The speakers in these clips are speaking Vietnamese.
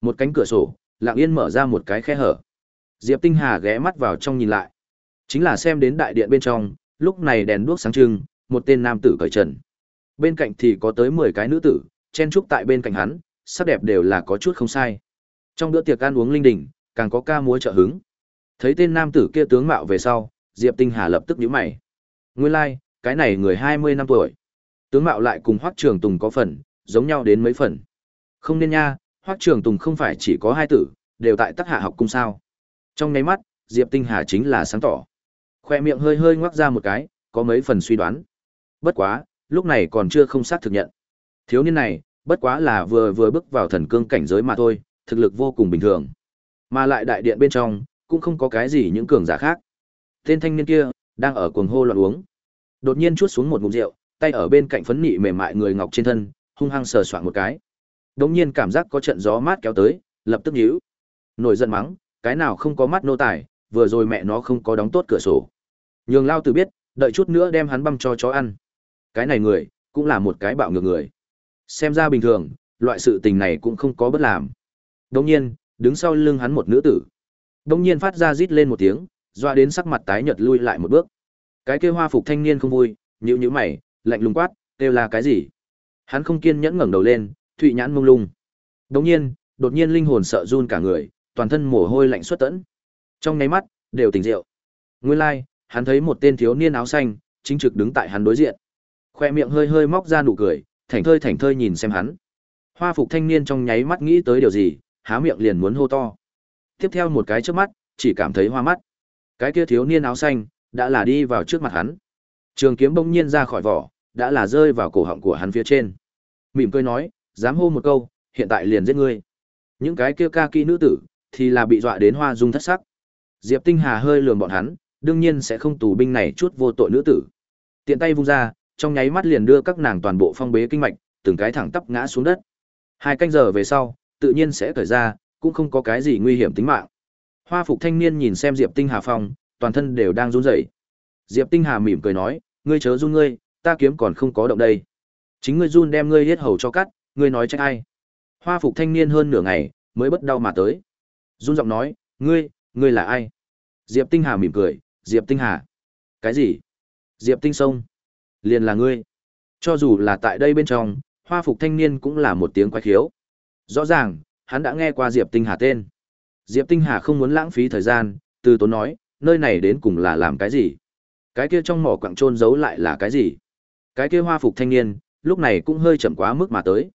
Một cánh cửa sổ, lặng yên mở ra một cái khe hở. Diệp Tinh Hà ghé mắt vào trong nhìn lại. Chính là xem đến đại điện bên trong, lúc này đèn đuốc sáng trưng, một tên nam tử cởi trần. Bên cạnh thì có tới 10 cái nữ tử, chen trúc tại bên cạnh hắn, sắc đẹp đều là có chút không sai. Trong bữa tiệc ăn uống linh đình, càng có ca múa trợ hứng. Thấy tên nam tử kia tướng mạo về sau, Diệp Tinh Hà lập tức nhíu mày. Nguyên lai, like, cái này người 20 năm tuổi. Tướng mạo lại cùng Hoắc Trường Tùng có phần, giống nhau đến mấy phần. Không nên nha, Hoắc Trường Tùng không phải chỉ có hai tử, đều tại Tắc Hạ học cung sao? Trong nháy mắt, Diệp Tinh Hà chính là sáng tỏ. Khoe miệng hơi hơi ngoác ra một cái, có mấy phần suy đoán. Bất quá, lúc này còn chưa không xác thực nhận. Thiếu niên này, bất quá là vừa vừa bước vào thần cương cảnh giới mà thôi, thực lực vô cùng bình thường. Mà lại đại điện bên trong, cũng không có cái gì những cường giả khác. Tên thanh niên kia, đang ở cuồng hô loạn uống. Đột nhiên chuốt xuống một ngụm rượu, tay ở bên cạnh phấn nị mềm mại người ngọc trên thân, hung hăng sờ soạn một cái. Đống nhiên cảm giác có trận gió mát kéo tới, lập tức nhíu. Nổi giận mắng, cái nào không có mắt nô tài, vừa rồi mẹ nó không có đóng tốt cửa sổ. Nhường Lao Tử biết, đợi chút nữa đem hắn băm cho chó ăn. Cái này người, cũng là một cái bạo ngược người. Xem ra bình thường, loại sự tình này cũng không có bất làm. Đống nhiên, đứng sau lưng hắn một nữ tử. Đống nhiên phát ra rít lên một tiếng, doa đến sắc mặt tái nhợt lui lại một bước. Cái kia hoa phục thanh niên không vui, nhíu nhíu mày, lạnh lùng quát, kêu là cái gì? Hắn không kiên nhẫn ngẩng đầu lên, thụy nhãn mông lung. đột nhiên, đột nhiên linh hồn sợ run cả người, toàn thân mồ hôi lạnh xuất tẫn. Trong nháy mắt, đều tỉnh rượu. Nguyên lai, like, hắn thấy một tên thiếu niên áo xanh, chính trực đứng tại hắn đối diện. Khoe miệng hơi hơi móc ra nụ cười, thảnh thơi thảnh thơi nhìn xem hắn. Hoa phục thanh niên trong nháy mắt nghĩ tới điều gì, há miệng liền muốn hô to. Tiếp theo một cái trước mắt, chỉ cảm thấy hoa mắt. Cái kia thiếu niên áo xanh, đã là đi vào trước mặt hắn. Trường kiếm bỗng nhiên ra khỏi vỏ, đã là rơi vào cổ họng của hắn phía trên. Mỉm cười nói, dám hô một câu, hiện tại liền giết ngươi. Những cái kia ca kỳ nữ tử, thì là bị dọa đến hoa dung thất sắc. Diệp Tinh Hà hơi lườm bọn hắn, đương nhiên sẽ không tù binh này chút vô tội nữ tử. Tiện tay vung ra, trong nháy mắt liền đưa các nàng toàn bộ phong bế kinh mạch, từng cái thẳng tắp ngã xuống đất. Hai canh giờ về sau, tự nhiên sẽ cởi ra, cũng không có cái gì nguy hiểm tính mạng. Hoa phục thanh niên nhìn xem Diệp Tinh Hà phong, toàn thân đều đang run rẩy. Diệp Tinh Hà mỉm cười nói, ngươi chớ run ngươi, ta kiếm còn không có động đây. Chính ngươi run đem ngươi hết hầu cho cắt, ngươi nói trách ai? Hoa phục thanh niên hơn nửa ngày, mới bất đau mà tới. Run giọng nói, ngươi, ngươi là ai? Diệp Tinh Hà mỉm cười, Diệp Tinh Hà. Cái gì? Diệp Tinh Sông. Liền là ngươi. Cho dù là tại đây bên trong, hoa phục thanh niên cũng là một tiếng quái khiếu. Rõ ràng, hắn đã nghe qua Diệp Tinh Hà tên. Diệp Tinh Hà không muốn lãng phí thời gian, từ tốn nói, nơi này đến cùng là làm cái gì? Cái kia trong mỏ quặng trôn giấu lại là cái gì? Cái kia hoa phục thanh niên, lúc này cũng hơi chậm quá mức mà tới.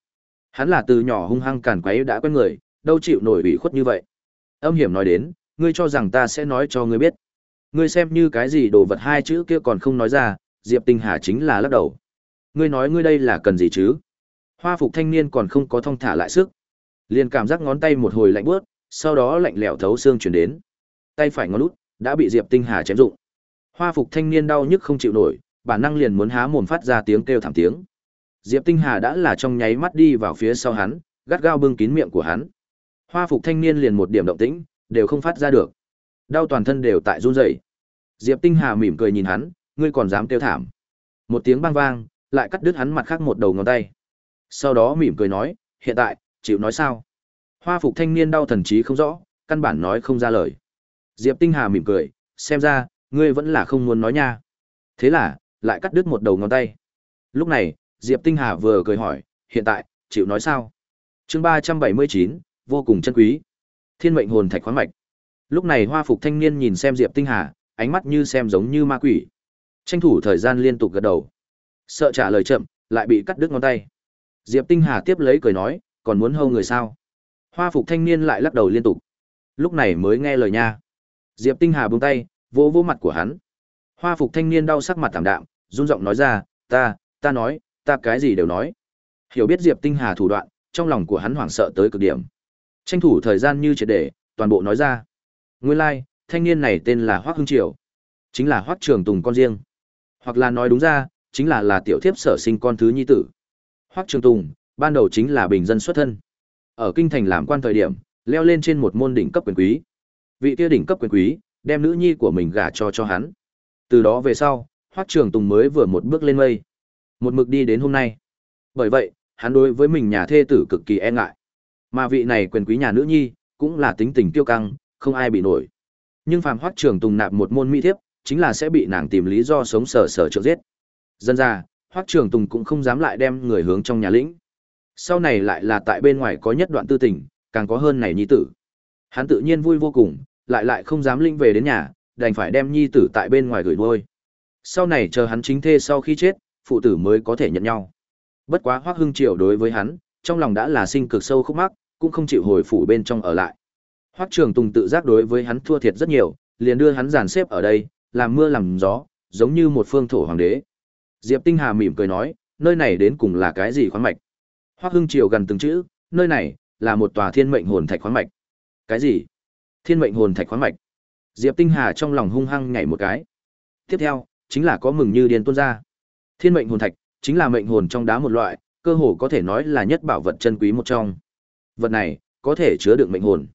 Hắn là từ nhỏ hung hăng càn quấy đã quen người, đâu chịu nổi ủy khuất như vậy. Âm hiểm nói đến, ngươi cho rằng ta sẽ nói cho ngươi biết. Ngươi xem như cái gì đồ vật hai chữ kia còn không nói ra, Diệp Tinh Hà chính là lắc đầu. Ngươi nói ngươi đây là cần gì chứ? Hoa phục thanh niên còn không có thông thả lại sức. Liền cảm giác ngón tay một hồi lạnh buốt, sau đó lạnh lẽo thấu xương truyền đến. Tay phải ngón út, đã bị Diệp Tinh Hà chém dụng. Hoa phục thanh niên đau nhức không chịu nổi, bản năng liền muốn há mồm phát ra tiếng kêu thảm tiếng. Diệp Tinh Hà đã là trong nháy mắt đi vào phía sau hắn, gắt gao bưng kín miệng của hắn. Hoa phục thanh niên liền một điểm động tĩnh, đều không phát ra được. Đau toàn thân đều tại run rẩy. Diệp Tinh Hà mỉm cười nhìn hắn, ngươi còn dám kêu thảm. Một tiếng bang vang, lại cắt đứt hắn mặt khác một đầu ngón tay. Sau đó mỉm cười nói, hiện tại, chịu nói sao? Hoa phục thanh niên đau thần trí không rõ, căn bản nói không ra lời. Diệp Tinh Hà mỉm cười, xem ra, ngươi vẫn là không muốn nói nha. Thế là, lại cắt đứt một đầu ngón tay. Lúc này, Diệp Tinh Hà vừa cười hỏi, hiện tại, chịu nói sao? Chương 379, vô cùng chân quý. Thiên mệnh hồn thạch khoáng mạch. Lúc này Hoa phục thanh niên nhìn xem Diệp Tinh Hà, ánh mắt như xem giống như ma quỷ. Tranh thủ thời gian liên tục gật đầu. Sợ trả lời chậm, lại bị cắt đứt ngón tay. Diệp Tinh Hà tiếp lấy cười nói, còn muốn hâu người sao? Hoa phục thanh niên lại lắc đầu liên tục. Lúc này mới nghe lời nha. Diệp Tinh Hà buông tay, vỗ vỗ mặt của hắn. Hoa phục thanh niên đau sắc mặt tạm đạm, run giọng nói ra, ta, ta nói, ta cái gì đều nói. Hiểu biết Diệp Tinh Hà thủ đoạn, trong lòng của hắn hoảng sợ tới cực điểm. Tranh thủ thời gian như triệt để, toàn bộ nói ra. Nguyên lai, like, thanh niên này tên là Hoắc Hưng Triều, chính là Hoắc Trường Tùng con riêng. Hoặc là nói đúng ra, chính là là tiểu thiếp sở sinh con thứ nhi tử. Hoắc Trường Tùng, ban đầu chính là bình dân xuất thân. Ở kinh thành làm quan thời điểm, leo lên trên một môn đỉnh cấp quyền quý. Vị kia đỉnh cấp quyền quý, đem nữ nhi của mình gả cho cho hắn. Từ đó về sau, Hoắc Trường Tùng mới vừa một bước lên mây, một mực đi đến hôm nay. Bởi vậy, hắn đối với mình nhà thê tử cực kỳ e ngại. Mà vị này quyền quý nhà nữ nhi, cũng là tính tình tiêu căng, không ai bị nổi. Nhưng phàm Hoắc Trường Tùng nạp một môn mỹ thiếp, chính là sẽ bị nàng tìm lý do sống sờ sờ trợ giết. Dân ra, Hoắc Trường Tùng cũng không dám lại đem người hướng trong nhà lĩnh. Sau này lại là tại bên ngoài có nhất đoạn tư tình, càng có hơn này nhi tử. Hắn tự nhiên vui vô cùng, lại lại không dám linh về đến nhà, đành phải đem nhi tử tại bên ngoài gửi nuôi. Sau này chờ hắn chính thê sau khi chết, phụ tử mới có thể nhận nhau. Bất quá Hoắc Hưng Triều đối với hắn, trong lòng đã là sinh cực sâu khúc mắc, cũng không chịu hồi phủ bên trong ở lại. Hoắc Trường Tùng tự giác đối với hắn thua thiệt rất nhiều, liền đưa hắn dàn xếp ở đây, làm mưa làm gió, giống như một phương thổ hoàng đế. Diệp Tinh Hà mỉm cười nói, nơi này đến cùng là cái gì khoáng mạch? Hoắc Hưng Triều gần từng chữ, nơi này là một tòa thiên mệnh hồn thạch khoáng mạch. Cái gì? Thiên mệnh hồn thạch khoáng mạch? Diệp Tinh Hà trong lòng hung hăng nhảy một cái. Tiếp theo, chính là có mừng như điên tuôn ra. Thiên mệnh hồn thạch chính là mệnh hồn trong đá một loại, cơ hồ có thể nói là nhất bảo vật chân quý một trong. Vật này có thể chứa đựng mệnh hồn,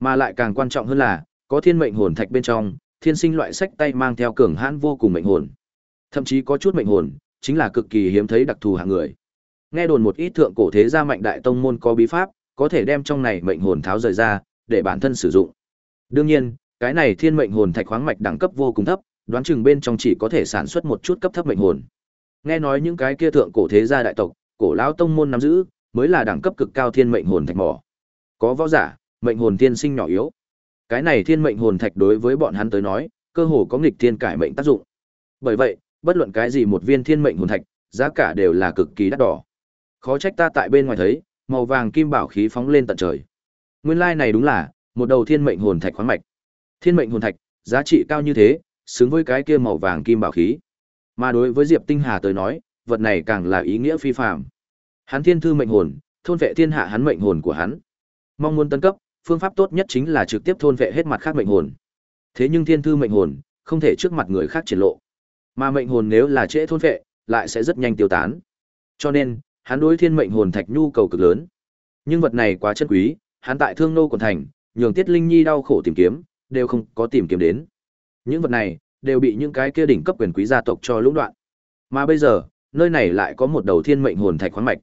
mà lại càng quan trọng hơn là có thiên mệnh hồn thạch bên trong, thiên sinh loại sách tay mang theo cường hãn vô cùng mệnh hồn. Thậm chí có chút mệnh hồn chính là cực kỳ hiếm thấy đặc thù hạng người. Nghe đồn một ít thượng cổ thế gia mạnh đại tông môn có bí pháp, có thể đem trong này mệnh hồn tháo rời ra, để bản thân sử dụng. Đương nhiên, cái này thiên mệnh hồn thạch khoáng mạch đẳng cấp vô cùng thấp, đoán chừng bên trong chỉ có thể sản xuất một chút cấp thấp mệnh hồn. Nghe nói những cái kia thượng cổ thế gia đại tộc, cổ lão tông môn nắm giữ, mới là đẳng cấp cực cao thiên mệnh hồn thạch mỏ. Có võ giả, mệnh hồn tiên sinh nhỏ yếu. Cái này thiên mệnh hồn thạch đối với bọn hắn tới nói, cơ hồ có nghịch thiên cải mệnh tác dụng. Bởi vậy, bất luận cái gì một viên thiên mệnh hồn thạch, giá cả đều là cực kỳ đắt đỏ. Khó trách ta tại bên ngoài thấy, màu vàng kim bảo khí phóng lên tận trời. Nguyên lai like này đúng là một đầu thiên mệnh hồn thạch khoáng mạch. Thiên mệnh hồn thạch, giá trị cao như thế, xứng với cái kia màu vàng kim bảo khí. Mà đối với Diệp Tinh Hà tới nói, vật này càng là ý nghĩa phi phàm. Hắn thiên thư mệnh hồn, thôn vệ thiên hạ hắn mệnh hồn của hắn. Mong muốn tấn cấp, phương pháp tốt nhất chính là trực tiếp thôn vệ hết mặt khác mệnh hồn. Thế nhưng thiên thư mệnh hồn, không thể trước mặt người khác triển lộ. Mà mệnh hồn nếu là trễ thôn vệ, lại sẽ rất nhanh tiêu tán. Cho nên, hắn đối thiên mệnh hồn thạch nhu cầu cực lớn. Nhưng vật này quá chân quý, hắn tại Thương Nô quận thành, nhường Tiết Linh Nhi đau khổ tìm kiếm, đều không có tìm kiếm đến. Những vật này đều bị những cái kia đỉnh cấp quyền quý gia tộc cho lũng đoạn. Mà bây giờ, nơi này lại có một đầu thiên mệnh hồn thạch khoáng mạch.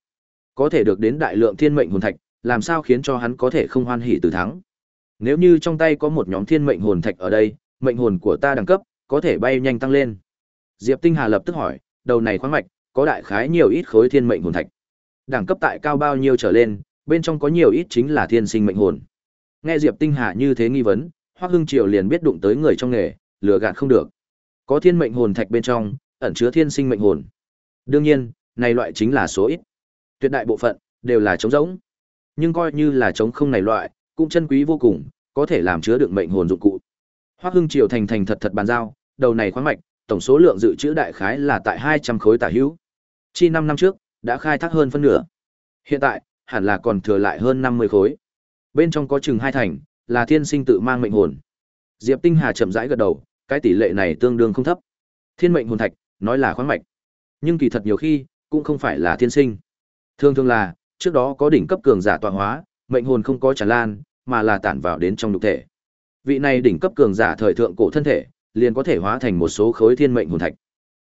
Có thể được đến đại lượng thiên mệnh hồn thạch, làm sao khiến cho hắn có thể không hoan hỉ từ thắng. Nếu như trong tay có một nhóm thiên mệnh hồn thạch ở đây, mệnh hồn của ta đẳng cấp có thể bay nhanh tăng lên. Diệp Tinh Hà lập tức hỏi, đầu này khoáng mạch có đại khái nhiều ít khối thiên mệnh hồn thạch. Đẳng cấp tại cao bao nhiêu trở lên, bên trong có nhiều ít chính là thiên sinh mệnh hồn. Nghe Diệp Tinh Hà như thế nghi vấn, Hoắc Hưng Triều liền biết đụng tới người trong nghề, lừa gạt không được. Có thiên mệnh hồn thạch bên trong, ẩn chứa thiên sinh mệnh hồn. Đương nhiên, này loại chính là số ít. Tuyệt đại bộ phận đều là trống rỗng. Nhưng coi như là trống không này loại, cũng chân quý vô cùng, có thể làm chứa đựng mệnh hồn dụng cụ. Hoắc Hưng Triều thành thành thật thật bàn giao, đầu này khoáng mạch, tổng số lượng dự trữ đại khái là tại 200 khối tả hữu. Chi 5 năm trước, đã khai thác hơn phân nửa. Hiện tại, hẳn là còn thừa lại hơn 50 khối. Bên trong có chừng hai thành, là thiên sinh tự mang mệnh hồn. Diệp Tinh Hà chậm rãi gật đầu, cái tỷ lệ này tương đương không thấp. Thiên mệnh hồn thạch, nói là khoáng mạch, nhưng kỳ thật nhiều khi cũng không phải là thiên sinh. Thường thường là, trước đó có đỉnh cấp cường giả tọa hóa, mệnh hồn không có tràn lan, mà là tản vào đến trong nhục thể. Vị này đỉnh cấp cường giả thời thượng cổ thân thể, liền có thể hóa thành một số khối thiên mệnh hồn thạch.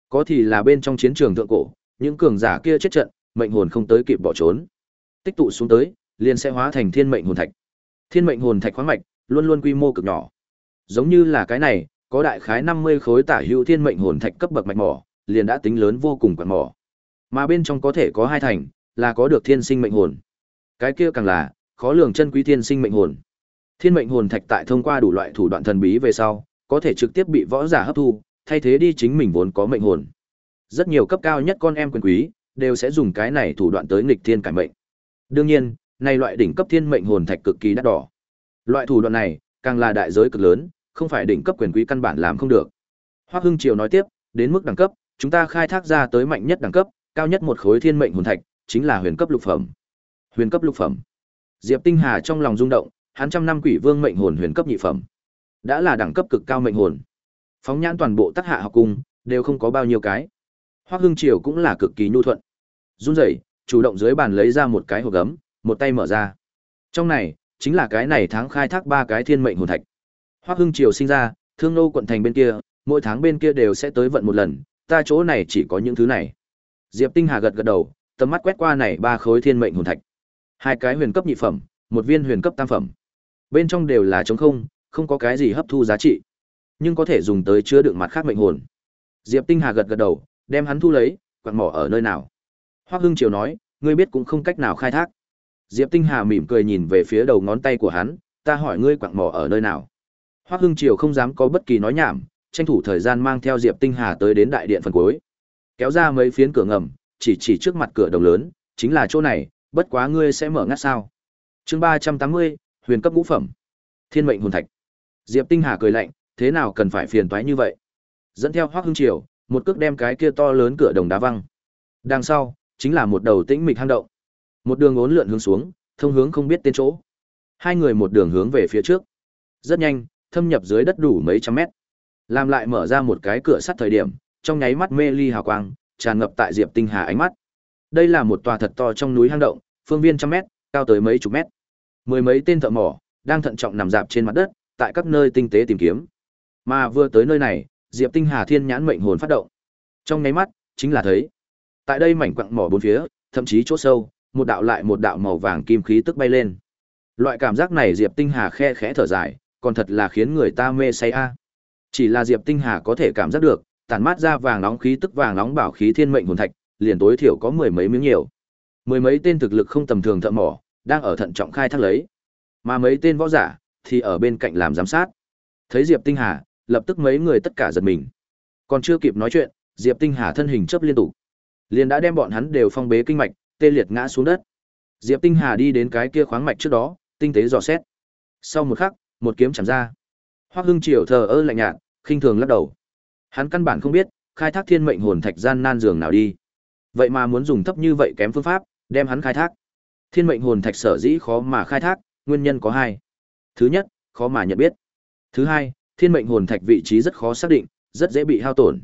Có thì là bên trong chiến trường thượng cổ, những cường giả kia chết trận, mệnh hồn không tới kịp bỏ trốn. Tích tụ xuống tới, liền sẽ hóa thành thiên mệnh hồn thạch. Thiên mệnh hồn thạch khoáng mạch, luôn luôn quy mô cực nhỏ. Giống như là cái này, có đại khái 50 khối tả hữu thiên mệnh hồn thạch cấp bậc mạch mỏ, liền đã tính lớn vô cùng quạt mỏ. Mà bên trong có thể có hai thành, là có được thiên sinh mệnh hồn. Cái kia càng là khó lường chân quý thiên sinh mệnh hồn. Thiên mệnh hồn thạch tại thông qua đủ loại thủ đoạn thần bí về sau, có thể trực tiếp bị võ giả hấp thu, thay thế đi chính mình vốn có mệnh hồn. Rất nhiều cấp cao nhất con em quyền quý đều sẽ dùng cái này thủ đoạn tới nghịch thiên cải mệnh. Đương nhiên, này loại đỉnh cấp thiên mệnh hồn thạch cực kỳ đắt đỏ. Loại thủ đoạn này, càng là đại giới cực lớn, không phải đỉnh cấp quyền quý căn bản làm không được. Hoắc Hưng Triều nói tiếp, đến mức đẳng cấp, chúng ta khai thác ra tới mạnh nhất đẳng cấp, cao nhất một khối thiên mệnh hồn thạch, chính là huyền cấp lục phẩm. Huyền cấp lục phẩm. Diệp Tinh Hà trong lòng rung động, hắn trăm năm quỷ vương mệnh hồn huyền cấp nhị phẩm, đã là đẳng cấp cực cao mệnh hồn. Phóng nhãn toàn bộ tác hạ học cung, đều không có bao nhiêu cái. Hoắc Hưng Triều cũng là cực kỳ nhu thuận. Run rẩy, chủ động dưới bàn lấy ra một cái hộp gấm, một tay mở ra. Trong này, chính là cái này tháng khai thác ba cái thiên mệnh hồn thạch. Hoắc Hưng Triều sinh ra, Thương Nô quận thành bên kia, mỗi tháng bên kia đều sẽ tới vận một lần, ta chỗ này chỉ có những thứ này. Diệp Tinh Hà gật gật đầu, tầm mắt quét qua này ba khối thiên mệnh hồn thạch. Hai cái huyền cấp nhị phẩm, một viên huyền cấp tam phẩm. Bên trong đều là trống không, không có cái gì hấp thu giá trị, nhưng có thể dùng tới chứa đựng mặt khác mệnh hồn. Diệp Tinh Hà gật gật đầu, đem hắn thu lấy, quặng mỏ ở nơi nào? Hoắc Hưng Triều nói, ngươi biết cũng không cách nào khai thác. Diệp Tinh Hà mỉm cười nhìn về phía đầu ngón tay của hắn, ta hỏi ngươi quặng mỏ ở nơi nào? Hoắc Hưng Triều không dám có bất kỳ nói nhảm, tranh thủ thời gian mang theo Diệp Tinh Hà tới đến đại điện phần cuối. Kéo ra mấy phiến cửa ngầm, chỉ chỉ trước mặt cửa đồng lớn, chính là chỗ này, bất quá ngươi sẽ mở ngắt sao? Chương 380, huyền cấp ngũ phẩm. Thiên mệnh hồn thạch. Diệp Tinh Hà cười lạnh, thế nào cần phải phiền toái như vậy? Dẫn theo Hoắc Hưng Triều, một cước đem cái kia to lớn cửa đồng đá văng. Đằng sau, chính là một đầu tĩnh mịch hang động. Một đường uốn lượn hướng xuống, thông hướng không biết tên chỗ. Hai người một đường hướng về phía trước. Rất nhanh, thâm nhập dưới đất đủ mấy trăm mét. Làm lại mở ra một cái cửa sắt thời điểm, trong nháy mắt mê ly hào quang, tràn ngập tại Diệp Tinh Hà ánh mắt. Đây là một tòa thật to trong núi hang động, phương viên trăm mét, cao tới mấy chục mét. Mười mấy tên thợ mỏ đang thận trọng nằm dạp trên mặt đất, tại các nơi tinh tế tìm kiếm. Mà vừa tới nơi này, Diệp Tinh Hà thiên nhãn mệnh hồn phát động. Trong nháy mắt, chính là thấy. Tại đây mảnh quặng mỏ bốn phía, thậm chí chỗ sâu, một đạo lại một đạo màu vàng kim khí tức bay lên. Loại cảm giác này Diệp Tinh Hà khe khẽ thở dài, còn thật là khiến người ta mê say a. Chỉ là Diệp Tinh Hà có thể cảm giác được, tản mát ra vàng nóng khí tức vàng nóng bảo khí thiên mệnh hồn thạch, liền tối thiểu có mười mấy miếng nhiều. Mười mấy tên thực lực không tầm thường thợ mỏ, đang ở thận trọng khai thác lấy. Mà mấy tên võ giả thì ở bên cạnh làm giám sát. Thấy Diệp Tinh Hà, lập tức mấy người tất cả giật mình. Còn chưa kịp nói chuyện, Diệp Tinh Hà thân hình chớp liên tục, liền đã đem bọn hắn đều phong bế kinh mạch, tê liệt ngã xuống đất. Diệp Tinh Hà đi đến cái kia khoáng mạch trước đó, tinh tế dò xét. Sau một khắc, một kiếm chém ra. Hoắc Hưng Triều thờ ơ lạnh nhạt, khinh thường lắc đầu. Hắn căn bản không biết, khai thác thiên mệnh hồn thạch gian nan giường nào đi. Vậy mà muốn dùng thấp như vậy kém phương pháp, đem hắn khai thác. Thiên mệnh hồn thạch sở dĩ khó mà khai thác, nguyên nhân có hai. Thứ nhất, khó mà nhận biết. Thứ hai, thiên mệnh hồn thạch vị trí rất khó xác định, rất dễ bị hao tổn.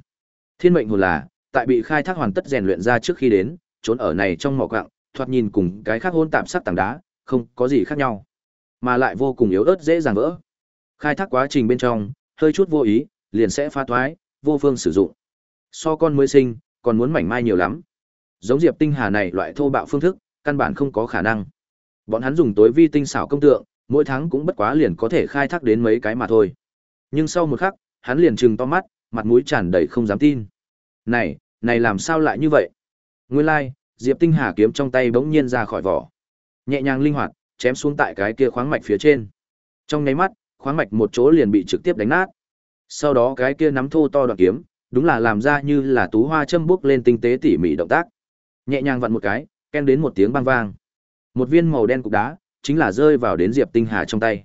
Thiên mệnh hồn là, tại bị khai thác hoàn tất rèn luyện ra trước khi đến, trốn ở này trong mỏ quặng, thoạt nhìn cùng cái khác hôn tạm sắc tảng đá, không có gì khác nhau, mà lại vô cùng yếu ớt dễ dàng vỡ. Khai thác quá trình bên trong, hơi chút vô ý, liền sẽ phá thoái, vô phương sử dụng. So con mới sinh, còn muốn mảnh mai nhiều lắm. Giống Diệp Tinh Hà này loại thô bạo phương thức, căn bản không có khả năng. Bọn hắn dùng tối vi tinh xảo công tượng, mỗi tháng cũng bất quá liền có thể khai thác đến mấy cái mà thôi. Nhưng sau một khắc, hắn liền trừng to mắt, mặt mũi tràn đầy không dám tin. Này, này làm sao lại như vậy? Nguyên lai, like, Diệp Tinh Hà kiếm trong tay bỗng nhiên ra khỏi vỏ. Nhẹ nhàng linh hoạt, chém xuống tại cái kia khoáng mạch phía trên. Trong nháy mắt, khoáng mạch một chỗ liền bị trực tiếp đánh nát. Sau đó cái kia nắm thô to đoạn kiếm, đúng là làm ra như là tú hoa châm bước lên tinh tế tỉ mỉ động tác. Nhẹ nhàng vặn một cái, ken đến một tiếng bang vang. Một viên màu đen cục đá, chính là rơi vào đến Diệp Tinh Hà trong tay.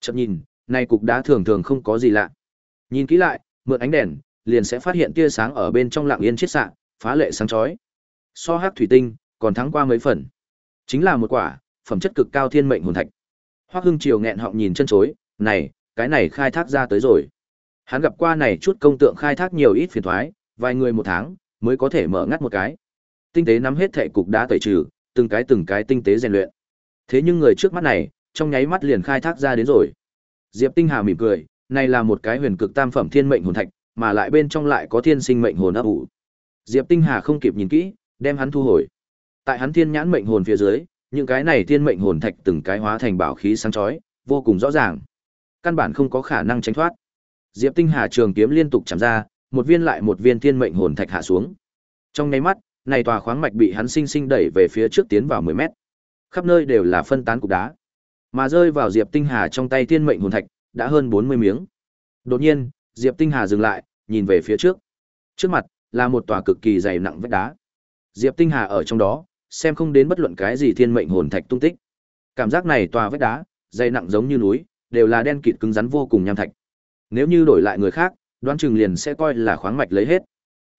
Chợt nhìn, này cục đá thường thường không có gì lạ. Nhìn kỹ lại, mượn ánh đèn, liền sẽ phát hiện tia sáng ở bên trong lặng yên chiết xạ, phá lệ sáng chói. So hắc thủy tinh, còn thắng qua mấy phần. Chính là một quả, phẩm chất cực cao thiên mệnh hồn thạch. Hoắc Hưng Triều nghẹn họng nhìn chân chối, này, cái này khai thác ra tới rồi. Hắn gặp qua này chút công tượng khai thác nhiều ít phiền toái, vài người một tháng mới có thể mở ngắt một cái. Tinh tế nắm hết thệ cục đá tẩy trừ, từng cái từng cái tinh tế rèn luyện. Thế nhưng người trước mắt này, trong nháy mắt liền khai thác ra đến rồi. Diệp Tinh Hà mỉm cười, này là một cái huyền cực tam phẩm thiên mệnh hồn thạch, mà lại bên trong lại có thiên sinh mệnh hồn ấp ủ. Diệp Tinh Hà không kịp nhìn kỹ, đem hắn thu hồi. Tại hắn thiên nhãn mệnh hồn phía dưới, những cái này thiên mệnh hồn thạch từng cái hóa thành bảo khí sáng chói, vô cùng rõ ràng. Căn bản không có khả năng tránh thoát. Diệp Tinh Hà trường kiếm liên tục chạm ra, một viên lại một viên thiên mệnh hồn thạch hạ xuống. Trong nháy mắt, này tòa khoáng mạch bị hắn sinh sinh đẩy về phía trước tiến vào 10 mét. Khắp nơi đều là phân tán cục đá. Mà rơi vào Diệp Tinh Hà trong tay thiên mệnh hồn thạch, đã hơn 40 miếng. Đột nhiên, Diệp Tinh Hà dừng lại, nhìn về phía trước. Trước mặt là một tòa cực kỳ dày nặng vách đá. Diệp Tinh Hà ở trong đó, xem không đến bất luận cái gì thiên mệnh hồn thạch tung tích. Cảm giác này tòa vách đá, dày nặng giống như núi, đều là đen kịt cứng rắn vô cùng nham thạch. Nếu như đổi lại người khác, đoán chừng liền sẽ coi là khoáng mạch lấy hết.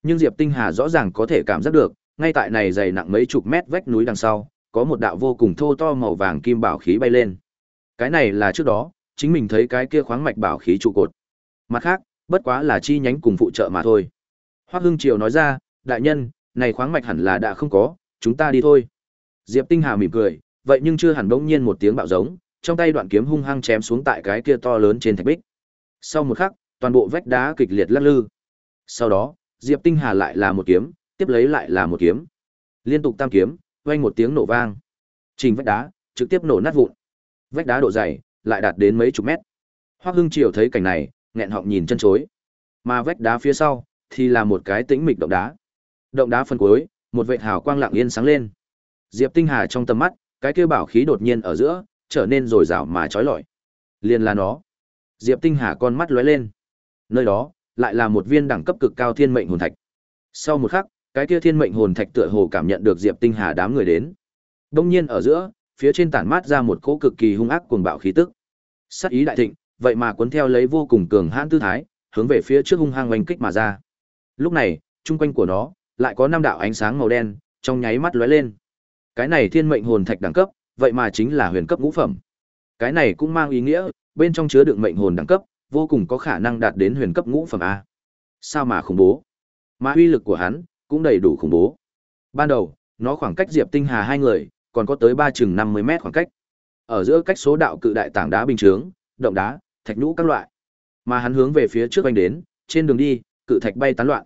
Nhưng Diệp Tinh Hà rõ ràng có thể cảm giác được, ngay tại này dày nặng mấy chục mét vách núi đằng sau, có một đạo vô cùng thô to màu vàng kim bảo khí bay lên. Cái này là trước đó, chính mình thấy cái kia khoáng mạch bảo khí trụ cột. Mặt khác, bất quá là chi nhánh cùng phụ trợ mà thôi. Hoắc Hưng Triều nói ra, đại nhân, này khoáng mạch hẳn là đã không có, chúng ta đi thôi. Diệp Tinh Hà mỉm cười, vậy nhưng chưa hẳn bỗng nhiên một tiếng bạo giống, trong tay đoạn kiếm hung hăng chém xuống tại cái kia to lớn trên thạch bích. Sau một khắc, toàn bộ vách đá kịch liệt lắc lư. Sau đó, Diệp Tinh Hà lại là một kiếm, tiếp lấy lại là một kiếm. Liên tục tam kiếm, vang một tiếng nổ vang. Trình vách đá trực tiếp nổ nát vụn. Vách đá độ dày lại đạt đến mấy chục mét. Hoắc Hưng Triều thấy cảnh này, nghẹn họng nhìn chân chối. Mà vách đá phía sau thì là một cái tĩnh mịch động đá. Động đá phần cuối, một vệt hào quang lặng yên sáng lên. Diệp Tinh Hà trong tầm mắt, cái kia bảo khí đột nhiên ở giữa, trở nên rồi rào mà chói lọi. Liền là nó. Diệp Tinh Hà con mắt lóe lên. Nơi đó, lại là một viên đẳng cấp cực cao thiên mệnh hồn thạch. Sau một khắc, cái kia thiên mệnh hồn thạch tựa hồ cảm nhận được Diệp Tinh Hà đám người đến. Đông nhiên ở giữa, phía trên tản mát ra một cỗ cực kỳ hung ác cuồng bạo khí tức. Sát ý đại thịnh, vậy mà cuốn theo lấy vô cùng cường hãn tư thái, hướng về phía trước hung hăng oanh kích mà ra. Lúc này, trung quanh của nó lại có năm đạo ánh sáng màu đen, trong nháy mắt lóe lên. Cái này thiên mệnh hồn thạch đẳng cấp, vậy mà chính là huyền cấp ngũ phẩm. Cái này cũng mang ý nghĩa, bên trong chứa đựng mệnh hồn đẳng cấp, vô cùng có khả năng đạt đến huyền cấp ngũ phẩm a. Sao mà khủng bố? Mà uy lực của hắn cũng đầy đủ khủng bố. Ban đầu, nó khoảng cách Diệp Tinh Hà hai người, còn có tới ba chừng 50 mét khoảng cách. Ở giữa cách số đạo cự đại tảng đá bình chướng, động đá, thạch nhũ các loại. Mà hắn hướng về phía trước anh đến, trên đường đi, cự thạch bay tán loạn.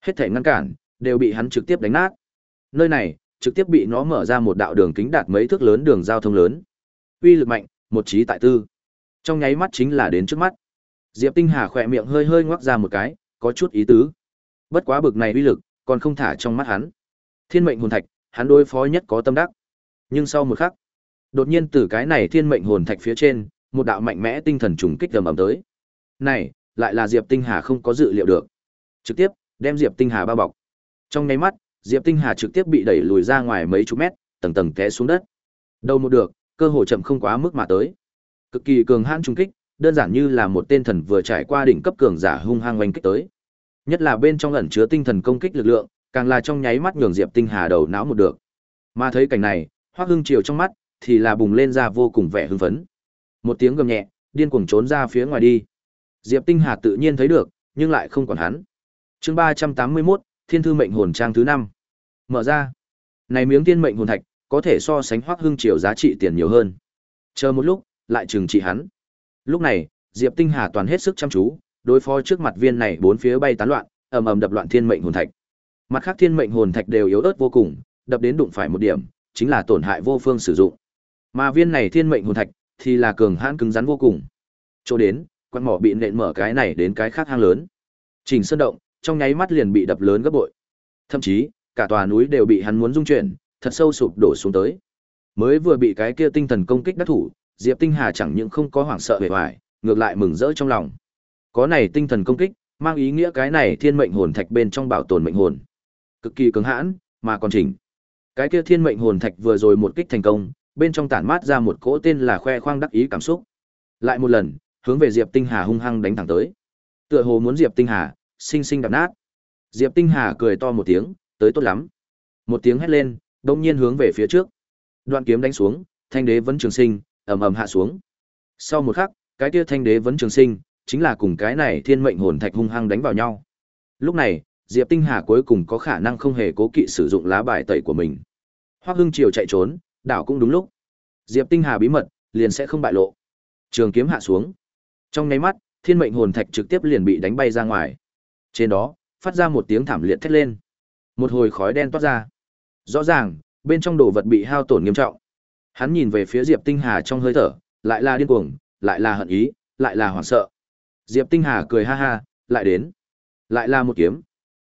Hết thể ngăn cản, đều bị hắn trực tiếp đánh nát. Nơi này, trực tiếp bị nó mở ra một đạo đường kính đạt mấy thước lớn đường giao thông lớn. Uy lực mạnh, một trí tại tư. Trong nháy mắt chính là đến trước mắt. Diệp Tinh Hà khỏe miệng hơi hơi ngoác ra một cái, có chút ý tứ. Bất quá bực này uy lực, còn không thả trong mắt hắn. Thiên mệnh hồn thạch, hắn đối phó nhất có tâm đắc. Nhưng sau một khắc, đột nhiên từ cái này thiên mệnh hồn thạch phía trên, một đạo mạnh mẽ tinh thần trùng kích ầm ầm tới. Này, lại là Diệp Tinh Hà không có dự liệu được. Trực tiếp đem Diệp Tinh Hà bao bọc. Trong nháy mắt, Diệp Tinh Hà trực tiếp bị đẩy lùi ra ngoài mấy chục mét, tầng tầng té xuống đất. Đâu một được, cơ hội chậm không quá mức mà tới. Cực kỳ cường hãn trung kích, đơn giản như là một tên thần vừa trải qua đỉnh cấp cường giả hung hăng oanh kích tới. Nhất là bên trong ẩn chứa tinh thần công kích lực lượng, càng là trong nháy mắt nhường Diệp Tinh Hà đầu não một được. Mà thấy cảnh này, Hoắc Hưng Triều trong mắt thì là bùng lên ra vô cùng vẻ hưng phấn. Một tiếng gầm nhẹ, điên cuồng trốn ra phía ngoài đi. Diệp Tinh Hà tự nhiên thấy được, nhưng lại không còn hắn. Chương 381, Thiên thư mệnh hồn trang thứ năm Mở ra. Này miếng tiên mệnh hồn thạch, có thể so sánh hoác Hưng Triều giá trị tiền nhiều hơn. Chờ một lúc, lại trừng trị hắn. Lúc này, Diệp Tinh Hà toàn hết sức chăm chú, đối phó trước mặt viên này bốn phía bay tán loạn, ầm ầm đập loạn thiên mệnh hồn thạch. Mặt khác thiên mệnh hồn thạch đều yếu ớt vô cùng, đập đến đụng phải một điểm, chính là tổn hại vô phương sử dụng. Mà viên này thiên mệnh hồn thạch thì là cường hãn cứng rắn vô cùng. Chỗ đến, quan mỏ bị nện mở cái này đến cái khác hang lớn. Trình Sơn động, trong nháy mắt liền bị đập lớn gấp bội. Thậm chí, cả tòa núi đều bị hắn muốn dung chuyển, thật sâu sụp đổ xuống tới. Mới vừa bị cái kia tinh thần công kích đắc thủ, Diệp Tinh Hà chẳng những không có hoảng sợ vẻ ngoài, ngược lại mừng rỡ trong lòng. Có này tinh thần công kích, mang ý nghĩa cái này thiên mệnh hồn thạch bên trong bảo tồn mệnh hồn. Cực kỳ cứng hãn, mà còn chỉnh. Cái kia thiên mệnh hồn thạch vừa rồi một kích thành công, bên trong tản mát ra một cỗ tên là khoe khoang đắc ý cảm xúc. Lại một lần, hướng về Diệp Tinh Hà hung hăng đánh thẳng tới. Tựa hồ muốn Diệp Tinh Hà sinh sinh đập nát. Diệp Tinh Hà cười to một tiếng, tới tốt lắm. Một tiếng hét lên, đông nhiên hướng về phía trước. Đoạn kiếm đánh xuống, thanh đế vẫn trường sinh, ầm ầm hạ xuống. Sau một khắc, cái kia thanh đế vẫn trường sinh, chính là cùng cái này thiên mệnh hồn thạch hung hăng đánh vào nhau. Lúc này, Diệp Tinh Hà cuối cùng có khả năng không hề cố kỵ sử dụng lá bài tẩy của mình. Hoắc Hưng Triều chạy trốn, đảo cũng đúng lúc. Diệp Tinh Hà bí mật liền sẽ không bại lộ. Trường kiếm hạ xuống. Trong nháy mắt, thiên mệnh hồn thạch trực tiếp liền bị đánh bay ra ngoài. Trên đó, phát ra một tiếng thảm liệt thét lên. Một hồi khói đen toát ra. Rõ ràng, bên trong đồ vật bị hao tổn nghiêm trọng. Hắn nhìn về phía Diệp Tinh Hà trong hơi thở, lại là điên cuồng, lại là hận ý, lại là hoảng sợ. Diệp Tinh Hà cười ha ha, lại đến. Lại là một kiếm.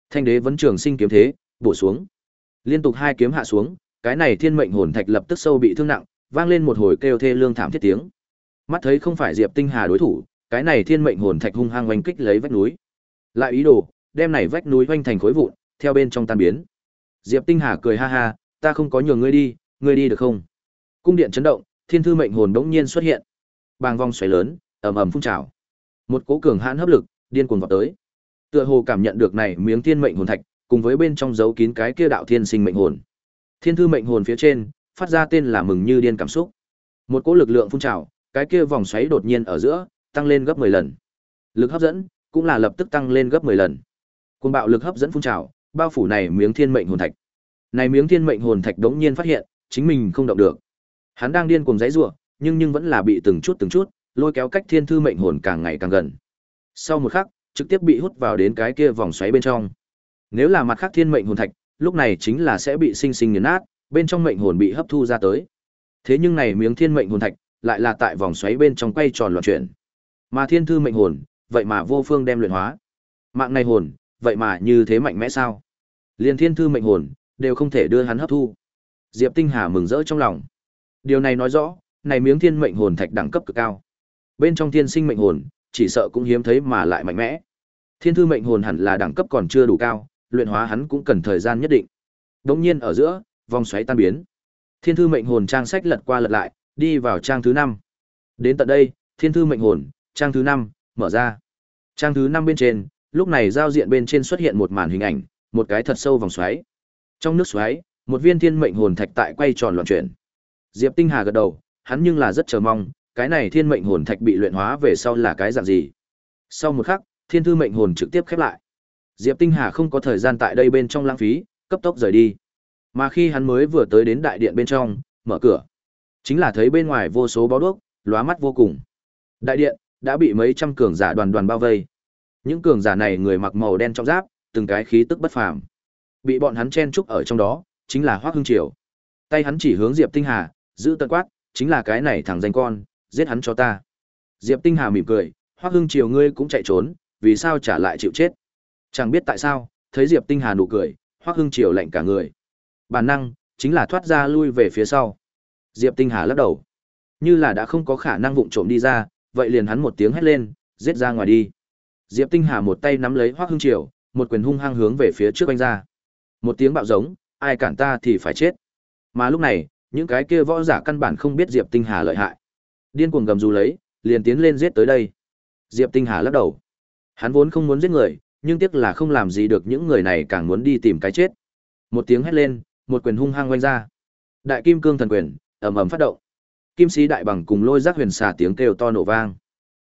Thanh đế vẫn trường sinh kiếm thế, bổ xuống. Liên tục hai kiếm hạ xuống, cái này thiên mệnh hồn thạch lập tức sâu bị thương nặng, vang lên một hồi kêu thê lương thảm thiết tiếng. Mắt thấy không phải Diệp Tinh Hà đối thủ, cái này thiên mệnh hồn thạch hung hăng oanh kích lấy vách núi. Lại ý đồ, đem này vách núi oanh thành khối vụn, theo bên trong tan biến. Diệp Tinh Hà cười ha ha, ta không có nhường ngươi đi, ngươi đi được không? Cung điện chấn động, thiên thư mệnh hồn đống nhiên xuất hiện. Bàng vong xoáy lớn, ầm ầm phun trào. Một cỗ cường hãn hấp lực, điên cuồng vọt tới. Tựa hồ cảm nhận được này miếng thiên mệnh hồn thạch, cùng với bên trong dấu kín cái kia đạo thiên sinh mệnh hồn. Thiên thư mệnh hồn phía trên, phát ra tên là mừng như điên cảm xúc. Một cỗ lực lượng phun trào, cái kia vòng xoáy đột nhiên ở giữa, tăng lên gấp 10 lần. Lực hấp dẫn cũng là lập tức tăng lên gấp 10 lần. Cuồng bạo lực hấp dẫn phun trào, bao phủ này miếng thiên mệnh hồn thạch. Này miếng thiên mệnh hồn thạch đống nhiên phát hiện, chính mình không động được. Hắn đang điên cuồng giãy giụa, nhưng nhưng vẫn là bị từng chút từng chút lôi kéo cách thiên thư mệnh hồn càng ngày càng gần. Sau một khắc, trực tiếp bị hút vào đến cái kia vòng xoáy bên trong. Nếu là mặt khác thiên mệnh hồn thạch, lúc này chính là sẽ bị sinh sinh nghiền nát, bên trong mệnh hồn bị hấp thu ra tới. Thế nhưng này miếng thiên mệnh hồn thạch, lại là tại vòng xoáy bên trong quay tròn loạn chuyển. Mà thiên thư mệnh hồn, vậy mà vô phương đem luyện hóa. Mạng này hồn, vậy mà như thế mạnh mẽ sao? Liên thiên thư mệnh hồn, đều không thể đưa hắn hấp thu. Diệp Tinh Hà mừng rỡ trong lòng. Điều này nói rõ, này miếng thiên mệnh hồn thạch đẳng cấp cực cao. Bên trong thiên sinh mệnh hồn, chỉ sợ cũng hiếm thấy mà lại mạnh mẽ. Thiên thư mệnh hồn hẳn là đẳng cấp còn chưa đủ cao, luyện hóa hắn cũng cần thời gian nhất định. Đống nhiên ở giữa, vòng xoáy tan biến. Thiên thư mệnh hồn trang sách lật qua lật lại, đi vào trang thứ năm. Đến tận đây, Thiên thư mệnh hồn, trang thứ năm mở ra. Trang thứ năm bên trên, lúc này giao diện bên trên xuất hiện một màn hình ảnh, một cái thật sâu vòng xoáy. Trong nước xoáy, một viên thiên mệnh hồn thạch tại quay tròn loạn chuyển. Diệp Tinh Hà gật đầu, hắn nhưng là rất chờ mong, cái này thiên mệnh hồn thạch bị luyện hóa về sau là cái dạng gì. Sau một khắc, thiên thư mệnh hồn trực tiếp khép lại. Diệp Tinh Hà không có thời gian tại đây bên trong lãng phí, cấp tốc rời đi. Mà khi hắn mới vừa tới đến đại điện bên trong, mở cửa, chính là thấy bên ngoài vô số báo đuốc, lóa mắt vô cùng. Đại điện đã bị mấy trăm cường giả đoàn đoàn bao vây. Những cường giả này người mặc màu đen trong giáp, từng cái khí tức bất phàm. Bị bọn hắn chen chúc ở trong đó, chính là Hoắc Hưng Triều. Tay hắn chỉ hướng Diệp Tinh Hà, giữ tận quát, chính là cái này thằng danh con, giết hắn cho ta. Diệp Tinh Hà mỉm cười, Hoắc Hưng Triều ngươi cũng chạy trốn, vì sao trả lại chịu chết? Chẳng biết tại sao, thấy Diệp Tinh Hà nụ cười, Hoắc Hưng Triều lạnh cả người. Bản năng chính là thoát ra lui về phía sau. Diệp Tinh Hà lắc đầu, như là đã không có khả năng vụng trộm đi ra, vậy liền hắn một tiếng hét lên, giết ra ngoài đi. Diệp Tinh Hà một tay nắm lấy Hoắc Hưng Triều, một quyền hung hăng hướng về phía trước anh ra. Một tiếng bạo giống, ai cản ta thì phải chết. Mà lúc này, những cái kia võ giả căn bản không biết Diệp Tinh Hà lợi hại. Điên cuồng gầm rú lấy, liền tiến lên giết tới đây. Diệp Tinh Hà lắc đầu. Hắn vốn không muốn giết người, nhưng tiếc là không làm gì được những người này càng muốn đi tìm cái chết. Một tiếng hét lên, một quyền hung hăng quanh ra. Đại kim cương thần quyền, ầm ầm phát động. Kim sĩ đại bằng cùng lôi giác huyền xà tiếng kêu to nổ vang.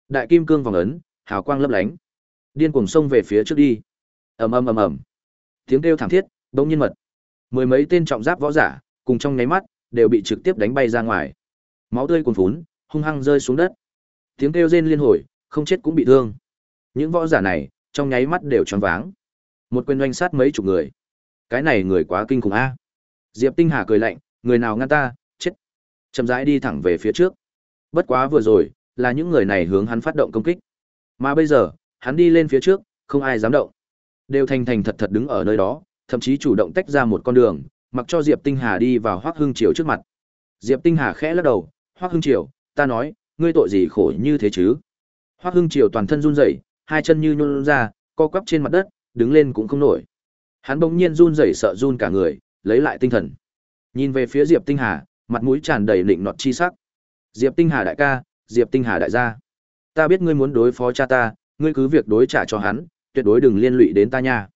Đại kim cương vòng ấn, hào quang lấp lánh. Điên cuồng xông về phía trước đi. Ầm ầm ầm ầm. Tiếng kêu thảm thiết, bỗng nhiên mật. Mười mấy tên trọng giáp võ giả, cùng trong nháy mắt, đều bị trực tiếp đánh bay ra ngoài. Máu tươi cuồn phún, hung hăng rơi xuống đất. Tiếng kêu rên liên hồi, không chết cũng bị thương. Những võ giả này, trong nháy mắt đều choáng váng. Một quyền oanh sát mấy chục người. Cái này người quá kinh khủng a. Diệp Tinh Hà cười lạnh, người nào ngăn ta. Chậm rãi đi thẳng về phía trước. Bất quá vừa rồi, là những người này hướng hắn phát động công kích. Mà bây giờ, hắn đi lên phía trước, không ai dám động. Đều thành thành thật thật đứng ở nơi đó, thậm chí chủ động tách ra một con đường, mặc cho Diệp Tinh Hà đi vào Hoắc Hưng Triều trước mặt. Diệp Tinh Hà khẽ lắc đầu, "Hoắc Hưng Triều, ta nói, ngươi tội gì khổ như thế chứ?" Hoắc Hưng Triều toàn thân run rẩy, hai chân như nhũn ra, co quắp trên mặt đất, đứng lên cũng không nổi. Hắn bỗng nhiên run rẩy sợ run cả người, lấy lại tinh thần. Nhìn về phía Diệp Tinh Hà, mặt mũi tràn đầy lịnh nọt chi sắc. "Diệp Tinh Hà đại ca, Diệp Tinh Hà đại gia, ta biết ngươi muốn đối phó cha ta, ngươi cứ việc đối trả cho hắn, tuyệt đối đừng liên lụy đến ta nha."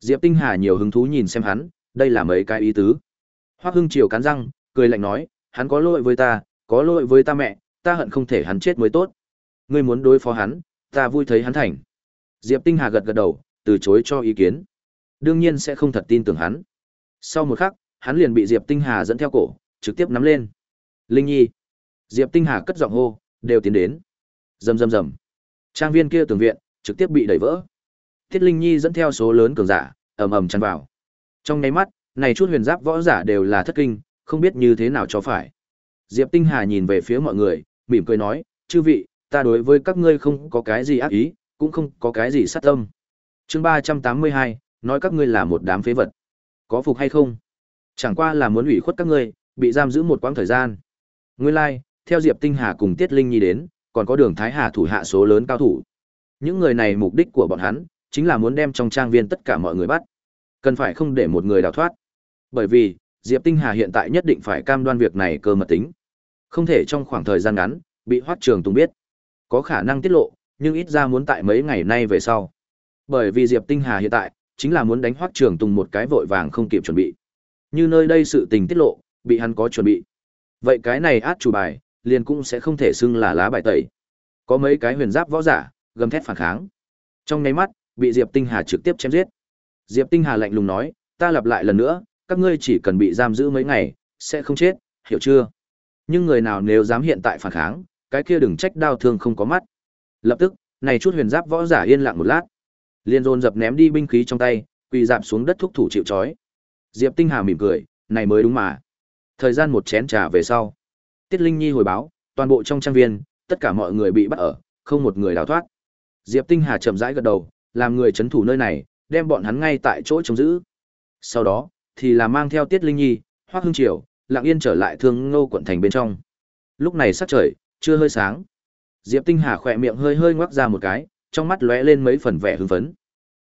Diệp Tinh Hà nhiều hứng thú nhìn xem hắn, đây là mấy cái ý tứ. Hoắc Hưng Triều cắn răng, cười lạnh nói, hắn có lỗi với ta, có lỗi với ta mẹ, ta hận không thể hắn chết mới tốt. Ngươi muốn đối phó hắn, ta vui thấy hắn thành. Diệp Tinh Hà gật gật đầu, từ chối cho ý kiến. Đương nhiên sẽ không thật tin tưởng hắn. Sau một khắc, hắn liền bị Diệp Tinh Hà dẫn theo cổ, trực tiếp nắm lên. Linh Nhi. Diệp Tinh Hà cất giọng hô, đều tiến đến. Rầm rầm rầm. Trang viên kia tường viện, trực tiếp bị đẩy vỡ. Tiết Linh Nhi dẫn theo số lớn cường giả, ầm ầm chăn vào. Trong nháy mắt, này chút huyền giáp võ giả đều là thất kinh, không biết như thế nào cho phải. Diệp Tinh Hà nhìn về phía mọi người, mỉm cười nói, chư vị, ta đối với các ngươi không có cái gì ác ý, cũng không có cái gì sát tâm. Chương 382, nói các ngươi là một đám phế vật. Có phục hay không? Chẳng qua là muốn ủy khuất các ngươi, bị giam giữ một quãng thời gian. Nguyên lai, like, theo Diệp Tinh Hà cùng Tiết Linh Nhi đến, còn có Đường Thái Hà thủ hạ số lớn cao thủ. Những người này mục đích của bọn hắn chính là muốn đem trong trang viên tất cả mọi người bắt. Cần phải không để một người đào thoát. Bởi vì, Diệp Tinh Hà hiện tại nhất định phải cam đoan việc này cơ mật tính. Không thể trong khoảng thời gian ngắn, bị Hoắc Trường Tùng biết. Có khả năng tiết lộ, nhưng ít ra muốn tại mấy ngày nay về sau. Bởi vì Diệp Tinh Hà hiện tại, chính là muốn đánh Hoắc Trường Tùng một cái vội vàng không kịp chuẩn bị. Như nơi đây sự tình tiết lộ, bị hắn có chuẩn bị. Vậy cái này át chủ bài, liền cũng sẽ không thể xưng là lá bài tẩy. Có mấy cái huyền giáp võ giả, gầm thét phản kháng. Trong nháy mắt, bị Diệp Tinh Hà trực tiếp chém giết. Diệp Tinh Hà lạnh lùng nói, ta lặp lại lần nữa, các ngươi chỉ cần bị giam giữ mấy ngày, sẽ không chết, hiểu chưa? Nhưng người nào nếu dám hiện tại phản kháng, cái kia đừng trách đau thương không có mắt. Lập tức, này chút huyền giáp võ giả yên lặng một lát, liền dồn dập ném đi binh khí trong tay, quỳ dạp xuống đất thúc thủ chịu trói. Diệp Tinh Hà mỉm cười, này mới đúng mà. Thời gian một chén trà về sau, Tiết Linh Nhi hồi báo, Toàn bộ trong trang viên, tất cả mọi người bị bắt ở, không một người đào thoát. Diệp Tinh Hà chậm rãi gật đầu, làm người chấn thủ nơi này, đem bọn hắn ngay tại chỗ chống giữ. Sau đó, thì là mang theo Tiết Linh Nhi, Hoắc Hưng Triều, Lặng Yên trở lại Thương Ngô quận thành bên trong. Lúc này sắc trời chưa hơi sáng. Diệp Tinh Hà khỏe miệng hơi hơi ngoác ra một cái, trong mắt lóe lên mấy phần vẻ hưng phấn.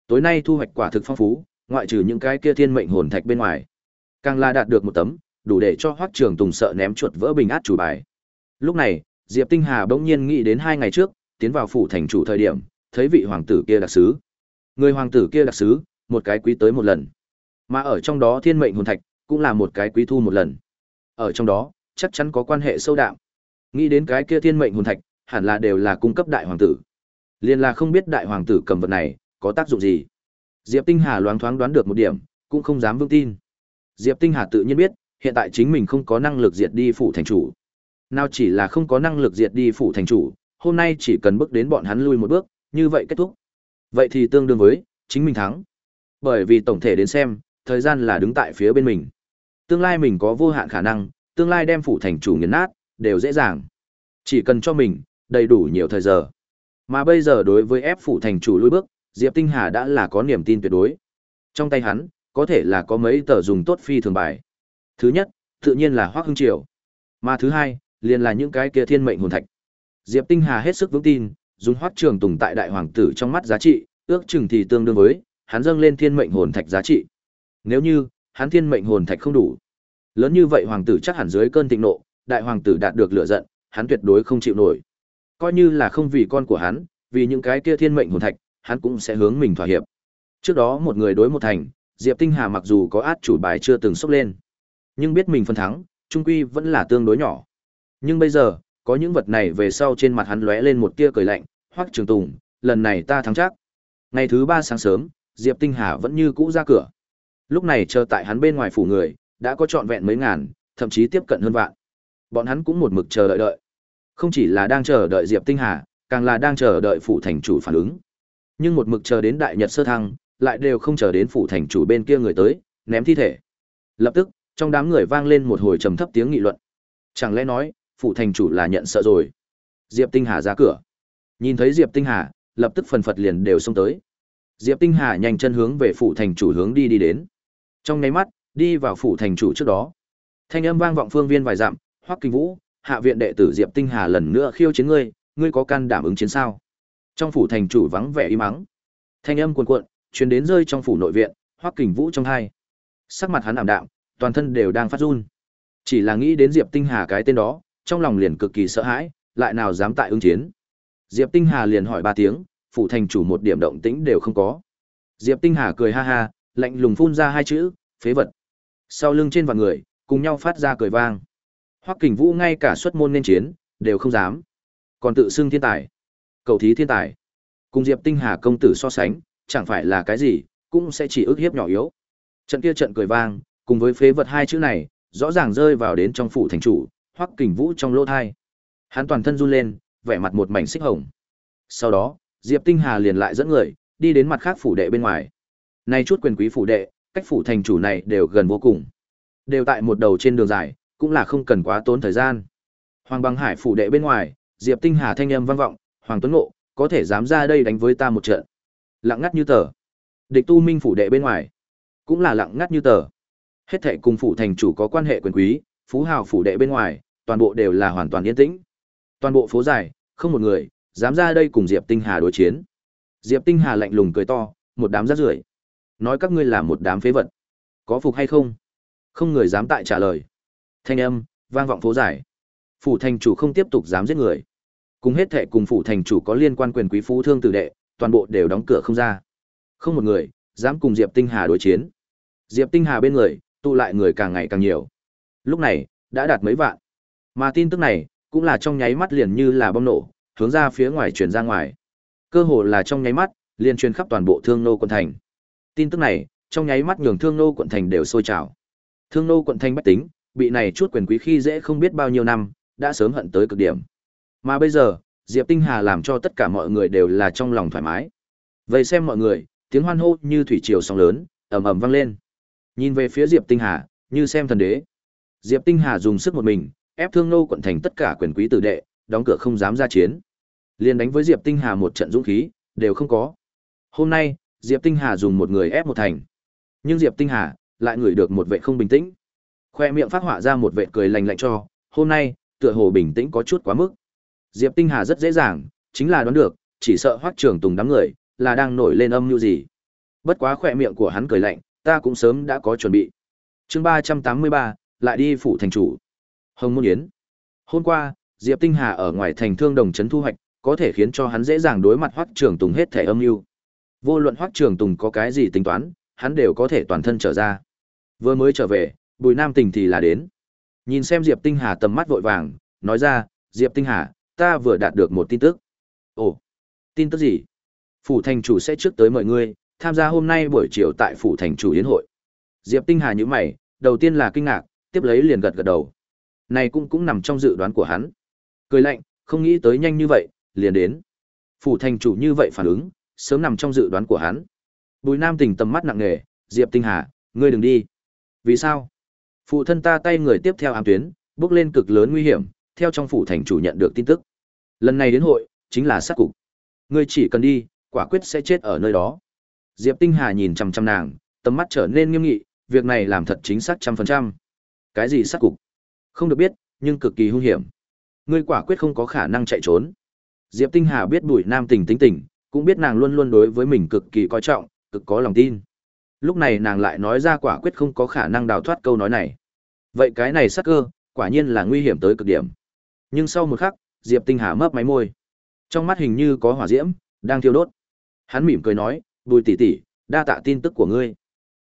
Tối nay thu hoạch quả thực phong phú, ngoại trừ những cái kia thiên mệnh hồn thạch bên ngoài, càng là đạt được một tấm, đủ để cho Hoắc Trường Tùng sợ ném chuột vỡ bình át chủ bài. Lúc này, Diệp Tinh Hà bỗng nhiên nghĩ đến hai ngày trước, tiến vào phủ thành chủ thời điểm, thấy vị hoàng tử kia đặc sứ. Người hoàng tử kia đặc sứ, một cái quý tới một lần. Mà ở trong đó thiên mệnh hồn thạch, cũng là một cái quý thu một lần. Ở trong đó, chắc chắn có quan hệ sâu đậm. Nghĩ đến cái kia thiên mệnh hồn thạch, hẳn là đều là cung cấp đại hoàng tử. Liên là không biết đại hoàng tử cầm vật này, có tác dụng gì. Diệp Tinh Hà loáng thoáng đoán được một điểm, cũng không dám vững tin. Diệp Tinh Hà tự nhiên biết, hiện tại chính mình không có năng lực diệt đi phủ thành chủ. Nào chỉ là không có năng lực diệt đi phủ thành chủ, hôm nay chỉ cần bước đến bọn hắn lui một bước, như vậy kết thúc. Vậy thì tương đương với, chính mình thắng. Bởi vì tổng thể đến xem, thời gian là đứng tại phía bên mình. Tương lai mình có vô hạn khả năng, tương lai đem phủ thành chủ nghiền nát, đều dễ dàng. Chỉ cần cho mình, đầy đủ nhiều thời giờ. Mà bây giờ đối với ép phủ thành chủ lui bước, Diệp Tinh Hà đã là có niềm tin tuyệt đối. Trong tay hắn, có thể là có mấy tờ dùng tốt phi thường bài. Thứ nhất, tự nhiên là Hoắc Hưng Triều. Mà thứ hai, liền là những cái kia thiên mệnh hồn thạch. Diệp Tinh Hà hết sức vững tin, dùng Hoắc Trường Tùng tại đại hoàng tử trong mắt giá trị, ước chừng thì tương đương với hắn dâng lên thiên mệnh hồn thạch giá trị. Nếu như hắn thiên mệnh hồn thạch không đủ, lớn như vậy hoàng tử chắc hẳn dưới cơn thịnh nộ, đại hoàng tử đạt được lửa giận, hắn tuyệt đối không chịu nổi. Coi như là không vì con của hắn, vì những cái kia thiên mệnh hồn thạch, hắn cũng sẽ hướng mình thỏa hiệp. Trước đó một người đối một thành, Diệp Tinh Hà mặc dù có át chủ bài chưa từng sốc lên, nhưng biết mình phân thắng, trung quy vẫn là tương đối nhỏ. Nhưng bây giờ, có những vật này về sau trên mặt hắn lóe lên một tia cười lạnh, "Hoắc Trường Tùng, lần này ta thắng chắc." Ngày thứ ba sáng sớm, Diệp Tinh Hà vẫn như cũ ra cửa. Lúc này chờ tại hắn bên ngoài phủ người, đã có trọn vẹn mấy ngàn, thậm chí tiếp cận hơn vạn. Bọn hắn cũng một mực chờ đợi đợi. Không chỉ là đang chờ đợi Diệp Tinh Hà, càng là đang chờ đợi phủ thành chủ phản ứng. Nhưng một mực chờ đến đại nhật sơ thăng, lại đều không chờ đến phủ thành chủ bên kia người tới, ném thi thể. Lập tức, trong đám người vang lên một hồi trầm thấp tiếng nghị luận. Chẳng lẽ nói, phủ thành chủ là nhận sợ rồi? Diệp Tinh Hà ra cửa. Nhìn thấy Diệp Tinh Hà, lập tức phần phật liền đều xông tới. Diệp Tinh Hà nhanh chân hướng về phủ thành chủ hướng đi đi đến. Trong nháy mắt, đi vào phủ thành chủ trước đó. Thanh âm vang vọng phương viên vài dặm, Hoắc Kinh Vũ, hạ viện đệ tử Diệp Tinh Hà lần nữa khiêu chiến ngươi, ngươi có can đảm ứng chiến sao? Trong phủ thành chủ vắng vẻ im mắng. Thanh âm cuồn cuộn, truyền đến rơi trong phủ nội viện, Hoắc Kình Vũ trong hai. Sắc mặt hắn ảm đạm, toàn thân đều đang phát run. Chỉ là nghĩ đến Diệp Tinh Hà cái tên đó, trong lòng liền cực kỳ sợ hãi, lại nào dám tại ứng chiến. Diệp Tinh Hà liền hỏi ba tiếng, phủ thành chủ một điểm động tĩnh đều không có. Diệp Tinh Hà cười ha ha, lạnh lùng phun ra hai chữ, phế vật. Sau lưng trên vạn người, cùng nhau phát ra cười vang. Hoắc Kình Vũ ngay cả xuất môn nên chiến, đều không dám. Còn tự xưng thiên tài. Cầu thí thiên tài. Cùng Diệp Tinh Hà công tử so sánh, chẳng phải là cái gì, cũng sẽ chỉ ức hiếp nhỏ yếu. Trận kia trận cười vang, cùng với phế vật hai chữ này, rõ ràng rơi vào đến trong phủ thành chủ, Hoắc Kình Vũ trong lỗ thai. Hắn toàn thân run lên, vẻ mặt một mảnh xích hồng. Sau đó, Diệp Tinh Hà liền lại dẫn người, đi đến mặt khác phủ đệ bên ngoài. nay chút quyền quý phủ đệ, cách phủ thành chủ này đều gần vô cùng. Đều tại một đầu trên đường dài, cũng là không cần quá tốn thời gian. Hoàng Băng Hải phủ đệ bên ngoài, Diệp Tinh Hà thanh âm vang vọng, "Hoàng Tuấn Ngộ, có thể dám ra đây đánh với ta một trận?" Lặng ngắt như tờ. Địch Tu Minh phủ đệ bên ngoài, cũng là lặng ngắt như tờ. Hết thệ cùng phủ thành chủ có quan hệ quyền quý, phú hào phủ đệ bên ngoài, toàn bộ đều là hoàn toàn yên tĩnh. Toàn bộ phố dài, không một người dám ra đây cùng Diệp Tinh Hà đối chiến. Diệp Tinh Hà lạnh lùng cười to, một đám rác rưởi. Nói các ngươi là một đám phế vật. Có phục hay không? Không người dám tại trả lời. Thanh âm vang vọng phố dài. Phủ thành chủ không tiếp tục dám giết người. Cùng hết thệ cùng phủ thành chủ có liên quan quyền quý phú thương tử đệ, toàn bộ đều đóng cửa không ra. Không một người dám cùng Diệp Tinh Hà đối chiến. Diệp Tinh Hà bên người, tụ lại người càng ngày càng nhiều. Lúc này, đã đạt mấy vạn. Mà tin tức này, cũng là trong nháy mắt liền như là bom nổ, hướng ra phía ngoài truyền ra ngoài. Cơ hồ là trong nháy mắt, liền truyền khắp toàn bộ Thương Nô quận thành. Tin tức này, trong nháy mắt nhường Thương Nô quận thành đều sôi trào. Thương Nô quận thành bách tính, bị này chút quyền quý khi dễ không biết bao nhiêu năm, đã sớm hận tới cực điểm. Mà bây giờ, Diệp Tinh Hà làm cho tất cả mọi người đều là trong lòng thoải mái. Vậy xem mọi người, tiếng hoan hô như thủy triều sóng lớn, ầm ầm vang lên. Nhìn về phía Diệp Tinh Hà, như xem thần đế. Diệp Tinh Hà dùng sức một mình, ép thương nô quận thành tất cả quyền quý tử đệ, đóng cửa không dám ra chiến. Liên đánh với Diệp Tinh Hà một trận dũng khí, đều không có. Hôm nay, Diệp Tinh Hà dùng một người ép một thành. Nhưng Diệp Tinh Hà lại ngửi được một vệ không bình tĩnh. Khoe miệng phát họa ra một vệ cười lành lạnh cho, hôm nay, tựa hồ bình tĩnh có chút quá mức. Diệp Tinh Hà rất dễ dàng, chính là đoán được, chỉ sợ Hoắc Trường Tùng đám người là đang nổi lên âm mưu gì. Bất quá khoe miệng của hắn cười lạnh, ta cũng sớm đã có chuẩn bị. Chương ba trăm tám mươi ba lại đi phủ thành chủ. Hồng Môn Yến. Hôm qua, Diệp Tinh Hà ở ngoài thành thương đồng trấn thu hoạch, có thể khiến cho hắn dễ dàng đối mặt Hoắc Trường Tùng hết thể âm mưu. Vô luận Hoắc Trường Tùng có cái gì tính toán, hắn đều có thể toàn thân trở ra. Vừa mới trở về, Bùi Nam Tình thì là đến. Nhìn xem Diệp Tinh Hà tầm mắt vội vàng, nói ra, Diệp Tinh Hà, ta vừa đạt được một tin tức. Ồ, tin tức gì? Phủ thành chủ sẽ trước tới mời ngươi, tham gia hôm nay buổi chiều tại phủ thành chủ yến hội. Diệp Tinh Hà nhíu mày, đầu tiên là kinh ngạc, tiếp lấy liền gật gật đầu. Này cũng cũng nằm trong dự đoán của hắn. Cười lạnh, không nghĩ tới nhanh như vậy, liền đến. Phủ thành chủ như vậy phản ứng, sớm nằm trong dự đoán của hắn. Bùi Nam Tình tầm mắt nặng nề, Diệp Tinh Hà, ngươi đừng đi. Vì sao? Phụ thân ta tay người tiếp theo ám tuyến, bước lên cực lớn nguy hiểm, theo trong phủ thành chủ nhận được tin tức. Lần này đến hội, chính là sát cục. Ngươi chỉ cần đi, quả quyết sẽ chết ở nơi đó. Diệp Tinh Hà nhìn chằm chằm nàng, tầm mắt trở nên nghiêm nghị, việc này làm thật chính xác trăm phần trăm. Cái gì sát cục? Không được biết, nhưng cực kỳ hung hiểm. Ngươi quả quyết không có khả năng chạy trốn. Diệp Tinh Hà biết Bùi Nam Tình tính tình, cũng biết nàng luôn luôn đối với mình cực kỳ coi trọng, cực có lòng tin. Lúc này nàng lại nói ra quả quyết không có khả năng đào thoát câu nói này. Vậy cái này sát cơ, quả nhiên là nguy hiểm tới cực điểm. Nhưng sau một khắc, Diệp Tinh Hà mấp máy môi. Trong mắt hình như có hỏa diễm, đang thiêu đốt. Hắn mỉm cười nói, bùi tỷ tỷ, đa tạ tin tức của ngươi.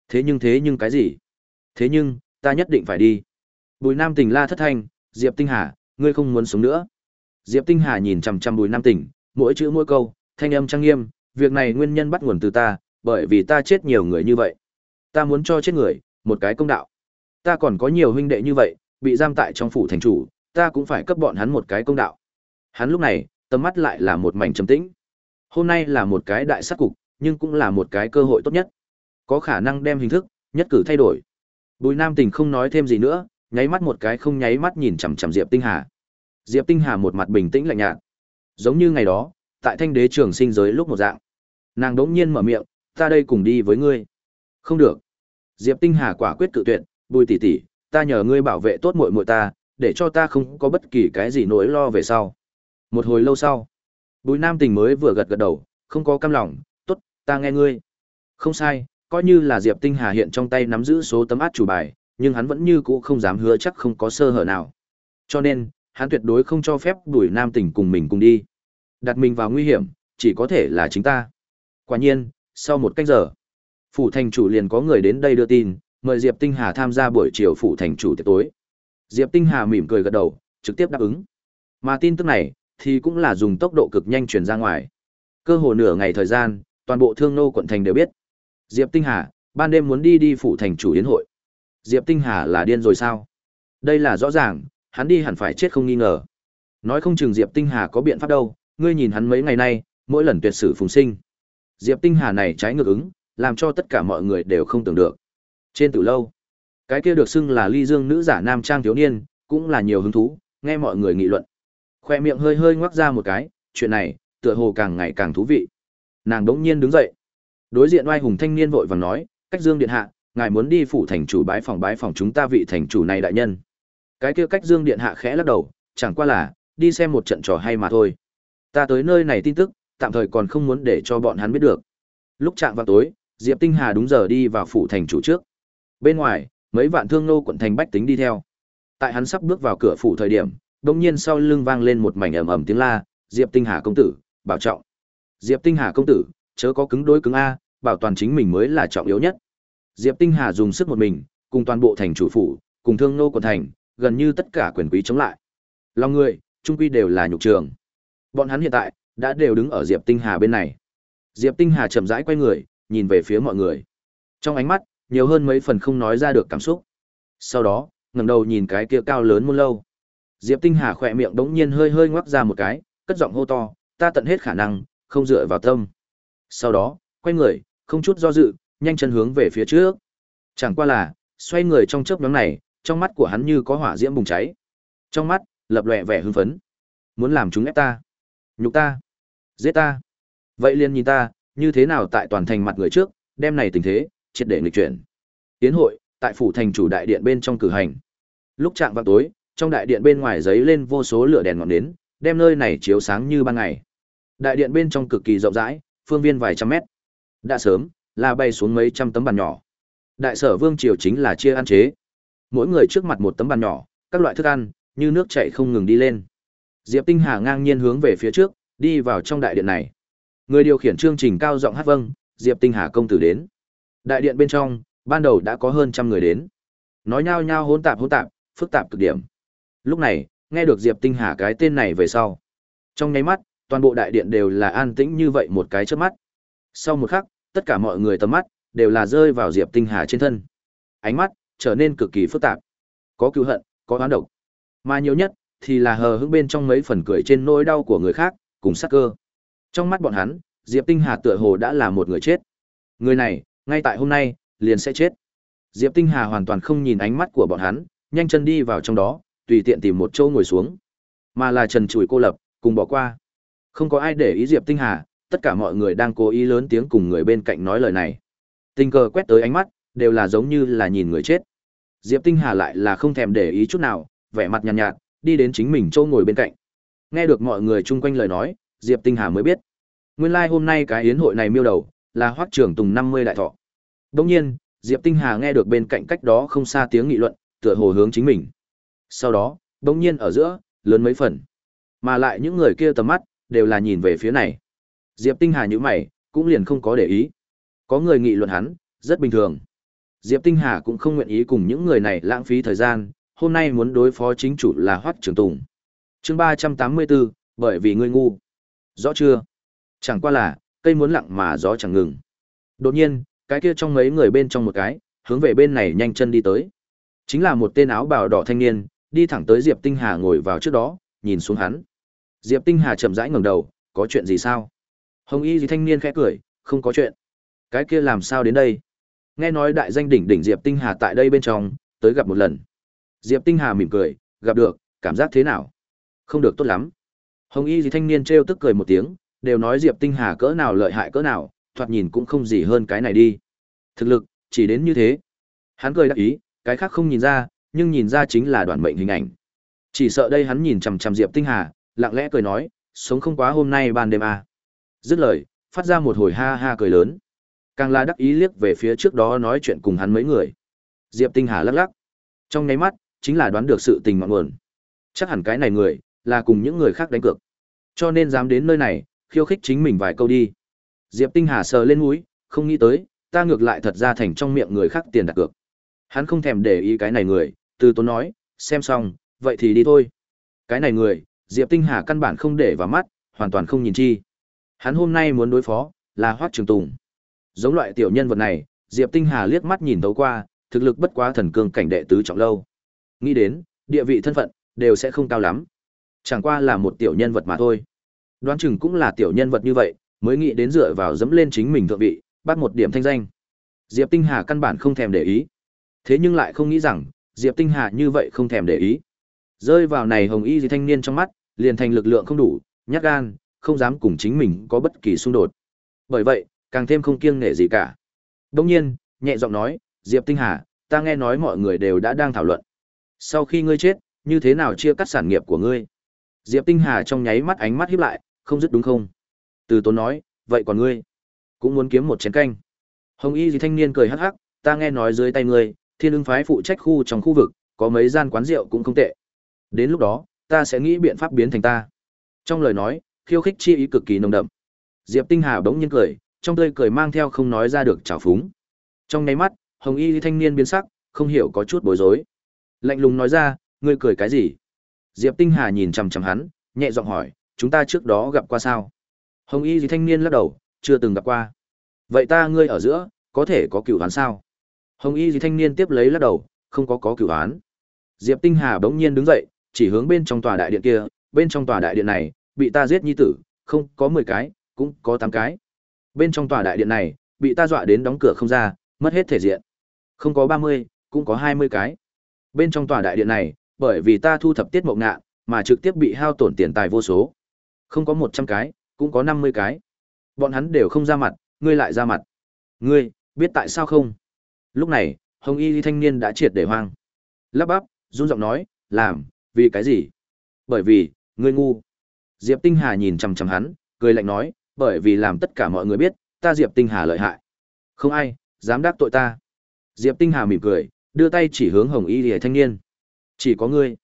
Thế nhưng thế nhưng cái gì? Thế nhưng, ta nhất định phải đi. Bùi Nam Tình la thất thanh, Diệp Tinh Hà, ngươi không muốn sống nữa. Diệp Tinh Hà nhìn chằm chằm Bùi Nam Tình, mỗi chữ mỗi câu, thanh âm trang nghiêm, việc này nguyên nhân bắt nguồn từ ta, bởi vì ta chết nhiều người như vậy. Ta muốn cho chết người, một cái công đạo. Ta còn có nhiều huynh đệ như vậy, bị giam tại trong phủ thành chủ, ta cũng phải cấp bọn hắn một cái công đạo. Hắn lúc này, tầm mắt lại là một mảnh trầm tĩnh. Hôm nay là một cái đại sát cục, nhưng cũng là một cái cơ hội tốt nhất. Có khả năng đem hình thức, nhất cử thay đổi. Bùi Nam Tình không nói thêm gì nữa, nháy mắt một cái không nháy mắt nhìn chằm chằm Diệp Tinh Hà. Diệp Tinh Hà một mặt bình tĩnh lạnh nhạt, giống như ngày đó, tại Thanh Đế trường sinh giới lúc một dạng. Nàng đỗng nhiên mở miệng, "Ta đây cùng đi với ngươi." "Không được." Diệp Tinh Hà quả quyết cự tuyệt, "Bùi tỷ tỷ, ta nhờ ngươi bảo vệ tốt muội muội ta, để cho ta không có bất kỳ cái gì nỗi lo về sau." Một hồi lâu sau, Bùi Nam Tình mới vừa gật gật đầu, không có cam lòng, ta nghe ngươi." Không sai, coi như là Diệp Tinh Hà hiện trong tay nắm giữ số tấm át chủ bài, nhưng hắn vẫn như cũ không dám hứa chắc không có sơ hở nào. Cho nên, hắn tuyệt đối không cho phép đuổi Nam Tỉnh cùng mình cùng đi. Đặt mình vào nguy hiểm, chỉ có thể là chính ta. Quả nhiên, sau một cách giờ, phủ thành chủ liền có người đến đây đưa tin, mời Diệp Tinh Hà tham gia buổi chiều phủ thành chủ tiệc tối. Diệp Tinh Hà mỉm cười gật đầu, trực tiếp đáp ứng. Mà tin tức này thì cũng là dùng tốc độ cực nhanh truyền ra ngoài. Cơ hồ nửa ngày thời gian, toàn bộ Thương Nô quận thành đều biết. Diệp Tinh Hà, ban đêm muốn đi đi phủ thành chủ yến hội. Diệp Tinh Hà là điên rồi sao? Đây là rõ ràng, hắn đi hẳn phải chết không nghi ngờ. Nói không chừng Diệp Tinh Hà có biện pháp đâu, ngươi nhìn hắn mấy ngày nay, mỗi lần tuyệt sử phùng sinh. Diệp Tinh Hà này trái ngược ứng, làm cho tất cả mọi người đều không tưởng được. Trên từ lâu, cái kia được xưng là ly dương nữ giả nam trang thiếu niên, cũng là nhiều hứng thú, nghe mọi người nghị luận. Khoe miệng hơi hơi ngoác ra một cái, chuyện này, tựa hồ càng ngày càng thú vị. Nàng đống nhiên đứng dậy. Đối diện oai hùng thanh niên vội vàng nói, cách dương điện hạ, ngài muốn đi phủ thành chủ bái phòng bái phòng chúng ta vị thành chủ này đại nhân. Cái kia cách dương điện hạ khẽ lắc đầu, chẳng qua là, đi xem một trận trò hay mà thôi. Ta tới nơi này tin tức, tạm thời còn không muốn để cho bọn hắn biết được. Lúc chạm vào tối, Diệp Tinh Hà đúng giờ đi vào phủ thành chủ trước. Bên ngoài, mấy vạn thương nô quận thành bách tính đi theo. Tại hắn sắp bước vào cửa phủ thời điểm, đông nhiên sau lưng vang lên một mảnh ầm ầm tiếng la, "Diệp Tinh Hà công tử, bảo trọng." Diệp Tinh Hà công tử, chớ có cứng đối cứng a, bảo toàn chính mình mới là trọng yếu nhất. Diệp Tinh Hà dùng sức một mình, cùng toàn bộ thành chủ phủ, cùng thương nô quận thành, gần như tất cả quyền quý chống lại. Lòng người, trung quy đều là nhục trường. Bọn hắn hiện tại đã đều đứng ở Diệp Tinh Hà bên này. Diệp Tinh Hà chậm rãi quay người, nhìn về phía mọi người. Trong ánh mắt, nhiều hơn mấy phần không nói ra được cảm xúc. Sau đó, ngẩng đầu nhìn cái kia cao lớn muôn lâu. Diệp Tinh Hà khỏe miệng đống nhiên hơi hơi ngoác ra một cái, cất giọng hô to, ta tận hết khả năng, không dựa vào tâm. Sau đó, quay người, không chút do dự, nhanh chân hướng về phía trước. Chẳng qua là, xoay người trong chớp nhoáng này, trong mắt của hắn như có hỏa diễm bùng cháy. Trong mắt, lập lòe vẻ hưng phấn. Muốn làm chúng ép ta, nhục ta, giết ta. Vậy liền nhìn ta, như thế nào tại toàn thành mặt người trước, đem này tình thế, triệt để nghịch chuyển. Tiến hội, tại phủ thành chủ đại điện bên trong cử hành. Lúc trạng vào tối, trong đại điện bên ngoài giấy lên vô số lửa đèn ngọn nến, đem nơi này chiếu sáng như ban ngày. Đại điện bên trong cực kỳ rộng rãi, phương viên vài trăm mét. Đã sớm, là bay xuống mấy trăm tấm bàn nhỏ. Đại sở vương triều chính là chia ăn chế. Mỗi người trước mặt một tấm bàn nhỏ, các loại thức ăn, như nước chảy không ngừng đi lên. Diệp Tinh Hà ngang nhiên hướng về phía trước, đi vào trong đại điện này. Người điều khiển chương trình cao giọng hát vâng, Diệp Tinh Hà công tử đến. Đại điện bên trong, ban đầu đã có hơn trăm người đến. Nói nhao nhao hỗn tạp hỗn tạp, phức tạp cực điểm. Lúc này, nghe được Diệp Tinh Hà cái tên này về sau. Trong nháy mắt, toàn bộ đại điện đều là an tĩnh như vậy một cái chớp mắt. Sau một khắc, tất cả mọi người tầm mắt đều là rơi vào Diệp Tinh Hà trên thân. Ánh mắt trở nên cực kỳ phức tạp. Có cứu hận, có oán độc. Mà nhiều nhất thì là hờ hững bên trong mấy phần cười trên nỗi đau của người khác, cùng sắc cơ. Trong mắt bọn hắn, Diệp Tinh Hà tựa hồ đã là một người chết. Người này, ngay tại hôm nay, liền sẽ chết. Diệp Tinh Hà hoàn toàn không nhìn ánh mắt của bọn hắn, nhanh chân đi vào trong đó, tùy tiện tìm một chỗ ngồi xuống. Mà là trần trụi cô lập, cùng bỏ qua. Không có ai để ý Diệp Tinh Hà, tất cả mọi người đang cố ý lớn tiếng cùng người bên cạnh nói lời này. Tình cờ quét tới ánh mắt, đều là giống như là nhìn người chết. Diệp Tinh Hà lại là không thèm để ý chút nào, vẻ mặt nhàn nhạt, nhạt, đi đến chính mình chỗ ngồi bên cạnh. Nghe được mọi người chung quanh lời nói, Diệp Tinh Hà mới biết. Nguyên lai like hôm nay cái yến hội này miêu đầu, là Hoắc trưởng Tùng 50 đại thọ. Đương nhiên, Diệp Tinh Hà nghe được bên cạnh cách đó không xa tiếng nghị luận, tựa hồ hướng chính mình. Sau đó, đột nhiên ở giữa, lớn mấy phần. Mà lại những người kia tầm mắt, đều là nhìn về phía này. Diệp Tinh Hà như mày, cũng liền không có để ý. Có người nghị luận hắn, rất bình thường. Diệp Tinh Hà cũng không nguyện ý cùng những người này lãng phí thời gian, hôm nay muốn đối phó chính chủ là Hoắc Trường Tùng. Chương 384, bởi vì ngươi ngu. Rõ chưa? Chẳng qua là, cây muốn lặng mà gió chẳng ngừng. Đột nhiên, cái kia trong mấy người bên trong một cái, hướng về bên này nhanh chân đi tới. Chính là một tên áo bào đỏ thanh niên, đi thẳng tới Diệp Tinh Hà ngồi vào trước đó, nhìn xuống hắn. Diệp Tinh Hà chậm rãi ngẩng đầu, có chuyện gì sao? Hồng Y gì thanh niên khẽ cười, không có chuyện. Cái kia làm sao đến đây? Nghe nói đại danh đỉnh đỉnh Diệp Tinh Hà tại đây bên trong, tới gặp một lần. Diệp Tinh Hà mỉm cười, gặp được, cảm giác thế nào? Không được tốt lắm. Hồng Y gì thanh niên trêu tức cười một tiếng, đều nói Diệp Tinh Hà cỡ nào lợi hại cỡ nào, thoạt nhìn cũng không gì hơn cái này đi. Thực lực, chỉ đến như thế. Hắn cười đắc ý, cái khác không nhìn ra, nhưng nhìn ra chính là đoạn mệnh hình ảnh. Chỉ sợ đây hắn nhìn chằm chằm Diệp Tinh Hà, lặng lẽ cười nói, sống không quá hôm nay ban đêm à. Dứt lời, phát ra một hồi ha ha cười lớn. Càng là đắc ý liếc về phía trước đó nói chuyện cùng hắn mấy người. Diệp Tinh Hà lắc lắc. Trong nháy mắt, chính là đoán được sự tình ngọn nguồn. Chắc hẳn cái này người, là cùng những người khác đánh cược. Cho nên dám đến nơi này, khiêu khích chính mình vài câu đi. Diệp Tinh Hà sờ lên mũi, không nghĩ tới, ta ngược lại thật ra thành trong miệng người khác tiền đặt cược. Hắn không thèm để ý cái này người, từ tốn nói, xem xong, vậy thì đi thôi. Cái này người, Diệp Tinh Hà căn bản không để vào mắt, hoàn toàn không nhìn chi. Hắn hôm nay muốn đối phó, là Hoắc Trường Tùng. Giống loại tiểu nhân vật này, Diệp Tinh Hà liếc mắt nhìn thấu qua, thực lực bất quá thần cương cảnh đệ tứ trọng lâu. Nghĩ đến, địa vị thân phận, đều sẽ không cao lắm. Chẳng qua là một tiểu nhân vật mà thôi. Đoán chừng cũng là tiểu nhân vật như vậy, mới nghĩ đến dựa vào dẫm lên chính mình thượng vị, bắt một điểm thanh danh. Diệp Tinh Hà căn bản không thèm để ý. Thế nhưng lại không nghĩ rằng, Diệp Tinh Hà như vậy không thèm để ý. Rơi vào này hồng y gì thanh niên trong mắt, liền thành lực lượng không đủ, nhát gan, không dám cùng chính mình có bất kỳ xung đột. Bởi vậy, càng thêm không kiêng nể gì cả. Đông nhiên, nhẹ giọng nói, Diệp Tinh Hà, ta nghe nói mọi người đều đã đang thảo luận. Sau khi ngươi chết, như thế nào chia cắt sản nghiệp của ngươi? Diệp Tinh Hà trong nháy mắt ánh mắt híp lại, không dứt đúng không? Từ Tốn nói, vậy còn ngươi, cũng muốn kiếm một chén canh. Hồng Y gì thanh niên cười hắc hắc, ta nghe nói dưới tay ngươi, Thiên Ưng phái phụ trách khu trong khu vực, có mấy gian quán rượu cũng không tệ. Đến lúc đó, ta sẽ nghĩ biện pháp biến thành ta. Trong lời nói, khiêu khích chi ý cực kỳ nồng đậm. Diệp Tinh Hà bỗng nhiên cười, trong tươi cười mang theo không nói ra được trào phúng. Trong nháy mắt, Hồng Y thanh niên biến sắc, không hiểu có chút bối rối. Lạnh lùng nói ra, ngươi cười cái gì? Diệp Tinh Hà nhìn chằm chằm hắn, nhẹ giọng hỏi, chúng ta trước đó gặp qua sao? Hồng Y thanh niên lắc đầu, chưa từng gặp qua. Vậy ta ngươi ở giữa, có thể có cửu đoán sao? Hồng Y thanh niên tiếp lấy lắc đầu, không có có cửu đoán Diệp Tinh Hà bỗng nhiên đứng dậy, chỉ hướng bên trong tòa đại điện kia, bên trong tòa đại điện này, bị ta giết nhi tử, không, có 10 cái, cũng có 8 cái. Bên trong tòa đại điện này, bị ta dọa đến đóng cửa không ra, mất hết thể diện. Không có 30, cũng có 20 cái. Bên trong tòa đại điện này, bởi vì ta thu thập tiết mộng ngạ, mà trực tiếp bị hao tổn tiền tài vô số. Không có 100 cái, cũng có 50 cái. Bọn hắn đều không ra mặt, ngươi lại ra mặt. Ngươi, biết tại sao không? Lúc này, Hồng Y thanh niên đã triệt để hoang. Lắp bắp, run giọng nói, làm, vì cái gì? Bởi vì, ngươi ngu. Diệp Tinh Hà nhìn chằm chằm hắn, cười lạnh nói, bởi vì làm tất cả mọi người biết, ta Diệp Tinh Hà lợi hại. Không ai dám đắc tội ta. Diệp Tinh Hà mỉm cười, đưa tay chỉ hướng Hồng Y Liễu thanh niên. Chỉ có ngươi,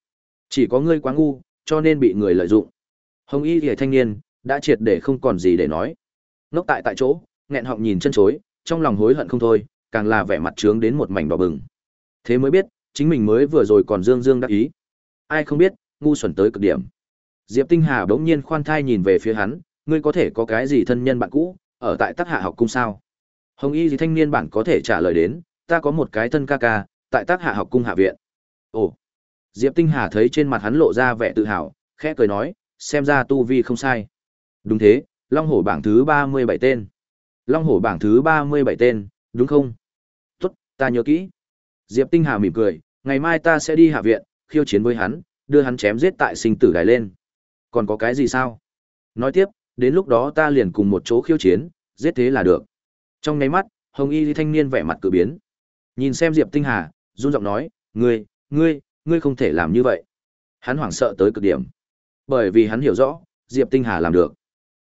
chỉ có ngươi quá ngu, cho nên bị người lợi dụng. Hồng Y Liễu thanh niên đã triệt để không còn gì để nói. Ngốc tại tại chỗ, nghẹn họng nhìn chân chối, trong lòng hối hận không thôi, càng là vẻ mặt trướng đến một mảnh đỏ bừng. Thế mới biết, chính mình mới vừa rồi còn dương dương đắc ý. Ai không biết, ngu xuẩn tới cực điểm. Diệp Tinh Hà bỗng nhiên khoan thai nhìn về phía hắn, ngươi có thể có cái gì thân nhân bạn cũ, ở tại Tắc Hạ học cung sao? Hồng Y gì thanh niên bạn có thể trả lời đến, ta có một cái thân ca ca, tại Tắc Hạ học cung hạ viện. Ồ. Diệp Tinh Hà thấy trên mặt hắn lộ ra vẻ tự hào, khẽ cười nói, xem ra tu vi không sai. Đúng thế, Long Hổ bảng thứ 37 tên. Long Hổ bảng thứ 37 tên, đúng không? Tốt, ta nhớ kỹ. Diệp Tinh Hà mỉm cười, ngày mai ta sẽ đi hạ viện, khiêu chiến với hắn, đưa hắn chém giết tại sinh tử đài lên. Còn có cái gì sao? Nói tiếp, đến lúc đó ta liền cùng một chỗ khiêu chiến, giết thế là được. Trong nháy mắt, Hồng Y thanh niên vẻ mặt cử biến. Nhìn xem Diệp Tinh Hà, run giọng nói, "Ngươi, ngươi, ngươi không thể làm như vậy." Hắn hoảng sợ tới cực điểm. Bởi vì hắn hiểu rõ, Diệp Tinh Hà làm được.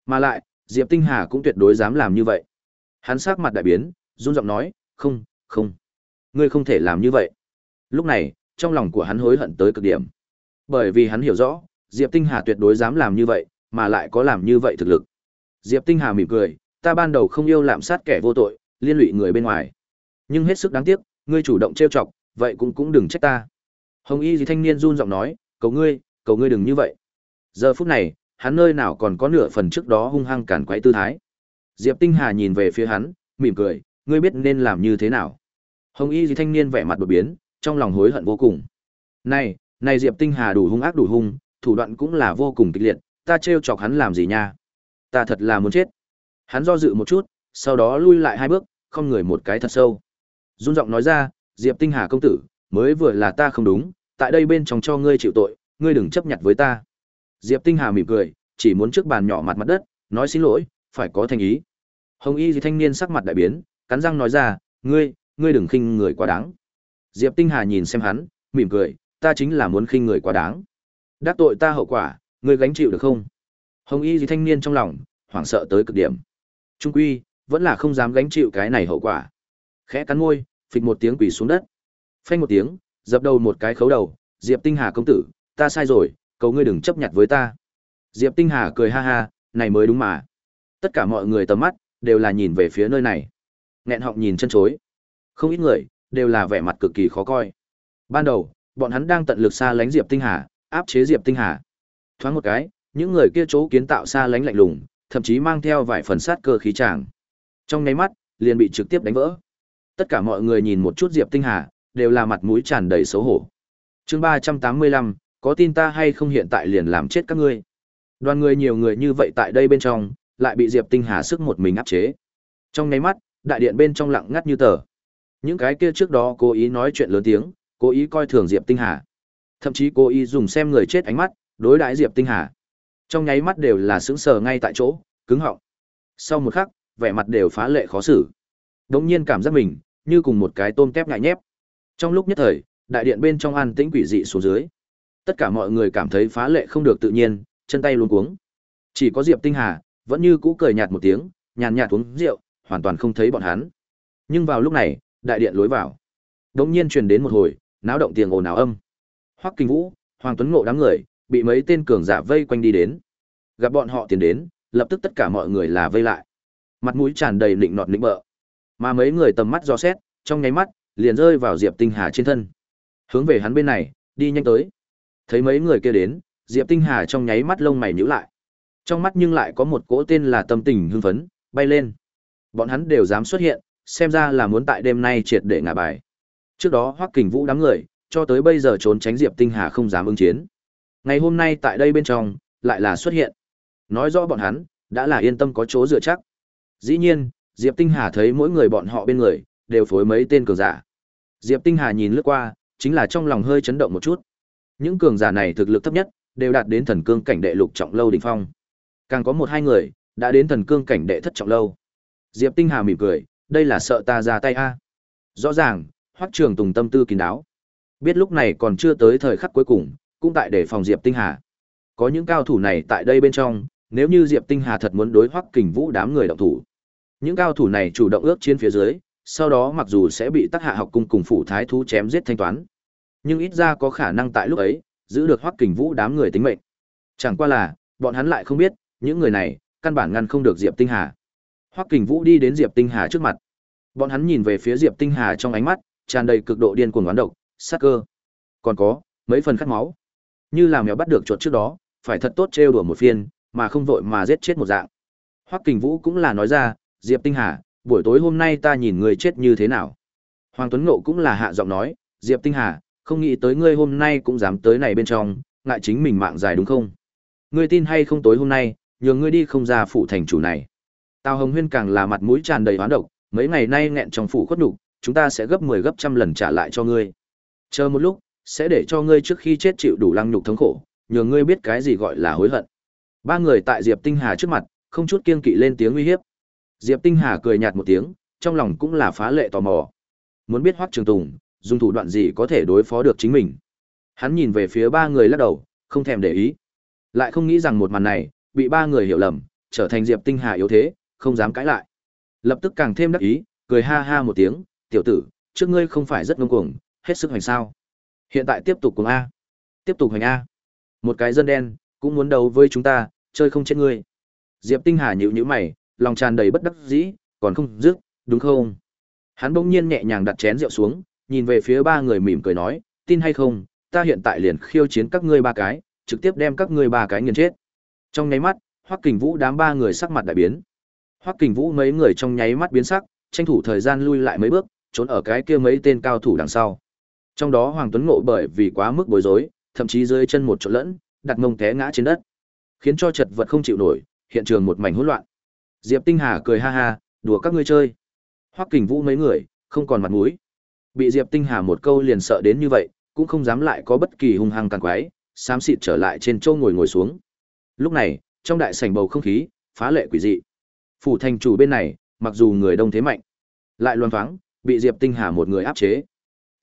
Mà lại, Diệp Tinh Hà cũng tuyệt đối dám làm như vậy. Hắn sắc mặt đại biến, run giọng nói, "Không, không, ngươi không thể làm như vậy." Lúc này, trong lòng của hắn hối hận tới cực điểm. Bởi vì hắn hiểu rõ, Diệp Tinh Hà tuyệt đối dám làm như vậy, mà lại có làm như vậy thực lực. Diệp Tinh Hà mỉm cười, ta ban đầu không yêu lạm sát kẻ vô tội, liên lụy người bên ngoài. Nhưng hết sức đáng tiếc, ngươi chủ động trêu chọc, vậy cũng cũng đừng trách ta. Hồng Y gì thanh niên run giọng nói, cầu ngươi, cầu ngươi đừng như vậy. Giờ phút này, hắn nơi nào còn có nửa phần trước đó hung hăng cản quấy tư thái. Diệp Tinh Hà nhìn về phía hắn, mỉm cười, ngươi biết nên làm như thế nào. Hồng Y gì thanh niên vẻ mặt đột biến, trong lòng hối hận vô cùng. Này, này Diệp Tinh Hà đủ hung ác đủ hung, thủ đoạn cũng là vô cùng kịch liệt, ta trêu chọc hắn làm gì nha? Ta thật là muốn chết. Hắn do dự một chút, sau đó lui lại hai bước, không người một cái thật sâu. Run giọng nói ra, Diệp Tinh Hà công tử, mới vừa là ta không đúng, tại đây bên trong cho ngươi chịu tội, ngươi đừng chấp nhặt với ta. Diệp Tinh Hà mỉm cười, chỉ muốn trước bàn nhỏ mặt mặt đất, nói xin lỗi, phải có thành ý. Hồng Y gì thanh niên sắc mặt đại biến, cắn răng nói ra, ngươi, ngươi đừng khinh người quá đáng. Diệp Tinh Hà nhìn xem hắn, mỉm cười, ta chính là muốn khinh người quá đáng. Đắc tội ta hậu quả, ngươi gánh chịu được không? Hồng Y gì thanh niên trong lòng, hoảng sợ tới cực điểm. Trung quy, vẫn là không dám gánh chịu cái này hậu quả. Khẽ cắn môi, phịch một tiếng quỳ xuống đất. Phanh một tiếng, dập đầu một cái khấu đầu, Diệp Tinh Hà công tử, ta sai rồi, cầu ngươi đừng chấp nhặt với ta. Diệp Tinh Hà cười ha ha, này mới đúng mà. Tất cả mọi người tầm mắt, đều là nhìn về phía nơi này. Nghẹn họng nhìn chân chối. Không ít người, đều là vẻ mặt cực kỳ khó coi. Ban đầu, bọn hắn đang tận lực xa lánh Diệp Tinh Hà, áp chế Diệp Tinh Hà. Thoáng một cái, những người kia chỗ kiến tạo xa lánh lạnh lùng, thậm chí mang theo vài phần sát cơ khí chàng. Trong nháy mắt, liền bị trực tiếp đánh vỡ. Tất cả mọi người nhìn một chút Diệp Tinh Hà, đều là mặt mũi tràn đầy xấu hổ. Chương 385, có tin ta hay không hiện tại liền làm chết các ngươi. Đoàn người nhiều người như vậy tại đây bên trong, lại bị Diệp Tinh Hà sức một mình áp chế. Trong nháy mắt, đại điện bên trong lặng ngắt như tờ. Những cái kia trước đó cố ý nói chuyện lớn tiếng, cố ý coi thường Diệp Tinh Hà. Thậm chí cố ý dùng xem người chết ánh mắt, đối đãi Diệp Tinh Hà. Trong nháy mắt đều là sững sờ ngay tại chỗ, cứng họng. Sau một khắc, vẻ mặt đều phá lệ khó xử. Đống nhiên cảm giác mình, như cùng một cái tôm tép ngại nhép. Trong lúc nhất thời, đại điện bên trong an tĩnh quỷ dị xuống dưới. Tất cả mọi người cảm thấy phá lệ không được tự nhiên, chân tay luống cuống. Chỉ có Diệp Tinh Hà, vẫn như cũ cười nhạt một tiếng, nhàn nhạt uống rượu, hoàn toàn không thấy bọn hắn. Nhưng vào lúc này, đại điện lối vào, đột nhiên truyền đến một hồi náo động tiếng ồn ào âm. Hoắc Kinh Vũ, Hoàng Tuấn Ngộ đám người, bị mấy tên cường giả vây quanh đi đến. Gặp bọn họ tiến đến, lập tức tất cả mọi người là vây lại. Mặt mũi tràn đầy lịnh nọt lịnh bợ. Mà mấy người tầm mắt do xét, trong nháy mắt, liền rơi vào Diệp Tinh Hà trên thân. Hướng về hắn bên này, đi nhanh tới. Thấy mấy người kia đến, Diệp Tinh Hà trong nháy mắt lông mày nhíu lại. Trong mắt nhưng lại có một cỗ tên là tâm tình hưng phấn, bay lên. Bọn hắn đều dám xuất hiện, xem ra là muốn tại đêm nay triệt để ngả bài. Trước đó Hoắc Kình Vũ đám người, cho tới bây giờ trốn tránh Diệp Tinh Hà không dám ứng chiến. Ngày hôm nay tại đây bên trong, lại là xuất hiện. Nói rõ bọn hắn, đã là yên tâm có chỗ dựa chắc. Dĩ nhiên, Diệp Tinh Hà thấy mỗi người bọn họ bên người, đều phối mấy tên cường giả. Diệp Tinh Hà nhìn lướt qua, chính là trong lòng hơi chấn động một chút. Những cường giả này thực lực thấp nhất, đều đạt đến thần cương cảnh đệ lục trọng lâu đỉnh phong. Càng có một hai người, đã đến thần cương cảnh đệ thất trọng lâu. Diệp Tinh Hà mỉm cười, đây là sợ ta ra tay a. Rõ ràng, Hoắc Trường Tùng tâm tư kín đáo. Biết lúc này còn chưa tới thời khắc cuối cùng, cũng tại để phòng Diệp Tinh Hà. Có những cao thủ này tại đây bên trong, nếu như Diệp Tinh Hà thật muốn đối Hoắc Kình Vũ đám người động thủ. Những cao thủ này chủ động ước chiến phía dưới, sau đó mặc dù sẽ bị Tắc Hạ học cung cùng phủ thái thú chém giết thanh toán, nhưng ít ra có khả năng tại lúc ấy giữ được Hoắc Kình Vũ đám người tính mệnh. Chẳng qua là, bọn hắn lại không biết, những người này căn bản ngăn không được Diệp Tinh Hà. Hoắc Kình Vũ đi đến Diệp Tinh Hà trước mặt. Bọn hắn nhìn về phía Diệp Tinh Hà trong ánh mắt tràn đầy cực độ điên cuồng oán độc, sát cơ. Còn có mấy phần khát máu. Như là mèo bắt được chuột trước đó, phải thật tốt trêu đùa một phiên, mà không vội mà giết chết một dạng. Hoắc Kình Vũ cũng là nói ra, Diệp Tinh Hà, buổi tối hôm nay ta nhìn người chết như thế nào. Hoàng Tuấn Ngộ cũng là hạ giọng nói, Diệp Tinh Hà, không nghĩ tới ngươi hôm nay cũng dám tới này bên trong, ngại chính mình mạng dài đúng không? Ngươi tin hay không tối hôm nay, nhường ngươi đi không ra phủ thành chủ này. Tào Hồng Huyên càng là mặt mũi tràn đầy oán độc, mấy ngày nay nghẹn trong phủ khuất đủ, chúng ta sẽ gấp 10 gấp trăm lần trả lại cho ngươi. Chờ một lúc, sẽ để cho ngươi trước khi chết chịu đủ lăng nhục thống khổ, nhờ ngươi biết cái gì gọi là hối hận. Ba người tại Diệp Tinh Hà trước mặt, không chút kiên kỵ lên tiếng uy hiếp. Diệp Tinh Hà cười nhạt một tiếng, trong lòng cũng là phá lệ tò mò. Muốn biết Hoắc Trường Tùng, dùng thủ đoạn gì có thể đối phó được chính mình. Hắn nhìn về phía ba người lắc đầu, không thèm để ý. Lại không nghĩ rằng một màn này, bị ba người hiểu lầm, trở thành Diệp Tinh Hà yếu thế, không dám cãi lại. Lập tức càng thêm đắc ý, cười ha ha một tiếng, tiểu tử, trước ngươi không phải rất ngông cuồng, hết sức hành sao. Hiện tại tiếp tục cùng A. Tiếp tục hành A. Một cái dân đen, cũng muốn đấu với chúng ta, chơi không chết ngươi. Diệp Tinh Hà nhíu nhíu mày, lòng tràn đầy bất đắc dĩ, còn không dứt, đúng không? Hắn bỗng nhiên nhẹ nhàng đặt chén rượu xuống, nhìn về phía ba người mỉm cười nói, tin hay không, ta hiện tại liền khiêu chiến các ngươi ba cái, trực tiếp đem các ngươi ba cái nghiền chết. Trong nháy mắt, Hoắc Kình Vũ đám ba người sắc mặt đại biến. Hoắc Kình Vũ mấy người trong nháy mắt biến sắc, tranh thủ thời gian lui lại mấy bước, trốn ở cái kia mấy tên cao thủ đằng sau. Trong đó Hoàng Tuấn Ngộ bởi vì quá mức bối rối, thậm chí rơi chân một chỗ lẫn, đặt mông té ngã trên đất, khiến cho chật vật không chịu nổi, hiện trường một mảnh hỗn loạn. Diệp Tinh Hà cười ha ha, đùa các ngươi chơi. Hoắc Kình Vũ mấy người, không còn mặt mũi. Bị Diệp Tinh Hà một câu liền sợ đến như vậy, cũng không dám lại có bất kỳ hung hăng càng quái, xám xịt trở lại trên châu ngồi ngồi xuống. Lúc này, trong đại sảnh bầu không khí phá lệ quỷ dị. Phủ thành chủ bên này, mặc dù người đông thế mạnh, lại loan thoáng, bị Diệp Tinh Hà một người áp chế.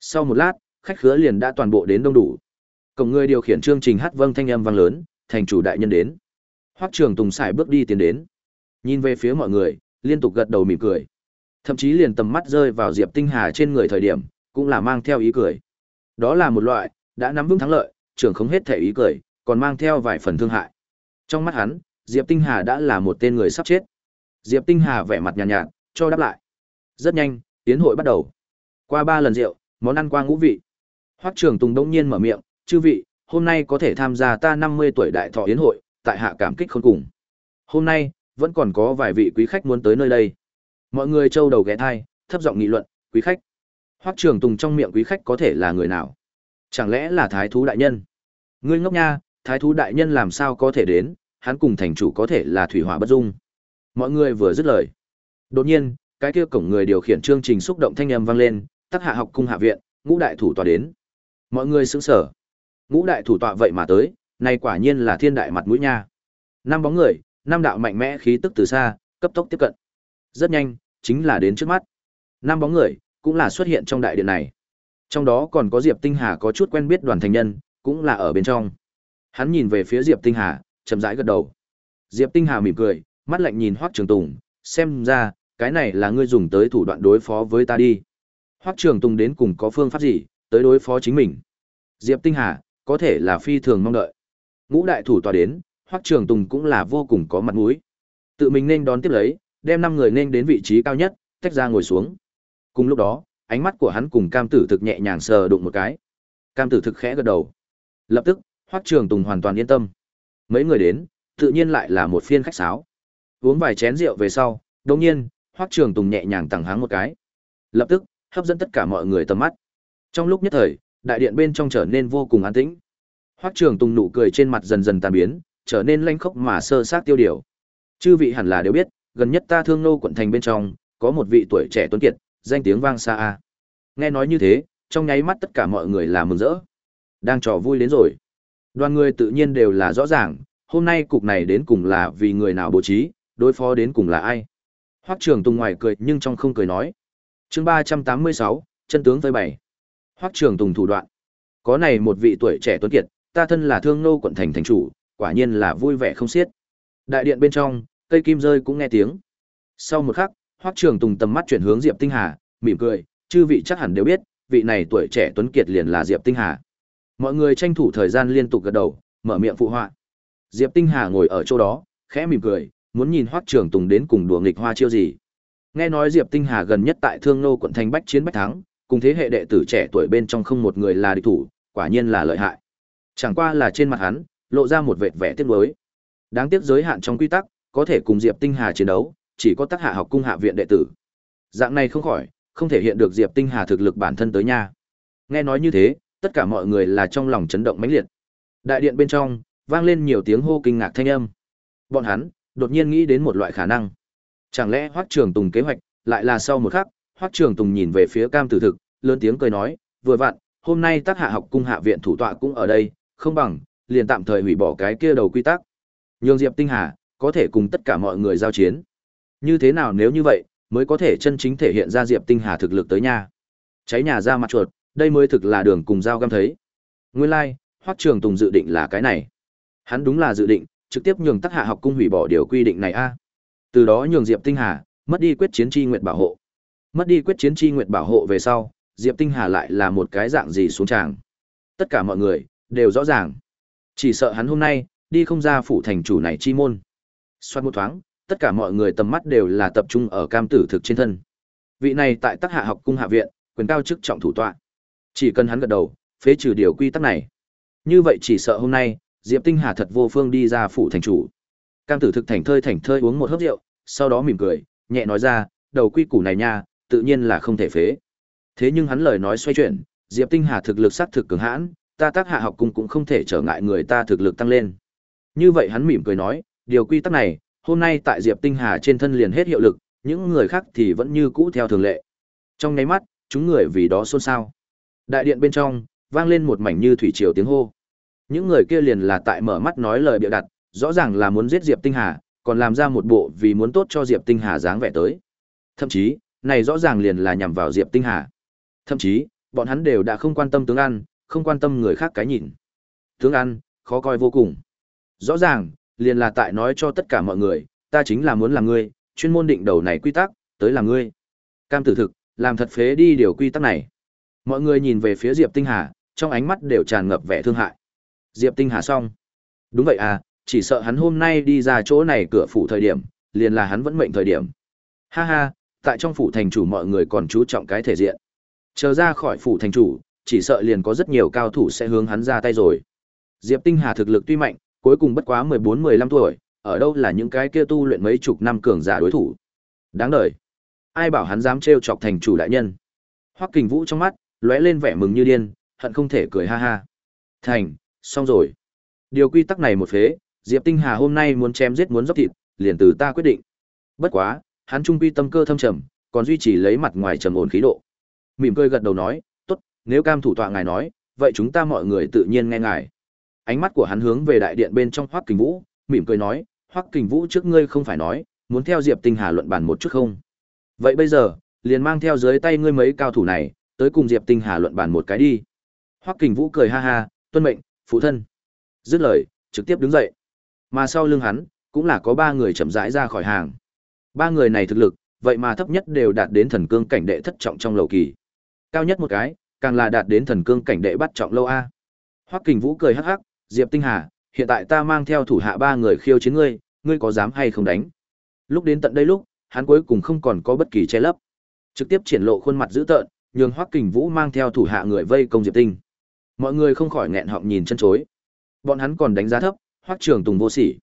Sau một lát, khách khứa liền đã toàn bộ đến đông đủ. Cổng người điều khiển chương trình hát vâng thanh âm vang lớn, thành chủ đại nhân đến. Hoắc Trường Tùng xài bước đi tiến đến. Nhìn về phía mọi người, liên tục gật đầu mỉm cười. Thậm chí liền tầm mắt rơi vào Diệp Tinh Hà trên người thời điểm, cũng là mang theo ý cười. Đó là một loại, đã nắm vững thắng lợi, trưởng không hết thể ý cười, còn mang theo vài phần thương hại. Trong mắt hắn, Diệp Tinh Hà đã là một tên người sắp chết. Diệp Tinh Hà vẻ mặt nhàn nhạt, nhạt, cho đáp lại. Rất nhanh, tiến hội bắt đầu. Qua ba lần rượu, món ăn qua ngũ vị. Hoắc Trường Tùng đông nhiên mở miệng, "Chư vị, hôm nay có thể tham gia ta 50 tuổi đại thọ yến hội, tại hạ cảm kích khôn cùng. Hôm nay, vẫn còn có vài vị quý khách muốn tới nơi đây." Mọi người trâu đầu ghé thai, thấp giọng nghị luận, "Quý khách?" Hoắc Trường Tùng trong miệng quý khách có thể là người nào? Chẳng lẽ là thái thú đại nhân? Ngươi ngốc nha, thái thú đại nhân làm sao có thể đến, hắn cùng thành chủ có thể là thủy hỏa bất dung. Mọi người vừa dứt lời. Đột nhiên, cái kia cổng người điều khiển chương trình xúc động thanh âm vang lên, tắc hạ học cung hạ viện, ngũ đại thủ tọa đến. Mọi người xứng sờ. Ngũ đại thủ tọa vậy mà tới, này quả nhiên là thiên đại mặt mũi nha. Năm bóng người, năm đạo mạnh mẽ khí tức từ xa, cấp tốc tiếp cận. Rất nhanh, chính là đến trước mắt. Năm bóng người, cũng là xuất hiện trong đại điện này. Trong đó còn có Diệp Tinh Hà có chút quen biết đoàn thành nhân, cũng là ở bên trong. Hắn nhìn về phía Diệp Tinh Hà, chậm rãi gật đầu. Diệp Tinh Hà mỉm cười, mắt lạnh nhìn Hoắc Trường Tùng, xem ra, cái này là ngươi dùng tới thủ đoạn đối phó với ta đi. Hoắc Trường Tùng đến cùng có phương pháp gì, tới đối phó chính mình. Diệp Tinh Hà, có thể là phi thường mong đợi. Ngũ đại thủ tòa đến, Hoắc Trường Tùng cũng là vô cùng có mặt mũi. Tự mình nên đón tiếp lấy, đem năm người nên đến vị trí cao nhất, tách ra ngồi xuống. Cùng lúc đó, ánh mắt của hắn cùng Cam Tử Thực nhẹ nhàng sờ đụng một cái. Cam Tử Thực khẽ gật đầu. Lập tức, Hoắc Trường Tùng hoàn toàn yên tâm. Mấy người đến, tự nhiên lại là một phiên khách sáo. Uống vài chén rượu về sau, đột nhiên, Hoắc Trường Tùng nhẹ nhàng tặng háng một cái. Lập tức, hấp dẫn tất cả mọi người tầm mắt. Trong lúc nhất thời, đại điện bên trong trở nên vô cùng an tĩnh. Hoắc Trường Tùng nụ cười trên mặt dần dần tan biến, trở nên lanh khốc mà sơ sát tiêu điều. Chư vị hẳn là đều biết, gần nhất ta Thương Nô quận thành bên trong, có một vị tuổi trẻ tuấn kiệt, danh tiếng vang xa a. Nghe nói như thế, trong nháy mắt tất cả mọi người là mừng rỡ. Đang trò vui đến rồi. Đoàn người tự nhiên đều là rõ ràng, hôm nay cục này đến cùng là vì người nào bố trí, đối phó đến cùng là ai. Hoắc Trường Tùng ngoài cười nhưng trong không cười nói. Chương ba trăm tám mươi sáu, chân tướng với bảy. Hoắc Trường Tùng thủ đoạn. Có này một vị tuổi trẻ tuấn kiệt, ta thân là Thương Nô quận thành thành chủ, quả nhiên là vui vẻ không xiết. Đại điện bên trong, cây kim rơi cũng nghe tiếng. Sau một khắc, Hoắc Trường Tùng tầm mắt chuyển hướng Diệp Tinh Hà, mỉm cười, chư vị chắc hẳn đều biết, vị này tuổi trẻ tuấn kiệt liền là Diệp Tinh Hà. Mọi người tranh thủ thời gian liên tục gật đầu, mở miệng phụ họa. Diệp Tinh Hà ngồi ở chỗ đó, khẽ mỉm cười, muốn nhìn Hoắc Trường Tùng đến cùng đùa nghịch hoa chiêu gì. Nghe nói Diệp Tinh Hà gần nhất tại Thương Nô quận thành bách chiến bách thắng, cùng thế hệ đệ tử trẻ tuổi bên trong không một người là địch thủ, quả nhiên là lợi hại. Chẳng qua là trên mặt hắn lộ ra một vệt vẻ tiếc nuối. Đáng tiếc giới hạn trong quy tắc, có thể cùng Diệp Tinh Hà chiến đấu, chỉ có tác hạ học cung hạ viện đệ tử. Dạng này không khỏi, không thể hiện được Diệp Tinh Hà thực lực bản thân tới nha. Nghe nói như thế, tất cả mọi người là trong lòng chấn động mãnh liệt. Đại điện bên trong, vang lên nhiều tiếng hô kinh ngạc thanh âm. Bọn hắn đột nhiên nghĩ đến một loại khả năng. Chẳng lẽ Hoắc Trường Tùng kế hoạch lại là sau một khắc, Hoắc Trường Tùng nhìn về phía Cam Tử Thực, lớn tiếng cười nói, "Vừa vặn, hôm nay tác hạ học cung hạ viện thủ tọa cũng ở đây, không bằng liền tạm thời hủy bỏ cái kia đầu quy tắc. Nhường Diệp Tinh Hà có thể cùng tất cả mọi người giao chiến. Như thế nào nếu như vậy, mới có thể chân chính thể hiện ra Diệp Tinh Hà thực lực tới nha. Cháy nhà ra mặt chuột, đây mới thực là đường cùng giao găm thấy. Nguyên lai, like, Hoắc Trường Tùng dự định là cái này. Hắn đúng là dự định, trực tiếp nhường Tắc Hạ học cung hủy bỏ điều quy định này a. Từ đó nhường Diệp Tinh Hà mất đi quyết chiến chi nguyện bảo hộ. Mất đi quyết chiến chi nguyện bảo hộ về sau, Diệp Tinh Hà lại là một cái dạng gì xuống tràng. Tất cả mọi người đều rõ ràng. Chỉ sợ hắn hôm nay đi không ra phủ thành chủ này chi môn. Xoát một thoáng, tất cả mọi người tầm mắt đều là tập trung ở cam tử thực trên thân. Vị này tại Tắc Hạ học cung hạ viện, quyền cao chức trọng thủ tọa. Chỉ cần hắn gật đầu, phế trừ điều quy tắc này. Như vậy chỉ sợ hôm nay, Diệp Tinh Hà thật vô phương đi ra phủ thành chủ. Cam tử thực thành thơi thành thơi uống một hớp rượu, sau đó mỉm cười, nhẹ nói ra, đầu quy củ này nha, tự nhiên là không thể phế. Thế nhưng hắn lời nói xoay chuyển, Diệp Tinh Hà thực lực sắc thực cường hãn, ta tác hạ học cung cũng không thể trở ngại người ta thực lực tăng lên. Như vậy hắn mỉm cười nói, điều quy tắc này, hôm nay tại Diệp Tinh Hà trên thân liền hết hiệu lực, những người khác thì vẫn như cũ theo thường lệ. Trong nháy mắt, chúng người vì đó xôn xao. Đại điện bên trong, vang lên một mảnh như thủy triều tiếng hô. Những người kia liền là tại mở mắt nói lời bịa đặt, rõ ràng là muốn giết Diệp Tinh Hà, còn làm ra một bộ vì muốn tốt cho Diệp Tinh Hà dáng vẻ tới. Thậm chí, này rõ ràng liền là nhằm vào Diệp Tinh Hà. Thậm chí, bọn hắn đều đã không quan tâm tướng ăn, không quan tâm người khác cái nhìn. Tướng ăn, khó coi vô cùng. Rõ ràng, liền là tại nói cho tất cả mọi người, ta chính là muốn làm ngươi, chuyên môn định đầu này quy tắc, tới làm ngươi. Cam tử thực, làm thật phế đi điều quy tắc này. Mọi người nhìn về phía Diệp Tinh Hà, trong ánh mắt đều tràn ngập vẻ thương hại. Diệp Tinh Hà xong. Đúng vậy à, chỉ sợ hắn hôm nay đi ra chỗ này cửa phủ thời điểm, liền là hắn vẫn mệnh thời điểm. Ha ha, tại trong phủ thành chủ mọi người còn chú trọng cái thể diện. Chờ ra khỏi phủ thành chủ, chỉ sợ liền có rất nhiều cao thủ sẽ hướng hắn ra tay rồi. Diệp Tinh Hà thực lực tuy mạnh, cuối cùng bất quá 14-15 tuổi, ở đâu là những cái kia tu luyện mấy chục năm cường giả đối thủ. Đáng đời. Ai bảo hắn dám trêu chọc thành chủ đại nhân. Hoắc Kình Vũ trong mắt lóe lên vẻ mừng như điên, hận không thể cười ha ha. Thành, xong rồi. Điều quy tắc này một phế, Diệp Tinh Hà hôm nay muốn chém giết muốn dốc thịt, liền từ ta quyết định. Bất quá, hắn trung quy tâm cơ thâm trầm, còn duy trì lấy mặt ngoài trầm ổn khí độ. Mỉm cười gật đầu nói, "Tốt, nếu cam thủ tọa ngài nói, vậy chúng ta mọi người tự nhiên nghe ngài." Ánh mắt của hắn hướng về đại điện bên trong Hoắc Kình Vũ, mỉm cười nói, "Hoắc Kình Vũ trước ngươi không phải nói, muốn theo Diệp Tinh Hà luận bàn một chút không? Vậy bây giờ, liền mang theo dưới tay ngươi mấy cao thủ này, tới cùng Diệp Tinh Hà luận bàn một cái đi." Hoắc Kình Vũ cười ha ha, "Tuân mệnh, phụ thân." Dứt lời, trực tiếp đứng dậy. Mà sau lưng hắn, cũng là có ba người chậm rãi ra khỏi hàng. Ba người này thực lực, vậy mà thấp nhất đều đạt đến thần cương cảnh đệ thất trọng trong lầu kỳ. Cao nhất một cái, càng là đạt đến thần cương cảnh đệ bắt trọng lâu a. Hoắc Kình Vũ cười hắc hắc, Diệp Tinh Hà, hiện tại ta mang theo thủ hạ ba người khiêu chiến ngươi, ngươi có dám hay không đánh? Lúc đến tận đây lúc, hắn cuối cùng không còn có bất kỳ che lấp, trực tiếp triển lộ khuôn mặt dữ tợn, nhường Hoắc Kình Vũ mang theo thủ hạ người vây công Diệp Tinh. Mọi người không khỏi nghẹn họng nhìn chân chối. Bọn hắn còn đánh giá thấp, Hoắc Trường Tùng vô sỉ.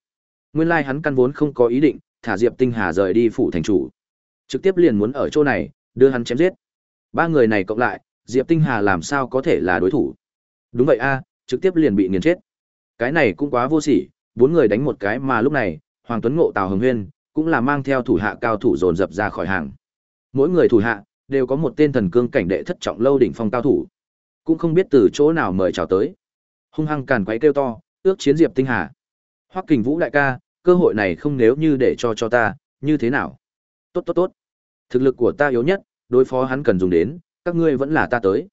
Nguyên lai like hắn căn vốn không có ý định thả Diệp Tinh Hà rời đi phủ thành chủ, trực tiếp liền muốn ở chỗ này đưa hắn chém giết. Ba người này cộng lại, Diệp Tinh Hà làm sao có thể là đối thủ? Đúng vậy a, trực tiếp liền bị nghiền chết. Cái này cũng quá vô sỉ, bốn người đánh một cái mà lúc này, Hoàng Tuấn Ngộ Tào Hồng Huyên cũng là mang theo thủ hạ cao thủ dồn dập ra khỏi hàng. Mỗi người thủ hạ đều có một tên thần cương cảnh đệ thất trọng lâu đỉnh phong cao thủ. Cũng không biết từ chỗ nào mời chào tới. Hung hăng càn quấy kêu to, ước chiến Diệp Tinh Hà. Hoắc Kình Vũ đại ca, cơ hội này không nếu như để cho cho ta, như thế nào? Tốt tốt tốt. Thực lực của ta yếu nhất, đối phó hắn cần dùng đến, các ngươi vẫn là ta tới.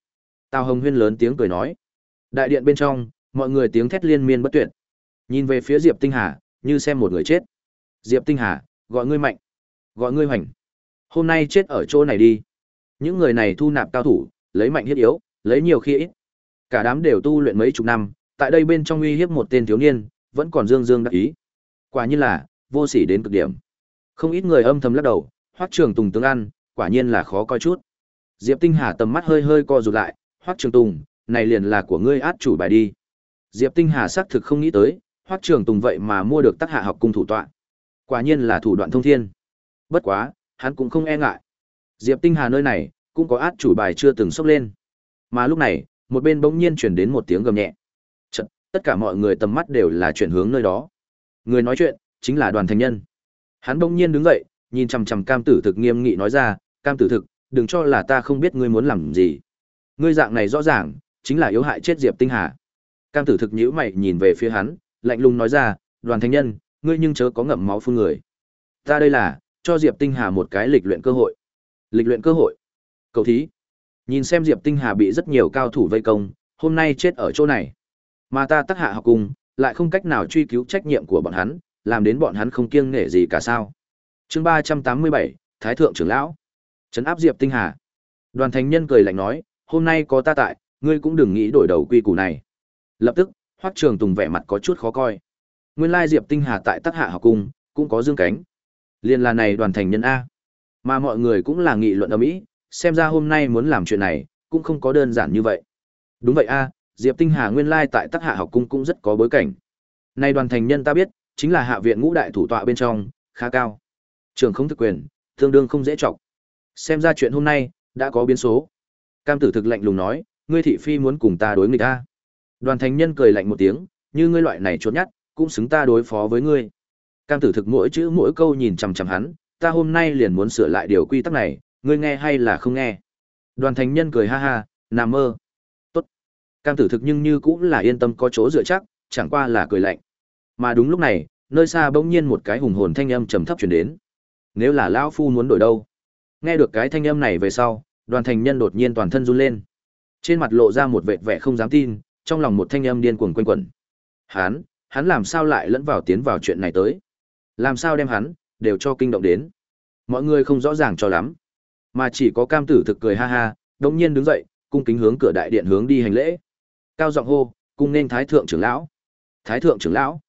Tào Hồng Huyên lớn tiếng cười nói. Đại điện bên trong, mọi người tiếng thét liên miên bất tuyệt. Nhìn về phía Diệp Tinh Hà, như xem một người chết. Diệp Tinh Hà, gọi ngươi mạnh, gọi ngươi hoành. Hôm nay chết ở chỗ này đi. Những người này thu nạp cao thủ, lấy mạnh hiết yếu, lấy nhiều khi ít. Cả đám đều tu luyện mấy chục năm, tại đây bên trong uy hiếp một tên thiếu niên, vẫn còn dương dương đắc ý. Quả nhiên là vô sỉ đến cực điểm. Không ít người âm thầm lắc đầu, Hoắc Trường Tùng tướng ăn, quả nhiên là khó coi chút. Diệp Tinh Hà tầm mắt hơi hơi co rụt lại, "Hoắc Trường Tùng, này liền là của ngươi át chủ bài đi." Diệp Tinh Hà xác thực không nghĩ tới, Hoắc Trường Tùng vậy mà mua được tác hạ học cung thủ tọa. Quả nhiên là thủ đoạn thông thiên. Bất quá, hắn cũng không e ngại. Diệp Tinh Hà nơi này cũng có át chủ bài chưa từng sốc lên. Mà lúc này, một bên bỗng nhiên truyền đến một tiếng gầm nhẹ. Chợt, tất cả mọi người tầm mắt đều là chuyển hướng nơi đó. Người nói chuyện chính là Đoàn Thành Nhân. Hắn bỗng nhiên đứng dậy, nhìn chằm chằm Cam Tử Thực nghiêm nghị nói ra, "Cam Tử Thực, đừng cho là ta không biết ngươi muốn làm gì. Ngươi dạng này rõ ràng chính là yếu hại chết Diệp Tinh Hà." Cam Tử Thực nhíu mày nhìn về phía hắn, lạnh lùng nói ra, "Đoàn Thành Nhân, ngươi nhưng chớ có ngậm máu phun người. Ta đây là cho Diệp Tinh Hà một cái lịch luyện cơ hội." Lịch luyện cơ hội? Cầu thí. Nhìn xem Diệp Tinh Hà bị rất nhiều cao thủ vây công, hôm nay chết ở chỗ này. Mà ta Tắc hạ học cùng, lại không cách nào truy cứu trách nhiệm của bọn hắn, làm đến bọn hắn không kiêng nể gì cả sao. chương ba trăm tám mươi bảy Thái Thượng trưởng Lão. Trấn áp Diệp Tinh Hà. Đoàn thành nhân cười lạnh nói, hôm nay có ta tại, ngươi cũng đừng nghĩ đổi đầu quy củ này. Lập tức, Hoắc Trường Tùng vẻ mặt có chút khó coi. Nguyên lai Diệp Tinh Hà tại Tắc Hạ học cung cũng có dương cánh. Liên là này đoàn thành nhân a. Mà mọi người cũng là nghị luận ở mỹ, xem ra hôm nay muốn làm chuyện này, cũng không có đơn giản như vậy. Đúng vậy a, Diệp Tinh Hà nguyên lai tại Tắc Hạ học cung cũng rất có bối cảnh. Nay đoàn thành nhân ta biết, chính là hạ viện ngũ đại thủ tọa bên trong, khá cao. Trường không thực quyền, tương đương không dễ trọng. Xem ra chuyện hôm nay đã có biến số. Cam Tử thực lạnh lùng nói, ngươi thị phi muốn cùng ta đối nghịch ta Đoàn thành nhân cười lạnh một tiếng, như ngươi loại này chốt nhát, cũng xứng ta đối phó với ngươi. Cam Tử thực mỗi chữ mỗi câu nhìn chằm chằm hắn, ta hôm nay liền muốn sửa lại điều quy tắc này, ngươi nghe hay là không nghe? Đoàn thành nhân cười ha ha, nằm mơ. Tốt. Cam tử thực nhưng như cũng là yên tâm có chỗ dựa chắc, chẳng qua là cười lạnh. Mà đúng lúc này, nơi xa bỗng nhiên một cái hùng hồn thanh âm trầm thấp truyền đến. Nếu là lão phu muốn đổi đâu? Nghe được cái thanh âm này về sau, đoàn thành nhân đột nhiên toàn thân run lên. Trên mặt lộ ra một vệt vẻ không dám tin, trong lòng một thanh âm điên cuồng quanh quẩn. Hắn, hắn làm sao lại lẫn vào tiến vào chuyện này tới? Làm sao đem hắn đều cho kinh động đến. Mọi người không rõ ràng cho lắm, mà chỉ có cam tử thực cười ha ha, đống nhiên đứng dậy, cung kính hướng cửa đại điện hướng đi hành lễ. Cao giọng hô, cung nên thái thượng trưởng lão. Thái thượng trưởng lão.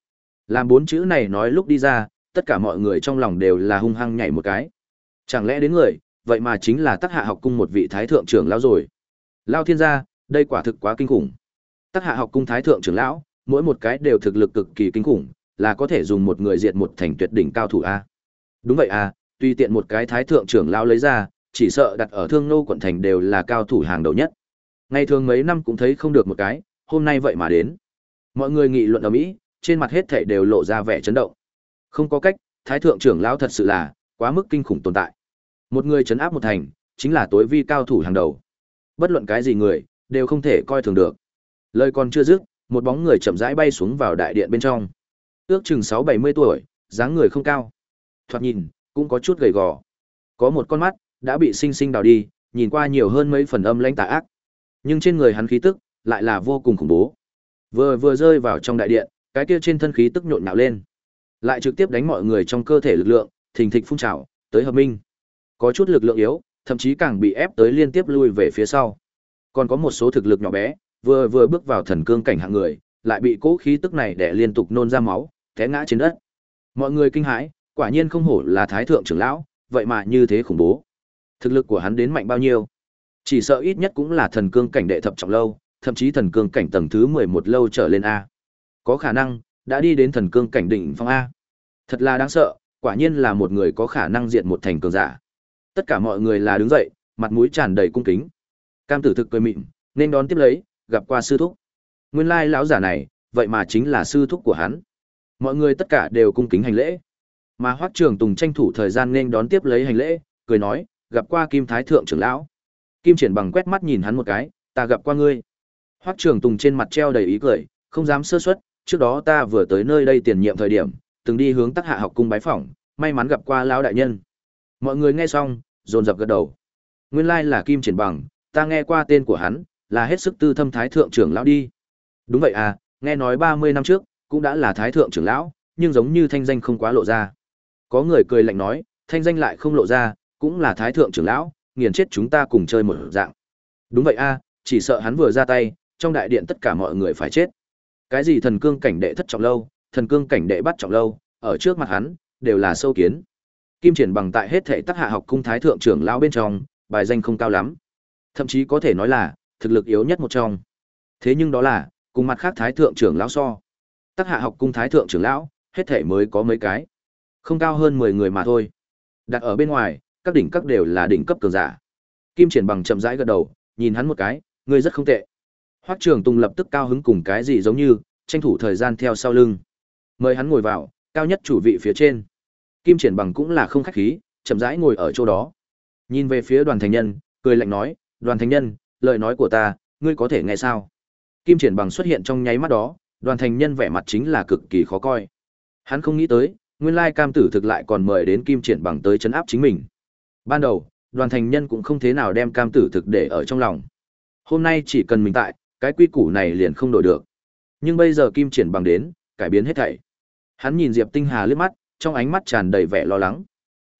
Làm bốn chữ này nói lúc đi ra, tất cả mọi người trong lòng đều là hung hăng nhảy một cái. Chẳng lẽ đến người, vậy mà chính là Tắc Hạ học cung một vị thái thượng trưởng lão rồi. Lao thiên gia, đây quả thực quá kinh khủng. Tắc Hạ học cung thái thượng trưởng lão, mỗi một cái đều thực lực cực kỳ kinh khủng, là có thể dùng một người diệt một thành tuyệt đỉnh cao thủ a. Đúng vậy à, tuy tiện một cái thái thượng trưởng lão lấy ra, chỉ sợ đặt ở Thương Nô quận thành đều là cao thủ hàng đầu nhất. Ngày thường mấy năm cũng thấy không được một cái, hôm nay vậy mà đến. Mọi người nghị luận ở mỹ, trên mặt hết thảy đều lộ ra vẻ chấn động. Không có cách, thái thượng trưởng lão thật sự là quá mức kinh khủng tồn tại. Một người chấn áp một thành, chính là tối vi cao thủ hàng đầu. Bất luận cái gì người, đều không thể coi thường được. Lời còn chưa dứt, một bóng người chậm rãi bay xuống vào đại điện bên trong. Ước chừng sáu bảy mươi tuổi, dáng người không cao. Thoạt nhìn, cũng có chút gầy gò. Có một con mắt, đã bị sinh sinh đào đi, nhìn qua nhiều hơn mấy phần âm lãnh tà ác. Nhưng trên người hắn khí tức, lại là vô cùng khủng bố. Vừa vừa rơi vào trong đại điện, cái kia trên thân khí tức nhộn nhạo lên. Lại trực tiếp đánh mọi người trong cơ thể lực lượng, thình thịch phun trào, tới hợp minh. Có chút lực lượng yếu, thậm chí càng bị ép tới liên tiếp lui về phía sau. Còn có một số thực lực nhỏ bé, vừa vừa bước vào thần cương cảnh hạng người, lại bị cố khí tức này đè liên tục nôn ra máu, té ngã trên đất. Mọi người kinh hãi, quả nhiên không hổ là thái thượng trưởng lão, vậy mà như thế khủng bố. Thực lực của hắn đến mạnh bao nhiêu? Chỉ sợ ít nhất cũng là thần cương cảnh đệ thập trọng lâu, thậm chí thần cương cảnh tầng thứ 11 lâu trở lên a. Có khả năng đã đi đến thần cương cảnh đỉnh phong a. Thật là đáng sợ, quả nhiên là một người có khả năng diện một thành cường giả. Tất cả mọi người là đứng dậy, mặt mũi tràn đầy cung kính. Cam Tử thực cười mịn, nên đón tiếp lấy, gặp qua sư thúc. Nguyên lai lão giả này, vậy mà chính là sư thúc của hắn. Mọi người tất cả đều cung kính hành lễ. Mà Hoắc Trường Tùng tranh thủ thời gian nên đón tiếp lấy hành lễ, cười nói, gặp qua Kim Thái thượng trưởng lão. Kim Triển bằng quét mắt nhìn hắn một cái, ta gặp qua ngươi. Hoắc Trường Tùng trên mặt treo đầy ý cười, không dám sơ suất, trước đó ta vừa tới nơi đây tiền nhiệm thời điểm, từng đi hướng Tắc Hạ học cung bái phỏng, may mắn gặp qua lão đại nhân. Mọi người nghe xong, dồn dập gật đầu. Nguyên lai là Kim Triển Bằng, ta nghe qua tên của hắn, là hết sức tư thâm thái thượng trưởng lão đi. Đúng vậy à, nghe nói 30 năm trước, cũng đã là thái thượng trưởng lão, nhưng giống như thanh danh không quá lộ ra. Có người cười lạnh nói, thanh danh lại không lộ ra, cũng là thái thượng trưởng lão, nghiền chết chúng ta cùng chơi một dạng. Đúng vậy a, chỉ sợ hắn vừa ra tay, trong đại điện tất cả mọi người phải chết. Cái gì thần cương cảnh đệ thất trọng lâu, thần cương cảnh đệ bắt trọng lâu, ở trước mặt hắn, đều là sâu kiến. Kim Triển bằng tại hết thể tác hạ học cung thái thượng trưởng lão bên trong, bài danh không cao lắm. Thậm chí có thể nói là thực lực yếu nhất một trong. Thế nhưng đó là, cùng mặt khác thái thượng trưởng lão so. Tác hạ học cung thái thượng trưởng lão, hết thể mới có mấy cái. Không cao hơn 10 người mà thôi. Đặt ở bên ngoài, các đỉnh cấp đều là đỉnh cấp cường giả. Kim Triển bằng chậm rãi gật đầu, nhìn hắn một cái, ngươi rất không tệ. Hoắc Trường Tùng lập tức cao hứng cùng cái gì giống như, tranh thủ thời gian theo sau lưng. Mời hắn ngồi vào, cao nhất chủ vị phía trên. Kim Triển bằng cũng là không khách khí, chậm rãi ngồi ở chỗ đó. Nhìn về phía Đoàn Thành Nhân, cười lạnh nói, "Đoàn Thành Nhân, lời nói của ta, ngươi có thể nghe sao?" Kim Triển bằng xuất hiện trong nháy mắt đó, Đoàn Thành Nhân vẻ mặt chính là cực kỳ khó coi. Hắn không nghĩ tới, nguyên lai cam tử thực lại còn mời đến Kim Triển bằng tới chấn áp chính mình. Ban đầu, Đoàn Thành Nhân cũng không thế nào đem cam tử thực để ở trong lòng. Hôm nay chỉ cần mình tại, cái quy củ này liền không đổi được. Nhưng bây giờ Kim Triển bằng đến, cải biến hết thảy. Hắn nhìn Diệp Tinh Hà liếc mắt, trong ánh mắt tràn đầy vẻ lo lắng.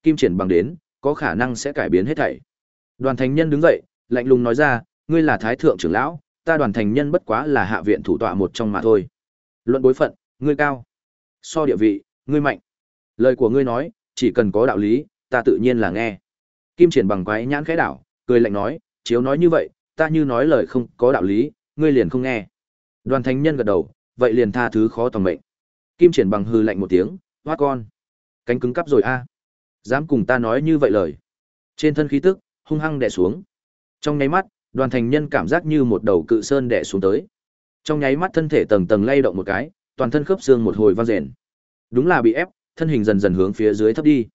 Kim Triển bằng đến, có khả năng sẽ cải biến hết thảy. Đoàn Thành Nhân đứng dậy, lạnh lùng nói ra, ngươi là thái thượng trưởng lão, ta Đoàn Thành Nhân bất quá là hạ viện thủ tọa một trong mà thôi. Luận bối phận, ngươi cao. So địa vị, ngươi mạnh. Lời của ngươi nói, chỉ cần có đạo lý, ta tự nhiên là nghe. Kim Triển bằng quái nhãn khẽ đảo, cười lạnh nói, chiếu nói như vậy, ta như nói lời không có đạo lý, ngươi liền không nghe. Đoàn Thành Nhân gật đầu, vậy liền tha thứ khó tòng mệnh. Kim Triển bằng hừ lạnh một tiếng, hoa con. Cánh cứng cắp rồi a. Dám cùng ta nói như vậy lời. Trên thân khí tức, hung hăng đè xuống. Trong nháy mắt, đoàn thành nhân cảm giác như một đầu cự sơn đè xuống tới. Trong nháy mắt thân thể tầng tầng lay động một cái, toàn thân khớp xương một hồi vang rền. Đúng là bị ép, thân hình dần dần hướng phía dưới thấp đi.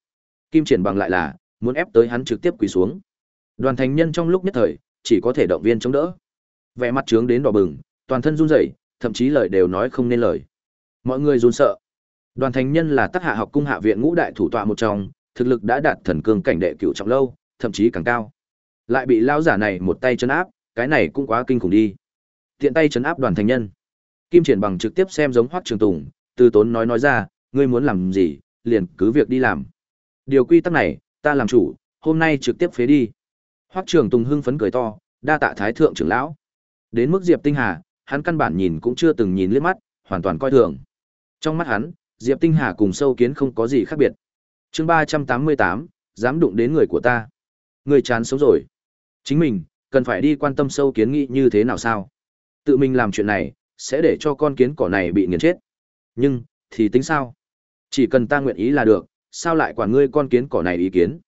Kim Triển bằng lại là muốn ép tới hắn trực tiếp quỳ xuống. Đoàn thành nhân trong lúc nhất thời, chỉ có thể động viên chống đỡ. Vẻ mặt trướng đến đỏ bừng, toàn thân run rẩy, thậm chí lời đều nói không nên lời. Mọi người run sợ. Đoàn thành nhân là tác hạ học cung hạ viện ngũ đại thủ tọa một trong, thực lực đã đạt thần cương cảnh đệ cửu trọng lâu, thậm chí càng cao. Lại bị lão giả này một tay chấn áp, cái này cũng quá kinh khủng đi. Tiện tay chấn áp đoàn thành nhân. Kim Triển bằng trực tiếp xem giống Hoắc Trường Tùng, từ tốn nói nói ra, ngươi muốn làm gì, liền cứ việc đi làm. Điều quy tắc này, ta làm chủ, hôm nay trực tiếp phế đi. Hoắc Trường Tùng hưng phấn cười to, đa tạ thái thượng trưởng lão. Đến mức Diệp Tinh Hà, hắn căn bản nhìn cũng chưa từng nhìn liếc mắt, hoàn toàn coi thường. Trong mắt hắn, Diệp Tinh Hà cùng sâu kiến không có gì khác biệt. Chương ba trăm tám mươi tám, dám đụng đến người của ta. Người chán sống rồi. Chính mình, cần phải đi quan tâm sâu kiến nghĩ như thế nào sao? Tự mình làm chuyện này, sẽ để cho con kiến cỏ này bị nghiền chết. Nhưng, thì tính sao? Chỉ cần ta nguyện ý là được, sao lại quản ngươi con kiến cỏ này ý kiến?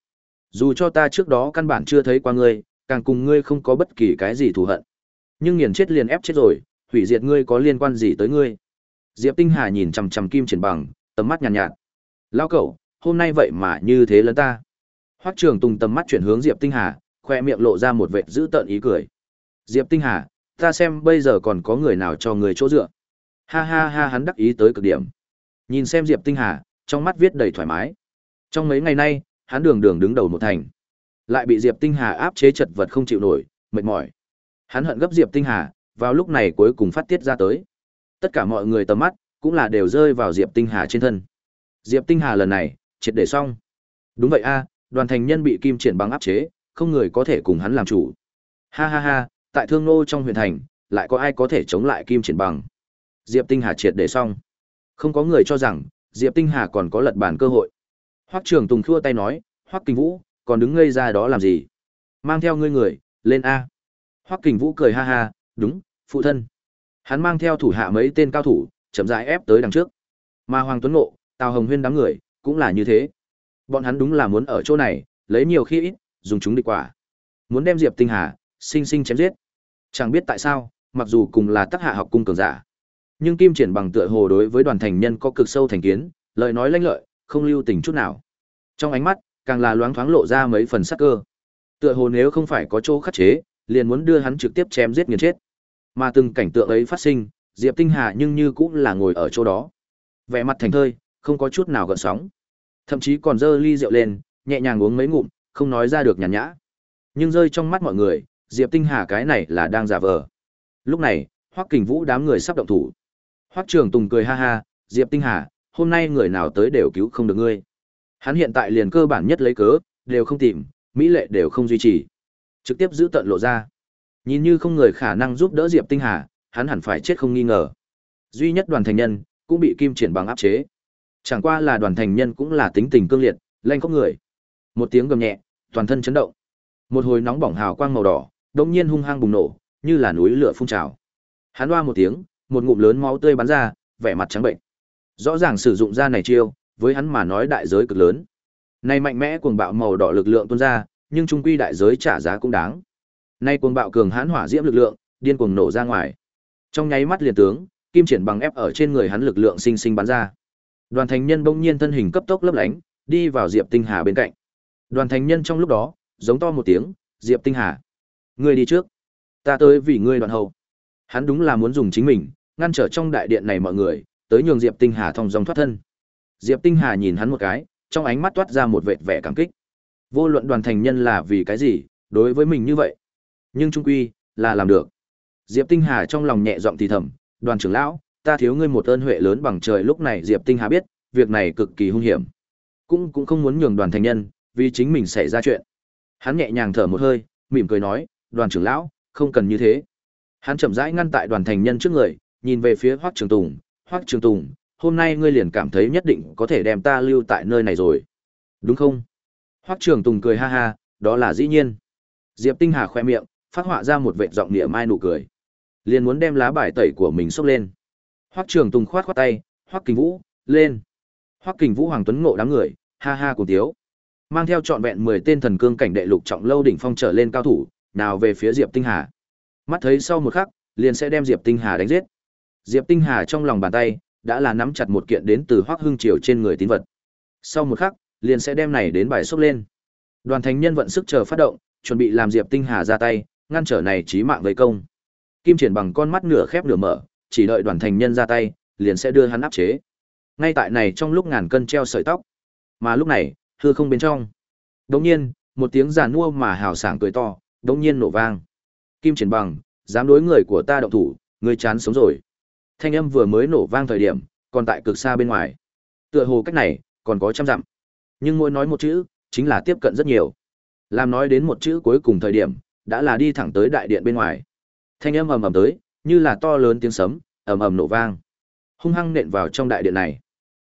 Dù cho ta trước đó căn bản chưa thấy qua ngươi, càng cùng ngươi không có bất kỳ cái gì thù hận. Nhưng nghiền chết liền ép chết rồi, hủy diệt ngươi có liên quan gì tới ngươi? Diệp Tinh Hà nhìn chằm chằm Kim Triển Bằng, tầm mắt nhàn nhạt, nhạt. "Lão cậu, hôm nay vậy mà như thế lớn ta." Hoắc Trường Tùng tầm mắt chuyển hướng Diệp Tinh Hà, khoe miệng lộ ra một vệt giữ tợn ý cười. "Diệp Tinh Hà, ta xem bây giờ còn có người nào cho người chỗ dựa." Ha ha ha hắn đắc ý tới cực điểm. Nhìn xem Diệp Tinh Hà, trong mắt viết đầy thoải mái. Trong mấy ngày nay, hắn đường đường đứng đầu một thành, lại bị Diệp Tinh Hà áp chế chật vật không chịu nổi, mệt mỏi. Hắn hận gấp Diệp Tinh Hà, vào lúc này cuối cùng phát tiết ra tới. Tất cả mọi người tầm mắt cũng là đều rơi vào Diệp Tinh Hà trên thân. Diệp Tinh Hà lần này, triệt để xong. Đúng vậy a, đoàn thành nhân bị Kim Triển bằng áp chế, không người có thể cùng hắn làm chủ. Ha ha ha, tại Thương Nô trong huyện thành, lại có ai có thể chống lại Kim Triển bằng? Diệp Tinh Hà triệt để xong. Không có người cho rằng Diệp Tinh Hà còn có lật bàn cơ hội. Hoắc Trường Tùng khua tay nói, "Hoắc Kình Vũ, còn đứng ngây ra đó làm gì? Mang theo ngươi người, lên a." Hoắc Kình Vũ cười ha ha, "Đúng, phụ thân." Hắn mang theo thủ hạ mấy tên cao thủ, chậm rãi ép tới đằng trước. Mà Hoàng Tuấn Ngộ, Tào Hồng Huyên đám người, cũng là như thế. Bọn hắn đúng là muốn ở chỗ này, lấy nhiều khi ít, dùng chúng địch quả. Muốn đem Diệp Tinh Hà, sinh sinh chém giết. Chẳng biết tại sao, mặc dù cùng là tác hạ học cung cường giả, nhưng Kim Triển bằng tựa hồ đối với đoàn thành nhân có cực sâu thành kiến, lời nói lanh lợi, không lưu tình chút nào. Trong ánh mắt, càng là loáng thoáng lộ ra mấy phần sắc cơ. Tựa hồ nếu không phải có chỗ khắc chế, liền muốn đưa hắn trực tiếp chém giết nghiền chết. Mà từng cảnh tượng ấy phát sinh, Diệp Tinh Hà nhưng như cũng là ngồi ở chỗ đó. Vẻ mặt thành thơi, không có chút nào gợn sóng. Thậm chí còn dơ ly rượu lên, nhẹ nhàng uống mấy ngụm, không nói ra được nhàn nhã. Nhưng rơi trong mắt mọi người, Diệp Tinh Hà cái này là đang giả vờ. Lúc này, Hoắc Kình Vũ đám người sắp động thủ. Hoắc Trường Tùng cười ha ha, Diệp Tinh Hà, hôm nay người nào tới đều cứu không được ngươi. Hắn hiện tại liền cơ bản nhất lấy cớ, đều không tìm, mỹ lệ đều không duy trì. Trực tiếp giữ tận lộ ra. Nhìn như không người khả năng giúp đỡ Diệp Tinh Hà, hắn hẳn phải chết không nghi ngờ. Duy nhất đoàn thành nhân, cũng bị kim triển bằng áp chế. Chẳng qua là đoàn thành nhân cũng là tính tình cương liệt, lanh có người. Một tiếng gầm nhẹ, toàn thân chấn động. Một hồi nóng bỏng hào quang màu đỏ, đột nhiên hung hăng bùng nổ, như là núi lửa phun trào. Hắn oa một tiếng, một ngụm lớn máu tươi bắn ra, vẻ mặt trắng bệnh. Rõ ràng sử dụng ra này chiêu, với hắn mà nói đại giới cực lớn. Này mạnh mẽ cuồng bạo màu đỏ lực lượng tuôn ra, nhưng trung quy đại giới trả giá cũng đáng. Nay cuồng bạo cường hãn hỏa diễm lực lượng, điên cuồng nổ ra ngoài. Trong nháy mắt liền tướng, kim triển bằng ép ở trên người hắn lực lượng sinh sinh bắn ra. Đoàn thành nhân bỗng nhiên thân hình cấp tốc lấp lánh, đi vào Diệp Tinh Hà bên cạnh. Đoàn thành nhân trong lúc đó, giống to một tiếng, "Diệp Tinh Hà, ngươi đi trước, ta tới vì ngươi đoạn hậu." Hắn đúng là muốn dùng chính mình, ngăn trở trong đại điện này mọi người, tới nhường Diệp Tinh Hà thông dòng thoát thân. Diệp Tinh Hà nhìn hắn một cái, trong ánh mắt toát ra một vệt vẻ cảm kích. Vô luận đoàn thành nhân là vì cái gì, đối với mình như vậy, nhưng trung quy là làm được. Diệp Tinh Hà trong lòng nhẹ giọng thì thầm, "Đoàn trưởng lão, ta thiếu ngươi một ơn huệ lớn bằng trời." Lúc này Diệp Tinh Hà biết, việc này cực kỳ hung hiểm, cũng cũng không muốn nhường đoàn thành nhân vì chính mình xảy ra chuyện. Hắn nhẹ nhàng thở một hơi, mỉm cười nói, "Đoàn trưởng lão, không cần như thế." Hắn chậm rãi ngăn tại đoàn thành nhân trước người, nhìn về phía Hoắc Trường Tùng, "Hoắc Trường Tùng, hôm nay ngươi liền cảm thấy nhất định có thể đem ta lưu tại nơi này rồi, đúng không?" Hoắc Trường Tùng cười ha ha, "Đó là dĩ nhiên." Diệp Tinh Hà khoe miệng, phát họa ra một vệt giọng địa mai nụ cười. Liền muốn đem lá bài tẩy của mình xốc lên. Hoắc Trường Tùng khoát khoát tay, "Hoắc Kình Vũ, lên." Hoắc Kình Vũ Hoàng Tuấn ngộ đám người, ha ha cùng tiếu. Mang theo trọn vẹn 10 tên thần cương cảnh đệ lục trọng lâu đỉnh phong trở lên cao thủ, nào về phía Diệp Tinh Hà. Mắt thấy sau một khắc, liền sẽ đem Diệp Tinh Hà đánh giết. Diệp Tinh Hà trong lòng bàn tay đã là nắm chặt một kiện đến từ Hoắc Hưng Triều trên người tín vật. Sau một khắc, liền sẽ đem này đến bài xúc lên. Đoàn thành Nhân vận sức chờ phát động, chuẩn bị làm Diệp Tinh Hà ra tay, ngăn trở này chí mạng vây công. Kim Triển bằng con mắt nửa khép nửa mở, chỉ đợi Đoàn Thành Nhân ra tay, liền sẽ đưa hắn áp chế. Ngay tại này trong lúc ngàn cân treo sợi tóc, mà lúc này, hư không bên trong. Đột nhiên, một tiếng giàn mua mà hào sảng cười to, đột nhiên nổ vang. Kim Triển bằng, dám đối người của ta động thủ, ngươi chán sống rồi. Thanh âm vừa mới nổ vang thời điểm, còn tại cực xa bên ngoài. Tựa hồ cách này, còn có trăm dặm. Nhưng mỗi nói một chữ, chính là tiếp cận rất nhiều. Làm nói đến một chữ cuối cùng thời điểm, đã là đi thẳng tới đại điện bên ngoài. Thanh âm ầm ầm tới, như là to lớn tiếng sấm, ầm ầm nổ vang. Hung hăng nện vào trong đại điện này.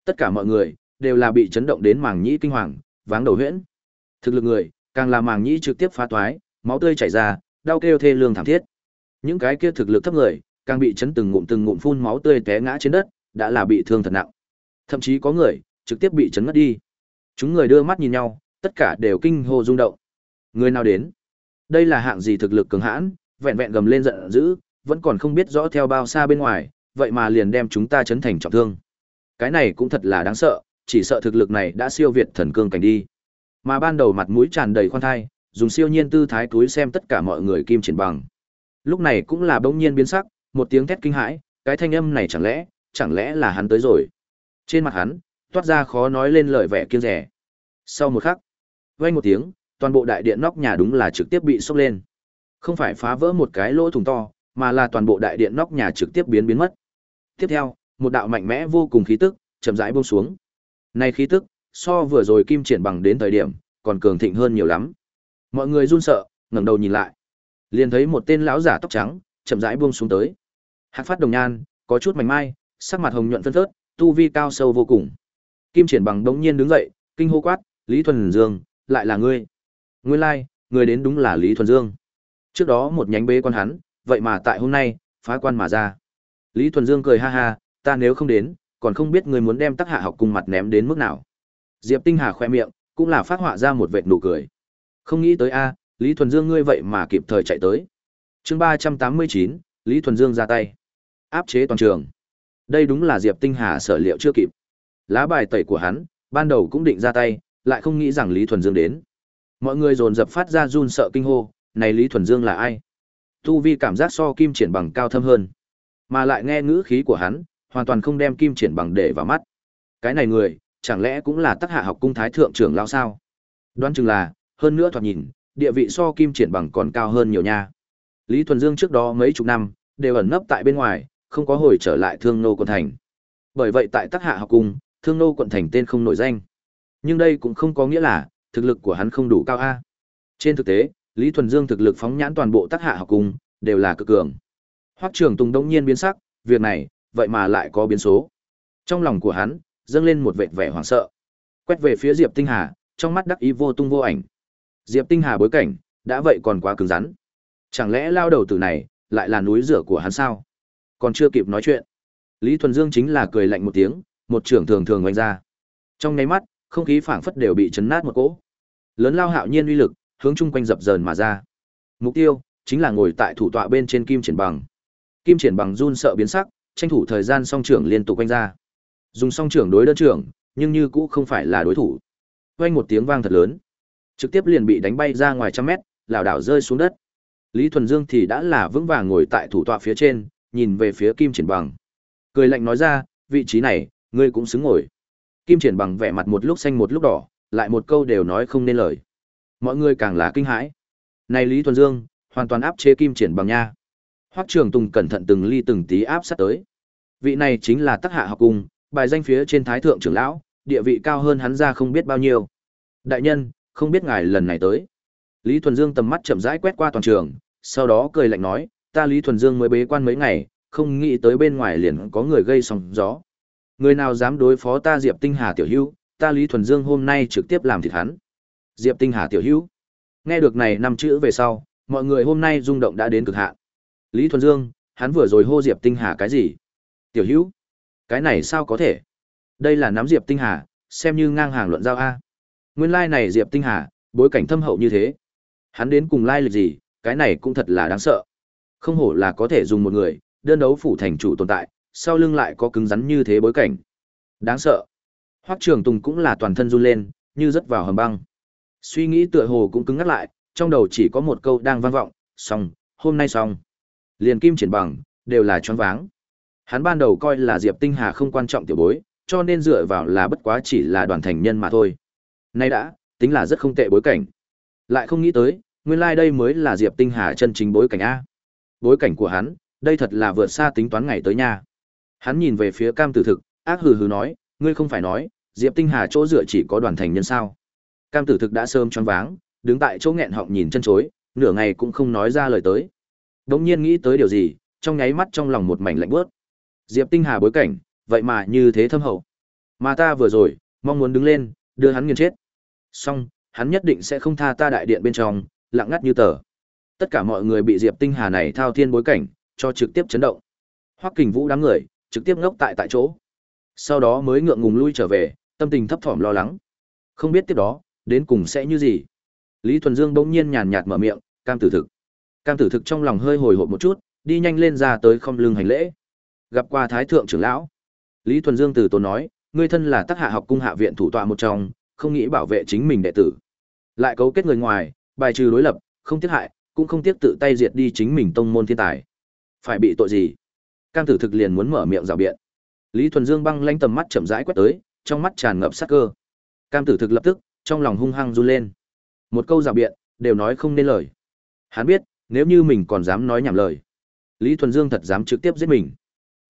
Tất cả mọi người đều là bị chấn động đến màng nhĩ kinh hoàng, váng đầu huyễn. Thực lực người, càng là màng nhĩ trực tiếp phá toái, máu tươi chảy ra, đau kêu thê lương thảm thiết. Những cái kia thực lực thấp người, càng bị chấn từng ngụm từng ngụm phun máu tươi té ngã trên đất, đã là bị thương thật nặng. Thậm chí có người trực tiếp bị chấn ngất đi. Chúng người đưa mắt nhìn nhau, tất cả đều kinh hô rung động. Người nào đến? Đây là hạng gì thực lực cường hãn, vẹn vẹn gầm lên giận dữ, vẫn còn không biết rõ theo bao xa bên ngoài, vậy mà liền đem chúng ta chấn thành trọng thương. Cái này cũng thật là đáng sợ, chỉ sợ thực lực này đã siêu việt thần cương cảnh đi. Mà ban đầu mặt mũi tràn đầy khoan thai, dùng siêu nhiên tư thái túi xem tất cả mọi người kim triển bằng. Lúc này cũng là bỗng nhiên biến sắc, một tiếng thét kinh hãi, cái thanh âm này chẳng lẽ, chẳng lẽ là hắn tới rồi. Trên mặt hắn, toát ra khó nói lên lời vẻ kiêng rẻ. Sau một khắc, vang một tiếng, toàn bộ đại điện nóc nhà đúng là trực tiếp bị sốc lên. Không phải phá vỡ một cái lỗ thủng to, mà là toàn bộ đại điện nóc nhà trực tiếp biến biến mất. Tiếp theo, một đạo mạnh mẽ vô cùng khí tức chậm rãi buông xuống. Này khí tức, so vừa rồi kim triển bằng đến thời điểm, còn cường thịnh hơn nhiều lắm. Mọi người run sợ, ngẩng đầu nhìn lại, liền thấy một tên lão giả tóc trắng chậm rãi buông xuống tới. Hạc phát đồng nhan, có chút mảnh mai, sắc mặt hồng nhuận phân phớt, tu vi cao sâu vô cùng. Kim triển bằng đống nhiên đứng dậy, kinh hô quát, Lý Thuần Dương, lại là ngươi. Nguyên lai, like, người đến đúng là Lý Thuần Dương. Trước đó một nhánh bế quan hắn, vậy mà tại hôm nay, phá quan mà ra. Lý Thuần Dương cười ha ha, ta nếu không đến, còn không biết người muốn đem tắc hạ học cùng mặt ném đến mức nào. Diệp Tinh Hà khoe miệng, cũng là phát họa ra một vệt nụ cười. Không nghĩ tới a, Lý Thuần Dương ngươi vậy mà kịp thời chạy tới. Chương ba trăm tám mươi chín, Lý Thuần Dương ra tay. Áp chế toàn trường. Đây đúng là Diệp Tinh Hà sở liệu chưa kịp. Lá bài tẩy của hắn, ban đầu cũng định ra tay, lại không nghĩ rằng Lý Thuần Dương đến. Mọi người dồn dập phát ra run sợ kinh hô, này Lý Thuần Dương là ai? Tu vi cảm giác so kim triển bằng cao thâm hơn. Mà lại nghe ngữ khí của hắn, hoàn toàn không đem Kim Triển Bằng để vào mắt. Cái này người, chẳng lẽ cũng là Tắc Hạ học cung thái thượng trưởng lão sao? Đoán chừng là, hơn nữa thoạt nhìn, địa vị so Kim Triển Bằng còn cao hơn nhiều nha. Lý Thuần Dương trước đó mấy chục năm đều ẩn nấp tại bên ngoài, không có hồi trở lại Thương Nô quận thành. Bởi vậy tại Tắc Hạ học cung, Thương Nô quận thành tên không nổi danh. Nhưng đây cũng không có nghĩa là thực lực của hắn không đủ cao a. Trên thực tế, Lý Thuần Dương thực lực phóng nhãn toàn bộ Tắc Hạ học cung đều là cực cường. Hoắc Trường Tùng đông nhiên biến sắc, việc này, vậy mà lại có biến số. Trong lòng của hắn, dâng lên một vệt vẻ hoảng sợ. Quét về phía Diệp Tinh Hà, trong mắt đắc ý vô tung vô ảnh. Diệp Tinh Hà bối cảnh, đã vậy còn quá cứng rắn. Chẳng lẽ lao đầu tử này, lại là núi rửa của hắn sao? Còn chưa kịp nói chuyện. Lý Thuần Dương chính là cười lạnh một tiếng, một trưởng thường thường oanh ra. Trong nháy mắt, không khí phảng phất đều bị chấn nát một cỗ. Lớn lao hạo nhiên uy lực, hướng chung quanh dập dờn mà ra. Mục tiêu chính là ngồi tại thủ tọa bên trên kim triển bằng. Kim triển bằng run sợ biến sắc, tranh thủ thời gian song trưởng liên tục quanh ra. Dùng song trưởng đối đơn trưởng, nhưng như cũ không phải là đối thủ. oanh một tiếng vang thật lớn, trực tiếp liền bị đánh bay ra ngoài trăm mét, lảo đảo rơi xuống đất. Lý Thuần Dương thì đã là vững vàng ngồi tại thủ tọa phía trên, nhìn về phía Kim Triển Bằng. Cười lạnh nói ra, vị trí này, ngươi cũng xứng ngồi. Kim Triển Bằng vẻ mặt một lúc xanh một lúc đỏ, lại một câu đều nói không nên lời. Mọi người càng là kinh hãi. Này Lý Thuần Dương, hoàn toàn áp chế Kim Triển Bằng nha. Hoắc Trường Tùng cẩn thận từng ly từng tí áp sát tới. Vị này chính là Tắc Hạ học cung, bài danh phía trên thái thượng trưởng lão, địa vị cao hơn hắn ra không biết bao nhiêu. Đại nhân, không biết ngài lần này tới. Lý Thuần Dương tầm mắt chậm rãi quét qua toàn trường, sau đó cười lạnh nói, ta Lý Thuần Dương mới bế quan mấy ngày, không nghĩ tới bên ngoài liền có người gây sóng gió. Người nào dám đối phó ta Diệp Tinh Hà tiểu hữu, ta Lý Thuần Dương hôm nay trực tiếp làm thịt hắn. Diệp Tinh Hà tiểu hữu. Nghe được này năm chữ về sau, mọi người hôm nay rung động đã đến cực hạn. Lý Thuần Dương, hắn vừa rồi hô Diệp Tinh Hà cái gì? Tiểu hữu? Cái này sao có thể? Đây là nắm Diệp Tinh Hà, xem như ngang hàng luận giao a. Nguyên lai like này Diệp Tinh Hà, bối cảnh thâm hậu như thế. Hắn đến cùng lai like lịch gì, cái này cũng thật là đáng sợ. Không hổ là có thể dùng một người, đơn đấu phủ thành chủ tồn tại, sau lưng lại có cứng rắn như thế bối cảnh. Đáng sợ. Hoắc Trường Tùng cũng là toàn thân run lên, như rớt vào hầm băng. Suy nghĩ tựa hồ cũng cứng ngắt lại, trong đầu chỉ có một câu đang vang vọng, xong, hôm nay xong. Liền kim triển bằng, đều là choáng váng. Hắn ban đầu coi là Diệp Tinh Hà không quan trọng tiểu bối, cho nên dựa vào là bất quá chỉ là đoàn thành nhân mà thôi. Nay đã, tính là rất không tệ bối cảnh. Lại không nghĩ tới, nguyên lai like đây mới là Diệp Tinh Hà chân chính bối cảnh A. Bối cảnh của hắn, đây thật là vượt xa tính toán ngày tới nha. Hắn nhìn về phía cam tử thực, ác hừ hừ nói, ngươi không phải nói, Diệp Tinh Hà chỗ dựa chỉ có đoàn thành nhân sao. Cam tử thực đã sớm choáng váng, đứng tại chỗ nghẹn họng nhìn chân chối, nửa ngày cũng không nói ra lời tới. Đống nhiên nghĩ tới điều gì, trong nháy mắt trong lòng một mảnh lạnh bớt. Diệp Tinh Hà bối cảnh, vậy mà như thế thâm hậu. Mà ta vừa rồi, mong muốn đứng lên, đưa hắn nghiền chết. Xong, hắn nhất định sẽ không tha ta đại điện bên trong, lặng ngắt như tờ. Tất cả mọi người bị Diệp Tinh Hà này thao thiên bối cảnh, cho trực tiếp chấn động. Hoắc Kình Vũ đám người, trực tiếp ngốc tại tại chỗ. Sau đó mới ngượng ngùng lui trở về, tâm tình thấp thỏm lo lắng. Không biết tiếp đó, đến cùng sẽ như gì. Lý Thuần Dương bỗng nhiên nhàn nhạt mở miệng, cam tử thực. Cam tử thực trong lòng hơi hồi hộp một chút, đi nhanh lên ra tới không lưng hành lễ. Gặp qua Thái thượng trưởng lão. Lý Thuần Dương từ tốn nói, ngươi thân là tác hạ học cung hạ viện thủ tọa một trong, không nghĩ bảo vệ chính mình đệ tử. Lại cấu kết người ngoài, bài trừ đối lập, không thiết hại, cũng không tiếc tự tay diệt đi chính mình tông môn thiên tài. Phải bị tội gì? Cam tử thực liền muốn mở miệng rào biện. Lý Thuần Dương băng lanh tầm mắt chậm rãi quét tới, trong mắt tràn ngập sát cơ. Cam tử thực lập tức, trong lòng hung hăng run lên. Một câu rào biện, đều nói không nên lời. Hắn biết, nếu như mình còn dám nói nhảm lời, Lý Thuần Dương thật dám trực tiếp giết mình.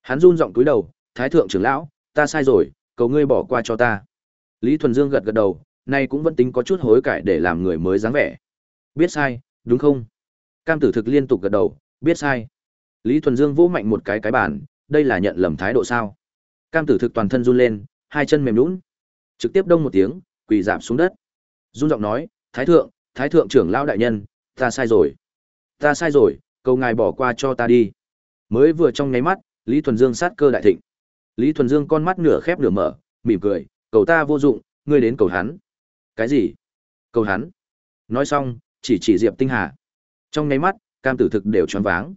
Hắn run giọng cúi đầu, "Thái thượng trưởng lão, ta sai rồi, cầu ngươi bỏ qua cho ta." Lý Thuần Dương gật gật đầu, nay cũng vẫn tính có chút hối cải để làm người mới dáng vẻ. Biết sai, đúng không? Cam Tử Thực liên tục gật đầu, biết sai. Lý Thuần Dương vỗ mạnh một cái cái bàn, đây là nhận lầm thái độ sao? Cam Tử Thực toàn thân run lên, hai chân mềm nhũn, trực tiếp đông một tiếng, quỳ rạp xuống đất. Run giọng nói, "Thái thượng, Thái thượng trưởng lão đại nhân, ta sai rồi. Ta sai rồi, cầu ngài bỏ qua cho ta đi." Mới vừa trong nháy mắt, Lý Thuần Dương sát cơ đại thịnh. Lý Thuần Dương con mắt nửa khép nửa mở, mỉm cười, "Cầu ta vô dụng, ngươi đến cầu hắn." "Cái gì?" "Cầu hắn?" Nói xong, chỉ chỉ Diệp Tinh Hà. Trong nháy mắt, cam tử thực đều choáng váng.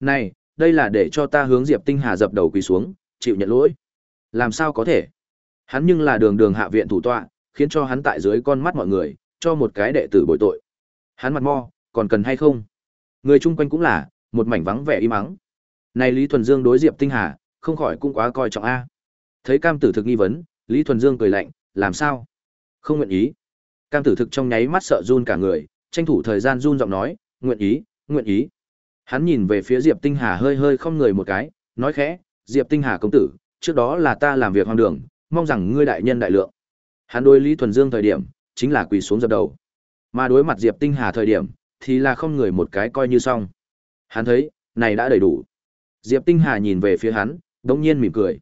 "Này, đây là để cho ta hướng Diệp Tinh Hà dập đầu quỳ xuống, chịu nhận lỗi." Làm sao có thể? Hắn nhưng là đường đường hạ viện thủ tọa, khiến cho hắn tại dưới con mắt mọi người, cho một cái đệ tử bồi tội. Hắn mặt mo, còn cần hay không? Người chung quanh cũng là, một mảnh vắng vẻ im mắng. Này Lý Thuần Dương đối Diệp Tinh Hà, không khỏi cũng quá coi trọng a. Thấy Cam Tử Thực nghi vấn, Lý Thuần Dương cười lạnh, làm sao? Không nguyện ý. Cam Tử Thực trong nháy mắt sợ run cả người, tranh thủ thời gian run giọng nói, nguyện ý, nguyện ý. Hắn nhìn về phía Diệp Tinh Hà hơi hơi không người một cái, nói khẽ, Diệp Tinh Hà công tử, trước đó là ta làm việc hoang đường, mong rằng ngươi đại nhân đại lượng. Hắn đối Lý Thuần Dương thời điểm, chính là quỳ xuống dập đầu. Mà đối mặt Diệp Tinh Hà thời điểm, thì là không người một cái coi như xong. Hắn thấy, này đã đầy đủ. Diệp Tinh Hà nhìn về phía hắn, đống nhiên mỉm cười.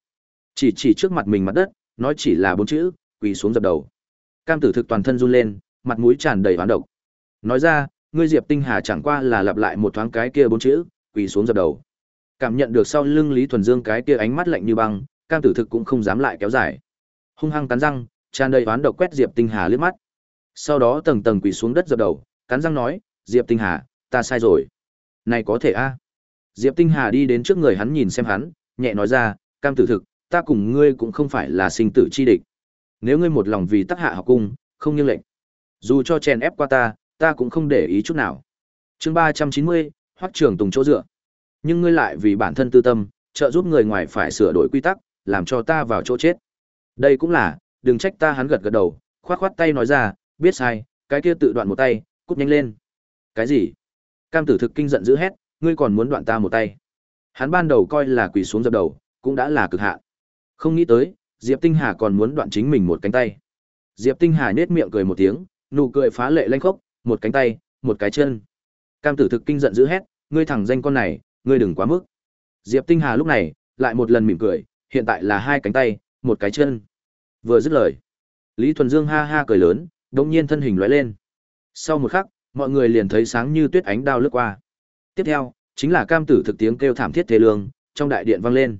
Chỉ chỉ trước mặt mình mặt đất, nói chỉ là bốn chữ, quỳ xuống dập đầu. Cam tử thực toàn thân run lên, mặt mũi tràn đầy hoán độc. Nói ra, ngươi Diệp Tinh Hà chẳng qua là lặp lại một thoáng cái kia bốn chữ, quỳ xuống dập đầu. Cảm nhận được sau lưng Lý Thuần Dương cái kia ánh mắt lạnh như băng, Cam tử thực cũng không dám lại kéo dài. Hung hăng cắn răng, tràn đầy oán độc quét Diệp Tinh Hà liếc mắt. Sau đó tầng tầng quỳ xuống đất dập đầu, cắn răng nói, "Diệp Tinh Hà, ta sai rồi." "Này có thể a?" Diệp Tinh Hà đi đến trước người hắn nhìn xem hắn, nhẹ nói ra, "Cam tử thực, ta cùng ngươi cũng không phải là sinh tử chi địch. Nếu ngươi một lòng vì tác hạ học cung, không như lệnh, dù cho chèn ép qua ta, ta cũng không để ý chút nào." Chương 390, Hoắc Trường Tùng chỗ dựa. Nhưng ngươi lại vì bản thân tư tâm, trợ giúp người ngoài phải sửa đổi quy tắc, làm cho ta vào chỗ chết. Đây cũng là, đừng trách ta hắn gật gật đầu, khoát khoát tay nói ra, biết sai, cái kia tự đoạn một tay, cút nhanh lên. Cái gì? Cam tử thực kinh giận dữ hét, ngươi còn muốn đoạn ta một tay. Hắn ban đầu coi là quỳ xuống dập đầu, cũng đã là cực hạn. Không nghĩ tới, Diệp Tinh Hà còn muốn đoạn chính mình một cánh tay. Diệp Tinh Hà nhếch miệng cười một tiếng, nụ cười phá lệ lanh khốc, một cánh tay, một cái chân. Cam tử thực kinh giận dữ hét, ngươi thẳng danh con này, ngươi đừng quá mức. Diệp Tinh Hà lúc này, lại một lần mỉm cười, hiện tại là hai cánh tay, một cái chân. Vừa dứt lời, Lý Thuần Dương ha ha cười lớn, đống nhiên thân hình lóe lên. Sau một khắc, mọi người liền thấy sáng như tuyết ánh đao lướt qua. Tiếp theo, chính là cam tử thực tiếng kêu thảm thiết thế lương, trong đại điện vang lên.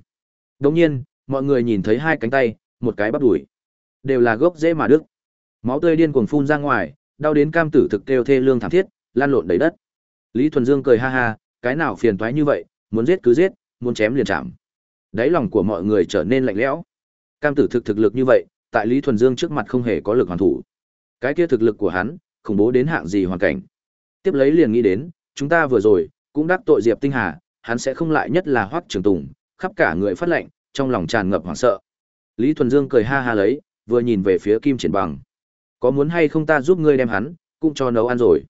Đống nhiên, mọi người nhìn thấy hai cánh tay, một cái bắp đùi, đều là gốc rễ mà đức. Máu tươi điên cuồng phun ra ngoài, đau đến cam tử thực kêu thê lương thảm thiết, lan lộn đầy đất. Lý Thuần Dương cười ha ha, cái nào phiền toái như vậy, muốn giết cứ giết, muốn chém liền chạm. Đáy lòng của mọi người trở nên lạnh lẽo. Cam tử thực thực lực như vậy, tại Lý Thuần Dương trước mặt không hề có lực hoàn thủ. Cái kia thực lực của hắn, khủng bố đến hạng gì hoàn cảnh. Tiếp lấy liền nghĩ đến, chúng ta vừa rồi cũng đắc tội Diệp Tinh Hà, hắn sẽ không lại nhất là Hoắc Trường Tùng, khắp cả người phát lệnh, trong lòng tràn ngập hoảng sợ. Lý Thuần Dương cười ha ha lấy, vừa nhìn về phía Kim Triển Bằng. Có muốn hay không ta giúp ngươi đem hắn, cũng cho nấu ăn rồi.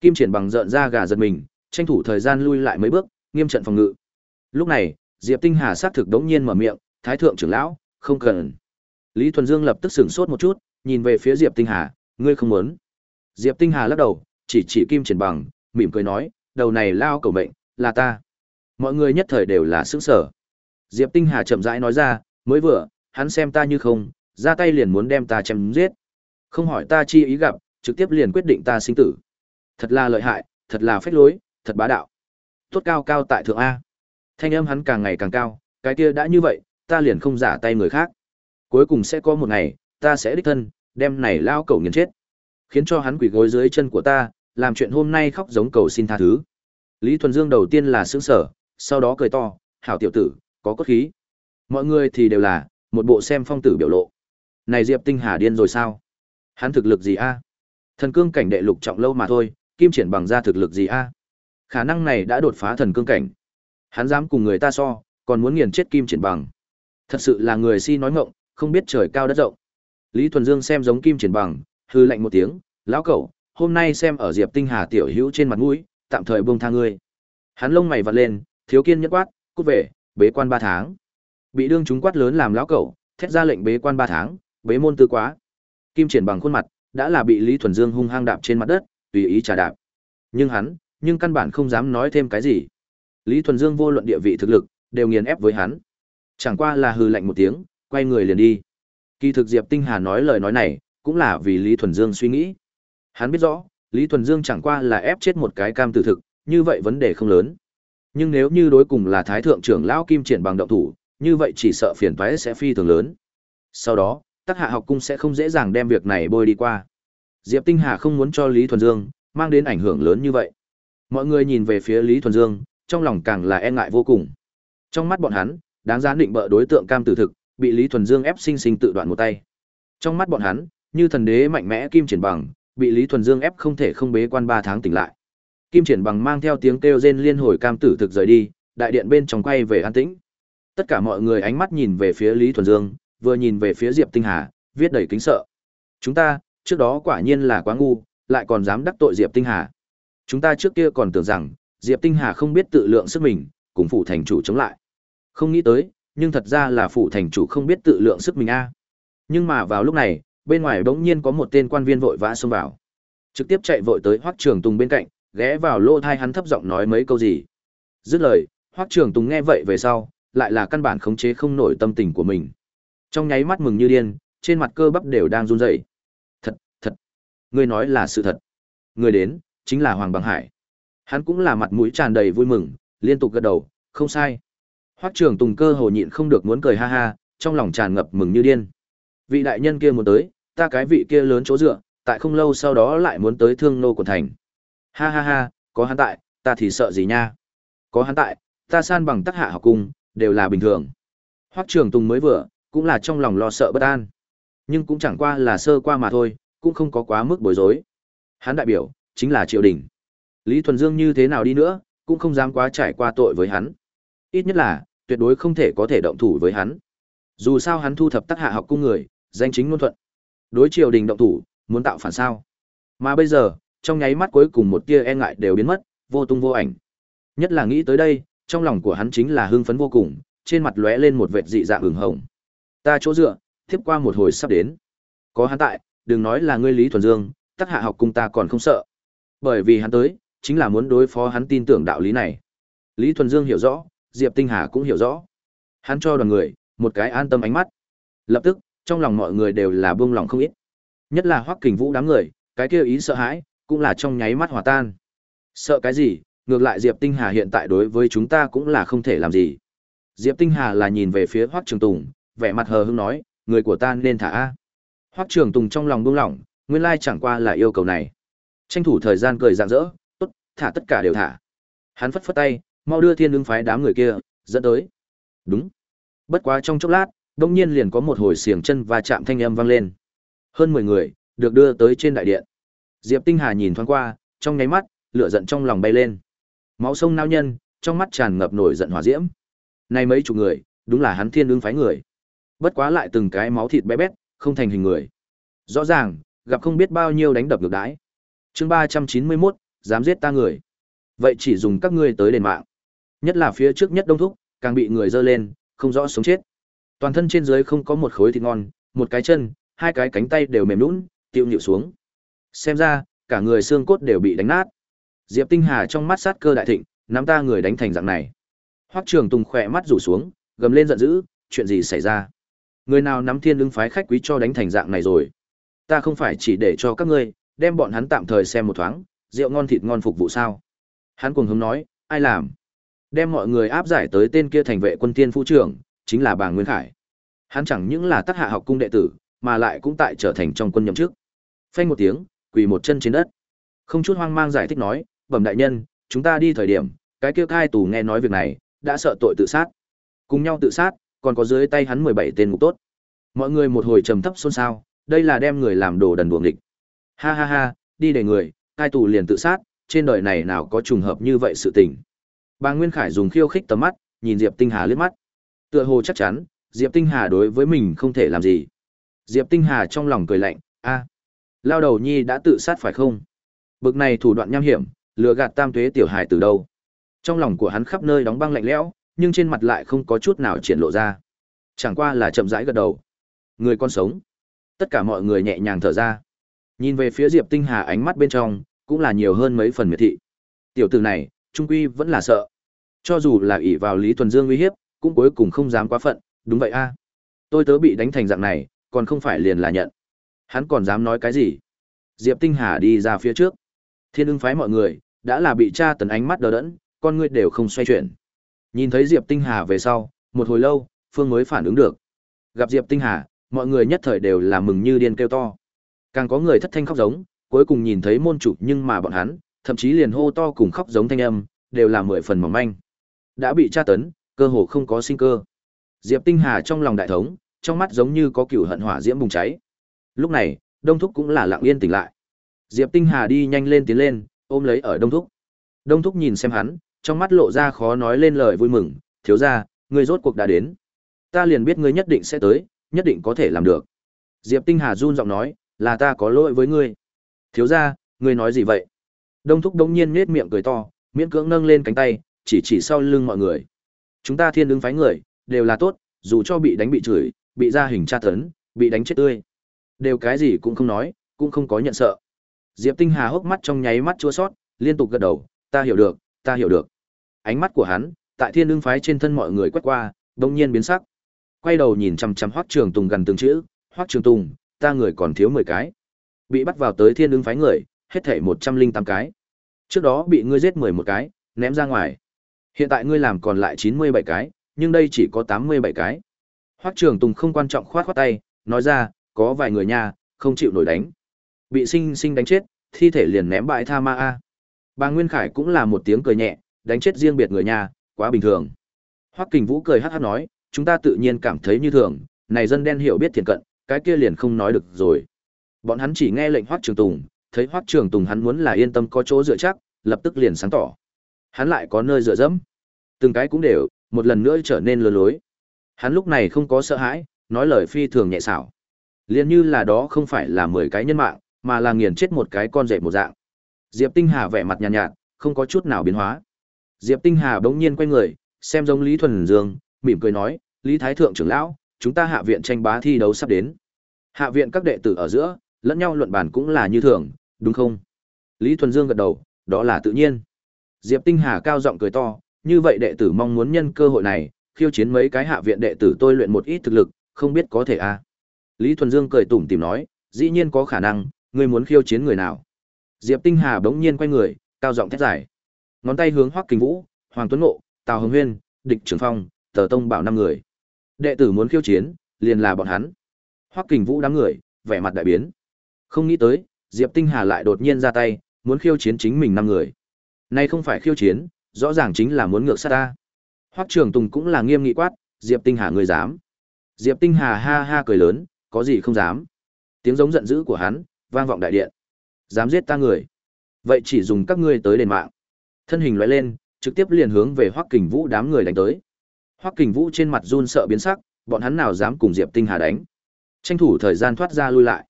Kim Triển Bằng rợn ra gà giật mình, tranh thủ thời gian lui lại mấy bước, nghiêm trận phòng ngự. Lúc này, Diệp Tinh Hà sát thực đống nhiên mở miệng, "Thái thượng trưởng lão, không cần." Lý Thuần Dương lập tức sửng sốt một chút, nhìn về phía Diệp Tinh Hà, "Ngươi không muốn?" Diệp Tinh Hà lắc đầu, chỉ chỉ Kim Triển Bằng, mỉm cười nói, "Đầu này lao cầu mệnh, là ta." Mọi người nhất thời đều là sững sờ. Diệp Tinh Hà chậm rãi nói ra, "Mới vừa, hắn xem ta như không, ra tay liền muốn đem ta chém giết. Không hỏi ta chi ý gặp, trực tiếp liền quyết định ta sinh tử. Thật là lợi hại, thật là phách lối, thật bá đạo. Tốt cao cao tại thượng a." Thanh âm hắn càng ngày càng cao, cái kia đã như vậy, ta liền không giả tay người khác. Cuối cùng sẽ có một ngày, ta sẽ đích thân, đem này lao cầu nghiền chết. Khiến cho hắn quỳ gối dưới chân của ta, làm chuyện hôm nay khóc giống cầu xin tha thứ. Lý Thuần Dương đầu tiên là sững sở, sau đó cười to, hảo tiểu tử, có cốt khí. Mọi người thì đều là, một bộ xem phong tử biểu lộ. Này Diệp Tinh Hà điên rồi sao? Hắn thực lực gì a? Thần cương cảnh đệ lục trọng lâu mà thôi, kim triển bằng ra thực lực gì a? Khả năng này đã đột phá thần cương cảnh. Hắn dám cùng người ta so, còn muốn nghiền chết kim triển bằng. Thật sự là người si nói ngọng, không biết trời cao đất rộng. Lý Thuần Dương xem giống kim triển bằng, hư lạnh một tiếng, lão cẩu, hôm nay xem ở Diệp Tinh Hà tiểu hữu trên mặt mũi, tạm thời buông tha ngươi. Hắn lông mày vặn lên, thiếu kiên nhất quát, cút về, bế quan ba tháng. Bị đương chúng quát lớn làm lão cẩu, thét ra lệnh bế quan ba tháng, bế môn tư quá. Kim triển bằng khuôn mặt, đã là bị Lý Thuần Dương hung hăng đạp trên mặt đất, tùy ý trả đạp. Nhưng hắn, nhưng căn bản không dám nói thêm cái gì. Lý Thuần Dương vô luận địa vị thực lực, đều nghiền ép với hắn. Chẳng qua là hư lạnh một tiếng, quay người liền đi. Kỳ thực Diệp Tinh Hà nói lời nói này, cũng là vì Lý Thuần Dương suy nghĩ. Hắn biết rõ, Lý Thuần Dương chẳng qua là ép chết một cái cam tử thực, như vậy vấn đề không lớn. Nhưng nếu như đối cùng là Thái Thượng trưởng Lão Kim Triển bằng động thủ, như vậy chỉ sợ phiền toái sẽ phi thường lớn. Sau đó, tác Hạ học cung sẽ không dễ dàng đem việc này bôi đi qua. Diệp Tinh Hà không muốn cho Lý Thuần Dương mang đến ảnh hưởng lớn như vậy. Mọi người nhìn về phía Lý Thuần Dương, trong lòng càng là e ngại vô cùng. Trong mắt bọn hắn, đáng giá định bợ đối tượng cam tử thực, bị Lý Thuần Dương ép sinh sinh tự đoạn một tay. Trong mắt bọn hắn, như thần đế mạnh mẽ kim triển bằng, bị Lý Thuần Dương ép không thể không bế quan ba tháng tỉnh lại. Kim triển bằng mang theo tiếng kêu rên liên hồi cam tử thực rời đi, đại điện bên trong quay về an tĩnh. Tất cả mọi người ánh mắt nhìn về phía Lý Thuần Dương, vừa nhìn về phía Diệp Tinh Hà, viết đầy kính sợ. Chúng ta, trước đó quả nhiên là quá ngu, lại còn dám đắc tội Diệp Tinh Hà. Chúng ta trước kia còn tưởng rằng, Diệp Tinh Hà không biết tự lượng sức mình, cùng phủ thành chủ chống lại. Không nghĩ tới, nhưng thật ra là phủ thành chủ không biết tự lượng sức mình a. Nhưng mà vào lúc này, bên ngoài bỗng nhiên có một tên quan viên vội vã xông vào. Trực tiếp chạy vội tới Hoắc Trường Tùng bên cạnh, ghé vào lỗ tai hắn thấp giọng nói mấy câu gì. Dứt lời, Hoắc Trường Tùng nghe vậy về sau, lại là căn bản khống chế không nổi tâm tình của mình. Trong nháy mắt mừng như điên, trên mặt cơ bắp đều đang run rẩy. Thật, thật. Ngươi nói là sự thật. Người đến, chính là Hoàng Bằng Hải. Hắn cũng là mặt mũi tràn đầy vui mừng, liên tục gật đầu, không sai. Hoắc Trường Tùng cơ hồ nhịn không được muốn cười ha ha, trong lòng tràn ngập mừng như điên. Vị đại nhân kia muốn tới, ta cái vị kia lớn chỗ dựa, tại không lâu sau đó lại muốn tới Thương Nô của thành. Ha ha ha, có hắn tại, ta thì sợ gì nha? Có hắn tại, ta san bằng tác hạ học cung, đều là bình thường. Hoắc Trường Tùng mới vừa, cũng là trong lòng lo sợ bất an. Nhưng cũng chẳng qua là sơ qua mà thôi, cũng không có quá mức bối rối. Hắn đại biểu, chính là triều đình. Lý Thuần Dương như thế nào đi nữa, cũng không dám quá trải qua tội với hắn. Ít nhất là, tuyệt đối không thể có thể động thủ với hắn. Dù sao hắn thu thập tác hạ học cung người, danh chính ngôn thuận. Đối triều đình động thủ, muốn tạo phản sao? Mà bây giờ, trong nháy mắt cuối cùng một tia e ngại đều biến mất, vô tung vô ảnh. Nhất là nghĩ tới đây, trong lòng của hắn chính là hưng phấn vô cùng, trên mặt lóe lên một vệt dị dạng ửng hồng. Ta chỗ dựa, tiếp qua một hồi sắp đến. Có hắn tại, đừng nói là ngươi Lý Thuần Dương, tất hạ học cùng ta còn không sợ. Bởi vì hắn tới, chính là muốn đối phó hắn tin tưởng đạo lý này. Lý Thuần Dương hiểu rõ, Diệp Tinh Hà cũng hiểu rõ. Hắn cho đoàn người một cái an tâm ánh mắt. Lập tức, trong lòng mọi người đều là buông lòng không ít. Nhất là Hoắc Kình Vũ đám người, cái kia ý sợ hãi, cũng là trong nháy mắt hòa tan. Sợ cái gì, ngược lại Diệp Tinh Hà hiện tại đối với chúng ta cũng là không thể làm gì. Diệp Tinh Hà là nhìn về phía Hoắc Trường Tùng, vẻ mặt hờ hững nói, người của ta nên thả a. Hoắc Trường Tùng trong lòng buông lỏng, nguyên lai chẳng qua là yêu cầu này. Tranh thủ thời gian cười rạng rỡ, tốt, thả tất cả đều thả. Hắn phất phất tay, mau đưa thiên Lương phái đám người kia, dẫn tới. Đúng. Bất quá trong chốc lát, đông nhiên liền có một hồi xiềng chân và chạm thanh âm vang lên. Hơn 10 người, được đưa tới trên đại điện. Diệp Tinh Hà nhìn thoáng qua, trong nháy mắt, lửa giận trong lòng bay lên. Máu sông nao nhân, trong mắt tràn ngập nổi giận hỏa diễm. Này mấy chục người, đúng là hắn thiên Lương phái người. Bất quá lại từng cái máu thịt bé bét, không thành hình người. Rõ ràng, gặp không biết bao nhiêu đánh đập ngược đãi. Chương 391, dám giết ta người. Vậy chỉ dùng các ngươi tới đền mạng. Nhất là phía trước nhất đông thúc, càng bị người dơ lên, không rõ sống chết. Toàn thân trên dưới không có một khối thịt ngon, một cái chân, hai cái cánh tay đều mềm nhũn, tiêu nhịu xuống. Xem ra, cả người xương cốt đều bị đánh nát. Diệp Tinh Hà trong mắt sát cơ đại thịnh, nắm ta người đánh thành dạng này. Hoắc Trường Tùng khỏe mắt rủ xuống, gầm lên giận dữ, chuyện gì xảy ra? Người nào nắm thiên ứng phái khách quý cho đánh thành dạng này rồi? Ta không phải chỉ để cho các ngươi, đem bọn hắn tạm thời xem một thoáng, rượu ngon thịt ngon phục vụ sao? Hắn cuồng hứng nói, ai làm? Đem mọi người áp giải tới tên kia thành vệ quân tiên phu trưởng, chính là bà Nguyên Khải. Hắn chẳng những là tác hạ học cung đệ tử, mà lại cũng tại trở thành trong quân nhậm chức. Phanh một tiếng, quỳ một chân trên đất. Không chút hoang mang giải thích nói, bẩm đại nhân, chúng ta đi thời điểm, cái kia cai tù nghe nói việc này, đã sợ tội tự sát. Cùng nhau tự sát, còn có dưới tay hắn 17 tên ngục tốt. Mọi người một hồi trầm thấp xôn xao, đây là đem người làm đồ đần đuồng địch. Ha ha ha, đi để người, cai tù liền tự sát, trên đời này nào có trùng hợp như vậy sự tình. Bà Nguyên Khải dùng khiêu khích tầm mắt, nhìn Diệp Tinh Hà liếc mắt. Tựa hồ chắc chắn, Diệp Tinh Hà đối với mình không thể làm gì. Diệp Tinh Hà trong lòng cười lạnh, a, lao đầu nhi đã tự sát phải không? Bực này thủ đoạn nham hiểm, lừa gạt tam tuế tiểu hài từ đâu? Trong lòng của hắn khắp nơi đóng băng lạnh lẽo, nhưng trên mặt lại không có chút nào triển lộ ra. Chẳng qua là chậm rãi gật đầu. Người con sống. Tất cả mọi người nhẹ nhàng thở ra. Nhìn về phía Diệp Tinh Hà ánh mắt bên trong, cũng là nhiều hơn mấy phần miệt thị. Tiểu tử này, trung quy vẫn là sợ. Cho dù là ỷ vào Lý Thuần Dương uy hiếp, cũng cuối cùng không dám quá phận, đúng vậy a. Tôi tớ bị đánh thành dạng này, còn không phải liền là nhận. Hắn còn dám nói cái gì? Diệp Tinh Hà đi ra phía trước. Thiên ưng phái mọi người, đã là bị tra tấn ánh mắt đờ đẫn, con ngươi đều không xoay chuyển. Nhìn thấy Diệp Tinh Hà về sau, một hồi lâu, Phương mới phản ứng được. Gặp Diệp Tinh Hà, mọi người nhất thời đều là mừng như điên kêu to. Càng có người thất thanh khóc giống, cuối cùng nhìn thấy môn chủ nhưng mà bọn hắn, thậm chí liền hô to cùng khóc giống thanh âm, đều là mười phần mỏng manh. Đã bị tra tấn, cơ hồ không có sinh cơ. Diệp Tinh Hà trong lòng đại thống, trong mắt giống như có cửu hận hỏa diễm bùng cháy. Lúc này, Đông Thúc cũng là lặng yên tỉnh lại. Diệp Tinh Hà đi nhanh lên tiến lên, ôm lấy ở Đông Thúc. Đông Thúc nhìn xem hắn, trong mắt lộ ra khó nói lên lời vui mừng, thiếu gia, ngươi rốt cuộc đã đến. Ta liền biết ngươi nhất định sẽ tới, nhất định có thể làm được. Diệp Tinh Hà run giọng nói, là ta có lỗi với ngươi. Thiếu gia, ngươi nói gì vậy? Đông Thúc đống nhiên nết miệng cười to, miễn cưỡng nâng lên cánh tay, chỉ chỉ sau lưng mọi người. Chúng ta thiên ứng phái người, đều là tốt, dù cho bị đánh bị chửi, bị ra hình tra tấn, bị đánh chết tươi. Đều cái gì cũng không nói, cũng không có nhận sợ. Diệp Tinh Hà hốc mắt trong nháy mắt chua sót, liên tục gật đầu, ta hiểu được, ta hiểu được. Ánh mắt của hắn, tại thiên lương phái trên thân mọi người quét qua, đông nhiên biến sắc. Quay đầu nhìn chằm chằm Hoắc Trường Tùng gần từng chữ, Hoắc Trường Tùng, ta người còn thiếu 10 cái. Bị bắt vào tới thiên lương phái người, hết thảy 108 cái. Trước đó bị ngươi giết 11 cái, ném ra ngoài. Hiện tại ngươi làm còn lại 97 cái, nhưng đây chỉ có 87 cái. Hoắc Trường Tùng không quan trọng khoát khoát tay, nói ra, có vài người nha, không chịu nổi đánh. Bị sinh sinh đánh chết, thi thể liền ném bại tha ma a. Bà Nguyên Khải cũng là một tiếng cười nhẹ, đánh chết riêng biệt người nhà, quá bình thường. Hoắc Kình Vũ cười hắc hắc nói, chúng ta tự nhiên cảm thấy như thường, này dân đen hiểu biết thiện cận, cái kia liền không nói được rồi. Bọn hắn chỉ nghe lệnh Hoắc Trường Tùng, thấy Hoắc Trường Tùng hắn muốn là yên tâm có chỗ dựa chắc, lập tức liền sáng tỏ. Hắn lại có nơi dựa dẫm. Từng cái cũng đều, một lần nữa trở nên lừa lối. Hắn lúc này không có sợ hãi, nói lời phi thường nhẹ xảo. Liên như là đó không phải là 10 cái nhân mạng, mà là nghiền chết một cái con rể một dạng. Diệp Tinh Hà vẻ mặt nhàn nhạt, nhạt, không có chút nào biến hóa. Diệp Tinh Hà bỗng nhiên quay người, xem giống Lý Thuần Dương, mỉm cười nói, "Lý Thái thượng trưởng lão, chúng ta hạ viện tranh bá thi đấu sắp đến. Hạ viện các đệ tử ở giữa, lẫn nhau luận bàn cũng là như thường, đúng không?" Lý Thuần Dương gật đầu, "Đó là tự nhiên." Diệp Tinh Hà cao giọng cười to, "Như vậy đệ tử mong muốn nhân cơ hội này, khiêu chiến mấy cái hạ viện đệ tử tôi luyện một ít thực lực, không biết có thể a?" À? Lý Thuần Dương cười tủm tỉm nói, "Dĩ nhiên có khả năng, ngươi muốn khiêu chiến người nào?" Diệp Tinh Hà bỗng nhiên quay người, cao giọng thét giải. Ngón tay hướng Hoắc Kình Vũ, Hoàng Tuấn Ngộ, Tào Hồng Huyên, Địch Trường Phong, Tờ Tông bảo năm người. Đệ tử muốn khiêu chiến, liền là bọn hắn. Hoắc Kình Vũ đám người, vẻ mặt đại biến. Không nghĩ tới, Diệp Tinh Hà lại đột nhiên ra tay, muốn khiêu chiến chính mình năm người. Này không phải khiêu chiến, rõ ràng chính là muốn ngược sát ta. Hoắc Trường Tùng cũng là nghiêm nghị quát, Diệp Tinh Hà người dám. Diệp Tinh Hà ha ha cười lớn, có gì không dám. Tiếng giống giận dữ của hắn, vang vọng đại điện. Dám giết ta người. Vậy chỉ dùng các ngươi tới đền mạng. Thân hình lóe lên, trực tiếp liền hướng về Hoắc Kình Vũ đám người đánh tới. Hoắc Kình Vũ trên mặt run sợ biến sắc, bọn hắn nào dám cùng Diệp Tinh Hà đánh. Tranh thủ thời gian thoát ra lui lại.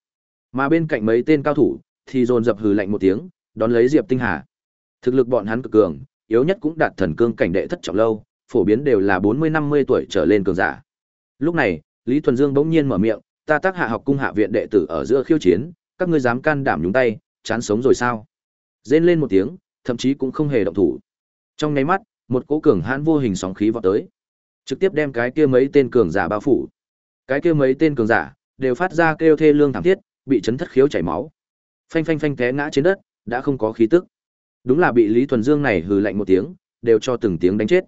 Mà bên cạnh mấy tên cao thủ thì dồn dập hừ lạnh một tiếng, đón lấy Diệp Tinh Hà. Thực lực bọn hắn cực cường, yếu nhất cũng đạt thần cương cảnh đệ thất trọng lâu, phổ biến đều là 40-50 tuổi trở lên cường giả. Lúc này, Lý Thuần Dương bỗng nhiên mở miệng, "Ta tác hạ học cung hạ viện đệ tử ở giữa khiêu chiến, các ngươi dám can đảm nhúng tay, chán sống rồi sao?" Rên lên một tiếng, thậm chí cũng không hề động thủ. Trong nháy mắt, một cỗ cường hãn vô hình sóng khí vọt tới, trực tiếp đem cái kia mấy tên cường giả bao phủ. Cái kia mấy tên cường giả đều phát ra kêu thê lương thảm thiết, bị chấn thất khiếu chảy máu. Phanh phanh phanh té ngã trên đất, đã không có khí tức. Đúng là bị Lý Thuần Dương này hừ lạnh một tiếng, đều cho từng tiếng đánh chết.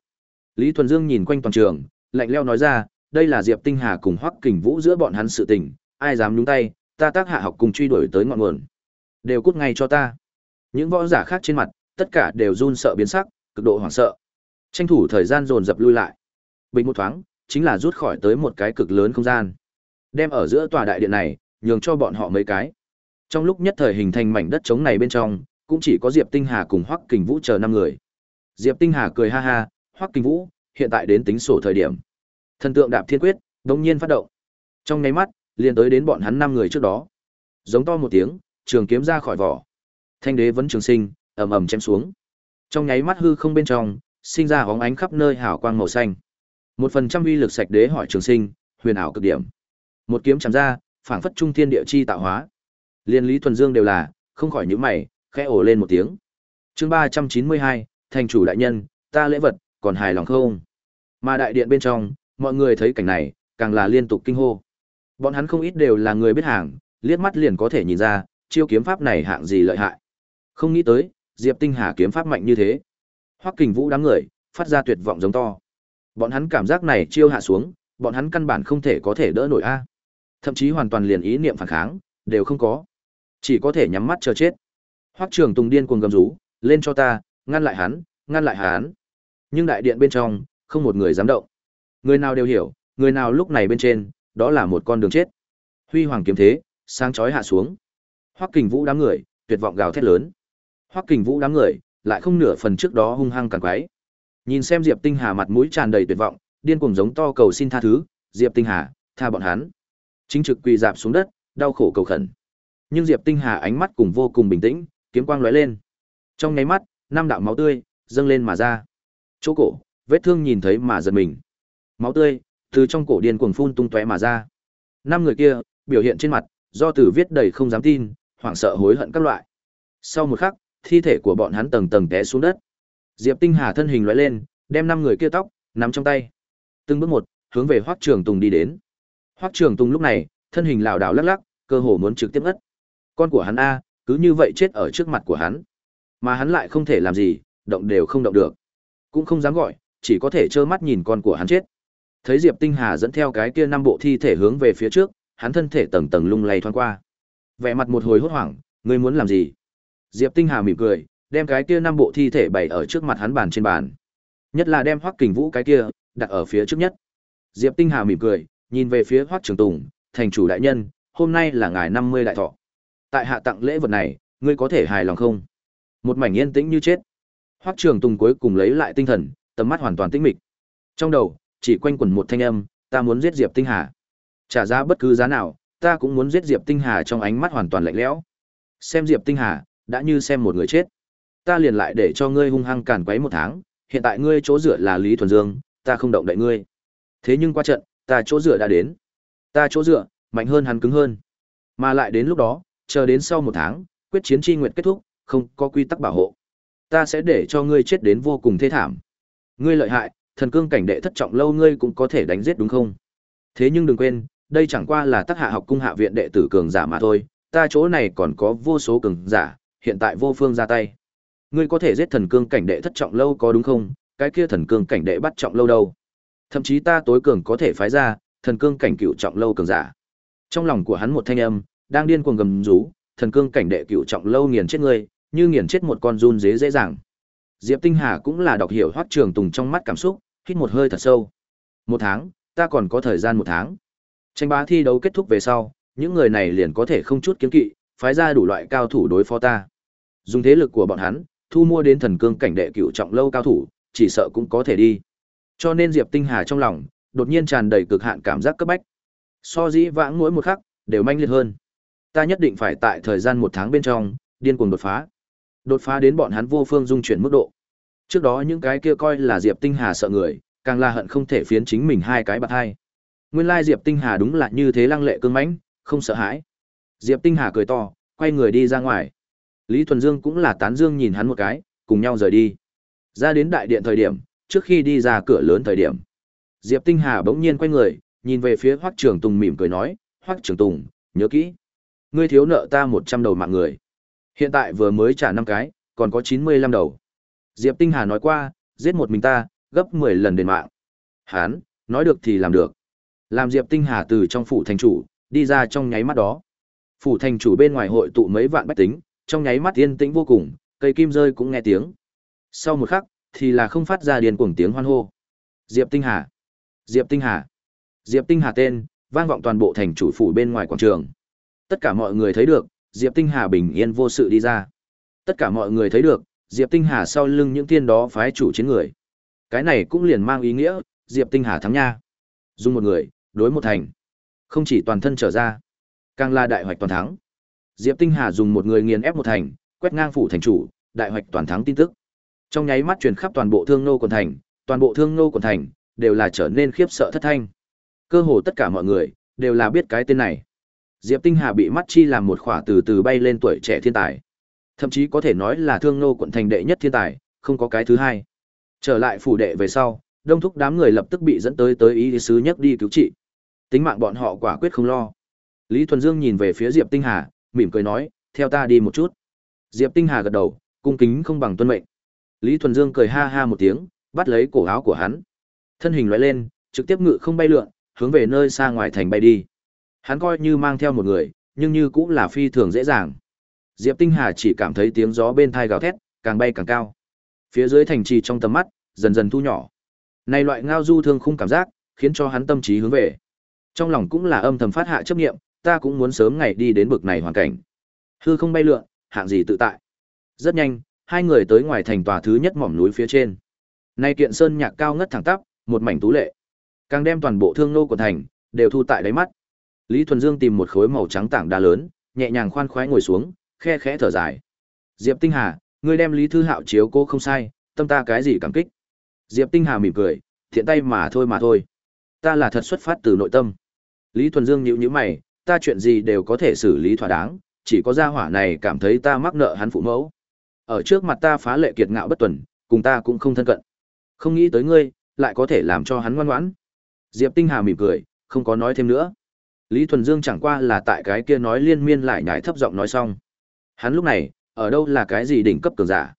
Lý Thuần Dương nhìn quanh toàn trường, lạnh lẽo nói ra, đây là Diệp Tinh Hà cùng Hoắc Kình Vũ giữa bọn hắn sự tình, ai dám nhúng tay, ta tác hạ học cùng truy đuổi tới ngọn nguồn. Đều cút ngay cho ta. Những võ giả khác trên mặt, tất cả đều run sợ biến sắc, cực độ hoảng sợ. Tranh thủ thời gian dồn dập lui lại. Bình một thoáng, chính là rút khỏi tới một cái cực lớn không gian. Đem ở giữa tòa đại điện này, nhường cho bọn họ mấy cái. Trong lúc nhất thời hình thành mảnh đất trống này bên trong, cũng chỉ có Diệp Tinh Hà cùng Hoắc Kình Vũ chờ năm người. Diệp Tinh Hà cười ha ha, Hoắc Kình Vũ, hiện tại đến tính sổ thời điểm. Thần tượng đạp thiên quyết, đống nhiên phát động. Trong nháy mắt, liền tới đến bọn hắn năm người trước đó. Giống to một tiếng, trường kiếm ra khỏi vỏ. Thanh đế vẫn trường sinh, ầm ầm chém xuống. Trong nháy mắt hư không bên trong, sinh ra hóng ánh khắp nơi hào quang màu xanh. Một phần trăm uy lực sạch đế hỏi trường sinh, huyền ảo cực điểm. Một kiếm chém ra, phảng phất trung thiên địa chi tạo hóa. Liên lý thuần dương đều là, không khỏi nhíu mày, khẽ ồ lên một tiếng. Chương ba trăm chín mươi hai, thành chủ đại nhân, ta lễ vật, còn hài lòng không? Mà đại điện bên trong, mọi người thấy cảnh này, càng là liên tục kinh hô. Bọn hắn không ít đều là người biết hàng, liếc mắt liền có thể nhìn ra, chiêu kiếm pháp này hạng gì lợi hại. Không nghĩ tới, Diệp Tinh Hà kiếm pháp mạnh như thế. Hoắc Kình Vũ đám người phát ra tuyệt vọng giống to. Bọn hắn cảm giác này chiêu hạ xuống, bọn hắn căn bản không thể có thể đỡ nổi a. Thậm chí hoàn toàn liền ý niệm phản kháng đều không có. Chỉ có thể nhắm mắt chờ chết. Hoắc Trường Tùng điên cuồng gầm rú, "Lên cho ta, ngăn lại hắn, ngăn lại hắn." Nhưng đại điện bên trong, không một người dám động. Người nào đều hiểu, người nào lúc này bên trên, đó là một con đường chết. Huy hoàng kiếm thế, sáng chói hạ xuống. Hoắc Kình Vũ đám người, tuyệt vọng gào thét lớn. Hoắc Kình Vũ đám người, lại không nửa phần trước đó hung hăng càng quái, Nhìn xem Diệp Tinh Hà mặt mũi tràn đầy tuyệt vọng, điên cuồng giống to cầu xin tha thứ, Diệp Tinh Hà, tha bọn hắn. Chính trực quỳ dạp xuống đất, đau khổ cầu khẩn. Nhưng Diệp Tinh Hà ánh mắt cùng vô cùng bình tĩnh, kiếm quang lóe lên. Trong nháy mắt, năm đạo máu tươi dâng lên mà ra. Chỗ cổ, vết thương nhìn thấy mà giật mình. Máu tươi từ trong cổ điên cuồng phun tung tóe mà ra. Năm người kia, biểu hiện trên mặt, do từ viết đầy không dám tin, hoảng sợ hối hận các loại. Sau một khắc, thi thể của bọn hắn tầng tầng té xuống đất. Diệp Tinh Hà thân hình lóe lên, đem năm người kia tóc nắm trong tay. Từng bước một, hướng về Hoắc Trường Tùng đi đến. Hoắc Trường Tùng lúc này, thân hình lảo đảo lắc lắc, cơ hồ muốn trực tiếp ngất. Con của hắn a, cứ như vậy chết ở trước mặt của hắn. Mà hắn lại không thể làm gì, động đều không động được. Cũng không dám gọi, chỉ có thể trơ mắt nhìn con của hắn chết. Thấy Diệp Tinh Hà dẫn theo cái kia năm bộ thi thể hướng về phía trước, hắn thân thể tầng tầng lung lay thoáng qua. Vẻ mặt một hồi hốt hoảng, ngươi muốn làm gì? Diệp Tinh Hà mỉm cười, đem cái kia năm bộ thi thể bày ở trước mặt hắn bàn trên bàn. Nhất là đem Hoắc Kình Vũ cái kia đặt ở phía trước nhất. Diệp Tinh Hà mỉm cười, nhìn về phía Hoắc Trường Tùng, thành chủ đại nhân, hôm nay là ngài 50 đại thọ. Tại hạ tặng lễ vật này, ngươi có thể hài lòng không? Một mảnh yên tĩnh như chết. Hoắc Trường Tùng cuối cùng lấy lại tinh thần, tầm mắt hoàn toàn tĩnh mịch. Trong đầu chỉ quanh quẩn một thanh âm, ta muốn giết Diệp Tinh Hà. Trả giá bất cứ giá nào, ta cũng muốn giết Diệp Tinh Hà trong ánh mắt hoàn toàn lạnh lẽo. Xem Diệp Tinh Hà, đã như xem một người chết. Ta liền lại để cho ngươi hung hăng càn quấy một tháng, hiện tại ngươi chỗ dựa là Lý Thuần Dương, ta không động đậy ngươi. Thế nhưng qua trận, ta chỗ dựa đã đến. Ta chỗ dựa, mạnh hơn hắn cứng hơn. Mà lại đến lúc đó, chờ đến sau một tháng, quyết chiến chi nguyện kết thúc, không có quy tắc bảo hộ. Ta sẽ để cho ngươi chết đến vô cùng thê thảm. Ngươi lợi hại, thần cương cảnh đệ thất trọng lâu ngươi cũng có thể đánh giết đúng không? Thế nhưng đừng quên, đây chẳng qua là tác hạ học cung hạ viện đệ tử cường giả mà thôi, ta chỗ này còn có vô số cường giả, hiện tại vô phương ra tay. Ngươi có thể giết thần cương cảnh đệ thất trọng lâu có đúng không? Cái kia thần cương cảnh đệ bắt trọng lâu đâu? Thậm chí ta tối cường có thể phái ra thần cương cảnh cựu trọng lâu cường giả. Trong lòng của hắn một thanh âm đang điên cuồng gầm rú, thần cương cảnh đệ cựu trọng lâu nghiền chết ngươi, như nghiền chết một con run dế dễ dàng. Diệp Tinh Hà cũng là đọc hiểu Hoắc Trường Tùng trong mắt cảm xúc, hít một hơi thật sâu. Một tháng, ta còn có thời gian một tháng. Tranh bá thi đấu kết thúc về sau, những người này liền có thể không chút kiến kỵ, phái ra đủ loại cao thủ đối phó ta. Dùng thế lực của bọn hắn, thu mua đến thần cương cảnh đệ cựu trọng lâu cao thủ, chỉ sợ cũng có thể đi. Cho nên Diệp Tinh Hà trong lòng, đột nhiên tràn đầy cực hạn cảm giác cấp bách. So dĩ vãng mỗi một khắc, đều manh liệt hơn. Ta nhất định phải tại thời gian một tháng bên trong, điên cuồng đột phá. Đột phá đến bọn hắn vô phương dung chuyển mức độ. Trước đó những cái kia coi là Diệp Tinh Hà sợ người, càng là hận không thể phiến chính mình hai cái bạc hai. Nguyên lai Diệp Tinh Hà đúng là như thế lăng lệ cương mãnh, không sợ hãi. Diệp Tinh Hà cười to, quay người đi ra ngoài. Lý Thuần Dương cũng là tán dương nhìn hắn một cái, cùng nhau rời đi. Ra đến đại điện thời điểm, trước khi đi ra cửa lớn thời điểm. Diệp Tinh Hà bỗng nhiên quay người, nhìn về phía Hoắc Trường Tùng mỉm cười nói, "Hoắc Trường Tùng, nhớ kỹ, ngươi thiếu nợ ta 100 đầu mạng người. Hiện tại vừa mới trả 5 cái, còn có 95 đầu." Diệp Tinh Hà nói qua, giết một mình ta, gấp 10 lần đền mạng. Hán, nói được thì làm được. Làm Diệp Tinh Hà từ trong phủ thành chủ, đi ra trong nháy mắt đó. Phủ thành chủ bên ngoài hội tụ mấy vạn bách tính, trong nháy mắt yên tĩnh vô cùng, cây kim rơi cũng nghe tiếng. Sau một khắc, thì là không phát ra điền cuồng tiếng hoan hô. Diệp Tinh Hà, Diệp Tinh Hà, Diệp Tinh Hà tên, vang vọng toàn bộ thành chủ phủ bên ngoài quảng trường. Tất cả mọi người thấy được, Diệp Tinh Hà bình yên vô sự đi ra. Tất cả mọi người thấy được, Diệp Tinh Hà sau lưng những tiên đó phái chủ chiến người. Cái này cũng liền mang ý nghĩa, Diệp Tinh Hà thắng nha. Dùng một người, đối một thành. Không chỉ toàn thân trở ra, càng là đại hoạch toàn thắng. Diệp Tinh Hà dùng một người nghiền ép một thành, quét ngang phủ thành chủ, đại hoạch toàn thắng tin tức. Trong nháy mắt truyền khắp toàn bộ Thương Nô quận thành, toàn bộ Thương Nô quận thành đều là trở nên khiếp sợ thất thanh. Cơ hồ tất cả mọi người đều là biết cái tên này. Diệp Tinh Hà bị mắt chi làm một khỏa từ từ bay lên tuổi trẻ thiên tài. Thậm chí có thể nói là Thương Nô quận thành đệ nhất thiên tài, không có cái thứ hai. Trở lại phủ đệ về sau, đông thúc đám người lập tức bị dẫn tới tới ý sứ nhất đi cứu trị. Tính mạng bọn họ quả quyết không lo. Lý Thuần Dương nhìn về phía Diệp Tinh Hà, mỉm cười nói, theo ta đi một chút. Diệp Tinh Hà gật đầu, cung kính không bằng tuân mệnh. Lý Thuần Dương cười ha ha một tiếng, bắt lấy cổ áo của hắn. Thân hình lóe lên, trực tiếp ngự không bay lượn, hướng về nơi xa ngoài thành bay đi. Hắn coi như mang theo một người, nhưng như cũng là phi thường dễ dàng. Diệp Tinh Hà chỉ cảm thấy tiếng gió bên tai gào thét, càng bay càng cao. Phía dưới thành trì trong tầm mắt, dần dần thu nhỏ. Này loại ngao du thương khung cảm giác, khiến cho hắn tâm trí hướng về. Trong lòng cũng là âm thầm phát hạ chấp niệm, ta cũng muốn sớm ngày đi đến bực này hoàn cảnh. Hư không bay lượn, hạng gì tự tại. Rất nhanh, hai người tới ngoài thành tòa thứ nhất mỏm núi phía trên. Nay kiện sơn nhạc cao ngất thẳng tắp, một mảnh tú lệ. Càng đem toàn bộ thương nô của thành đều thu tại đáy mắt. Lý Thuần Dương tìm một khối màu trắng tảng đá lớn, nhẹ nhàng khoan khoái ngồi xuống, khe khẽ thở dài. Diệp Tinh Hà, ngươi đem Lý Thư Hạo chiếu cô không sai, tâm ta cái gì cảm kích. Diệp Tinh Hà mỉm cười, thiện tay mà thôi mà thôi. Ta là thật xuất phát từ nội tâm. Lý Thuần Dương nhíu nhíu mày, ta chuyện gì đều có thể xử lý thỏa đáng, chỉ có gia hỏa này cảm thấy ta mắc nợ hắn phụ mẫu. Ở trước mặt ta phá lệ kiệt ngạo bất tuần, cùng ta cũng không thân cận. Không nghĩ tới ngươi, lại có thể làm cho hắn ngoan ngoãn. Diệp Tinh Hà mỉm cười, không có nói thêm nữa. Lý Thuần Dương chẳng qua là tại cái kia nói liên miên lại nhảy thấp giọng nói xong. Hắn lúc này, ở đâu là cái gì đỉnh cấp cường giả?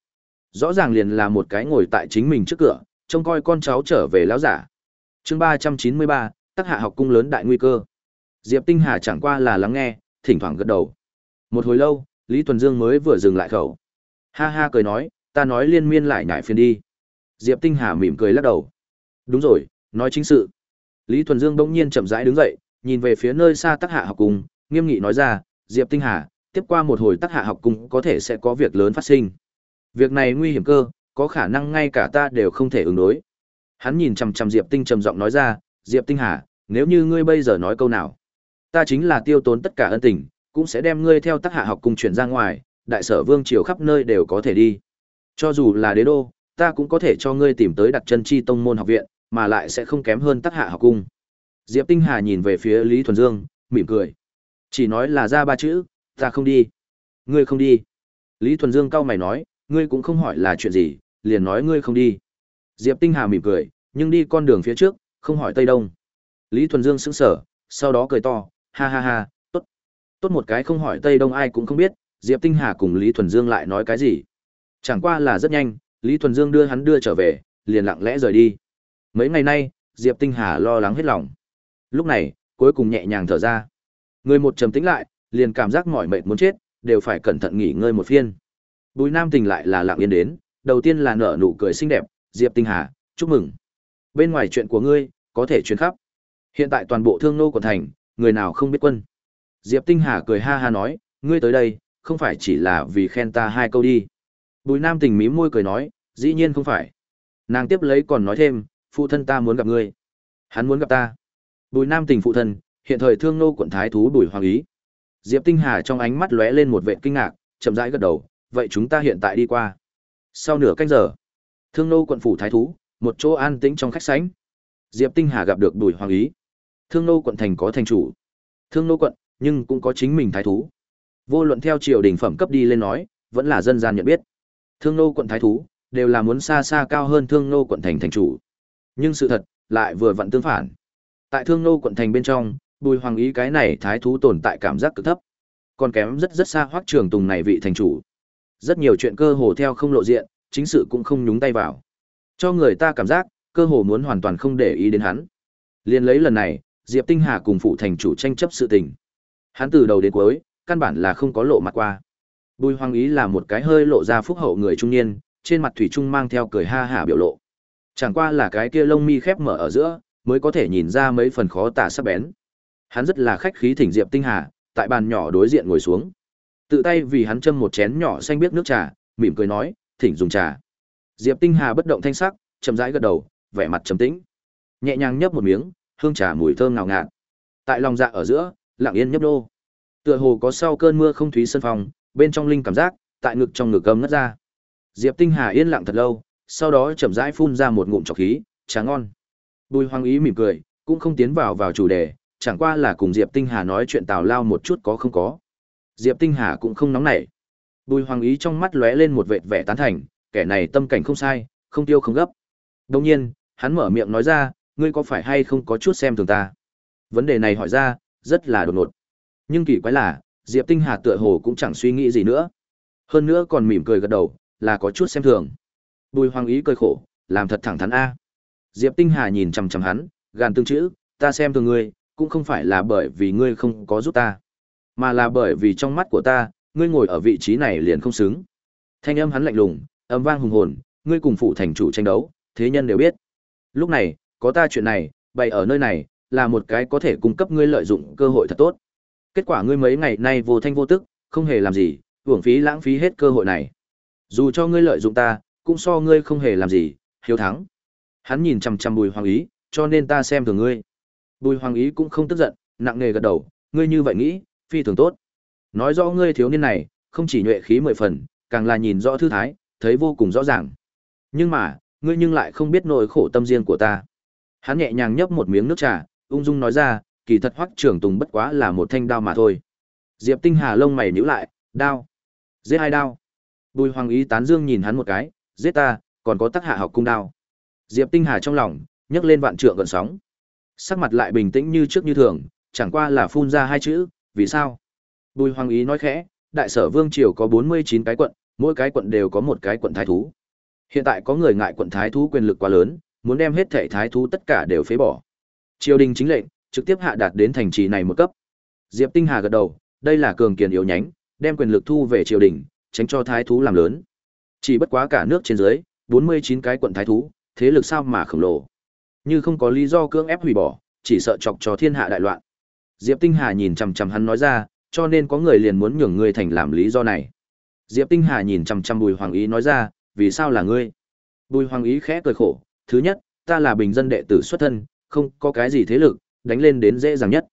Rõ ràng liền là một cái ngồi tại chính mình trước cửa, trông coi con cháu trở về lão giả. Chương ba trăm chín mươi ba, tác hạ học cung lớn đại nguy cơ. Diệp Tinh Hà chẳng qua là lắng nghe, thỉnh thoảng gật đầu. Một hồi lâu, Lý Thuần Dương mới vừa dừng lại khẩu. Ha ha cười nói, ta nói liên miên lại nhại phiền đi. Diệp Tinh Hà mỉm cười lắc đầu. Đúng rồi, nói chính sự. Lý Thuần Dương bỗng nhiên chậm rãi đứng dậy, nhìn về phía nơi xa Tắc Hạ học cung, nghiêm nghị nói ra, "Diệp Tinh Hà, tiếp qua một hồi Tắc Hạ học cung có thể sẽ có việc lớn phát sinh. Việc này nguy hiểm cơ, có khả năng ngay cả ta đều không thể ứng đối." Hắn nhìn chằm chằm Diệp Tinh trầm giọng nói ra, "Diệp Tinh Hà, nếu như ngươi bây giờ nói câu nào, ta chính là tiêu tốn tất cả ân tình, cũng sẽ đem ngươi theo tác Hạ học cung chuyển ra ngoài, đại sở vương triều khắp nơi đều có thể đi. Cho dù là đế đô, ta cũng có thể cho ngươi tìm tới đặt chân chi tông môn học viện, mà lại sẽ không kém hơn tác Hạ học cung." Diệp Tinh Hà nhìn về phía Lý Thuần Dương, mỉm cười. Chỉ nói là ra ba chữ, ta không đi. Ngươi không đi. Lý Thuần Dương cau mày nói, ngươi cũng không hỏi là chuyện gì, liền nói ngươi không đi. Diệp Tinh Hà mỉm cười, nhưng đi con đường phía trước, không hỏi Tây Đông. Lý Thuần Dương sững sờ, sau đó cười to, ha ha ha, tốt. Tốt một cái không hỏi Tây Đông ai cũng không biết, Diệp Tinh Hà cùng Lý Thuần Dương lại nói cái gì. Chẳng qua là rất nhanh, Lý Thuần Dương đưa hắn đưa trở về, liền lặng lẽ rời đi. Mấy ngày nay, Diệp Tinh Hà lo lắng hết lòng. Lúc này, cuối cùng nhẹ nhàng thở ra. Người một trầm tĩnh lại, liền cảm giác mỏi mệt muốn chết, đều phải cẩn thận nghỉ ngơi một phiên. Bùi Nam Tình lại là lặng yên đến, đầu tiên là nở nụ cười xinh đẹp, Diệp Tinh Hà, chúc mừng. Bên ngoài chuyện của ngươi, có thể truyền khắp. Hiện tại toàn bộ thương nô của thành, người nào không biết quân. Diệp Tinh Hà cười ha ha nói, ngươi tới đây, không phải chỉ là vì khen ta hai câu đi. Bùi Nam Tình mím môi cười nói, dĩ nhiên không phải. Nàng tiếp lấy còn nói thêm, phụ thân ta muốn gặp ngươi. Hắn muốn gặp ta. Bùi Nam Tình phụ thân, hiện thời Thương nô quận thái thú Bùi Hoàng Ý. Diệp Tinh Hà trong ánh mắt lóe lên một vẻ kinh ngạc, chậm rãi gật đầu, vậy chúng ta hiện tại đi qua. Sau nửa canh giờ, Thương nô quận phủ thái thú, một chỗ an tĩnh trong khách sảnh. Diệp Tinh Hà gặp được Bùi Hoàng Ý. Thương nô quận thành có thành chủ. Thương nô quận, nhưng cũng có chính mình thái thú. Vô luận theo triều đình phẩm cấp đi lên nói, vẫn là dân gian nhận biết. Thương nô quận thái thú đều là muốn xa xa cao hơn Thương nô quận thành thành chủ. Nhưng sự thật lại vừa vặn tương phản. Tại Thương Nô quận thành bên trong, Bùi Hoàng ý cái này thái thú tồn tại cảm giác cực thấp, còn kém rất rất xa Hoắc Trường Tùng này vị thành chủ. Rất nhiều chuyện cơ hồ theo không lộ diện, chính sự cũng không nhúng tay vào. Cho người ta cảm giác, cơ hồ muốn hoàn toàn không để ý đến hắn. Liên lấy lần này, Diệp Tinh Hà cùng phụ thành chủ tranh chấp sự tình. Hắn từ đầu đến cuối, căn bản là không có lộ mặt qua. Bùi Hoàng ý là một cái hơi lộ ra phúc hậu người trung niên, trên mặt thủy trung mang theo cười ha hả biểu lộ. Chẳng qua là cái kia lông mi khép mở ở giữa, mới có thể nhìn ra mấy phần khó tả sắc bén. Hắn rất là khách khí thỉnh Diệp Tinh Hà, tại bàn nhỏ đối diện ngồi xuống. Tự tay vì hắn châm một chén nhỏ xanh biếc nước trà, mỉm cười nói, "Thỉnh dùng trà." Diệp Tinh Hà bất động thanh sắc, chậm rãi gật đầu, vẻ mặt trầm tĩnh. Nhẹ nhàng nhấp một miếng, hương trà mùi thơm ngào ngạt. Tại lòng dạ ở giữa, lặng yên nhấp đô. Tựa hồ có sau cơn mưa không thúy sân phòng, bên trong linh cảm giác, tại ngực trong ngực gầm ngất ra. Diệp Tinh Hà yên lặng thật lâu, sau đó chậm rãi phun ra một ngụm trọc khí, trà ngon. Bùi Hoàng Ý mỉm cười, cũng không tiến vào vào chủ đề, chẳng qua là cùng Diệp Tinh Hà nói chuyện tào lao một chút có không có. Diệp Tinh Hà cũng không nóng nảy. Bùi Hoàng Ý trong mắt lóe lên một vệt vẻ tán thành, kẻ này tâm cảnh không sai, không tiêu không gấp. Đồng nhiên, hắn mở miệng nói ra, ngươi có phải hay không có chút xem thường ta? Vấn đề này hỏi ra, rất là đột ngột. Nhưng kỳ quái là, Diệp Tinh Hà tựa hồ cũng chẳng suy nghĩ gì nữa. Hơn nữa còn mỉm cười gật đầu, là có chút xem thường. Bùi Hoàng Ý cười khổ, làm thật thẳng thắn a. Diệp Tinh Hà nhìn chằm chằm hắn, gàn tương chữ, ta xem thường ngươi, cũng không phải là bởi vì ngươi không có giúp ta, mà là bởi vì trong mắt của ta, ngươi ngồi ở vị trí này liền không xứng. Thanh âm hắn lạnh lùng, âm vang hùng hồn, ngươi cùng phụ thành chủ tranh đấu, thế nhân đều biết. Lúc này, có ta chuyện này, bày ở nơi này, là một cái có thể cung cấp ngươi lợi dụng cơ hội thật tốt. Kết quả ngươi mấy ngày nay vô thanh vô tức, không hề làm gì, uổng phí lãng phí hết cơ hội này. Dù cho ngươi lợi dụng ta, cũng so ngươi không hề làm gì, hiếu thắng. Hắn nhìn chằm chằm Bùi Hoàng Ý, cho nên ta xem thường ngươi. Bùi Hoàng Ý cũng không tức giận, nặng nề gật đầu, ngươi như vậy nghĩ, phi thường tốt. Nói rõ ngươi thiếu niên này, không chỉ nhuệ khí mười phần, càng là nhìn rõ thư thái, thấy vô cùng rõ ràng. Nhưng mà, ngươi nhưng lại không biết nỗi khổ tâm riêng của ta. Hắn nhẹ nhàng nhấp một miếng nước trà, ung dung nói ra, kỳ thật Hoắc Trường Tùng bất quá là một thanh đao mà thôi. Diệp Tinh Hà lông mày nhíu lại, đao? Giết hai đao? Bùi Hoàng Ý tán dương nhìn hắn một cái, giết ta, còn có tác hạ học cung đao. Diệp Tinh Hà trong lòng nhấc lên vạn trượng gần sóng. Sắc mặt lại bình tĩnh như trước như thường, chẳng qua là phun ra hai chữ, vì sao? Bùi Hoàng Ý nói khẽ, đại sở vương triều có 49 cái quận, mỗi cái quận đều có một cái quận thái thú. Hiện tại có người ngại quận thái thú quyền lực quá lớn, muốn đem hết thể thái thú tất cả đều phế bỏ. Triều đình chính lệnh, trực tiếp hạ đạt đến thành trì này một cấp. Diệp Tinh Hà gật đầu, đây là cường kiền yếu nhánh, đem quyền lực thu về triều đình, tránh cho thái thú làm lớn. Chỉ bất quá cả nước trên dưới, 49 cái quận thái thú, thế lực sao mà khổng lồ. Như không có lý do cưỡng ép hủy bỏ, chỉ sợ chọc cho thiên hạ đại loạn. Diệp Tinh Hà nhìn chằm chằm hắn nói ra, cho nên có người liền muốn nhường ngươi thành làm lý do này. Diệp Tinh Hà nhìn chằm chằm Bùi Hoàng Ý nói ra, vì sao là ngươi? Bùi Hoàng Ý khẽ cười khổ, thứ nhất, ta là bình dân đệ tử xuất thân, không có cái gì thế lực, đánh lên đến dễ dàng nhất.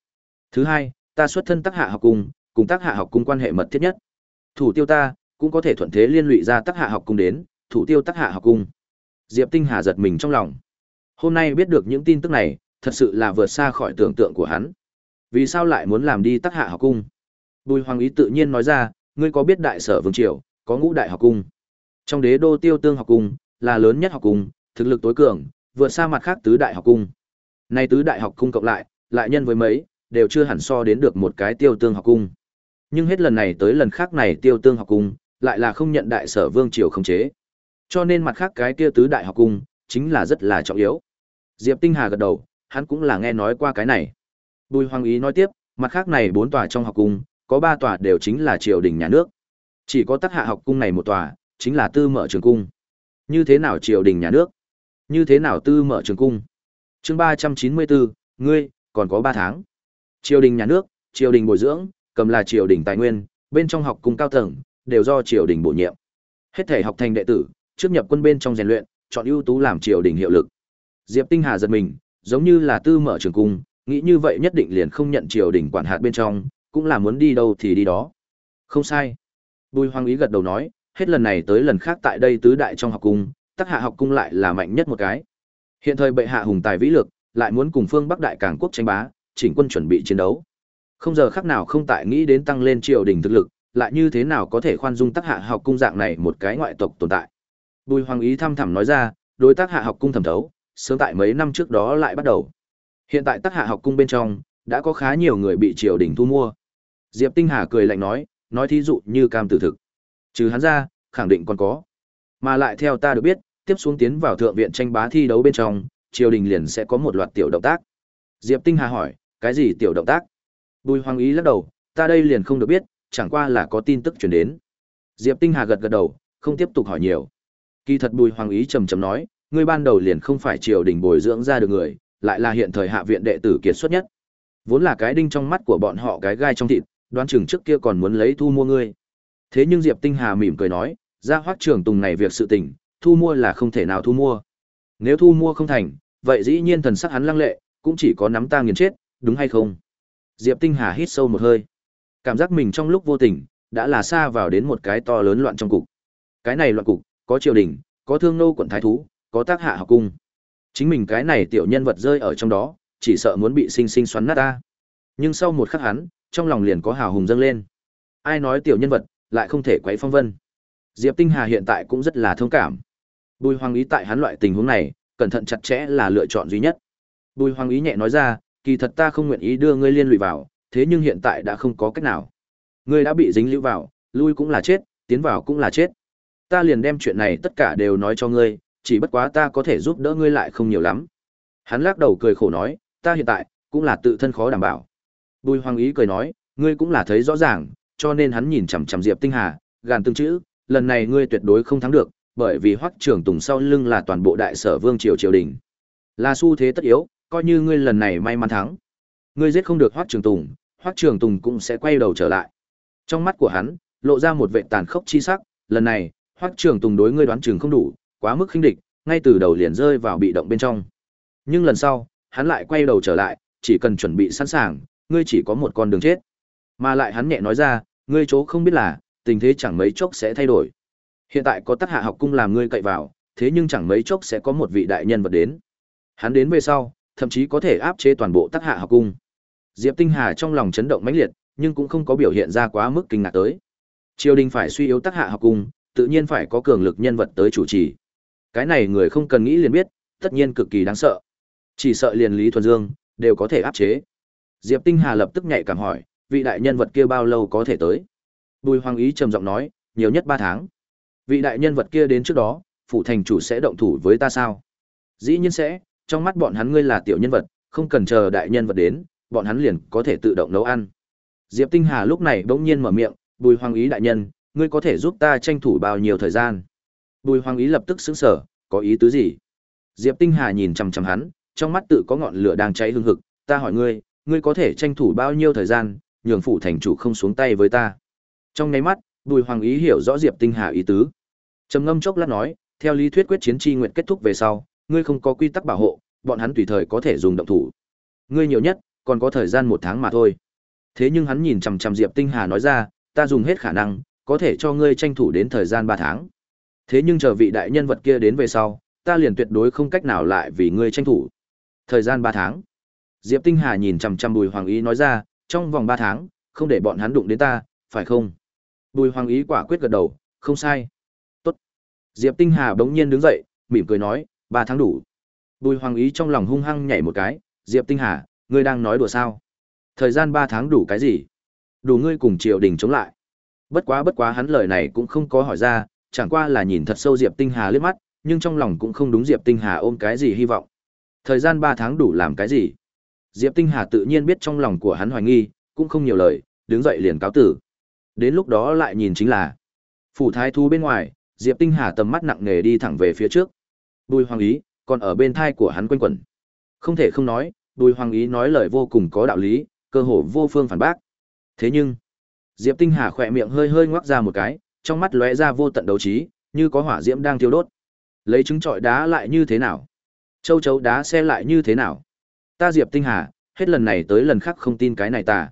Thứ hai, ta xuất thân tác hạ học cung, cùng tác hạ học cung quan hệ mật thiết nhất. Thủ tiêu ta, cũng có thể thuận thế liên lụy ra tác hạ học cung đến, thủ tiêu tác hạ học cung. Diệp Tinh Hà giật mình trong lòng. Hôm nay biết được những tin tức này, thật sự là vượt xa khỏi tưởng tượng của hắn. Vì sao lại muốn làm đi tác hạ học cung? Bùi Hoàng Ý tự nhiên nói ra, ngươi có biết đại sở vương triều, có ngũ đại học cung. Trong đế đô tiêu tương học cung, là lớn nhất học cung, thực lực tối cường, vượt xa mặt khác tứ đại học cung. Nay tứ đại học cung cộng lại, lại nhân với mấy, đều chưa hẳn so đến được một cái tiêu tương học cung. Nhưng hết lần này tới lần khác này tiêu tương học cung, lại là không nhận đại sở vương triều khống chế. Cho nên mặt khác cái kia tứ đại học cung, chính là rất là trọng yếu. Diệp Tinh Hà gật đầu, hắn cũng là nghe nói qua cái này. Bùi Hoàng Ý nói tiếp, mặt khác này bốn tòa trong học cung, có ba tòa đều chính là triều đình nhà nước. Chỉ có tắc hạ học cung này một tòa, chính là tư mở trường cung. Như thế nào triều đình nhà nước? Như thế nào tư mở trường cung? chương ba trăm chín mươi bốn ngươi, còn có ba tháng. Triều đình nhà nước, triều đình bồi dưỡng, cầm là triều đình tài nguyên, bên trong học cung cao tầng, đều do triều đình bổ nhiệm. Hết thể học thành đệ tử, trước nhập quân bên trong rèn luyện, chọn ưu tú làm triều đình hiệu lực. Diệp Tinh Hà giật mình, giống như là tư mở trường cung, nghĩ như vậy nhất định liền không nhận triều đình quản hạt bên trong, cũng là muốn đi đâu thì đi đó. Không sai. Bùi Hoàng Ý gật đầu nói, hết lần này tới lần khác tại đây tứ đại trong học cung, Tắc hạ học cung lại là mạnh nhất một cái. Hiện thời bệ hạ hùng tài vĩ lực, lại muốn cùng phương Bắc đại cảng quốc tranh bá, chỉnh quân chuẩn bị chiến đấu. Không giờ khắc nào không tại nghĩ đến tăng lên triều đình thực lực, lại như thế nào có thể khoan dung tác hạ học cung dạng này một cái ngoại tộc tồn tại. Bùi Hoàng Ý thăm thẳm nói ra, đối tác hạ học cung thẩm thấu, sớm tại mấy năm trước đó lại bắt đầu. Hiện tại tác hạ học cung bên trong, đã có khá nhiều người bị triều đình thu mua. Diệp Tinh Hà cười lạnh nói, nói thí dụ như cam tử thực. Trừ hắn ra, khẳng định còn có. Mà lại theo ta được biết, tiếp xuống tiến vào thượng viện tranh bá thi đấu bên trong, triều đình liền sẽ có một loạt tiểu động tác. Diệp Tinh Hà hỏi, cái gì tiểu động tác? Bùi Hoàng Ý lắc đầu, ta đây liền không được biết, chẳng qua là có tin tức truyền đến. Diệp Tinh Hà gật gật đầu, không tiếp tục hỏi nhiều. Kỳ thật Bùi Hoàng Ý trầm trầm nói, ngươi ban đầu liền không phải triều đình bồi dưỡng ra được người, lại là hiện thời hạ viện đệ tử kiệt xuất nhất. Vốn là cái đinh trong mắt của bọn họ cái gai trong thịt, đoán chừng trước kia còn muốn lấy thu mua ngươi. Thế nhưng Diệp Tinh Hà mỉm cười nói, ra hoắc trường tùng này việc sự tình, thu mua là không thể nào thu mua. Nếu thu mua không thành, vậy dĩ nhiên thần sắc hắn lăng lệ, cũng chỉ có nắm ta nghiền chết, đúng hay không? Diệp Tinh Hà hít sâu một hơi. Cảm giác mình trong lúc vô tình, đã là xa vào đến một cái to lớn loạn trong cục. Cái này loạn cục, có triều đình, có thương nô quận thái thú, có tác hạ học cung. Chính mình cái này tiểu nhân vật rơi ở trong đó, chỉ sợ muốn bị sinh sinh xoắn nát ta. Nhưng sau một khắc hắn, trong lòng liền có hào hùng dâng lên. Ai nói tiểu nhân vật, lại không thể quấy phong vân. Diệp Tinh Hà hiện tại cũng rất là thông cảm. Bùi Hoàng Ý tại hắn loại tình huống này, cẩn thận chặt chẽ là lựa chọn duy nhất. Bùi Hoàng Ý nhẹ nói ra, kỳ thật ta không nguyện ý đưa ngươi liên lụy vào, thế nhưng hiện tại đã không có cách nào. Ngươi đã bị dính lưu vào, lui cũng là chết, tiến vào cũng là chết. Ta liền đem chuyện này tất cả đều nói cho ngươi, chỉ bất quá ta có thể giúp đỡ ngươi lại không nhiều lắm. Hắn lắc đầu cười khổ nói, ta hiện tại cũng là tự thân khó đảm bảo. Bùi Hoàng Ý cười nói, ngươi cũng là thấy rõ ràng, cho nên hắn nhìn chằm chằm Diệp Tinh Hà, gàn từng chữ, lần này ngươi tuyệt đối không thắng được, bởi vì Hoắc Trường Tùng sau lưng là toàn bộ đại sở vương triều triều đình. Là xu thế tất yếu, coi như ngươi lần này may mắn thắng. Ngươi giết không được Hoắc Trường Tùng, Hoắc Trường Tùng cũng sẽ quay đầu trở lại. Trong mắt của hắn, lộ ra một vẻ tàn khốc chi sắc, lần này, Hoắc Trường Tùng đối ngươi đoán chừng không đủ, quá mức khinh địch, ngay từ đầu liền rơi vào bị động bên trong. Nhưng lần sau, hắn lại quay đầu trở lại, chỉ cần chuẩn bị sẵn sàng, ngươi chỉ có một con đường chết. Mà lại hắn nhẹ nói ra, ngươi chỗ không biết là, tình thế chẳng mấy chốc sẽ thay đổi. Hiện tại có tác hạ học cung làm ngươi cậy vào, thế nhưng chẳng mấy chốc sẽ có một vị đại nhân vật đến. Hắn đến về sau, thậm chí có thể áp chế toàn bộ tác hạ học cung. Diệp Tinh Hà trong lòng chấn động mãnh liệt, nhưng cũng không có biểu hiện ra quá mức kinh ngạc tới. Triều đình phải suy yếu tác hạ học cung, tự nhiên phải có cường lực nhân vật tới chủ trì. Cái này người không cần nghĩ liền biết, tất nhiên cực kỳ đáng sợ. Chỉ sợ liền Lý Thuần Dương đều có thể áp chế. Diệp Tinh Hà lập tức nhạy cảm hỏi, vị đại nhân vật kia bao lâu có thể tới? Bùi Hoàng Ý trầm giọng nói, nhiều nhất 3 tháng. Vị đại nhân vật kia đến trước đó, phủ thành chủ sẽ động thủ với ta sao? Dĩ nhiên sẽ, trong mắt bọn hắn ngươi là tiểu nhân vật, không cần chờ đại nhân vật đến, bọn hắn liền có thể tự động nấu ăn. Diệp Tinh Hà lúc này bỗng nhiên mở miệng, "Bùi Hoàng Ý đại nhân, ngươi có thể giúp ta tranh thủ bao nhiêu thời gian?" Bùi Hoàng Ý lập tức sững sờ, có ý tứ gì? Diệp Tinh Hà nhìn chằm chằm hắn, trong mắt tự có ngọn lửa đang cháy hừng hực, "Ta hỏi ngươi, ngươi có thể tranh thủ bao nhiêu thời gian, nhường phủ thành chủ không xuống tay với ta?" Trong nháy mắt, Bùi Hoàng Ý hiểu rõ Diệp Tinh Hà ý tứ. Trầm ngâm chốc lát nói, "Theo lý thuyết quyết chiến chi nguyện kết thúc về sau, ngươi không có quy tắc bảo hộ, bọn hắn tùy thời có thể dùng động thủ. Ngươi nhiều nhất còn có thời gian một tháng mà thôi." Thế nhưng hắn nhìn chằm chằm Diệp Tinh Hà nói ra, "Ta dùng hết khả năng, có thể cho ngươi tranh thủ đến thời gian ba tháng. Thế nhưng chờ vị đại nhân vật kia đến về sau, ta liền tuyệt đối không cách nào lại vì ngươi tranh thủ. Thời gian ba tháng." Diệp Tinh Hà nhìn chằm chằm Bùi Hoàng Ý nói ra, "Trong vòng ba tháng, không để bọn hắn đụng đến ta, phải không?" Bùi Hoàng Ý quả quyết gật đầu, "Không sai." Diệp Tinh Hà bỗng nhiên đứng dậy, mỉm cười nói, "3 tháng đủ." Bùi Hoàng Ý trong lòng hung hăng nhảy một cái, "Diệp Tinh Hà, ngươi đang nói đùa sao?" Thời gian 3 tháng đủ cái gì? Đủ ngươi cùng triều đình chống lại. Bất quá bất quá hắn lời này cũng không có hỏi ra, chẳng qua là nhìn thật sâu Diệp Tinh Hà liếc mắt, nhưng trong lòng cũng không đúng Diệp Tinh Hà ôm cái gì hy vọng. Thời gian 3 tháng đủ làm cái gì? Diệp Tinh Hà tự nhiên biết trong lòng của hắn hoài nghi, cũng không nhiều lời, đứng dậy liền cáo tử. Đến lúc đó lại nhìn chính là phủ thái thú bên ngoài, Diệp Tinh Hà tầm mắt nặng nề đi thẳng về phía trước. Bùi Hoàng Ý, còn ở bên thai của hắn quanh quẩn. Không thể không nói, Bùi Hoàng Ý nói lời vô cùng có đạo lý, cơ hồ vô phương phản bác. Thế nhưng, Diệp Tinh Hà khỏe miệng hơi hơi ngoác ra một cái, trong mắt lóe ra vô tận đấu trí, như có hỏa diễm đang thiêu đốt. Lấy trứng trọi đá lại như thế nào? Châu chấu đá xe lại như thế nào? Ta Diệp Tinh Hà, hết lần này tới lần khác không tin cái này ta.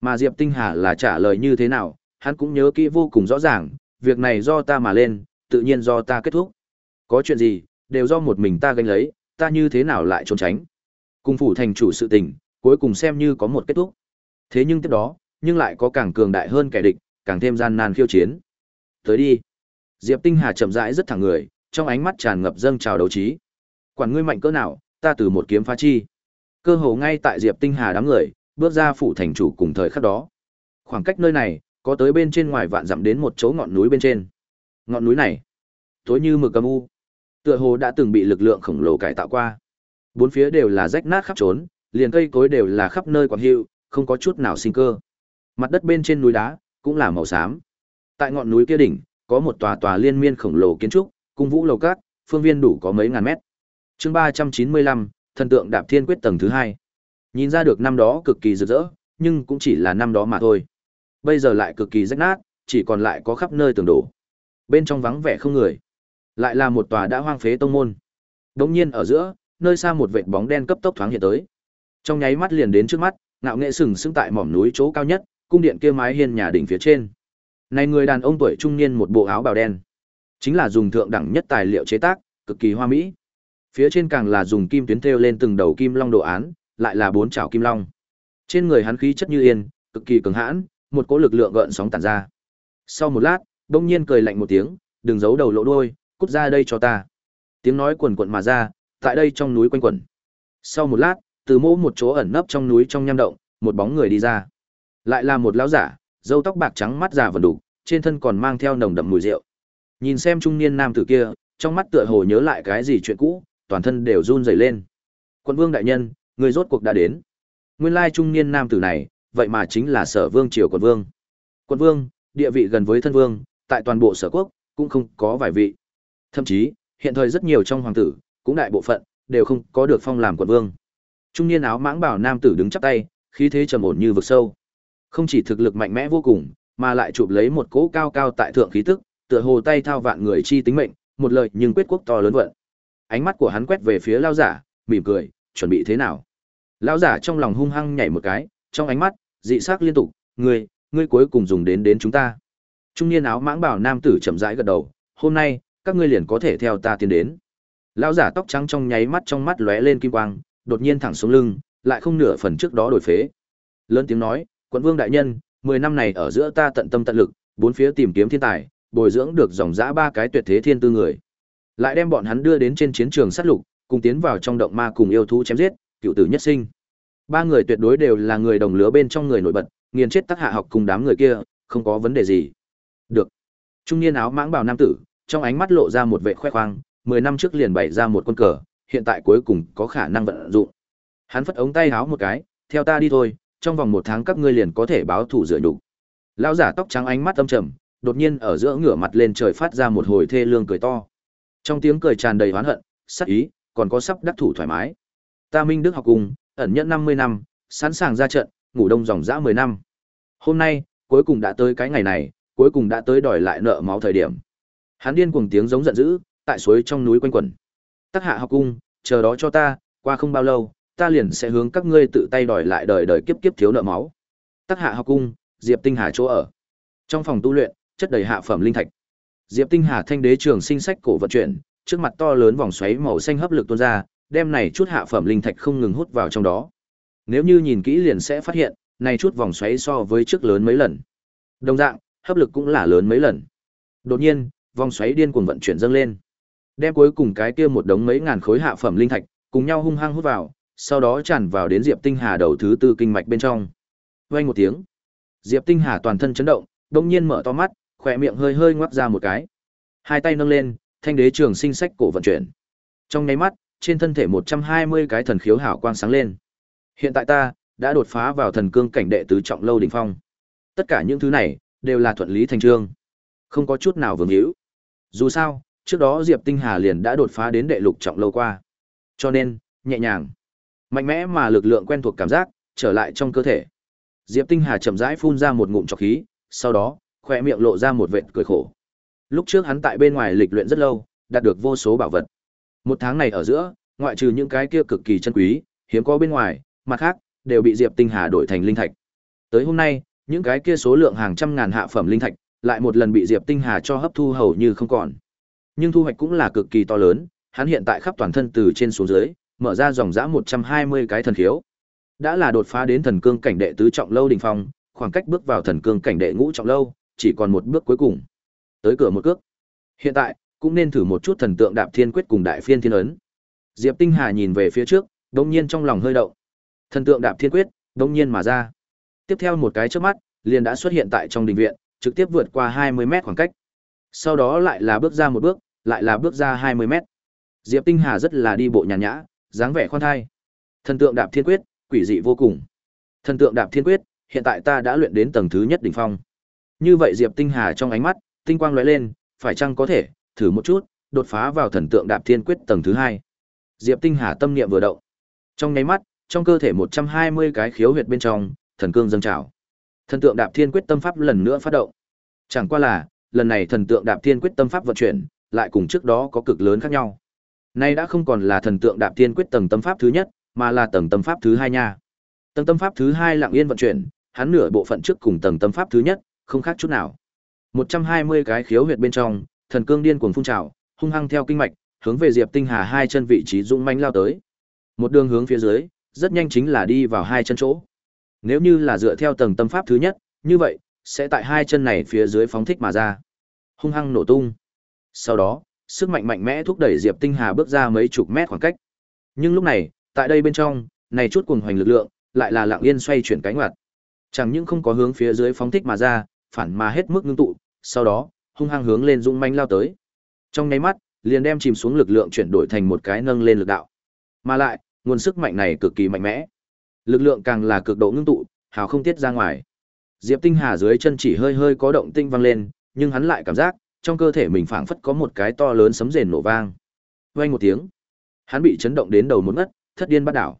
Mà Diệp Tinh Hà là trả lời như thế nào, hắn cũng nhớ kỹ vô cùng rõ ràng, việc này do ta mà lên, tự nhiên do ta kết thúc. Có chuyện gì, đều do một mình ta gánh lấy, ta như thế nào lại trốn tránh. Cung phủ thành chủ sự tình, cuối cùng xem như có một kết thúc. Thế nhưng tiếp đó, nhưng lại có càng cường đại hơn kẻ địch, càng thêm gian nan khiêu chiến. Tới đi. Diệp Tinh Hà chậm rãi rất thẳng người, trong ánh mắt tràn ngập dâng trào đấu trí. Quản ngươi mạnh cỡ nào, ta từ một kiếm phá chi. Cơ hồ ngay tại Diệp Tinh Hà đám người, bước ra phủ thành chủ cùng thời khắc đó. Khoảng cách nơi này, có tới bên trên ngoài vạn dặm đến một chỗ ngọn núi bên trên. Ngọn núi này, tối như mực âm u, tựa hồ đã từng bị lực lượng khổng lồ cải tạo qua. Bốn phía đều là rách nát khắp trốn, liền cây cối đều là khắp nơi quặn hiu, không có chút nào sinh cơ. Mặt đất bên trên núi đá cũng là màu xám. Tại ngọn núi kia đỉnh, có một tòa tòa liên miên khổng lồ kiến trúc, cung vũ lầu cát, phương viên đủ có mấy ngàn mét. Chương ba trăm chín mươi lăm, thần tượng Đạp Thiên Quyết tầng thứ hai. Nhìn ra được năm đó cực kỳ rực rỡ, nhưng cũng chỉ là năm đó mà thôi. Bây giờ lại cực kỳ rách nát, chỉ còn lại có khắp nơi tường đổ. Bên trong vắng vẻ không người. Lại là một tòa đã hoang phế tông môn. Đống nhiên ở giữa, nơi xa một vệt bóng đen cấp tốc thoáng hiện tới. Trong nháy mắt liền đến trước mắt, ngạo nghệ sừng sững tại mỏm núi chỗ cao nhất, cung điện kia mái hiên nhà đỉnh phía trên. Này người đàn ông tuổi trung niên một bộ áo bào đen, chính là dùng thượng đẳng nhất tài liệu chế tác, cực kỳ hoa mỹ. Phía trên càng là dùng kim tuyến thêu lên từng đầu kim long đồ án, lại là bốn chảo kim long. Trên người hắn khí chất như yên, cực kỳ cường hãn, một cỗ lực lượng gợn sóng tản ra. Sau một lát, bỗng nhiên cười lạnh một tiếng, đừng giấu đầu lộ đuôi, cút ra đây cho ta. Tiếng nói quần quần mà ra, tại đây trong núi quanh quẩn. Sau một lát, từ mỗ một chỗ ẩn nấp trong núi trong nham động, một bóng người đi ra. Lại là một lão giả, râu tóc bạc trắng mắt già vần đủ, trên thân còn mang theo nồng đậm mùi rượu. Nhìn xem trung niên nam tử kia, trong mắt tựa hồ nhớ lại cái gì chuyện cũ, toàn thân đều run rẩy lên. Quân vương đại nhân, người rốt cuộc đã đến. Nguyên lai trung niên nam tử này, vậy mà chính là sở vương triều quận vương. Quận vương, địa vị gần với thân vương, tại toàn bộ sở quốc, cũng không có vài vị. Thậm chí, hiện thời rất nhiều trong hoàng tử, cũng đại bộ phận, đều không có được phong làm quận vương. Trung niên áo mãng bảo nam tử đứng chắp tay, khí thế trầm ổn như vực sâu. Không chỉ thực lực mạnh mẽ vô cùng, mà lại chụp lấy một cỗ cao cao tại thượng khí tức, tựa hồ tay thao vạn người chi tính mệnh, một lời nhưng quyết quốc to lớn vận. ánh mắt của hắn quét về phía lao giả, mỉm cười, chuẩn bị thế nào? Lão giả trong lòng hung hăng nhảy một cái, trong ánh mắt, dị sắc liên tục, ngươi, ngươi cuối cùng dùng đến đến chúng ta. Trung niên áo mãng bảo nam tử chậm rãi gật đầu, hôm nay, các ngươi liền có thể theo ta tiến đến. Lão giả tóc trắng trong nháy mắt trong mắt lóe lên kim quang, đột nhiên thẳng xuống lưng, lại không nửa phần trước đó đổi phế. Lớn tiếng nói, quận vương đại nhân, mười năm này ở giữa ta tận tâm tận lực, bốn phía tìm kiếm thiên tài, bồi dưỡng được dòng dã ba cái tuyệt thế thiên tư người. Lại đem bọn hắn đưa đến trên chiến trường sát lục, cùng tiến vào trong động ma cùng yêu thú chém giết, cựu tử nhất sinh. Ba người tuyệt đối đều là người đồng lứa bên trong người nổi bật, nghiền chết tác hạ học cùng đám người kia, không có vấn đề gì. Được. Trung niên áo mãng bào nam tử, trong ánh mắt lộ ra một vẻ khoe khoang, mười năm trước liền bày ra một quân cờ, hiện tại cuối cùng có khả năng vận dụng. Hắn phất ống tay áo một cái, theo ta đi thôi, trong vòng một tháng các ngươi liền có thể báo thủ rửa nhục. Lão giả tóc trắng ánh mắt âm trầm, đột nhiên ở giữa ngửa mặt lên trời phát ra một hồi thê lương cười to. Trong tiếng cười tràn đầy oán hận, sắc ý, còn có sắp đắc thủ thoải mái. Ta Minh Đức học cùng, ẩn nhẫn 50 năm, sẵn sàng ra trận, ngủ đông dòng dã 10 năm. Hôm nay, cuối cùng đã tới cái ngày này, cuối cùng đã tới đòi lại nợ máu thời điểm. Hắn điên cuồng tiếng giống giận dữ, tại suối trong núi quanh quẩn. Tắc hạ học cung, chờ đó cho ta, qua không bao lâu, ta liền sẽ hướng các ngươi tự tay đòi lại đời đời kiếp kiếp thiếu nợ máu. Tắc hạ học cung, Diệp Tinh Hà chỗ ở. Trong phòng tu luyện, chất đầy hạ phẩm linh thạch. Diệp Tinh Hà thanh đế trường sinh sách cổ vận chuyển, trước mặt to lớn vòng xoáy màu xanh hấp lực tuôn ra, đem này chút hạ phẩm linh thạch không ngừng hút vào trong đó. Nếu như nhìn kỹ liền sẽ phát hiện, này chút vòng xoáy so với trước lớn mấy lần. Đồng dạng, hấp lực cũng là lớn mấy lần. Đột nhiên, vòng xoáy điên cuồng vận chuyển dâng lên. Đem cuối cùng cái kia một đống mấy ngàn khối hạ phẩm linh thạch, cùng nhau hung hăng hút vào, sau đó tràn vào đến Diệp Tinh Hà đầu thứ tư kinh mạch bên trong. Vang một tiếng, Diệp Tinh Hà toàn thân chấn động, đột nhiên mở to mắt, khỏe miệng hơi hơi ngoác ra một cái. Hai tay nâng lên, thanh đế trường sinh sách cổ vận chuyển. Trong nháy mắt, trên thân thể 120 cái thần khiếu hảo quang sáng lên. Hiện tại ta đã đột phá vào thần cương cảnh đệ tứ trọng lâu đỉnh phong. Tất cả những thứ này đều là thuận lý thành trương, không có chút nào vương hữu. Dù sao, trước đó Diệp Tinh Hà liền đã đột phá đến đệ lục trọng lâu qua. Cho nên, nhẹ nhàng, mạnh mẽ mà lực lượng quen thuộc cảm giác trở lại trong cơ thể. Diệp Tinh Hà chậm rãi phun ra một ngụm trọc khí, sau đó, khỏe miệng lộ ra một vệt cười khổ. Lúc trước hắn tại bên ngoài lịch luyện rất lâu, đạt được vô số bảo vật. Một tháng này ở giữa, ngoại trừ những cái kia cực kỳ chân quý, hiếm có bên ngoài, mặt khác đều bị Diệp Tinh Hà đổi thành linh thạch. Tới hôm nay, những cái kia số lượng hàng trăm ngàn hạ phẩm linh thạch, lại một lần bị Diệp Tinh Hà cho hấp thu hầu như không còn. Nhưng thu hoạch cũng là cực kỳ to lớn, hắn hiện tại khắp toàn thân từ trên xuống dưới, mở ra dòng dã 120 cái thần khiếu. Đã là đột phá đến thần cương cảnh đệ tứ trọng lâu đỉnh phong, khoảng cách bước vào thần cương cảnh đệ ngũ trọng lâu, chỉ còn một bước cuối cùng. Tới cửa một cước. Hiện tại, cũng nên thử một chút thần tượng đạp thiên quyết cùng đại phiên thiên ấn. Diệp Tinh Hà nhìn về phía trước, đống nhiên trong lòng hơi động. Thần tượng đạp thiên quyết, đống nhiên mà ra. Tiếp theo một cái chớp mắt, liền đã xuất hiện tại trong đình viện, trực tiếp vượt qua 20 mét khoảng cách. Sau đó lại là bước ra một bước, lại là bước ra 20 mét. Diệp Tinh Hà rất là đi bộ nhàn nhã, dáng vẻ khoan thai. Thần tượng đạp thiên quyết, quỷ dị vô cùng. Thần tượng đạp thiên quyết, hiện tại ta đã luyện đến tầng thứ nhất đỉnh phong. Như vậy Diệp Tinh Hà trong ánh mắt, tinh quang lóe lên, phải chăng có thể thử một chút, đột phá vào thần tượng đạp thiên quyết tầng thứ hai. Diệp Tinh Hà tâm niệm vừa động. Trong nháy mắt, trong cơ thể 120 cái khiếu huyệt bên trong, thần cương dâng trào. Thần tượng đạp thiên quyết tâm pháp lần nữa phát động. Chẳng qua là, lần này thần tượng đạp thiên quyết tâm pháp vận chuyển, lại cùng trước đó có cực lớn khác nhau. Nay đã không còn là thần tượng đạp thiên quyết tầng tâm pháp thứ nhất, mà là tầng tâm pháp thứ hai nha. Tầng tâm pháp thứ hai lặng yên vận chuyển, hắn nửa bộ phận trước cùng tầng tâm pháp thứ nhất, không khác chút nào. 120 cái khiếu huyệt bên trong, thần cương điên cuồng phun trào, hung hăng theo kinh mạch, hướng về Diệp Tinh Hà hai chân vị trí dũng mãnh lao tới. Một đường hướng phía dưới, rất nhanh chính là đi vào hai chân chỗ. Nếu như là dựa theo tầng tâm pháp thứ nhất, như vậy sẽ tại hai chân này phía dưới phóng thích mà ra, hung hăng nổ tung. Sau đó, sức mạnh mạnh mẽ thúc đẩy Diệp Tinh Hà bước ra mấy chục mét khoảng cách. Nhưng lúc này, tại đây bên trong, này chút cuồng hoành lực lượng, lại là lặng yên xoay chuyển cánh ngoặt. Chẳng những không có hướng phía dưới phóng thích mà ra, phản mà hết mức ngưng tụ, sau đó, hung hăng hướng lên dũng mãnh lao tới. Trong nháy mắt, liền đem chìm xuống lực lượng chuyển đổi thành một cái nâng lên lực đạo. Mà lại, nguồn sức mạnh này cực kỳ mạnh mẽ. Lực lượng càng là cực độ ngưng tụ, hào không tiết ra ngoài. Diệp Tinh Hà dưới chân chỉ hơi hơi có động tinh vang lên, nhưng hắn lại cảm giác, trong cơ thể mình phảng phất có một cái to lớn sấm rền nổ vang. Vang một tiếng, hắn bị chấn động đến đầu một ngất, thất điên bắt đảo.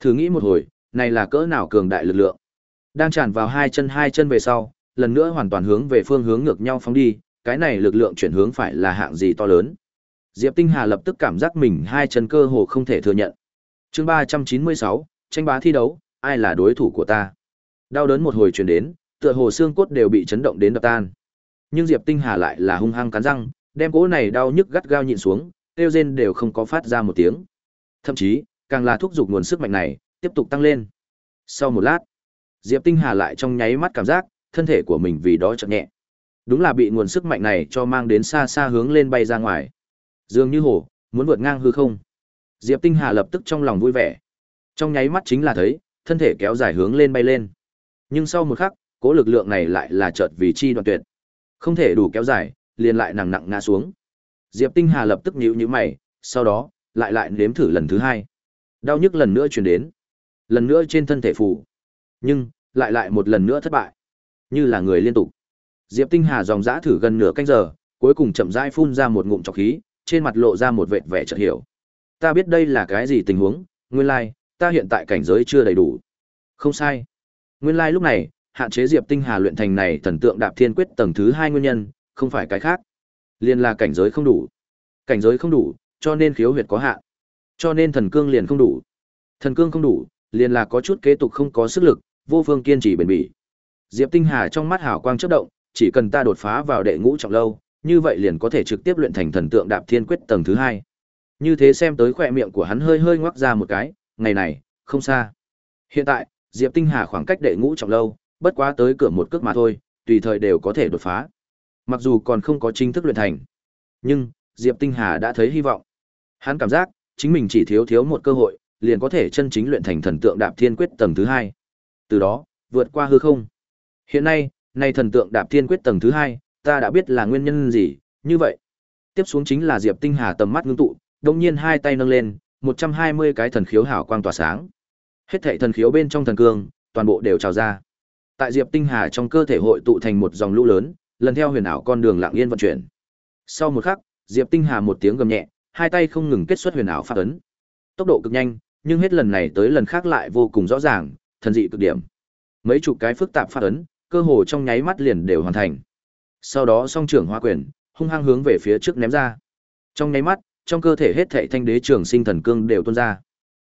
Thử nghĩ một hồi, này là cỡ nào cường đại lực lượng. Đang tràn vào hai chân hai chân về sau, lần nữa hoàn toàn hướng về phương hướng ngược nhau phóng đi, cái này lực lượng chuyển hướng phải là hạng gì to lớn. Diệp Tinh Hà lập tức cảm giác mình hai chân cơ hồ không thể thừa nhận. Chương 396, tranh bá thi đấu, ai là đối thủ của ta? Đau đớn một hồi truyền đến, tựa hồ xương cốt đều bị chấn động đến đập tan. Nhưng Diệp Tinh Hà lại là hung hăng cắn răng, đem cỗ này đau nhức gắt gao nhịn xuống, tiêu rên đều không có phát ra một tiếng. Thậm chí, càng là thúc giục nguồn sức mạnh này, tiếp tục tăng lên. Sau một lát, Diệp Tinh Hà lại trong nháy mắt cảm giác, thân thể của mình vì đó chậm nhẹ. Đúng là bị nguồn sức mạnh này cho mang đến xa xa hướng lên bay ra ngoài. Dường như hổ, muốn vượt ngang hư không. Diệp Tinh Hà lập tức trong lòng vui vẻ. Trong nháy mắt chính là thấy, thân thể kéo dài hướng lên bay lên. Nhưng sau một khắc, cố lực lượng này lại là chợt vì chi đoạn tuyệt. Không thể đủ kéo dài, liền lại nặng nặng ngã xuống. Diệp Tinh Hà lập tức nhíu nhíu mày, sau đó, lại lại nếm thử lần thứ hai. Đau nhức lần nữa truyền đến. Lần nữa trên thân thể phủ. Nhưng, lại lại một lần nữa thất bại. Như là người liên tục. Diệp Tinh Hà dòng dã thử gần nửa canh giờ, cuối cùng chậm rãi phun ra một ngụm trọc khí, trên mặt lộ ra một vệt vẻ chợt hiểu. Ta biết đây là cái gì tình huống, nguyên lai, like, ta hiện tại cảnh giới chưa đầy đủ. Không sai. Nguyên lai like lúc này, hạn chế Diệp Tinh Hà luyện thành này thần tượng đạp thiên quyết tầng thứ hai nguyên nhân, không phải cái khác. Liên là cảnh giới không đủ. Cảnh giới không đủ, cho nên khiếu huyệt có hạn. Cho nên thần cương liền không đủ. Thần cương không đủ, liền là có chút kế tục không có sức lực, vô phương kiên trì bền bỉ. Diệp Tinh Hà trong mắt hào quang chớp động, chỉ cần ta đột phá vào đệ ngũ trọng lâu, như vậy liền có thể trực tiếp luyện thành thần tượng đạp thiên quyết tầng thứ hai. Như thế xem tới khỏe miệng của hắn hơi hơi ngoác ra một cái, ngày này, không xa. Hiện tại, Diệp Tinh Hà khoảng cách đệ ngũ trọng lâu, bất quá tới cửa một cước mà thôi, tùy thời đều có thể đột phá. Mặc dù còn không có chính thức luyện thành, nhưng Diệp Tinh Hà đã thấy hy vọng. Hắn cảm giác, chính mình chỉ thiếu thiếu một cơ hội, liền có thể chân chính luyện thành thần tượng đạp thiên quyết tầng thứ hai. Từ đó, vượt qua hư không. Hiện nay, nay thần tượng đạp thiên quyết tầng thứ hai, ta đã biết là nguyên nhân gì, như vậy. Tiếp xuống chính là Diệp Tinh Hà tầm mắt ngưng tụ, đồng nhiên hai tay nâng lên, 120 cái thần khiếu hảo quang tỏa sáng. Hết thảy thần khiếu bên trong thần cương, toàn bộ đều trào ra. Tại Diệp Tinh Hà trong cơ thể hội tụ thành một dòng lũ lớn, lần theo huyền ảo con đường lặng yên vận chuyển. Sau một khắc, Diệp Tinh Hà một tiếng gầm nhẹ, hai tay không ngừng kết xuất huyền ảo pháp ấn. Tốc độ cực nhanh, nhưng hết lần này tới lần khác lại vô cùng rõ ràng, thần dị cực điểm. Mấy chục cái phức tạp pháp ấn, cơ hồ trong nháy mắt liền đều hoàn thành. Sau đó song trưởng hoa quyền, hung hăng hướng về phía trước ném ra. Trong nháy mắt, trong cơ thể hết thảy thanh đế trường sinh thần cương đều tuôn ra.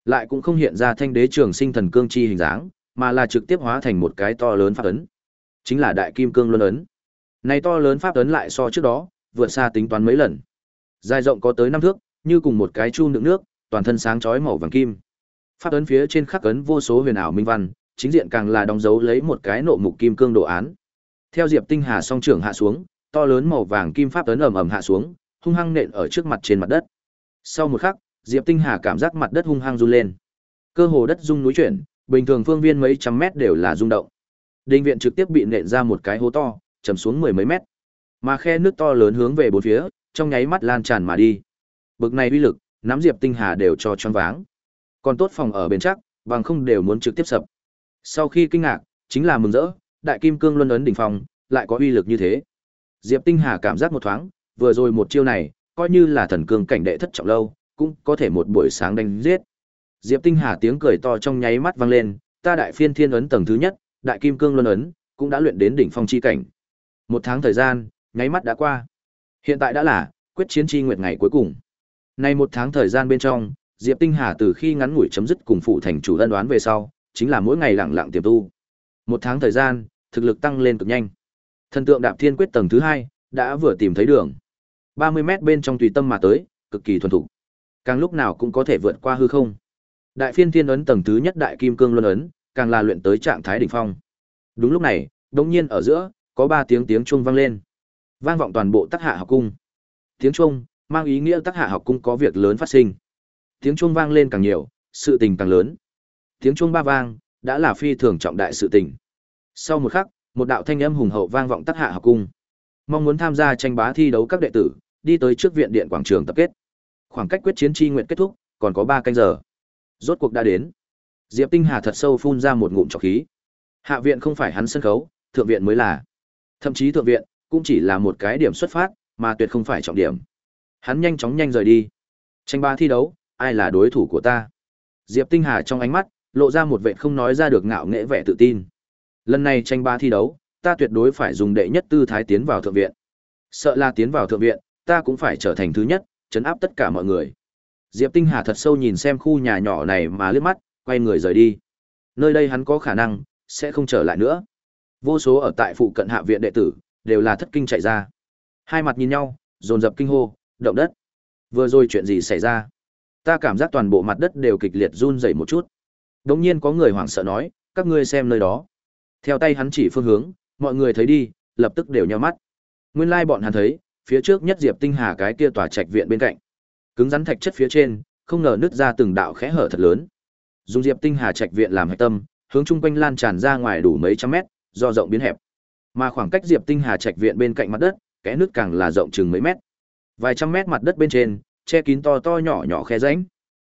Lại cũng không hiện ra thanh đế trường sinh thần cương chi hình dáng, mà là trực tiếp hóa thành một cái to lớn pháp ấn. Chính là đại kim cương luân ấn. Này to lớn pháp ấn lại so trước đó, vượt xa tính toán mấy lần. Dài rộng có tới năm thước, như cùng một cái chu đựng nước, toàn thân sáng chói màu vàng kim. Pháp ấn phía trên khắc ấn vô số huyền ảo minh văn, chính diện càng là đóng dấu lấy một cái nộ mục kim cương đồ án. Theo Diệp Tinh Hà song trưởng hạ xuống, to lớn màu vàng kim pháp tấn ầm ầm hạ xuống, hung hăng nện ở trước mặt trên mặt đất. Sau một khắc, Diệp Tinh Hà cảm giác mặt đất hung hăng run lên. Cơ hồ đất rung núi chuyển, bình thường phương viên mấy trăm mét đều là rung động. Đình viện trực tiếp bị nện ra một cái hố to, chầm xuống mười mấy mét. Mà khe nước to lớn hướng về bốn phía, trong nháy mắt lan tràn mà đi. Bực này uy lực, nắm Diệp Tinh Hà đều cho choáng váng. Còn tốt phòng ở bên chắc, bằng không đều muốn trực tiếp sập. Sau khi kinh ngạc, chính là mừng rỡ, đại kim cương luân ấn đỉnh phòng, lại có uy lực như thế. Diệp Tinh Hà cảm giác một thoáng, vừa rồi một chiêu này, coi như là thần cương cảnh đệ thất trọng lâu, cũng có thể một buổi sáng đánh giết. Diệp Tinh Hà tiếng cười to trong nháy mắt vang lên, ta đại phiên thiên ấn tầng thứ nhất, đại kim cương luân ấn, cũng đã luyện đến đỉnh phong chi cảnh. Một tháng thời gian, nháy mắt đã qua. Hiện tại đã là quyết chiến chi nguyệt ngày cuối cùng. Nay một tháng thời gian bên trong, Diệp Tinh Hà từ khi ngắn ngủi chấm dứt cùng phụ thành chủ ân đoán về sau, chính là mỗi ngày lặng lặng tiềm tu. Một tháng thời gian, thực lực tăng lên cực nhanh. Thần tượng đạp thiên quyết tầng thứ hai đã vừa tìm thấy đường. 30 mét bên trong tùy tâm mà tới, cực kỳ thuần thục. Càng lúc nào cũng có thể vượt qua hư không. Đại phiên thiên ấn tầng thứ nhất đại kim cương luân ấn, càng là luyện tới trạng thái đỉnh phong. Đúng lúc này, đột nhiên ở giữa, có ba tiếng tiếng chuông vang lên. Vang vọng toàn bộ Tắc Hạ học cung. Tiếng chuông mang ý nghĩa Tắc Hạ học cung có việc lớn phát sinh. Tiếng chuông vang lên càng nhiều, sự tình càng lớn. Tiếng chuông ba vang, đã là phi thường trọng đại sự tình. Sau một khắc, một đạo thanh âm hùng hậu vang vọng Tắc Hạ học cung. Mong muốn tham gia tranh bá thi đấu các đệ tử, đi tới trước viện điện quảng trường tập kết. Khoảng cách quyết chiến tri nguyện kết thúc, còn có ba canh giờ. Rốt cuộc đã đến. Diệp Tinh Hà thật sâu phun ra một ngụm trọc khí. Hạ viện không phải hắn sân khấu, thượng viện mới là. Thậm chí thượng viện cũng chỉ là một cái điểm xuất phát, mà tuyệt không phải trọng điểm. Hắn nhanh chóng nhanh rời đi. Tranh ba thi đấu, ai là đối thủ của ta? Diệp Tinh Hà trong ánh mắt lộ ra một vệ không nói ra được ngạo nghễ vẻ tự tin. Lần này tranh ba thi đấu, ta tuyệt đối phải dùng đệ nhất tư thái tiến vào thượng viện. Sợ là tiến vào thượng viện, ta cũng phải trở thành thứ nhất, chấn áp tất cả mọi người. Diệp Tinh Hà thật sâu nhìn xem khu nhà nhỏ này mà liếc mắt, quay người rời đi. Nơi đây hắn có khả năng sẽ không trở lại nữa. Vô số ở tại phụ cận hạ viện đệ tử đều là thất kinh chạy ra. Hai mặt nhìn nhau, dồn dập kinh hô, động đất. Vừa rồi chuyện gì xảy ra? Ta cảm giác toàn bộ mặt đất đều kịch liệt run rẩy một chút. Đống nhiên có người hoảng sợ nói, các ngươi xem nơi đó. Theo tay hắn chỉ phương hướng, mọi người thấy đi, lập tức đều nhao mắt. Nguyên lai like bọn hắn thấy, phía trước nhất Diệp Tinh Hà cái kia tòa trạch viện bên cạnh. Cứng rắn thạch chất phía trên, không ngờ nứt ra từng đạo khẽ hở thật lớn. Dùng Diệp Tinh Hà trạch viện làm hệ tâm, hướng chung quanh lan tràn ra ngoài đủ mấy trăm mét, do rộng biến hẹp. Mà khoảng cách Diệp Tinh Hà trạch viện bên cạnh mặt đất, kẽ nứt càng là rộng chừng mấy mét. Vài trăm mét mặt đất bên trên, che kín to to nhỏ nhỏ khe rãnh.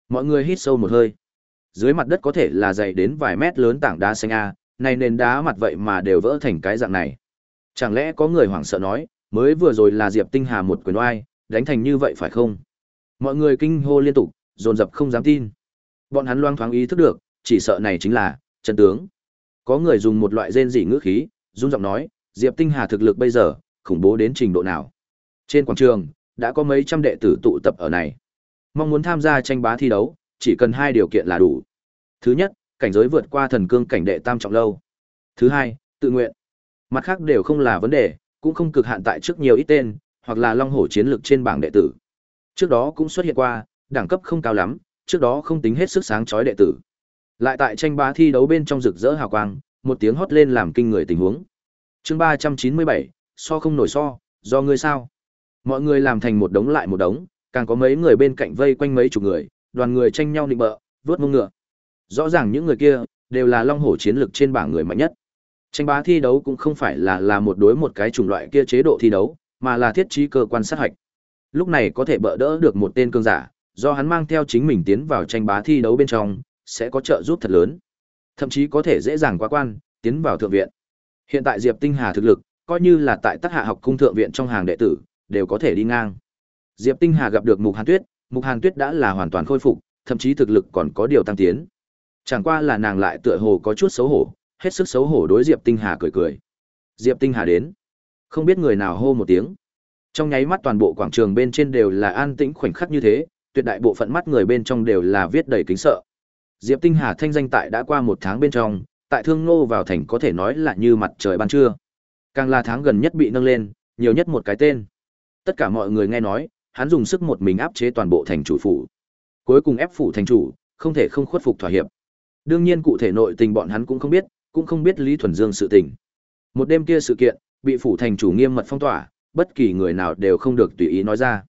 Mọi người hít sâu một hơi. Dưới mặt đất có thể là dày đến vài mét lớn tảng đá xanh a, này nền đá mặt vậy mà đều vỡ thành cái dạng này. Chẳng lẽ có người hoảng sợ nói, mới vừa rồi là Diệp Tinh Hà một quyền oai, đánh thành như vậy phải không? Mọi người kinh hô liên tục, dồn dập không dám tin. Bọn hắn loang thoáng ý thức được, chỉ sợ này chính là chân tướng. Có người dùng một loại rên rỉ ngữ khí, run giọng nói, Diệp Tinh Hà thực lực bây giờ, khủng bố đến trình độ nào? Trên quảng trường, đã có mấy trăm đệ tử tụ tập ở này. Mong muốn tham gia tranh bá thi đấu, chỉ cần hai điều kiện là đủ. Thứ nhất, cảnh giới vượt qua thần cương cảnh đệ tam trọng lâu. Thứ hai, tự nguyện. Mặt khác đều không là vấn đề, cũng không cực hạn tại trước nhiều ít tên, hoặc là long hổ chiến lược trên bảng đệ tử. Trước đó cũng xuất hiện qua, đẳng cấp không cao lắm, trước đó không tính hết sức sáng chói đệ tử. Lại tại tranh bá thi đấu bên trong rực rỡ hào quang, một tiếng hót lên làm kinh người tình huống. Chương ba trăm chín mươi bảy, so không nổi so, do ngươi sao? Mọi người làm thành một đống lại một đống, càng có mấy người bên cạnh vây quanh mấy chục người, đoàn người tranh nhau định bợ, vớt mông ngựa. Rõ ràng những người kia đều là long hổ chiến lực trên bảng người mạnh nhất. Tranh bá thi đấu cũng không phải là là một đối một cái chủng loại kia chế độ thi đấu, mà là thiết trí cơ quan sát hạch. Lúc này có thể bỡ đỡ được một tên cương giả, do hắn mang theo chính mình tiến vào tranh bá thi đấu bên trong, sẽ có trợ giúp thật lớn. Thậm chí có thể dễ dàng qua quan, tiến vào thượng viện. Hiện tại Diệp Tinh Hà thực lực, coi như là tại Tắc Hạ học cung thượng viện trong hàng đệ tử, đều có thể đi ngang. Diệp Tinh Hà gặp được Mục Hàn Tuyết, Mục Hàn Tuyết đã là hoàn toàn khôi phục, thậm chí thực lực còn có điều tăng tiến. Chẳng qua là nàng lại tựa hồ có chút xấu hổ, hết sức xấu hổ đối Diệp Tinh Hà cười cười. Diệp Tinh Hà đến, không biết người nào hô một tiếng. Trong nháy mắt toàn bộ quảng trường bên trên đều là an tĩnh khoảnh khắc như thế, tuyệt đại bộ phận mắt người bên trong đều là viết đầy kính sợ. Diệp Tinh Hà thanh danh tại đã qua một tháng bên trong, tại Thương Ngô vào thành có thể nói là như mặt trời ban trưa. Càng là tháng gần nhất bị nâng lên, nhiều nhất một cái tên. Tất cả mọi người nghe nói, hắn dùng sức một mình áp chế toàn bộ thành chủ phủ. Cuối cùng ép phủ thành chủ, không thể không khuất phục thỏa hiệp. Đương nhiên cụ thể nội tình bọn hắn cũng không biết, cũng không biết Lý Thuần Dương sự tình. Một đêm kia sự kiện, bị phủ thành chủ nghiêm mật phong tỏa, bất kỳ người nào đều không được tùy ý nói ra.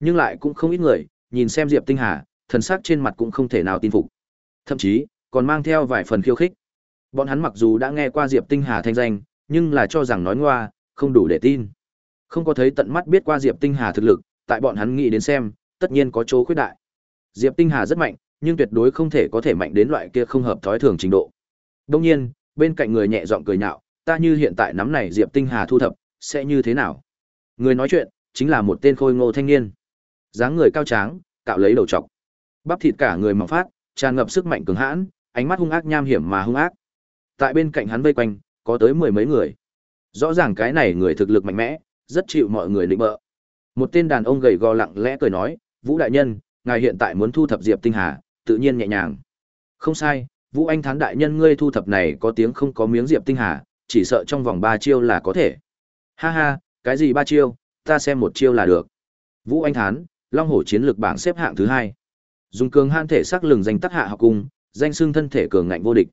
Nhưng lại cũng không ít người, nhìn xem Diệp Tinh Hà, thần sắc trên mặt cũng không thể nào tin phục. Thậm chí, còn mang theo vài phần khiêu khích. Bọn hắn mặc dù đã nghe qua Diệp Tinh Hà thanh danh, nhưng là cho rằng nói ngoa, không đủ để tin. Không có thấy tận mắt biết qua Diệp Tinh Hà thực lực, tại bọn hắn nghĩ đến xem, tất nhiên có chỗ khuyết đại. Diệp Tinh Hà rất mạnh, nhưng tuyệt đối không thể có thể mạnh đến loại kia không hợp thói thường trình độ. Đương nhiên, bên cạnh người nhẹ giọng cười nhạo, ta như hiện tại nắm này Diệp Tinh Hà thu thập, sẽ như thế nào? Người nói chuyện chính là một tên khôi ngô thanh niên. dáng người cao tráng, cạo lấy đầu trọc. Bắp thịt cả người mỏng phát, tràn ngập sức mạnh cường hãn, ánh mắt hung ác nham hiểm mà hung ác. Tại bên cạnh hắn vây quanh, có tới mười mấy người. Rõ ràng cái này người thực lực mạnh mẽ, rất chịu mọi người định bợ. Một tên đàn ông gầy gò lặng lẽ cười nói, "Vũ đại nhân, ngài hiện tại muốn thu thập Diệp Tinh Hà, tự nhiên nhẹ nhàng." "Không sai, Vũ Anh Thán đại nhân ngươi thu thập này có tiếng không có miếng Diệp Tinh Hà, chỉ sợ trong vòng ba chiêu là có thể." "Ha ha, cái gì ba chiêu, ta xem một chiêu là được." Vũ Anh Thán, Long Hổ chiến lược bảng xếp hạng thứ hai. Dùng cường han thể sắc lừng danh tắc hạ học cung, danh xưng thân thể cường ngạnh vô địch.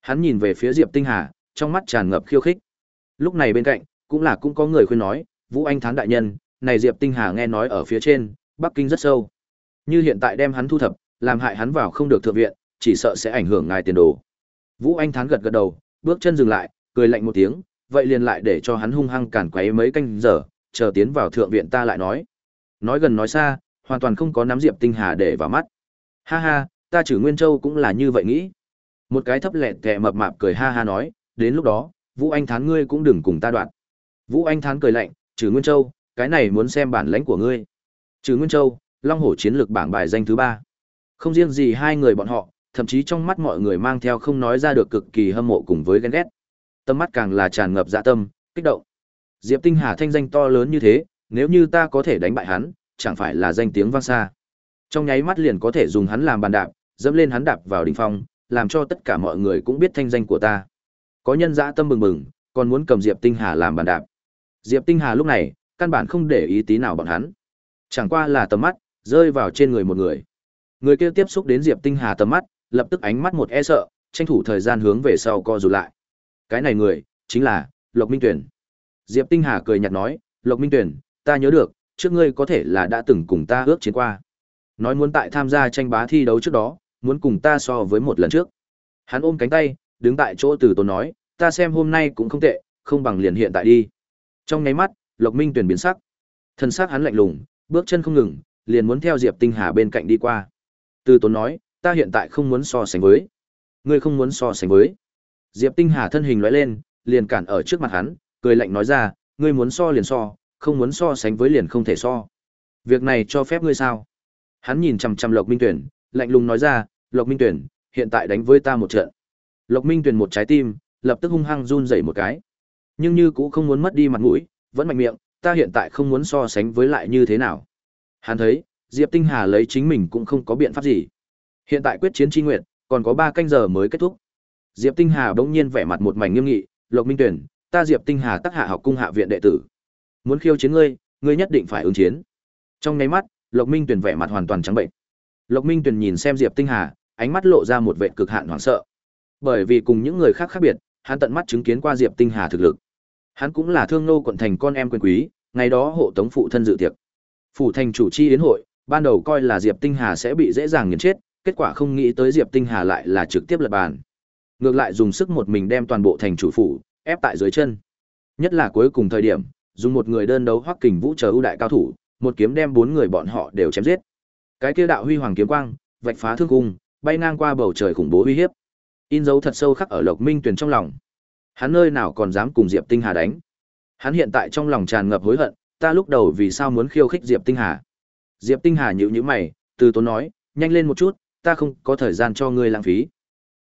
Hắn nhìn về phía Diệp Tinh Hà, trong mắt tràn ngập khiêu khích. Lúc này bên cạnh, cũng là cũng có người khuyên nói, Vũ Anh Thán đại nhân, này Diệp Tinh Hà nghe nói ở phía trên, Bắc Kinh rất sâu. Như hiện tại đem hắn thu thập, làm hại hắn vào không được thượng viện, chỉ sợ sẽ ảnh hưởng ngài tiền đồ. Vũ Anh Thán gật gật đầu, bước chân dừng lại, cười lạnh một tiếng, vậy liền lại để cho hắn hung hăng cản quấy mấy canh giờ, chờ tiến vào thượng viện ta lại nói. Nói gần nói xa, hoàn toàn không có nắm Diệp Tinh Hà để vào mắt. Ha ha, ta trừ Nguyên Châu cũng là như vậy nghĩ. Một cái thấp lẹt kẹ mập mạp cười ha ha nói, đến lúc đó, Vũ Anh Thán ngươi cũng đừng cùng ta đoạn. Vũ Anh Thán cười lạnh, trừ Nguyên Châu, cái này muốn xem bản lãnh của ngươi. Trừ Nguyên Châu, Long Hổ chiến lược bảng bài danh thứ ba. Không riêng gì hai người bọn họ, thậm chí trong mắt mọi người mang theo không nói ra được cực kỳ hâm mộ cùng với ghen ghét. Tâm mắt càng là tràn ngập dạ tâm, kích động. Diệp Tinh Hà thanh danh to lớn như thế, nếu như ta có thể đánh bại hắn, chẳng phải là danh tiếng vang xa. Trong nháy mắt liền có thể dùng hắn làm bàn đạp, dẫm lên hắn đạp vào đỉnh phong, làm cho tất cả mọi người cũng biết thanh danh của ta. Có nhân dạ tâm bừng bừng, còn muốn cầm Diệp Tinh Hà làm bàn đạp. Diệp Tinh Hà lúc này, căn bản không để ý tí nào bọn hắn. Chẳng qua là tầm mắt rơi vào trên người một người. Người kia tiếp xúc đến Diệp Tinh Hà tầm mắt, lập tức ánh mắt một e sợ, tranh thủ thời gian hướng về sau co rụt lại. Cái này người, chính là Lộc Minh Tuyển. Diệp Tinh Hà cười nhạt nói, Lộc Minh Tuyển, ta nhớ được, trước ngươi có thể là đã từng cùng ta ước chiến qua. Nói muốn tại tham gia tranh bá thi đấu trước đó, muốn cùng ta so với một lần trước. Hắn ôm cánh tay, đứng tại chỗ từ tốn nói, ta xem hôm nay cũng không tệ, không bằng liền hiện tại đi. Trong nháy mắt, Lộc Minh Tuyển biến sắc. Thân xác hắn lạnh lùng, bước chân không ngừng, liền muốn theo Diệp Tinh Hà bên cạnh đi qua. Từ tốn nói, ta hiện tại không muốn so sánh với. Ngươi không muốn so sánh với. Diệp Tinh Hà thân hình lóe lên, liền cản ở trước mặt hắn, cười lạnh nói ra, ngươi muốn so liền so, không muốn so sánh với liền không thể so. Việc này cho phép ngươi sao? Hắn nhìn chằm chằm Lộc Minh Tuyển, lạnh lùng nói ra, Lộc Minh Tuyển, hiện tại đánh với ta một trận. Lộc Minh Tuyển một trái tim, lập tức hung hăng run rẩy một cái. Nhưng như cũng không muốn mất đi mặt mũi, vẫn mạnh miệng, ta hiện tại không muốn so sánh với lại như thế nào. Hắn thấy, Diệp Tinh Hà lấy chính mình cũng không có biện pháp gì. Hiện tại quyết chiến chi nguyện, còn có 3 canh giờ mới kết thúc. Diệp Tinh Hà bỗng nhiên vẻ mặt một mảnh nghiêm nghị, "Lộc Minh Tuyển, ta Diệp Tinh Hà tác hạ học cung hạ viện đệ tử. Muốn khiêu chiến ngươi, ngươi nhất định phải ứng chiến." Trong nháy mắt, Lộc Minh Tuyển vẻ mặt hoàn toàn trắng bệnh. Lộc Minh Tuyển nhìn xem Diệp Tinh Hà, ánh mắt lộ ra một vẻ cực hạn hoảng sợ. Bởi vì cùng những người khác khác biệt, hắn tận mắt chứng kiến qua Diệp Tinh Hà thực lực. Hắn cũng là thương nô quận thành con em quyền quý, ngày đó hộ tống phụ thân dự tiệc. Phủ thành chủ chi yến hội, ban đầu coi là Diệp Tinh Hà sẽ bị dễ dàng nghiền chết, kết quả không nghĩ tới Diệp Tinh Hà lại là trực tiếp lật bàn. Ngược lại dùng sức một mình đem toàn bộ thành chủ phủ ép tại dưới chân. Nhất là cuối cùng thời điểm, dùng một người đơn đấu Hoắc Kình Vũ chờ ưu đại cao thủ, một kiếm đem bốn người bọn họ đều chém giết. Cái kia đạo huy hoàng kiếm quang, vạch phá thương cung, bay ngang qua bầu trời khủng bố uy hiếp. In dấu thật sâu khắc ở Lộc Minh Tuyền trong lòng. Hắn nơi nào còn dám cùng Diệp Tinh Hà đánh? Hắn hiện tại trong lòng tràn ngập hối hận, ta lúc đầu vì sao muốn khiêu khích Diệp Tinh Hà? Diệp Tinh Hà nhíu nhíu mày, từ tốn nói, nhanh lên một chút, ta không có thời gian cho ngươi lãng phí.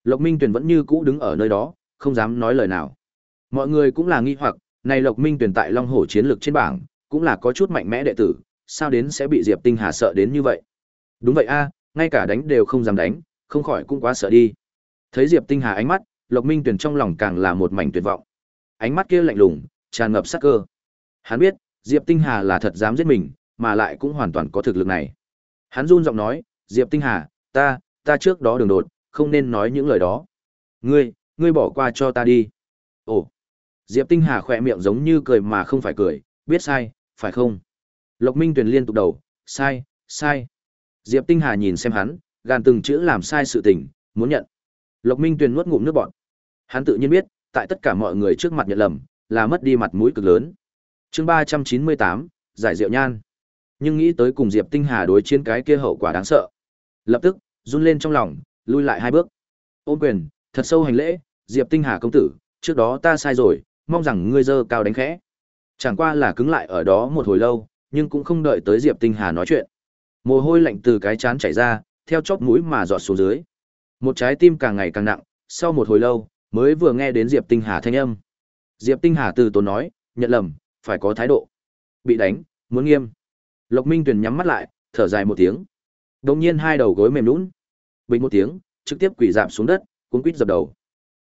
Lộc Minh Tuyền vẫn như cũ đứng ở nơi đó, không dám nói lời nào. Mọi người cũng là nghi hoặc, này Lộc Minh Tuyền tại Long Hổ chiến lược trên bảng, cũng là có chút mạnh mẽ đệ tử, sao đến sẽ bị Diệp Tinh Hà sợ đến như vậy? Đúng vậy a, ngay cả đánh đều không dám đánh, không khỏi cũng quá sợ đi. Thấy Diệp Tinh Hà ánh mắt, Lộc Minh Tuyền trong lòng càng là một mảnh tuyệt vọng. Ánh mắt kia lạnh lùng, tràn ngập sát cơ. Hắn biết, Diệp Tinh Hà là thật dám giết mình, mà lại cũng hoàn toàn có thực lực này. Hắn run giọng nói, Diệp Tinh Hà, ta, ta trước đó đường đột, không nên nói những lời đó. Ngươi, ngươi bỏ qua cho ta đi. Ồ. Diệp Tinh Hà khỏe miệng giống như cười mà không phải cười, biết sai, phải không? Lộc Minh Tuyền liên tục đầu, sai, sai. Diệp Tinh Hà nhìn xem hắn, gàn từng chữ làm sai sự tình, muốn nhận. Lộc Minh Tuyền nuốt ngụm nước bọt. Hắn tự nhiên biết, tại tất cả mọi người trước mặt nhận lầm, là mất đi mặt mũi cực lớn. Chương 398, giải rượu nhan. Nhưng nghĩ tới cùng Diệp Tinh Hà đối chiến cái kia hậu quả đáng sợ. Lập tức, run lên trong lòng, lui lại hai bước. Ôn quyền, thật sâu hành lễ, Diệp Tinh Hà công tử, trước đó ta sai rồi, mong rằng ngươi dơ cao đánh khẽ. Chẳng qua là cứng lại ở đó một hồi lâu, nhưng cũng không đợi tới Diệp Tinh Hà nói chuyện. Mồ hôi lạnh từ cái chán chảy ra, theo chóp mũi mà giọt xuống dưới. Một trái tim càng ngày càng nặng, sau một hồi lâu, mới vừa nghe đến Diệp Tinh Hà thanh âm. Diệp Tinh Hà từ tốn nói, nhận lầm, phải có thái độ. Bị đánh, muốn nghiêm. Lộc Minh Tuyền nhắm mắt lại, thở dài một tiếng. Đột nhiên hai đầu gối mềm nhũn. Bình một tiếng, trực tiếp quỳ giảm xuống đất, cuống quýt dập đầu.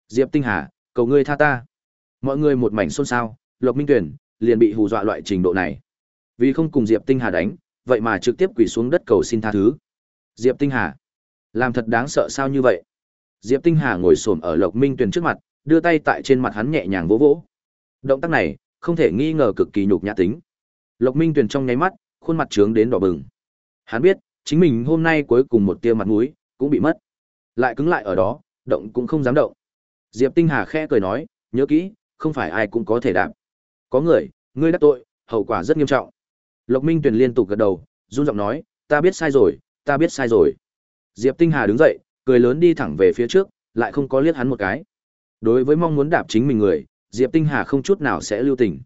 Diệp Tinh Hà, cầu ngươi tha ta. Mọi người một mảnh xôn xao, Lộc Minh Tuyền liền bị hù dọa loại trình độ này. Vì không cùng Diệp Tinh Hà đánh, vậy mà trực tiếp quỳ xuống đất cầu xin tha thứ. Diệp Tinh Hà, làm thật đáng sợ sao như vậy? Diệp Tinh Hà ngồi xổm ở Lộc Minh Tuyền trước mặt, đưa tay tại trên mặt hắn nhẹ nhàng vỗ vỗ. Động tác này, không thể nghi ngờ cực kỳ nhục nhã tính. Lộc Minh Tuyền trong nháy mắt, khuôn mặt trướng đến đỏ bừng. Hắn biết, chính mình hôm nay cuối cùng một tia mặt mũi cũng bị mất. Lại cứng lại ở đó, động cũng không dám động. Diệp Tinh Hà khẽ cười nói, nhớ kỹ, không phải ai cũng có thể đạp. Có người, ngươi đắc tội, hậu quả rất nghiêm trọng. Lộc Minh Tuyền liên tục gật đầu, run giọng nói, ta biết sai rồi, ta biết sai rồi. Diệp Tinh Hà đứng dậy, cười lớn đi thẳng về phía trước, lại không có liếc hắn một cái. Đối với mong muốn đạp chính mình người, Diệp Tinh Hà không chút nào sẽ lưu tình.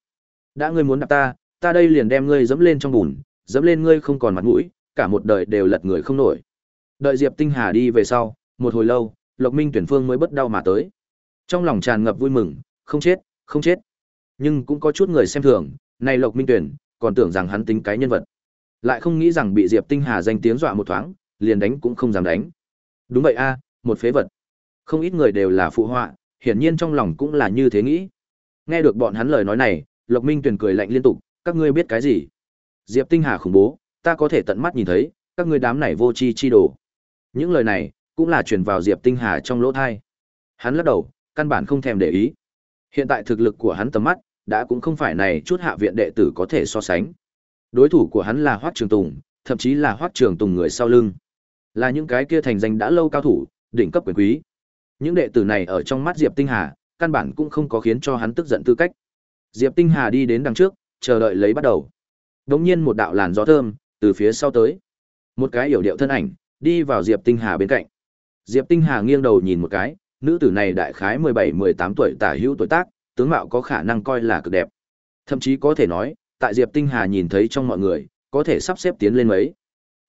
Đã ngươi muốn đạp ta, ta đây liền đem ngươi dẫm lên trong bùn, dẫm lên ngươi không còn mặt mũi, cả một đời đều lật người không nổi. Đợi Diệp Tinh Hà đi về sau, một hồi lâu, Lộc Minh Tuyển Phương mới bất đau mà tới. Trong lòng tràn ngập vui mừng, không chết, không chết. Nhưng cũng có chút người xem thường, này Lộc Minh Tuyển, còn tưởng rằng hắn tính cái nhân vật. Lại không nghĩ rằng bị Diệp Tinh Hà danh tiếng dọa một thoáng, liền đánh cũng không dám đánh. Đúng vậy a, một phế vật. Không ít người đều là phụ họa, hiển nhiên trong lòng cũng là như thế nghĩ. Nghe được bọn hắn lời nói này, Lộc Minh Tuyền cười lạnh liên tục, các ngươi biết cái gì? Diệp Tinh Hà khủng bố, ta có thể tận mắt nhìn thấy, các ngươi đám này vô tri chi đồ. Những lời này cũng là truyền vào Diệp Tinh Hà trong lỗ tai. Hắn lắc đầu, căn bản không thèm để ý. Hiện tại thực lực của hắn tầm mắt đã cũng không phải này chút hạ viện đệ tử có thể so sánh. Đối thủ của hắn là Hoắc Trường Tùng, thậm chí là Hoắc Trường Tùng người sau lưng. Là những cái kia thành danh đã lâu cao thủ, đỉnh cấp quyền quý. Những đệ tử này ở trong mắt Diệp Tinh Hà, căn bản cũng không có khiến cho hắn tức giận tư cách. Diệp Tinh Hà đi đến đằng trước, chờ đợi lấy bắt đầu. Đống nhiên một đạo làn gió thơm từ phía sau tới. Một cái hiểu điệu thân ảnh đi vào Diệp Tinh Hà bên cạnh. Diệp Tinh Hà nghiêng đầu nhìn một cái, nữ tử này đại khái 17-18 tuổi tả hữu tuổi tác, tướng mạo có khả năng coi là cực đẹp. Thậm chí có thể nói, tại Diệp Tinh Hà nhìn thấy trong mọi người, có thể sắp xếp tiến lên mấy.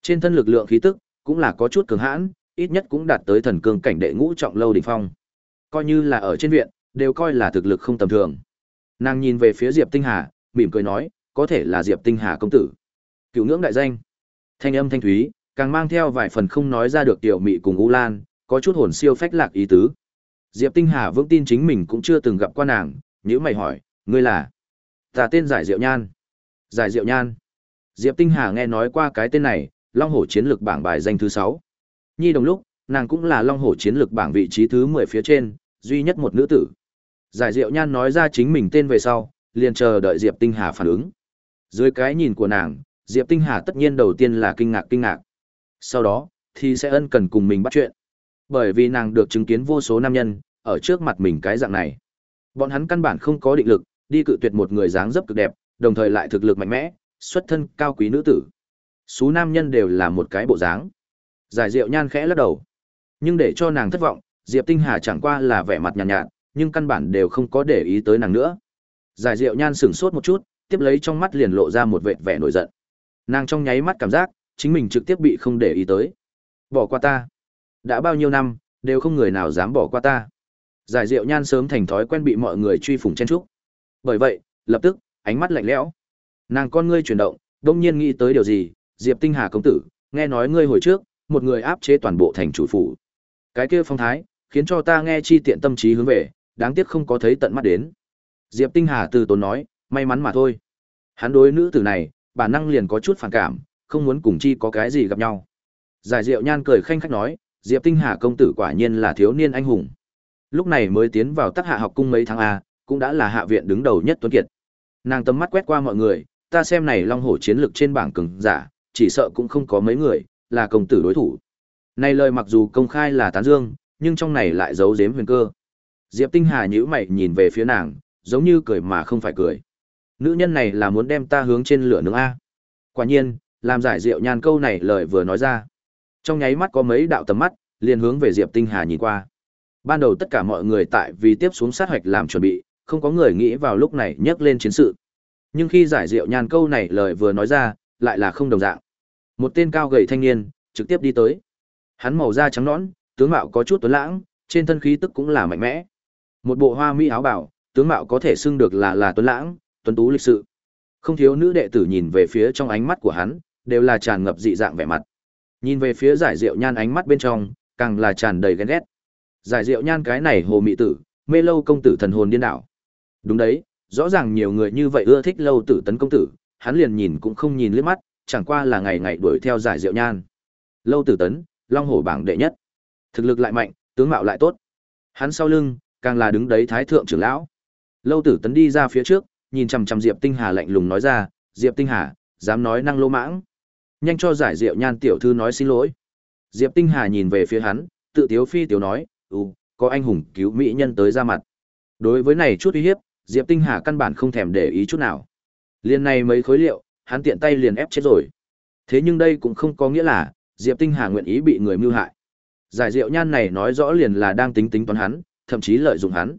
Trên thân lực lượng khí tức, cũng là có chút cường hãn, ít nhất cũng đạt tới thần cương cảnh đệ ngũ trọng lâu đỉnh phong. Coi như là ở trên viện, đều coi là thực lực không tầm thường. Nàng nhìn về phía Diệp Tinh Hà, mỉm cười nói, có thể là Diệp Tinh Hà công tử. cửu ngưỡng đại danh. Thanh âm thanh thúy, càng mang theo vài phần không nói ra được tiểu mị cùng U Lan, có chút hồn siêu phách lạc ý tứ. Diệp Tinh Hà vững tin chính mình cũng chưa từng gặp qua nàng, nếu mày hỏi, ngươi là? Ta tên Giải Diệu Nhan. Giải Diệu Nhan. Diệp Tinh Hà nghe nói qua cái tên này, Long Hổ chiến lược bảng bài danh thứ 6. Nhi đồng lúc, nàng cũng là Long Hổ chiến lược bảng vị trí thứ 10 phía trên, duy nhất một nữ tử. Giải Diệu Nhan nói ra chính mình tên về sau, liền chờ đợi Diệp Tinh Hà phản ứng. Dưới cái nhìn của nàng, Diệp Tinh Hà tất nhiên đầu tiên là kinh ngạc kinh ngạc. Sau đó, thì sẽ ân cần cùng mình bắt chuyện. Bởi vì nàng được chứng kiến vô số nam nhân, ở trước mặt mình cái dạng này. Bọn hắn căn bản không có định lực, đi cự tuyệt một người dáng dấp cực đẹp, đồng thời lại thực lực mạnh mẽ, xuất thân cao quý nữ tử. Số nam nhân đều là một cái bộ dáng. Giải Diệu Nhan khẽ lắc đầu. Nhưng để cho nàng thất vọng, Diệp Tinh Hà chẳng qua là vẻ mặt nhàn nhạt, nhạt, nhưng căn bản đều không có để ý tới nàng nữa. Giải Diệu Nhan sững sốt một chút, tiếp lấy trong mắt liền lộ ra một vẻ vẻ nổi giận. Nàng trong nháy mắt cảm giác, chính mình trực tiếp bị không để ý tới. Bỏ qua ta. Đã bao nhiêu năm, đều không người nào dám bỏ qua ta. Giải Diệu Nhan sớm thành thói quen bị mọi người truy phủng chen trúc. Bởi vậy, lập tức, ánh mắt lạnh lẽo. Nàng con ngươi chuyển động, đông nhiên nghĩ tới điều gì, Diệp Tinh Hà công tử, nghe nói ngươi hồi trước, một người áp chế toàn bộ thành chủ phủ. Cái kia phong thái, khiến cho ta nghe chi tiện tâm trí hướng về, đáng tiếc không có thấy tận mắt đến. Diệp Tinh Hà từ tốn nói, may mắn mà thôi. Hắn đối nữ tử này, bản năng liền có chút phản cảm, không muốn cùng chi có cái gì gặp nhau. Giải Diệu Nhan cười khanh khách nói, Diệp Tinh Hà công tử quả nhiên là thiếu niên anh hùng. Lúc này mới tiến vào tác hạ học cung mấy tháng a, cũng đã là hạ viện đứng đầu nhất tuấn kiệt. Nàng tầm mắt quét qua mọi người, ta xem này Long Hổ chiến lực trên bảng cường giả, chỉ sợ cũng không có mấy người là công tử đối thủ. Này lời mặc dù công khai là tán dương, nhưng trong này lại giấu giếm huyền cơ. Diệp Tinh Hà nhíu mày nhìn về phía nàng, giống như cười mà không phải cười. Nữ nhân này là muốn đem ta hướng trên lửa nướng a. Quả nhiên, làm giải rượu nhan câu này lời vừa nói ra. Trong nháy mắt có mấy đạo tầm mắt, liền hướng về Diệp Tinh Hà nhìn qua. Ban đầu tất cả mọi người tại vì tiếp xuống sát hoạch làm chuẩn bị, không có người nghĩ vào lúc này nhắc lên chiến sự. Nhưng khi giải rượu nhan câu này lời vừa nói ra, lại là không đồng dạng. Một tên cao gầy thanh niên, trực tiếp đi tới. Hắn màu da trắng nõn, tướng mạo có chút tuấn lãng, trên thân khí tức cũng là mạnh mẽ. Một bộ hoa mỹ áo bảo, tướng mạo có thể xưng được là là tuấn lãng, tuấn tú lịch sự. Không thiếu nữ đệ tử nhìn về phía trong ánh mắt của hắn, đều là tràn ngập dị dạng vẻ mặt. Nhìn về phía giải rượu nhan ánh mắt bên trong, càng là tràn đầy ghen ghét. Giải rượu nhan cái này hồ mị tử, mê lâu công tử thần hồn điên đảo. Đúng đấy, rõ ràng nhiều người như vậy ưa thích lâu tử tấn công tử, hắn liền nhìn cũng không nhìn liếc mắt, chẳng qua là ngày ngày đuổi theo giải rượu nhan. Lâu tử tấn, long hổ bảng đệ nhất. Thực lực lại mạnh, tướng mạo lại tốt. Hắn sau lưng, càng là đứng đấy thái thượng trưởng lão. Lâu tử tấn đi ra phía trước, nhìn chằm chằm Diệp Tinh Hà lạnh lùng nói ra, "Diệp Tinh Hà, dám nói năng lô mãng." Nhanh cho giải rượu nhan tiểu thư nói xin lỗi. Diệp Tinh Hà nhìn về phía hắn, tự tiếu phi tiểu nói, "Ừ, có anh hùng cứu mỹ nhân tới ra mặt." Đối với này chút uy hiếp, Diệp Tinh Hà căn bản không thèm để ý chút nào. Liên này mấy khối liệu, hắn tiện tay liền ép chết rồi. Thế nhưng đây cũng không có nghĩa là Diệp Tinh Hà nguyện ý bị người mưu hại. Giải Diệu Nhan này nói rõ liền là đang tính tính toán hắn, thậm chí lợi dụng hắn.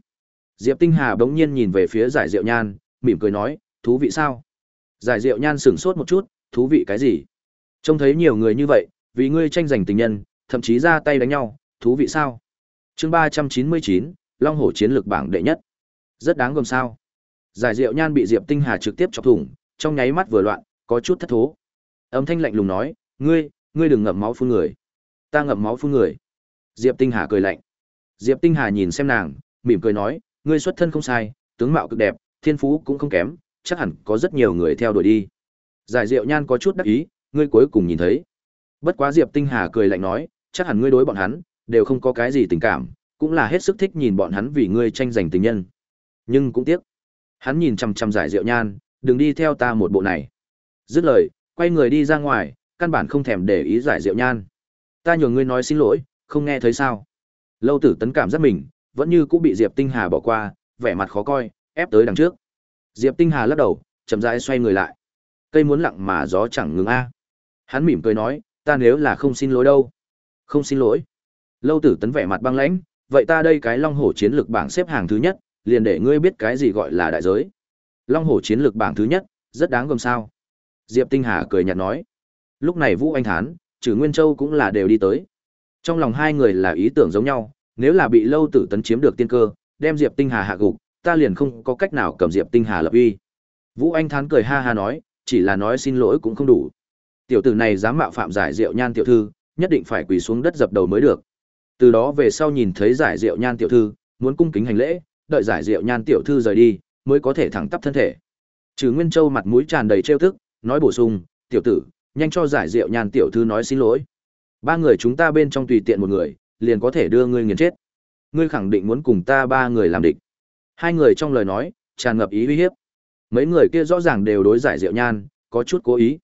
Diệp Tinh Hà bỗng nhiên nhìn về phía Giải Diệu Nhan, mỉm cười nói, thú vị sao? Giải Diệu Nhan sửng sốt một chút, thú vị cái gì? Trông thấy nhiều người như vậy, vì ngươi tranh giành tình nhân, thậm chí ra tay đánh nhau, thú vị sao? Chương 399, Long Hổ chiến lược bảng đệ nhất. Rất đáng gồm sao? Giải Diệu Nhan bị Diệp Tinh Hà trực tiếp chọc thủng, trong nháy mắt vừa loạn, có chút thất thố. Âm thanh lạnh lùng nói, ngươi, ngươi đừng ngậm máu phun người. Ta ngậm máu phun người. Diệp Tinh Hà cười lạnh. Diệp Tinh Hà nhìn xem nàng, mỉm cười nói, ngươi xuất thân không sai, tướng mạo cực đẹp, thiên phú cũng không kém, chắc hẳn có rất nhiều người theo đuổi đi. Giải Diệu Nhan có chút đắc ý, ngươi cuối cùng nhìn thấy. Bất quá Diệp Tinh Hà cười lạnh nói, chắc hẳn ngươi đối bọn hắn đều không có cái gì tình cảm, cũng là hết sức thích nhìn bọn hắn vì ngươi tranh giành tình nhân. Nhưng cũng tiếc, hắn nhìn chằm chằm Giải Diệu Nhan, đừng đi theo ta một bộ này. Dứt lời, quay người đi ra ngoài, căn bản không thèm để ý Giải rượu Nhan. Ta nhường ngươi nói xin lỗi, không nghe thấy sao? Lâu Tử Tấn cảm giác mình vẫn như cũng bị Diệp Tinh Hà bỏ qua, vẻ mặt khó coi, ép tới đằng trước. Diệp Tinh Hà lắc đầu, chậm rãi xoay người lại. Cây muốn lặng mà gió chẳng ngừng a. À. Hắn mỉm cười nói, ta nếu là không xin lỗi đâu. Không xin lỗi. Lâu Tử Tấn vẻ mặt băng lãnh, vậy ta đây cái Long Hổ chiến lược bảng xếp hàng thứ nhất, liền để ngươi biết cái gì gọi là đại giới. Long Hổ chiến lược bảng thứ nhất, rất đáng gồm sao. Diệp Tinh Hà cười nhạt nói. Lúc này Vũ Anh Thán, trừ Nguyên Châu cũng là đều đi tới. Trong lòng hai người là ý tưởng giống nhau, nếu là bị Lâu Tử Tấn chiếm được tiên cơ, đem Diệp Tinh Hà hạ gục, ta liền không có cách nào cầm Diệp Tinh Hà lập uy. Vũ Anh Thán cười ha ha nói, chỉ là nói xin lỗi cũng không đủ. Tiểu tử này dám mạo phạm giải Diệu Nhan tiểu thư, nhất định phải quỳ xuống đất dập đầu mới được. Từ đó về sau nhìn thấy giải Diệu Nhan tiểu thư, muốn cung kính hành lễ, đợi giải Diệu Nhan tiểu thư rời đi, mới có thể thẳng tắp thân thể. Trừ Nguyên Châu mặt mũi tràn đầy trêu tức, nói bổ sung, "Tiểu tử, nhanh cho giải rượu nhàn tiểu thư nói xin lỗi. Ba người chúng ta bên trong tùy tiện một người, liền có thể đưa ngươi nghiền chết. Ngươi khẳng định muốn cùng ta ba người làm địch." Hai người trong lời nói tràn ngập ý uy hiếp. Mấy người kia rõ ràng đều đối giải rượu Nhan, có chút cố ý.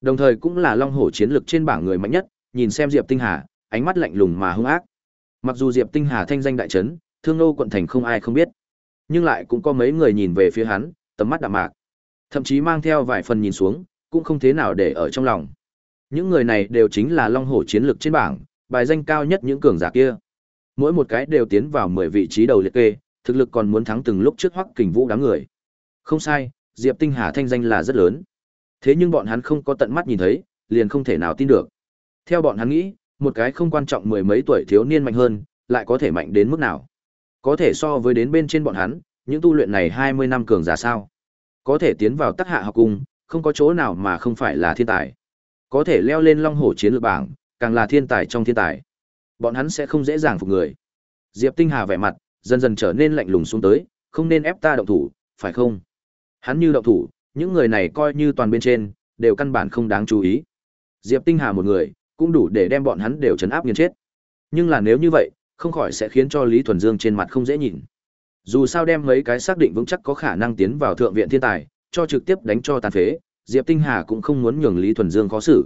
Đồng thời cũng là long hổ chiến lực trên bảng người mạnh nhất, nhìn xem Diệp Tinh Hà, ánh mắt lạnh lùng mà hung ác. Mặc dù Diệp Tinh Hà thanh danh đại chấn, Thương Nô quận thành không ai không biết, nhưng lại cũng có mấy người nhìn về phía hắn, tầm mắt đạm mạc. Thậm chí mang theo vài phần nhìn xuống, cũng không thế nào để ở trong lòng. Những người này đều chính là long hổ chiến lực trên bảng, bài danh cao nhất những cường giả kia. Mỗi một cái đều tiến vào 10 vị trí đầu liệt kê, thực lực còn muốn thắng từng lúc trước Hoắc Kình Vũ đám người. Không sai, Diệp Tinh Hà thanh danh là rất lớn. Thế nhưng bọn hắn không có tận mắt nhìn thấy, liền không thể nào tin được. Theo bọn hắn nghĩ, một cái không quan trọng mười mấy tuổi thiếu niên mạnh hơn, lại có thể mạnh đến mức nào? Có thể so với đến bên trên bọn hắn, những tu luyện này 20 năm cường giả sao? Có thể tiến vào tác hạ học cung, không có chỗ nào mà không phải là thiên tài. Có thể leo lên long hổ chiến lược bảng, càng là thiên tài trong thiên tài. Bọn hắn sẽ không dễ dàng phục người. Diệp Tinh Hà vẻ mặt, dần dần trở nên lạnh lùng xuống tới, không nên ép ta động thủ, phải không? Hắn như động thủ, những người này coi như toàn bên trên, đều căn bản không đáng chú ý. Diệp Tinh Hà một người, cũng đủ để đem bọn hắn đều chấn áp nghiền chết. Nhưng là nếu như vậy, không khỏi sẽ khiến cho Lý Thuần Dương trên mặt không dễ nhìn. Dù sao đem mấy cái xác định vững chắc có khả năng tiến vào thượng viện thiên tài, cho trực tiếp đánh cho tàn phế, Diệp Tinh Hà cũng không muốn nhường Lý Thuần Dương khó xử.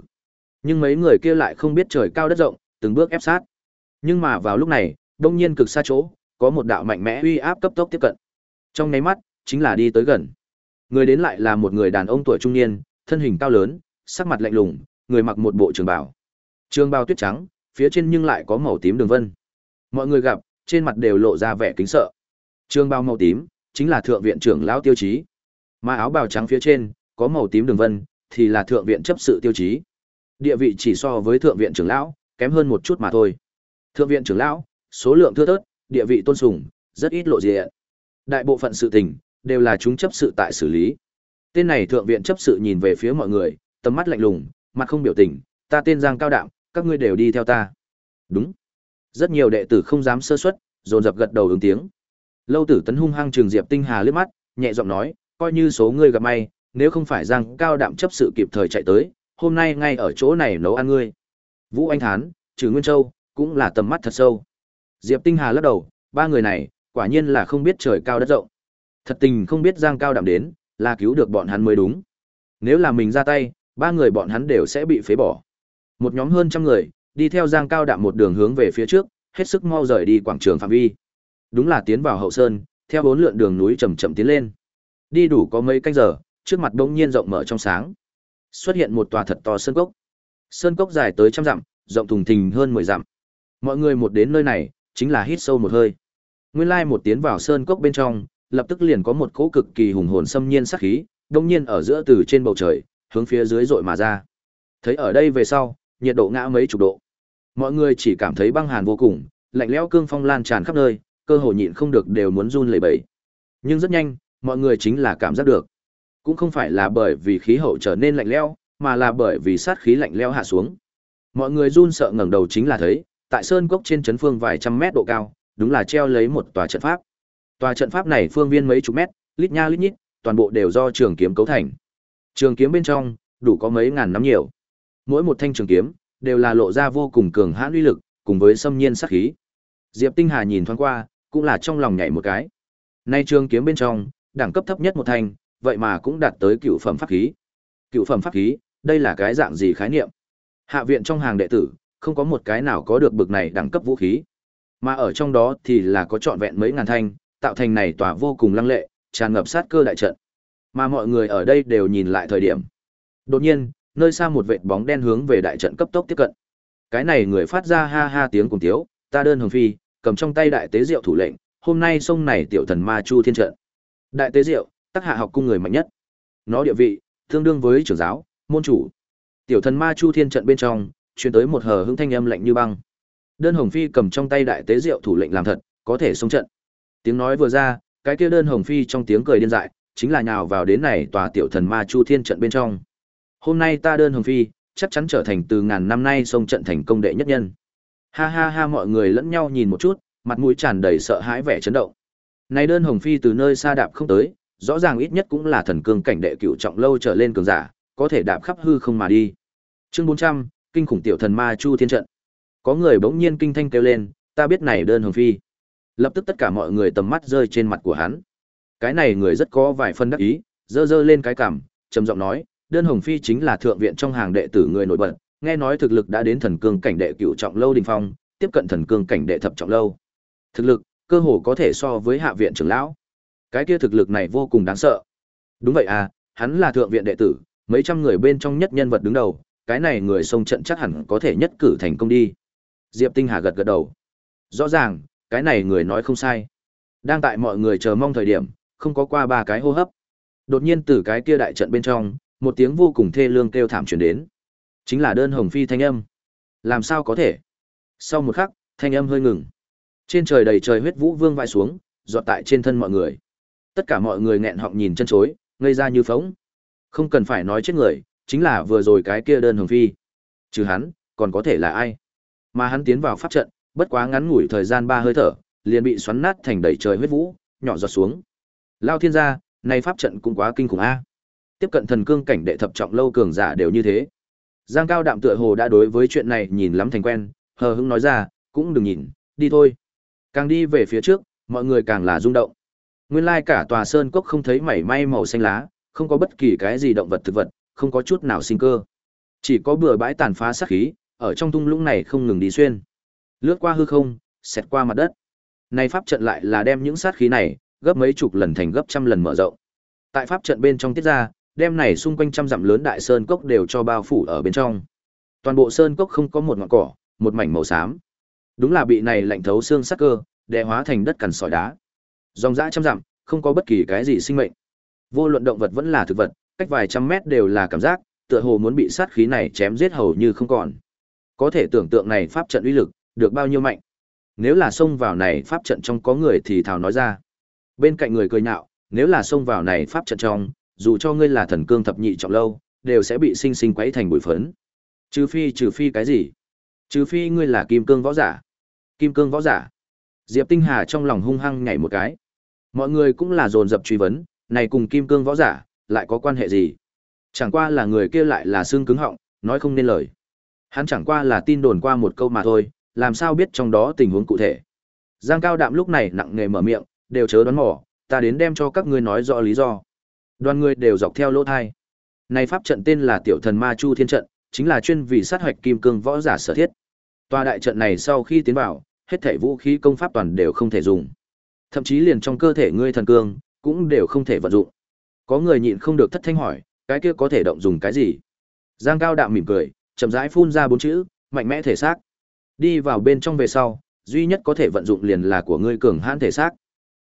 Nhưng mấy người kia lại không biết trời cao đất rộng, từng bước ép sát. Nhưng mà vào lúc này, đông nhiên cực xa chỗ, có một đạo mạnh mẽ uy áp cấp tốc tiếp cận. Trong nháy mắt, chính là đi tới gần. Người đến lại là một người đàn ông tuổi trung niên, thân hình cao lớn, sắc mặt lạnh lùng, người mặc một bộ trường bào. Trường bào tuyết trắng, phía trên nhưng lại có màu tím đường vân. Mọi người gặp, trên mặt đều lộ ra vẻ kính sợ. Trương bao màu tím, chính là thượng viện trưởng lão tiêu chí. Mà áo bào trắng phía trên, có màu tím đường vân, thì là thượng viện chấp sự tiêu chí. Địa vị chỉ so với thượng viện trưởng lão, kém hơn một chút mà thôi. Thượng viện trưởng lão, số lượng thưa thớt, địa vị tôn sùng, rất ít lộ diện. Đại bộ phận sự tình, đều là chúng chấp sự tại xử lý. Tên này thượng viện chấp sự nhìn về phía mọi người, tầm mắt lạnh lùng, mặt không biểu tình, ta tên Giang Cao Đạm, các ngươi đều đi theo ta. Đúng. Rất nhiều đệ tử không dám sơ suất, dồn dập gật đầu ứng tiếng. Lâu Tử Tấn hung hăng trường Diệp Tinh Hà liếc mắt, nhẹ giọng nói, coi như số ngươi gặp may, nếu không phải Giang Cao Đạm chấp sự kịp thời chạy tới, hôm nay ngay ở chỗ này nấu ăn ngươi. Vũ Anh Thán, Trừ Nguyên Châu, cũng là tầm mắt thật sâu. Diệp Tinh Hà lắc đầu, ba người này, quả nhiên là không biết trời cao đất rộng. Thật tình không biết Giang Cao Đạm đến, là cứu được bọn hắn mới đúng. Nếu là mình ra tay, ba người bọn hắn đều sẽ bị phế bỏ. Một nhóm hơn trăm người, đi theo Giang Cao Đạm một đường hướng về phía trước, hết sức mau rời đi quảng trường phạm vi. Đúng là tiến vào hậu sơn, theo bốn lượn đường núi chậm chậm tiến lên. Đi đủ có mấy canh giờ, trước mặt bỗng nhiên rộng mở trong sáng. Xuất hiện một tòa thật to sơn cốc. Sơn cốc dài tới trăm dặm, rộng thùng thình hơn mười dặm. Mọi người một đến nơi này, chính là hít sâu một hơi. Nguyên lai một tiến vào sơn cốc bên trong, lập tức liền có một cỗ cực kỳ hùng hồn xâm nhiên sát khí, đông nhiên ở giữa từ trên bầu trời, hướng phía dưới rội mà ra. Thấy ở đây về sau, nhiệt độ ngã mấy chục độ. Mọi người chỉ cảm thấy băng hàn vô cùng, lạnh lẽo cương phong lan tràn khắp nơi, cơ hồ nhịn không được đều muốn run lẩy bẩy. Nhưng rất nhanh, mọi người chính là cảm giác được. Cũng không phải là bởi vì khí hậu trở nên lạnh lẽo, mà là bởi vì sát khí lạnh lẽo hạ xuống. Mọi người run sợ ngẩng đầu chính là thấy, tại sơn cốc trên trấn phương vài trăm mét độ cao, đúng là treo lấy một tòa trận pháp. Tòa trận pháp này phương viên mấy chục mét, lít nha lít nhít, toàn bộ đều do trường kiếm cấu thành. Trường kiếm bên trong, đủ có mấy ngàn năm nhiều. Mỗi một thanh trường kiếm đều là lộ ra vô cùng cường hãn uy lực, cùng với xâm nhiên sát khí. Diệp Tinh Hà nhìn thoáng qua, cũng là trong lòng nhảy một cái. Nay trường kiếm bên trong, đẳng cấp thấp nhất một thanh, vậy mà cũng đạt tới cựu phẩm pháp khí. Cựu phẩm pháp khí, đây là cái dạng gì khái niệm? Hạ viện trong hàng đệ tử, không có một cái nào có được bực này đẳng cấp vũ khí. Mà ở trong đó thì là có trọn vẹn mấy ngàn thanh, tạo thành này tỏa vô cùng lăng lệ, tràn ngập sát cơ đại trận. Mà mọi người ở đây đều nhìn lại thời điểm. Đột nhiên, nơi xa một vệt bóng đen hướng về đại trận cấp tốc tiếp cận. Cái này người phát ra ha ha tiếng cùng tiếu, ta đơn hồng phi, cầm trong tay đại tế diệu thủ lệnh, hôm nay sông này tiểu thần ma chu thiên trận. Đại tế diệu, tác hạ học cung người mạnh nhất. Nó địa vị tương đương với trưởng giáo, môn chủ. Tiểu thần ma chu thiên trận bên trong, truyền tới một hờ hững thanh âm lạnh như băng. Đơn Hồng Phi cầm trong tay đại tế diệu thủ lệnh làm thật, có thể xông trận. Tiếng nói vừa ra, cái kia Đơn Hồng Phi trong tiếng cười điên dại, chính là nhào vào đến này tòa tiểu thần ma chu thiên trận bên trong. Hôm nay ta Đơn Hồng Phi, chắc chắn trở thành từ ngàn năm nay xông trận thành công đệ nhất nhân. Ha ha ha mọi người lẫn nhau nhìn một chút, mặt mũi tràn đầy sợ hãi vẻ chấn động. Này Đơn Hồng Phi từ nơi xa đạp không tới, rõ ràng ít nhất cũng là thần cương cảnh đệ cựu trọng lâu trở lên cường giả, có thể đạp khắp hư không mà đi. Chương 400, kinh khủng tiểu thần ma chu thiên trận. Có người bỗng nhiên kinh thanh kêu lên, ta biết này đơn hồng phi. Lập tức tất cả mọi người tầm mắt rơi trên mặt của hắn. Cái này người rất có vài phân đắc ý, dơ dơ lên cái cằm, trầm giọng nói, đơn hồng phi chính là thượng viện trong hàng đệ tử người nổi bật, nghe nói thực lực đã đến thần cương cảnh đệ cựu trọng lâu đình phong, tiếp cận thần cương cảnh đệ thập trọng lâu. Thực lực, cơ hồ có thể so với hạ viện trưởng lão. Cái kia thực lực này vô cùng đáng sợ. Đúng vậy à, hắn là thượng viện đệ tử, mấy trăm người bên trong nhất nhân vật đứng đầu, cái này người xông trận chắc hẳn có thể nhất cử thành công đi. Diệp Tinh Hà gật gật đầu. Rõ ràng, cái này người nói không sai. Đang tại mọi người chờ mong thời điểm, không có qua ba cái hô hấp. Đột nhiên từ cái kia đại trận bên trong, một tiếng vô cùng thê lương kêu thảm truyền đến. Chính là đơn hồng phi thanh âm. Làm sao có thể? Sau một khắc, thanh âm hơi ngừng. Trên trời đầy trời huyết vũ vương vãi xuống, giọt tại trên thân mọi người. Tất cả mọi người nghẹn họng nhìn chân chối, ngây ra như phóng. Không cần phải nói chết người, chính là vừa rồi cái kia đơn hồng phi. Trừ hắn, còn có thể là ai? Mà hắn tiến vào pháp trận, bất quá ngắn ngủi thời gian ba hơi thở, liền bị xoắn nát thành đầy trời huyết vũ, nhỏ giọt xuống. Lao thiên gia, này pháp trận cũng quá kinh khủng a. Tiếp cận thần cương cảnh đệ thập trọng lâu cường giả đều như thế. Giang Cao Đạm tựa hồ đã đối với chuyện này nhìn lắm thành quen, hờ hững nói ra, cũng đừng nhìn, đi thôi. Càng đi về phía trước, mọi người càng là rung động. Nguyên lai cả tòa sơn cốc không thấy mảy may màu xanh lá, không có bất kỳ cái gì động vật thực vật, không có chút nào sinh cơ. Chỉ có bừa bãi tàn phá sát khí, ở trong thung lũng này không ngừng đi xuyên. Lướt qua hư không, xẹt qua mặt đất. Này pháp trận lại là đem những sát khí này, gấp mấy chục lần thành gấp trăm lần mở rộng. Tại pháp trận bên trong tiết ra, đem này xung quanh trăm dặm lớn đại sơn cốc đều cho bao phủ ở bên trong. Toàn bộ sơn cốc không có một ngọn cỏ, một mảnh màu xám. Đúng là bị này lạnh thấu xương sắc cơ, đè hóa thành đất cằn sỏi đá. Dòng dã trăm dặm, không có bất kỳ cái gì sinh mệnh. Vô luận động vật vẫn là thực vật, cách vài trăm mét đều là cảm giác, tựa hồ muốn bị sát khí này chém giết hầu như không còn. Có thể tưởng tượng này pháp trận uy lực, được bao nhiêu mạnh. Nếu là xông vào này pháp trận trong có người thì thảo nói ra. Bên cạnh người cười nhạo, nếu là xông vào này pháp trận trong, dù cho ngươi là thần cương thập nhị trọng lâu, đều sẽ bị sinh sinh quấy thành bụi phấn. Trừ phi trừ phi cái gì? Trừ phi ngươi là kim cương võ giả. Kim cương võ giả. Diệp Tinh Hà trong lòng hung hăng nhảy một cái. Mọi người cũng là dồn dập truy vấn, này cùng kim cương võ giả, lại có quan hệ gì? Chẳng qua là người kia lại là xương cứng họng, nói không nên lời. Hắn chẳng qua là tin đồn qua một câu mà thôi, làm sao biết trong đó tình huống cụ thể. Giang Cao Đạm lúc này nặng nề mở miệng, đều chớ đoán mò, ta đến đem cho các ngươi nói rõ lý do. Đoàn người đều dọc theo lỗ thai. Này pháp trận tên là Tiểu Thần Ma Chu Thiên trận, chính là chuyên vì sát hoạch kim cương võ giả sở thiết. Tòa đại trận này sau khi tiến vào, hết thảy vũ khí công pháp toàn đều không thể dùng. Thậm chí liền trong cơ thể ngươi thần cương cũng đều không thể vận dụng. Có người nhịn không được thất thanh hỏi, cái kia có thể động dùng cái gì? Giang Cao Đạm mỉm cười, chậm rãi phun ra bốn chữ, mạnh mẽ thể xác. Đi vào bên trong về sau, duy nhất có thể vận dụng liền là của ngươi cường hãn thể xác.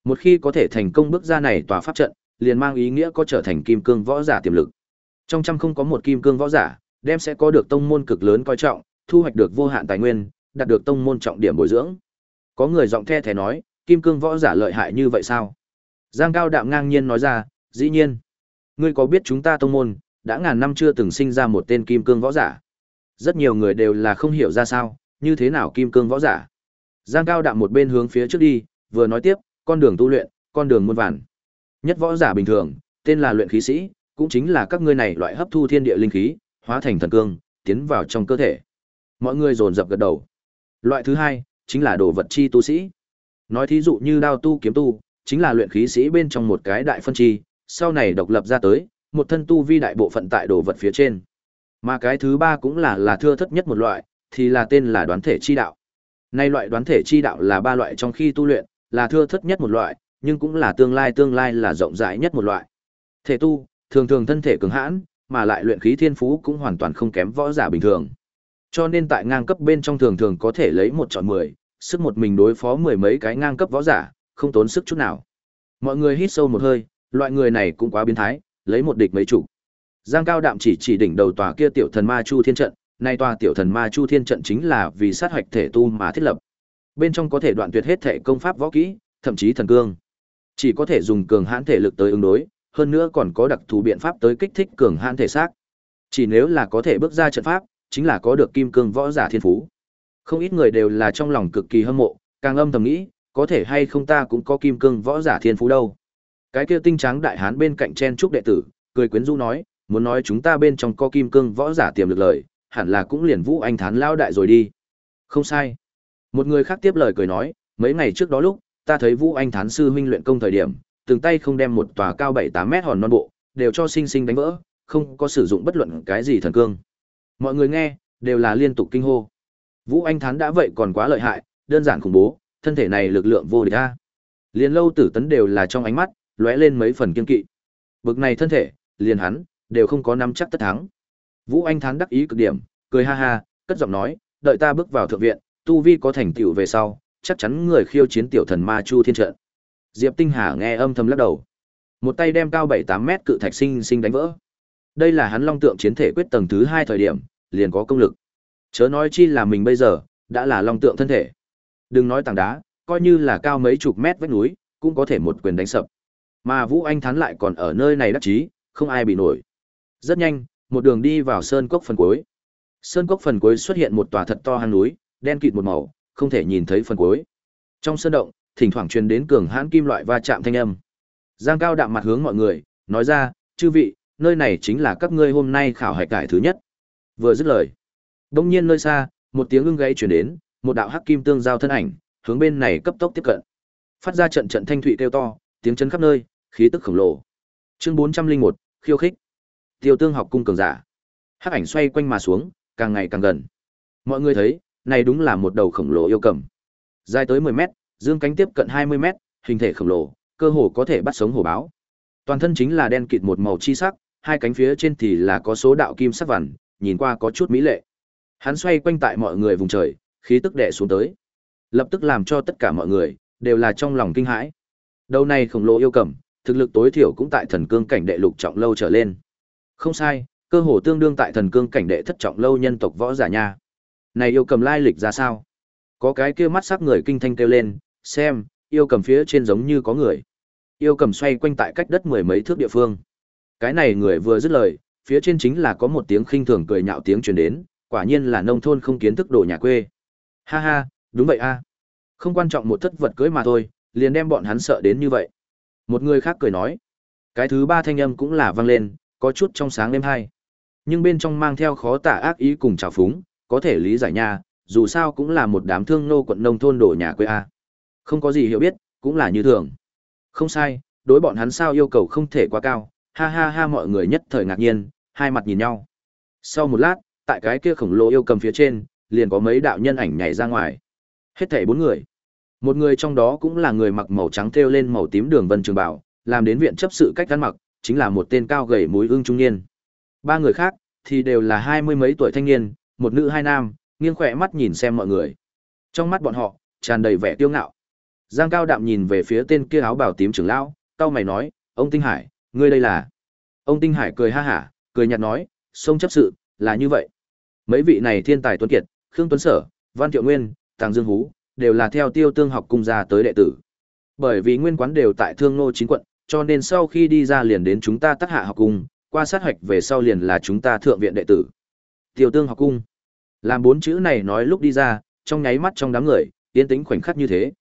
Một khi có thể thành công bước ra này tòa pháp trận, liền mang ý nghĩa có trở thành kim cương võ giả tiềm lực. Trong trăm không có một kim cương võ giả, đem sẽ có được tông môn cực lớn coi trọng, thu hoạch được vô hạn tài nguyên, đạt được tông môn trọng điểm bồi dưỡng. Có người giọng the thé nói, kim cương võ giả lợi hại như vậy sao? Giang Cao Đạm ngang nhiên nói ra, dĩ nhiên. Ngươi có biết chúng ta tông môn, đã ngàn năm chưa từng sinh ra một tên kim cương võ giả. Rất nhiều người đều là không hiểu ra sao, như thế nào kim cương võ giả. Giang Cao đạm một bên hướng phía trước đi, vừa nói tiếp, con đường tu luyện, con đường muôn vàn. Nhất võ giả bình thường, tên là luyện khí sĩ, cũng chính là các ngươi này loại hấp thu thiên địa linh khí, hóa thành thần cương, tiến vào trong cơ thể. Mọi người dồn dập gật đầu. Loại thứ hai, chính là đồ vật chi tu sĩ. Nói thí dụ như đao tu kiếm tu, chính là luyện khí sĩ bên trong một cái đại phân chi, sau này độc lập ra tới, một thân tu vi đại bộ phận tại đồ vật phía trên. Mà cái thứ ba cũng là là thưa thất nhất một loại, thì là tên là đoán thể chi đạo. Nay loại đoán thể chi đạo là ba loại trong khi tu luyện, là thưa thất nhất một loại, nhưng cũng là tương lai tương lai là rộng rãi nhất một loại. Thể tu, thường thường thân thể cường hãn, mà lại luyện khí thiên phú cũng hoàn toàn không kém võ giả bình thường. Cho nên tại ngang cấp bên trong thường thường có thể lấy một chọn mười, sức một mình đối phó mười mấy cái ngang cấp võ giả, không tốn sức chút nào. Mọi người hít sâu một hơi, loại người này cũng quá biến thái, lấy một địch mấy chủ. Giang Cao Đạm chỉ chỉ đỉnh đầu tòa kia tiểu thần ma Chu Thiên trận, nay tòa tiểu thần ma Chu Thiên trận chính là vì sát hoạch thể tu mà thiết lập. Bên trong có thể đoạn tuyệt hết thể công pháp võ kỹ, thậm chí thần cương. Chỉ có thể dùng cường hãn thể lực tới ứng đối, hơn nữa còn có đặc thù biện pháp tới kích thích cường hãn thể xác. Chỉ nếu là có thể bước ra trận pháp, chính là có được kim cương võ giả thiên phú. Không ít người đều là trong lòng cực kỳ hâm mộ, càng âm thầm nghĩ, có thể hay không ta cũng có kim cương võ giả thiên phú đâu. Cái kia tinh trắng đại hán bên cạnh chen trúc đệ tử, cười quyến rũ nói, muốn nói chúng ta bên trong có kim cương võ giả tiềm lực lời, hẳn là cũng liền Vũ Anh Thán lao đại rồi đi. Không sai. Một người khác tiếp lời cười nói, mấy ngày trước đó lúc, ta thấy Vũ Anh Thán sư huynh luyện công thời điểm, từng tay không đem một tòa cao 7-8 mét hòn non bộ, đều cho sinh sinh đánh vỡ, không có sử dụng bất luận cái gì thần cương. Mọi người nghe, đều là liên tục kinh hô. Vũ Anh Thán đã vậy còn quá lợi hại, đơn giản khủng bố, thân thể này lực lượng vô địch a. Liên lâu tử tấn đều là trong ánh mắt, lóe lên mấy phần kiên kỵ. Bực này thân thể, liền hắn, đều không có nắm chắc tất thắng. Vũ Anh Thán đắc ý cực điểm, cười ha ha, cất giọng nói, đợi ta bước vào thượng viện, tu vi có thành tựu về sau, chắc chắn người khiêu chiến tiểu thần ma Chu Thiên trận. Diệp Tinh Hà nghe âm thầm lắc đầu. Một tay đem cao 7-8 mét cự thạch sinh sinh đánh vỡ. Đây là hắn long tượng chiến thể quyết tầng thứ Hai thời điểm, liền có công lực. Chớ nói chi là mình bây giờ, đã là long tượng thân thể. Đừng nói tảng đá, coi như là cao mấy chục mét vách núi, cũng có thể một quyền đánh sập. Mà Vũ Anh thắn lại còn ở nơi này đắc chí, không ai bị nổi. Rất nhanh, một đường đi vào sơn cốc phần cuối. Sơn cốc phần cuối xuất hiện một tòa thật to hang núi, đen kịt một màu, không thể nhìn thấy phần cuối. Trong sơn động, thỉnh thoảng truyền đến cường hãn kim loại va chạm thanh âm. Giang Cao đạm mặt hướng mọi người, nói ra, chư vị, nơi này chính là các ngươi hôm nay khảo hạch cải thứ nhất. Vừa dứt lời, đông nhiên nơi xa, một tiếng ưng gáy truyền đến, một đạo hắc kim tương giao thân ảnh, hướng bên này cấp tốc tiếp cận. Phát ra trận trận thanh thủy kêu to, tiếng chấn khắp nơi, khí tức khổng lồ. Chương 401, khiêu khích. Tiêu Tương học cung cường giả. Hắc ảnh xoay quanh mà xuống, càng ngày càng gần. Mọi người thấy, này đúng là một đầu khổng lồ yêu cầm. Dài tới 10 mét, dương cánh tiếp cận 20 mét, hình thể khổng lồ, cơ hồ có thể bắt sống hổ báo. Toàn thân chính là đen kịt một màu chi sắc, hai cánh phía trên thì là có số đạo kim sắc vằn, nhìn qua có chút mỹ lệ. Hắn xoay quanh tại mọi người vùng trời, khí tức đè xuống tới. Lập tức làm cho tất cả mọi người đều là trong lòng kinh hãi. Đầu này khổng lồ yêu cầm, thực lực tối thiểu cũng tại thần cương cảnh đệ lục trọng lâu trở lên. Không sai, cơ hồ tương đương tại thần cương cảnh đệ thất trọng lâu nhân tộc võ giả nha. Này yêu cầm lai lịch ra sao? Có cái kia mắt sắc người kinh thanh kêu lên, xem, yêu cầm phía trên giống như có người. Yêu cầm xoay quanh tại cách đất mười mấy thước địa phương. Cái này người vừa dứt lời, phía trên chính là có một tiếng khinh thường cười nhạo tiếng truyền đến, quả nhiên là nông thôn không kiến thức đồ nhà quê. Ha ha, đúng vậy a. Không quan trọng một thất vật cưới mà thôi, liền đem bọn hắn sợ đến như vậy. Một người khác cười nói. Cái thứ ba thanh âm cũng là vang lên, có chút trong sáng êm hai. Nhưng bên trong mang theo khó tả ác ý cùng trào phúng, có thể lý giải nha, dù sao cũng là một đám thương nô quận nông thôn đổ nhà quê a. Không có gì hiểu biết, cũng là như thường. Không sai, đối bọn hắn sao yêu cầu không thể quá cao, ha ha ha mọi người nhất thời ngạc nhiên, hai mặt nhìn nhau. Sau một lát, tại cái kia khổng lồ yêu cầm phía trên, liền có mấy đạo nhân ảnh nhảy ra ngoài. Hết thảy bốn người. Một người trong đó cũng là người mặc màu trắng thêu lên màu tím đường vân trường bảo, làm đến viện chấp sự cách ăn mặc, chính là một tên cao gầy mũi ương trung niên. Ba người khác thì đều là hai mươi mấy tuổi thanh niên, một nữ hai nam, nghiêng khỏe mắt nhìn xem mọi người. Trong mắt bọn họ tràn đầy vẻ kiêu ngạo. Giang Cao Đạm nhìn về phía tên kia áo bào tím trưởng lão, cao mày nói, "Ông Tinh Hải, ngươi đây là?" Ông Tinh Hải cười ha hả, cười nhạt nói, "Sông chấp sự, là như vậy. Mấy vị này thiên tài tuấn kiệt, Khương Tuấn Sở, Văn Thiệu Nguyên, Tàng Dương Hú, đều là theo Tiêu Tương học cung ra tới đệ tử. Bởi vì nguyên quán đều tại Thương Nô chín quận, cho nên sau khi đi ra liền đến chúng ta Tắc hạ học cung, qua sát hoạch về sau liền là chúng ta thượng viện đệ tử. Tiêu tương học cung. Làm bốn chữ này nói lúc đi ra, trong nháy mắt trong đám người, yên tĩnh khoảnh khắc như thế.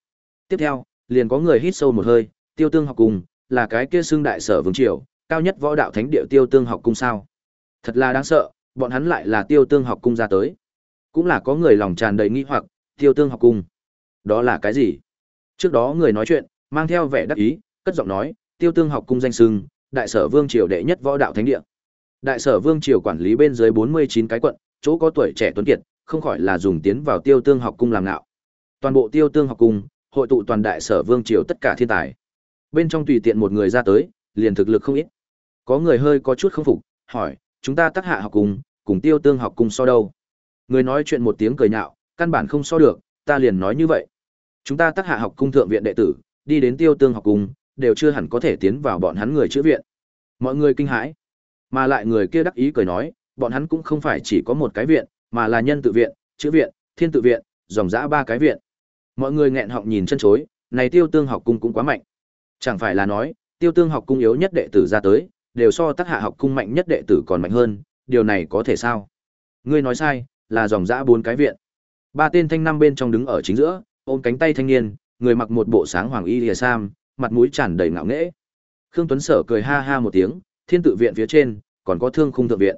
Tiếp theo, liền có người hít sâu một hơi, tiêu tương học cung, là cái kia xương đại sở vương triều, cao nhất võ đạo thánh địa tiêu tương học cung sao. Thật là đáng sợ, bọn hắn lại là tiêu tương học cung ra tới. Cũng là có người lòng tràn đầy nghi hoặc, tiêu tương học cung. Đó là cái gì? Trước đó người nói chuyện, mang theo vẻ đắc ý, cất giọng nói, tiêu tương học cung danh sưng, đại sở vương triều đệ nhất võ đạo thánh địa. Đại sở vương triều quản lý bên dưới 49 cái quận, chỗ có tuổi trẻ tuấn kiệt, không khỏi là dùng tiến vào tiêu tương học cung làm nạo. Toàn bộ tiêu tương học cung, hội tụ toàn đại sở vương triều tất cả thiên tài. Bên trong tùy tiện một người ra tới, liền thực lực không ít. Có người hơi có chút không phục, hỏi, chúng ta tác hạ học cung, cùng tiêu tương học cung so đâu? Người nói chuyện một tiếng cười nhạo, căn bản không so được, ta liền nói như vậy. Chúng ta tác hạ học cung thượng viện đệ tử, đi đến tiêu tương học cung, đều chưa hẳn có thể tiến vào bọn hắn người chữa viện. Mọi người kinh hãi. Mà lại người kia đắc ý cười nói, bọn hắn cũng không phải chỉ có một cái viện, mà là nhân tự viện, chữa viện, thiên tự viện, dòng dã ba cái viện. Mọi người nghẹn họng nhìn chân chối, này tiêu tương học cung cũng quá mạnh. Chẳng phải là nói, tiêu tương học cung yếu nhất đệ tử ra tới, đều so tác hạ học cung mạnh nhất đệ tử còn mạnh hơn, điều này có thể sao? Ngươi nói sai, là dòng dã bốn cái viện. Ba tên thanh năm bên trong đứng ở chính giữa, ôm cánh tay thanh niên, người mặc một bộ sáng hoàng y lìa sam, mặt mũi tràn đầy ngạo nghễ. Khương Tuấn Sở cười ha ha một tiếng, thiên tự viện phía trên, còn có thương khung thượng viện.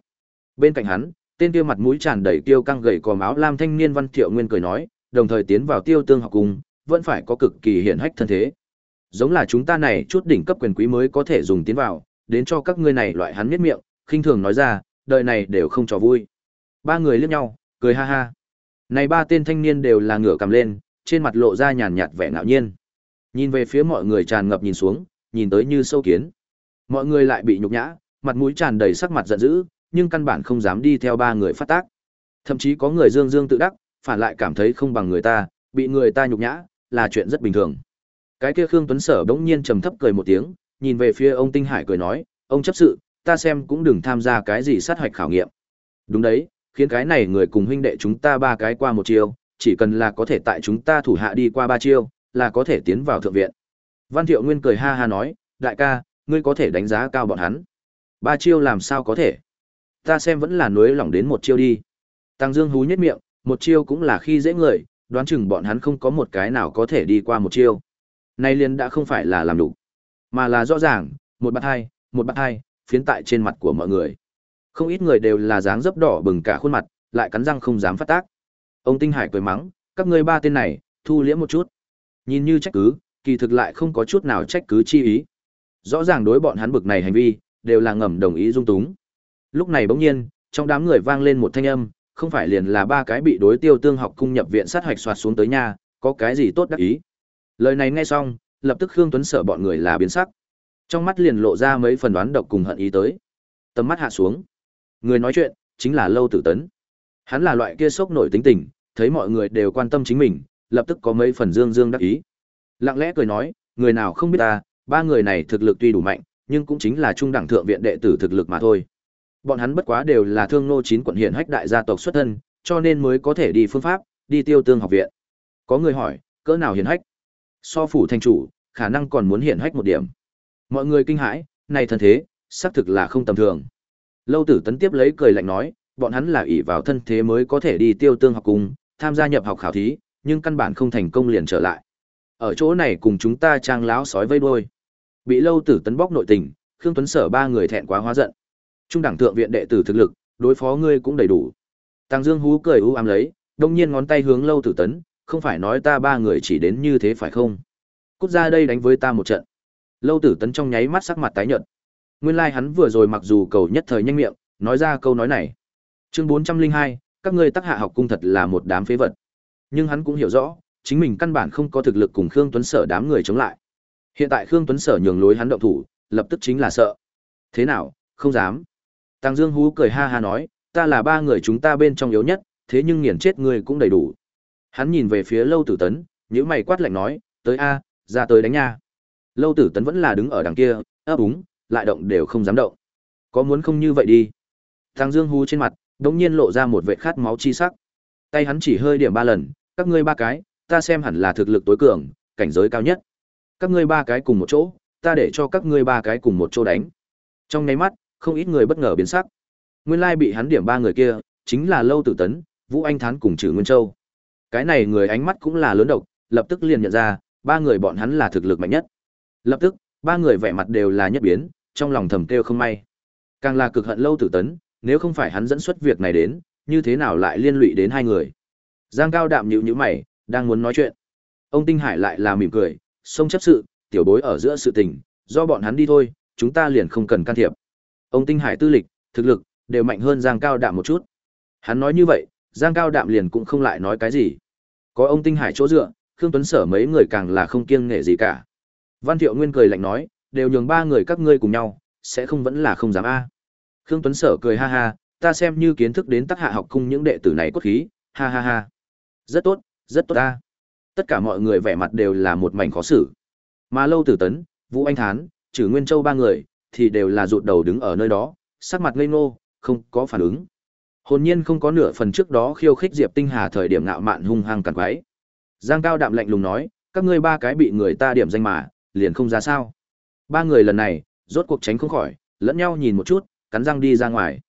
Bên cạnh hắn, tên kia mặt mũi tràn đầy tiêu căng gầy cò máu lam thanh niên Văn Thiệu Nguyên cười nói, đồng thời tiến vào tiêu tương học cùng, vẫn phải có cực kỳ hiển hách thân thế. Giống là chúng ta này chút đỉnh cấp quyền quý mới có thể dùng tiến vào, đến cho các ngươi này loại hắn miết miệng, khinh thường nói ra, đời này đều không trò vui. Ba người liếc nhau, cười ha ha. Này ba tên thanh niên đều là ngửa cầm lên, trên mặt lộ ra nhàn nhạt vẻ ngạo nhiên. Nhìn về phía mọi người tràn ngập nhìn xuống, nhìn tới như sâu kiến. Mọi người lại bị nhục nhã, mặt mũi tràn đầy sắc mặt giận dữ, nhưng căn bản không dám đi theo ba người phát tác. Thậm chí có người dương dương tự đắc, phản lại cảm thấy không bằng người ta, bị người ta nhục nhã, là chuyện rất bình thường. Cái kia Khương Tuấn Sở bỗng nhiên trầm thấp cười một tiếng, nhìn về phía ông Tinh Hải cười nói, ông chấp sự, ta xem cũng đừng tham gia cái gì sát hoạch khảo nghiệm. Đúng đấy, khiến cái này người cùng huynh đệ chúng ta ba cái qua một chiêu, chỉ cần là có thể tại chúng ta thủ hạ đi qua ba chiêu, là có thể tiến vào thượng viện. Văn Thiệu Nguyên cười ha ha nói, đại ca, ngươi có thể đánh giá cao bọn hắn. Ba chiêu làm sao có thể? Ta xem vẫn là núi lỏng đến một chiêu đi. Tăng Dương hú nhất miệng, một chiêu cũng là khi dễ người, đoán chừng bọn hắn không có một cái nào có thể đi qua một chiêu. Nay liền đã không phải là làm đủ, mà là rõ ràng, một bát hai, một bát hai, phiến tại trên mặt của mọi người. Không ít người đều là dáng dấp đỏ bừng cả khuôn mặt, lại cắn răng không dám phát tác. Ông Tinh Hải cười mắng, các ngươi ba tên này, thu liễm một chút. Nhìn như trách cứ, kỳ thực lại không có chút nào trách cứ chi ý. Rõ ràng đối bọn hắn bực này hành vi, đều là ngầm đồng ý dung túng. Lúc này bỗng nhiên, trong đám người vang lên một thanh âm, không phải liền là ba cái bị đối tiêu tương học cung nhập viện sát hoạch soạt xuống tới nhà, có cái gì tốt đắc ý. Lời này nghe xong, lập tức Khương Tuấn sợ bọn người là biến sắc. Trong mắt liền lộ ra mấy phần đoán độc cùng hận ý tới. Tầm mắt hạ xuống. Người nói chuyện, chính là Lâu Tử Tấn. Hắn là loại kia sốc nổi tính tình, thấy mọi người đều quan tâm chính mình, lập tức có mấy phần dương dương đắc ý. Lặng lẽ cười nói, người nào không biết ta, ba người này thực lực tuy đủ mạnh, nhưng cũng chính là trung đẳng thượng viện đệ tử thực lực mà thôi. Bọn hắn bất quá đều là thương nô chín quận hiện hách đại gia tộc xuất thân, cho nên mới có thể đi phương pháp, đi tiêu tương học viện. Có người hỏi, cỡ nào hiển hách? So phủ thành chủ, khả năng còn muốn hiển hách một điểm. Mọi người kinh hãi, này thân thế, xác thực là không tầm thường. Lâu Tử Tấn tiếp lấy cười lạnh nói, bọn hắn là ỷ vào thân thế mới có thể đi tiêu tương học cùng, tham gia nhập học khảo thí, nhưng căn bản không thành công liền trở lại. Ở chỗ này cùng chúng ta trang láo sói vây đuôi. Bị Lâu Tử Tấn bóc nội tình, Khương Tuấn Sở ba người thẹn quá hóa giận. Trung đẳng thượng viện đệ tử thực lực, đối phó ngươi cũng đầy đủ. Tăng Dương Hú cười u ám lấy, đông nhiên ngón tay hướng Lâu Tử Tấn, không phải nói ta ba người chỉ đến như thế phải không? Cút ra đây đánh với ta một trận. Lâu Tử Tấn trong nháy mắt sắc mặt tái nhợt. Nguyên lai like hắn vừa rồi mặc dù cầu nhất thời nhanh miệng, nói ra câu nói này. Chương 402, các ngươi tác hạ học cung thật là một đám phế vật. Nhưng hắn cũng hiểu rõ, chính mình căn bản không có thực lực cùng Khương Tuấn Sở đám người chống lại. Hiện tại Khương Tuấn Sở nhường lối hắn động thủ, lập tức chính là sợ. Thế nào, không dám. Tăng Dương Hú cười ha ha nói, ta là ba người chúng ta bên trong yếu nhất, thế nhưng nghiền chết ngươi cũng đầy đủ. Hắn nhìn về phía Lâu Tử Tấn, nhíu mày quát lạnh nói, tới a, ra tới đánh nha. Lâu Tử Tấn vẫn là đứng ở đằng kia, ấp úng, lại động đều không dám động. Có muốn không như vậy đi. Tăng Dương Hú trên mặt, đống nhiên lộ ra một vệ khát máu chi sắc. Tay hắn chỉ hơi điểm ba lần, các ngươi ba cái, ta xem hẳn là thực lực tối cường, cảnh giới cao nhất. Các ngươi ba cái cùng một chỗ, ta để cho các ngươi ba cái cùng một chỗ đánh. Trong nháy mắt, không ít người bất ngờ biến sắc. Nguyên lai bị hắn điểm ba người kia, chính là Lâu Tử Tấn, Vũ Anh Thán cùng trừ Nguyên Châu. Cái này người ánh mắt cũng là lớn độc, lập tức liền nhận ra, ba người bọn hắn là thực lực mạnh nhất. Lập tức, ba người vẻ mặt đều là nhất biến, trong lòng thầm kêu không may. Càng là cực hận Lâu Tử Tấn, nếu không phải hắn dẫn xuất việc này đến, như thế nào lại liên lụy đến hai người. Giang Cao đạm nhịu nhữ mày, đang muốn nói chuyện. Ông Tinh Hải lại là mỉm cười, xông chấp sự, tiểu bối ở giữa sự tình, do bọn hắn đi thôi, chúng ta liền không cần can thiệp. Ông Tinh Hải tư lịch, thực lực, đều mạnh hơn Giang Cao Đạm một chút. Hắn nói như vậy, Giang Cao Đạm liền cũng không lại nói cái gì. Có ông Tinh Hải chỗ dựa, Khương Tuấn Sở mấy người càng là không kiêng nể gì cả. Văn Thiệu Nguyên cười lạnh nói, đều nhường ba người các ngươi cùng nhau, sẽ không vẫn là không dám a. Khương Tuấn Sở cười ha ha, ta xem như kiến thức đến tác hạ học cung những đệ tử này cốt khí, ha ha ha. Rất tốt, rất tốt a. Tất cả mọi người vẻ mặt đều là một mảnh khó xử. Mà Lâu Tử Tấn, Vũ Anh Thán, Trừ Nguyên Châu ba người, thì đều là rụt đầu đứng ở nơi đó, sắc mặt ngây ngô, không có phản ứng. Hồn nhiên không có nửa phần trước đó khiêu khích Diệp Tinh Hà thời điểm ngạo mạn hung hăng cằn quái. Giang Cao đạm lạnh lùng nói, các ngươi ba cái bị người ta điểm danh mà, liền không ra sao. Ba người lần này, rốt cuộc tránh không khỏi, lẫn nhau nhìn một chút, cắn răng đi ra ngoài.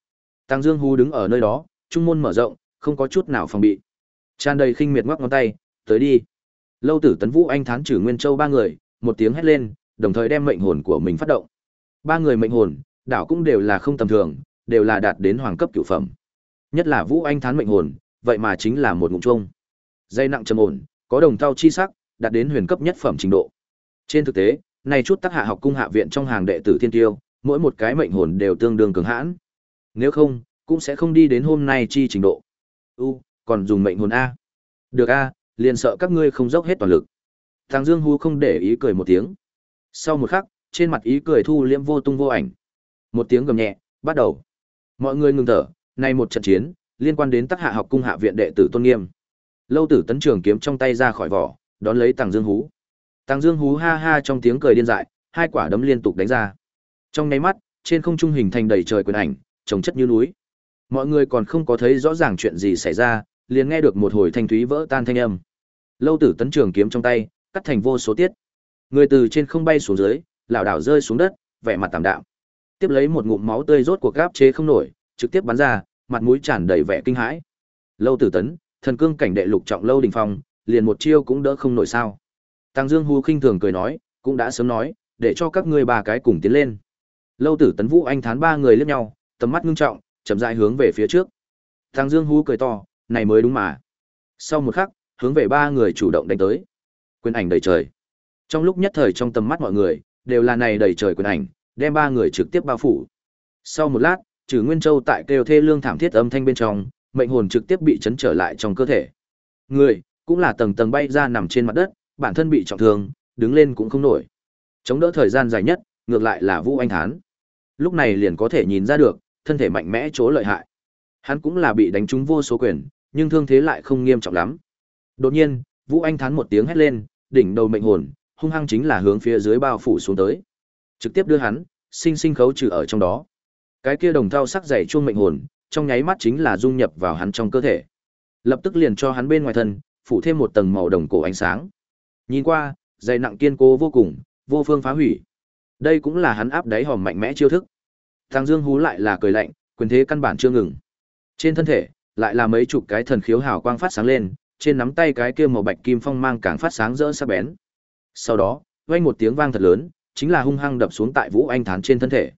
Tăng Dương Hú đứng ở nơi đó, trung môn mở rộng, không có chút nào phòng bị. Tràn đầy khinh miệt ngoắc ngón tay, tới đi. Lâu Tử Tấn Vũ anh thán trừ Nguyên Châu ba người, một tiếng hét lên, đồng thời đem mệnh hồn của mình phát động. Ba người mệnh hồn, đảo cũng đều là không tầm thường, đều là đạt đến hoàng cấp cửu phẩm. Nhất là Vũ Anh thán mệnh hồn, vậy mà chính là một ngụm trung. Dây nặng trầm ổn, có đồng tao chi sắc, đạt đến huyền cấp nhất phẩm trình độ. Trên thực tế, này chút tác hạ học cung hạ viện trong hàng đệ tử thiên tiêu, mỗi một cái mệnh hồn đều tương đương cường hãn. Nếu không, cũng sẽ không đi đến hôm nay chi trình độ. U, còn dùng mệnh hồn a? Được a, liền sợ các ngươi không dốc hết toàn lực. Thằng Dương Hú không để ý cười một tiếng. Sau một khắc, trên mặt ý cười thu liễm vô tung vô ảnh. Một tiếng gầm nhẹ, bắt đầu. Mọi người ngừng thở, nay một trận chiến, liên quan đến tác hạ học cung hạ viện đệ tử tôn nghiêm. Lâu Tử tấn trường kiếm trong tay ra khỏi vỏ, đón lấy Tàng Dương Hú. Tàng Dương Hú ha ha trong tiếng cười điên dại, hai quả đấm liên tục đánh ra. Trong nháy mắt, trên không trung hình thành đầy trời quyền ảnh, trồng chất như núi. Mọi người còn không có thấy rõ ràng chuyện gì xảy ra, liền nghe được một hồi thanh thúy vỡ tan thanh âm. Lâu Tử tấn trường kiếm trong tay, cắt thành vô số tiết. Người từ trên không bay xuống dưới, lảo đảo rơi xuống đất, vẻ mặt tạm đạm. Tiếp lấy một ngụm máu tươi rốt cuộc gáp chế không nổi, trực tiếp bắn ra, mặt mũi tràn đầy vẻ kinh hãi. Lâu Tử Tấn, thần cương cảnh đệ lục trọng lâu Đình phong, liền một chiêu cũng đỡ không nổi sao? Tăng Dương Hu khinh thường cười nói, cũng đã sớm nói, để cho các ngươi ba cái cùng tiến lên. Lâu Tử Tấn Vũ Anh Thán ba người liếc nhau, tầm mắt ngưng trọng, chậm rãi hướng về phía trước. Tăng Dương Hu cười to, này mới đúng mà. Sau một khắc, hướng về ba người chủ động đánh tới. Quyền ảnh đầy trời. Trong lúc nhất thời trong tầm mắt mọi người, đều là này đầy trời quyền ảnh, đem ba người trực tiếp bao phủ. Sau một lát, Trừ Nguyên Châu tại kêu thê lương thảm thiết âm thanh bên trong, mệnh hồn trực tiếp bị chấn trở lại trong cơ thể. Người cũng là tầng tầng bay ra nằm trên mặt đất, bản thân bị trọng thương, đứng lên cũng không nổi. Chống đỡ thời gian dài nhất, ngược lại là Vũ Anh hán. Lúc này liền có thể nhìn ra được, thân thể mạnh mẽ chỗ lợi hại. Hắn cũng là bị đánh trúng vô số quyền, nhưng thương thế lại không nghiêm trọng lắm. Đột nhiên, Vũ Anh Thán một tiếng hét lên, đỉnh đầu mệnh hồn, hung hăng chính là hướng phía dưới bao phủ xuống tới. Trực tiếp đưa hắn, sinh sinh khấu trừ ở trong đó. Cái kia đồng thau sắc dày chuông mệnh hồn, trong nháy mắt chính là dung nhập vào hắn trong cơ thể. Lập tức liền cho hắn bên ngoài thân, phủ thêm một tầng màu đồng cổ ánh sáng. Nhìn qua, dày nặng kiên cố vô cùng, vô phương phá hủy. Đây cũng là hắn áp đáy hòm mạnh mẽ chiêu thức. Thằng Dương hú lại là cười lạnh, quyền thế căn bản chưa ngừng. Trên thân thể, lại là mấy chục cái thần khiếu hào quang phát sáng lên, trên nắm tay cái kia màu bạch kim phong mang càng phát sáng rỡ sắc bén. Sau đó, vang một tiếng vang thật lớn, chính là hung hăng đập xuống tại Vũ Anh Thán trên thân thể.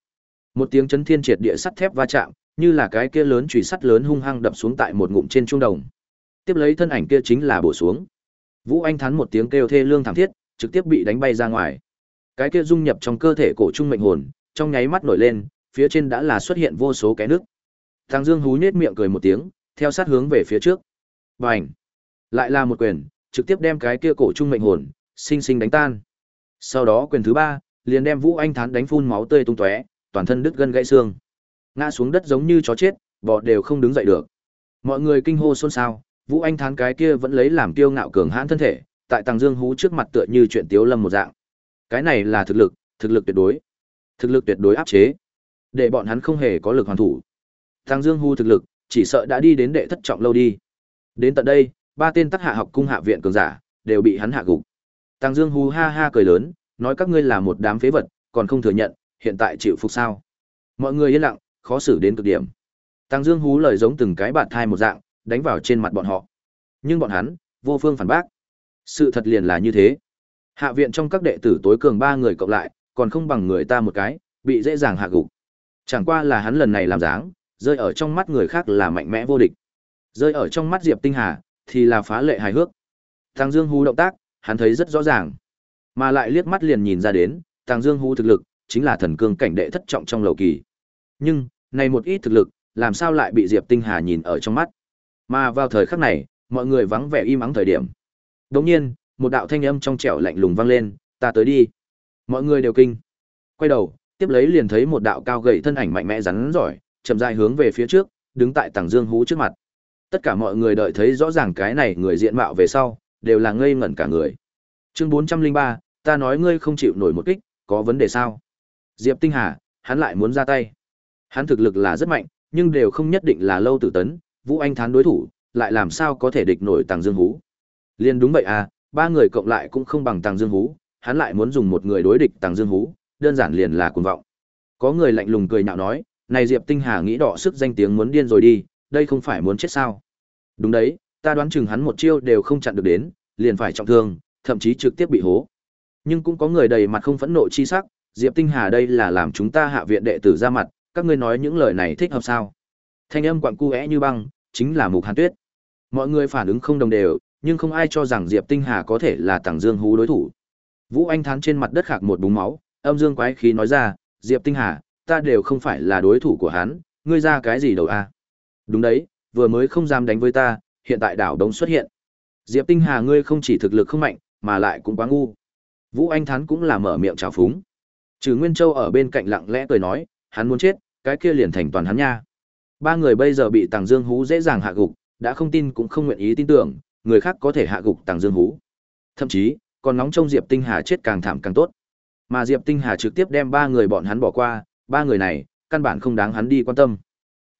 Một tiếng chấn thiên triệt địa sắt thép va chạm, như là cái kia lớn chùy sắt lớn hung hăng đập xuống tại một ngụm trên trung đồng. Tiếp lấy thân ảnh kia chính là bổ xuống. Vũ Anh Thán một tiếng kêu thê lương thảm thiết, trực tiếp bị đánh bay ra ngoài. Cái kia dung nhập trong cơ thể cổ trung mệnh hồn, trong nháy mắt nổi lên, phía trên đã là xuất hiện vô số cái nước. Thang Dương hú nhếch miệng cười một tiếng, theo sát hướng về phía trước. Bành! Lại là một quyền, trực tiếp đem cái kia cổ trung mệnh hồn, sinh sinh đánh tan. Sau đó quyền thứ ba, liền đem Vũ Anh Thán đánh phun máu tươi tung tóe, toàn thân đứt gân gãy xương. Ngã xuống đất giống như chó chết, bò đều không đứng dậy được. Mọi người kinh hô xôn xao, Vũ Anh Thán cái kia vẫn lấy làm kiêu ngạo cường hãn thân thể, tại Tàng Dương Hú trước mặt tựa như chuyện tiếu lâm một dạng. Cái này là thực lực, thực lực tuyệt đối. Thực lực tuyệt đối áp chế, để bọn hắn không hề có lực hoàn thủ. Tàng Dương Hú thực lực, chỉ sợ đã đi đến đệ thất trọng lâu đi. Đến tận đây, ba tên tác hạ học cung hạ viện cường giả đều bị hắn hạ gục. Tàng Dương hú ha ha cười lớn, nói các ngươi là một đám phế vật, còn không thừa nhận, hiện tại chịu phục sao? Mọi người yên lặng, khó xử đến cực điểm. Tăng Dương hú lời giống từng cái bạt thai một dạng, đánh vào trên mặt bọn họ. Nhưng bọn hắn, vô phương phản bác. Sự thật liền là như thế. Hạ viện trong các đệ tử tối cường ba người cộng lại, còn không bằng người ta một cái, bị dễ dàng hạ gục. Chẳng qua là hắn lần này làm dáng, rơi ở trong mắt người khác là mạnh mẽ vô địch. Rơi ở trong mắt Diệp Tinh Hà, thì là phá lệ hài hước. Tăng Dương Hú động tác, hắn thấy rất rõ ràng. Mà lại liếc mắt liền nhìn ra đến, Tăng Dương Hú thực lực, chính là thần cương cảnh đệ thất trọng trong lầu kỳ. Nhưng, này một ít thực lực, làm sao lại bị Diệp Tinh Hà nhìn ở trong mắt. Mà vào thời khắc này, mọi người vắng vẻ im ắng thời điểm. Đột nhiên, một đạo thanh âm trong trẻo lạnh lùng vang lên, "Ta tới đi." Mọi người đều kinh. Quay đầu, tiếp lấy liền thấy một đạo cao gầy thân ảnh mạnh mẽ rắn giỏi, chậm rãi hướng về phía trước, đứng tại Tàng Dương Hú trước mặt. Tất cả mọi người đợi thấy rõ ràng cái này người diện mạo về sau, đều là ngây ngẩn cả người. Chương 403, ta nói ngươi không chịu nổi một kích, có vấn đề sao? Diệp Tinh Hà, hắn lại muốn ra tay. Hắn thực lực là rất mạnh, nhưng đều không nhất định là lâu tử tấn, Vũ Anh thán đối thủ, lại làm sao có thể địch nổi Tàng Dương Hú. Liên đúng vậy à, ba người cộng lại cũng không bằng Tàng Dương Hú, hắn lại muốn dùng một người đối địch Tàng Dương Hú, đơn giản liền là cuồng vọng. Có người lạnh lùng cười nhạo nói, này Diệp Tinh Hà nghĩ đỏ sức danh tiếng muốn điên rồi đi, đây không phải muốn chết sao? Đúng đấy, ta đoán chừng hắn một chiêu đều không chặn được đến, liền phải trọng thương, thậm chí trực tiếp bị hố. Nhưng cũng có người đầy mặt không phẫn nộ chi sắc, Diệp Tinh Hà đây là làm chúng ta hạ viện đệ tử ra mặt, các ngươi nói những lời này thích hợp sao? Thanh âm quặn cu như băng, chính là Mục Hàn Tuyết. Mọi người phản ứng không đồng đều, nhưng không ai cho rằng Diệp Tinh Hà có thể là Tằng Dương Hú đối thủ. Vũ Anh thán trên mặt đất khạc một búng máu, âm dương quái khí nói ra, Diệp Tinh Hà, ta đều không phải là đối thủ của hắn, ngươi ra cái gì đầu a? Đúng đấy, vừa mới không dám đánh với ta, hiện tại đảo đống xuất hiện. Diệp Tinh Hà ngươi không chỉ thực lực không mạnh, mà lại cũng quá ngu. Vũ Anh Thán cũng là mở miệng chào phúng. Trừ Nguyên Châu ở bên cạnh lặng lẽ cười nói, hắn muốn chết, cái kia liền thành toàn hắn nha. Ba người bây giờ bị Tàng Dương Hú dễ dàng hạ gục, đã không tin cũng không nguyện ý tin tưởng, người khác có thể hạ gục Tàng Dương Hú. Thậm chí, còn nóng trong Diệp Tinh Hà chết càng thảm càng tốt. Mà Diệp Tinh Hà trực tiếp đem ba người bọn hắn bỏ qua, ba người này, căn bản không đáng hắn đi quan tâm.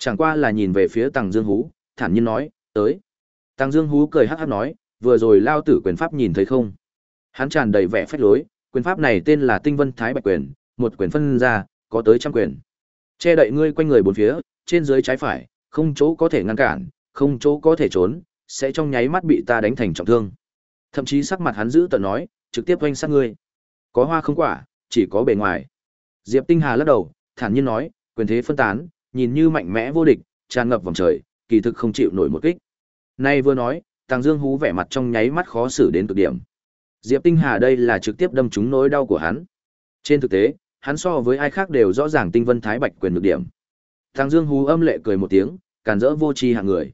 Chẳng qua là nhìn về phía Tàng Dương Hú, thản nhiên nói, tới. Tàng Dương Hú cười hắc hắc nói, vừa rồi lao tử quyền pháp nhìn thấy không? Hắn tràn đầy vẻ phách lối, quyền pháp này tên là Tinh Vân Thái Bạch quyền, một quyền phân ra, có tới trăm quyền. Che đậy ngươi quanh người bốn phía, trên dưới trái phải, không chỗ có thể ngăn cản, không chỗ có thể trốn, sẽ trong nháy mắt bị ta đánh thành trọng thương. Thậm chí sắc mặt hắn giữ tợn nói, trực tiếp oanh sát ngươi. Có hoa không quả, chỉ có bề ngoài. Diệp Tinh Hà lắc đầu, thản nhiên nói, quyền thế phân tán, nhìn như mạnh mẽ vô địch, tràn ngập vòng trời, kỳ thực không chịu nổi một kích. Nay vừa nói, Tàng Dương Hú vẻ mặt trong nháy mắt khó xử đến cực điểm. Diệp Tinh Hà đây là trực tiếp đâm trúng nỗi đau của hắn. Trên thực tế, hắn so với ai khác đều rõ ràng tinh vân thái bạch quyền nhược điểm. Tàng Dương Hú âm lệ cười một tiếng, càn rỡ vô tri hạng người.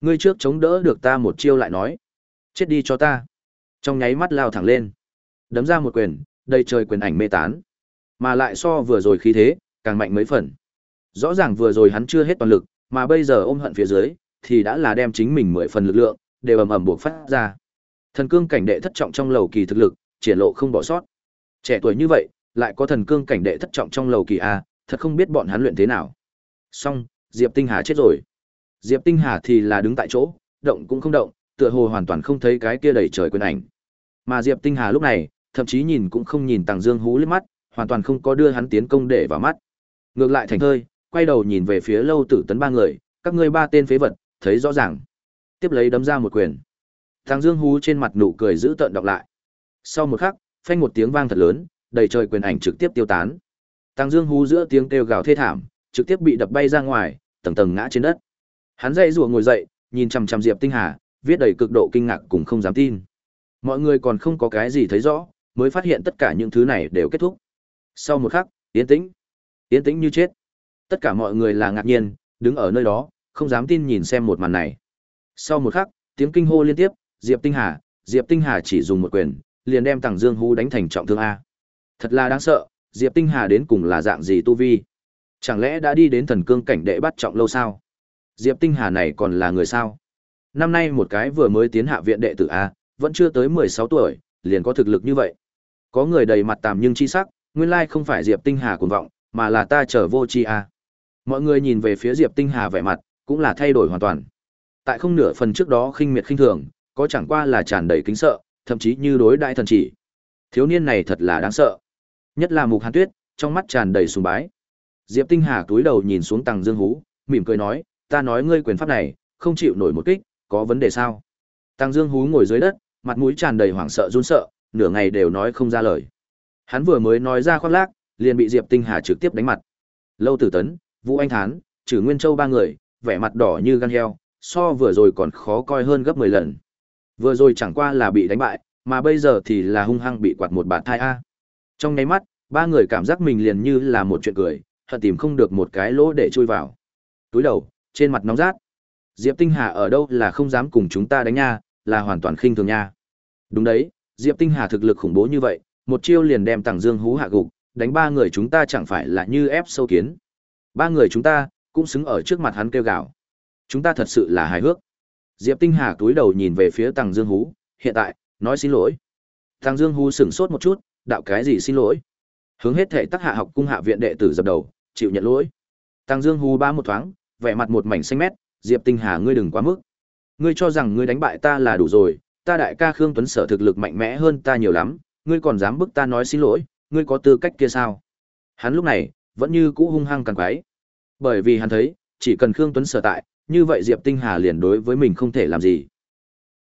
Ngươi trước chống đỡ được ta một chiêu lại nói, chết đi cho ta. Trong nháy mắt lao thẳng lên, đấm ra một quyền, đầy trời quyền ảnh mê tán, mà lại so vừa rồi khí thế, càng mạnh mấy phần. Rõ ràng vừa rồi hắn chưa hết toàn lực, mà bây giờ ôm hận phía dưới, thì đã là đem chính mình mười phần lực lượng, đều ầm ầm buộc phát ra. Thần cương cảnh đệ thất trọng trong lầu kỳ thực lực, triển lộ không bỏ sót. Trẻ tuổi như vậy, lại có thần cương cảnh đệ thất trọng trong lầu kỳ a, thật không biết bọn hắn luyện thế nào. Xong, Diệp Tinh Hà chết rồi. Diệp Tinh Hà thì là đứng tại chỗ, động cũng không động, tựa hồ hoàn toàn không thấy cái kia đầy trời quyền ảnh. Mà Diệp Tinh Hà lúc này, thậm chí nhìn cũng không nhìn Tàng Dương Hú liếc mắt, hoàn toàn không có đưa hắn tiến công để vào mắt. Ngược lại thành thơi, quay đầu nhìn về phía Lâu Tử Tấn ba người, các ngươi ba tên phế vật, thấy rõ ràng. Tiếp lấy đấm ra một quyền. thằng Dương Hú trên mặt nụ cười giữ tợn đọc lại. Sau một khắc, phanh một tiếng vang thật lớn, đầy trời quyền ảnh trực tiếp tiêu tán. thằng Dương Hú giữa tiếng kêu gào thê thảm, trực tiếp bị đập bay ra ngoài, tầng tầng ngã trên đất. Hắn dậy rủa ngồi dậy, nhìn chằm chằm Diệp Tinh Hà, viết đầy cực độ kinh ngạc cùng không dám tin. Mọi người còn không có cái gì thấy rõ, mới phát hiện tất cả những thứ này đều kết thúc. Sau một khắc, yên tĩnh. Yên tĩnh như chết. Tất cả mọi người là ngạc nhiên, đứng ở nơi đó, không dám tin nhìn xem một màn này. Sau một khắc, tiếng kinh hô liên tiếp, Diệp Tinh Hà, Diệp Tinh Hà chỉ dùng một quyền, liền đem Tằng Dương Hú đánh thành trọng thương a. Thật là đáng sợ, Diệp Tinh Hà đến cùng là dạng gì tu vi? Chẳng lẽ đã đi đến thần cương cảnh đệ bắt trọng lâu sao? Diệp Tinh Hà này còn là người sao? Năm nay một cái vừa mới tiến hạ viện đệ tử A, vẫn chưa tới 16 tuổi, liền có thực lực như vậy. Có người đầy mặt tàm nhưng chi sắc, nguyên lai không phải Diệp Tinh Hà cuồng vọng, mà là ta trở vô chi A. Mọi người nhìn về phía Diệp Tinh Hà vẻ mặt, cũng là thay đổi hoàn toàn. Tại không nửa phần trước đó khinh miệt khinh thường, có chẳng qua là tràn đầy kính sợ, thậm chí như đối đại thần chỉ. Thiếu niên này thật là đáng sợ. Nhất là Mục Hàn Tuyết, trong mắt tràn đầy sùng bái. Diệp Tinh Hà túi đầu nhìn xuống tầng Dương Hú, mỉm cười nói, ta nói ngươi quyền pháp này, không chịu nổi một kích, có vấn đề sao? Tăng Dương Hú ngồi dưới đất, mặt mũi tràn đầy hoảng sợ run sợ, nửa ngày đều nói không ra lời. Hắn vừa mới nói ra khoác lác, liền bị Diệp Tinh Hà trực tiếp đánh mặt. Lâu Tử Tấn, Vũ Anh Thán, Trử Nguyên Châu ba người, vẻ mặt đỏ như gan heo, so vừa rồi còn khó coi hơn gấp 10 lần. Vừa rồi chẳng qua là bị đánh bại, mà bây giờ thì là hung hăng bị quạt một bạt thai a. Trong nháy mắt, ba người cảm giác mình liền như là một chuyện cười, hận tìm không được một cái lỗ để chui vào. Túi đầu, trên mặt nóng rát. Diệp Tinh Hà ở đâu là không dám cùng chúng ta đánh nha, là hoàn toàn khinh thường nha. Đúng đấy, Diệp Tinh Hà thực lực khủng bố như vậy, một chiêu liền đem Tằng Dương hú hạ gục, đánh ba người chúng ta chẳng phải là như ép sâu kiến. Ba người chúng ta cũng xứng ở trước mặt hắn kêu gào. Chúng ta thật sự là hài hước. Diệp Tinh Hà túi đầu nhìn về phía Tàng Dương hú, hiện tại, nói xin lỗi. Tàng Dương hú sửng sốt một chút, đạo cái gì xin lỗi? Hướng hết thể tác hạ học cung hạ viện đệ tử dập đầu, chịu nhận lỗi. Tàng Dương hú ba một thoáng, vẻ mặt một mảnh xanh mét, Diệp Tinh Hà ngươi đừng quá mức. Ngươi cho rằng ngươi đánh bại ta là đủ rồi, ta đại ca Khương Tuấn Sở thực lực mạnh mẽ hơn ta nhiều lắm, ngươi còn dám bức ta nói xin lỗi, ngươi có tư cách kia sao? Hắn lúc này, vẫn như cũ hung hăng càng quái. Bởi vì hắn thấy, chỉ cần Khương Tuấn Sở tại, như vậy Diệp Tinh Hà liền đối với mình không thể làm gì.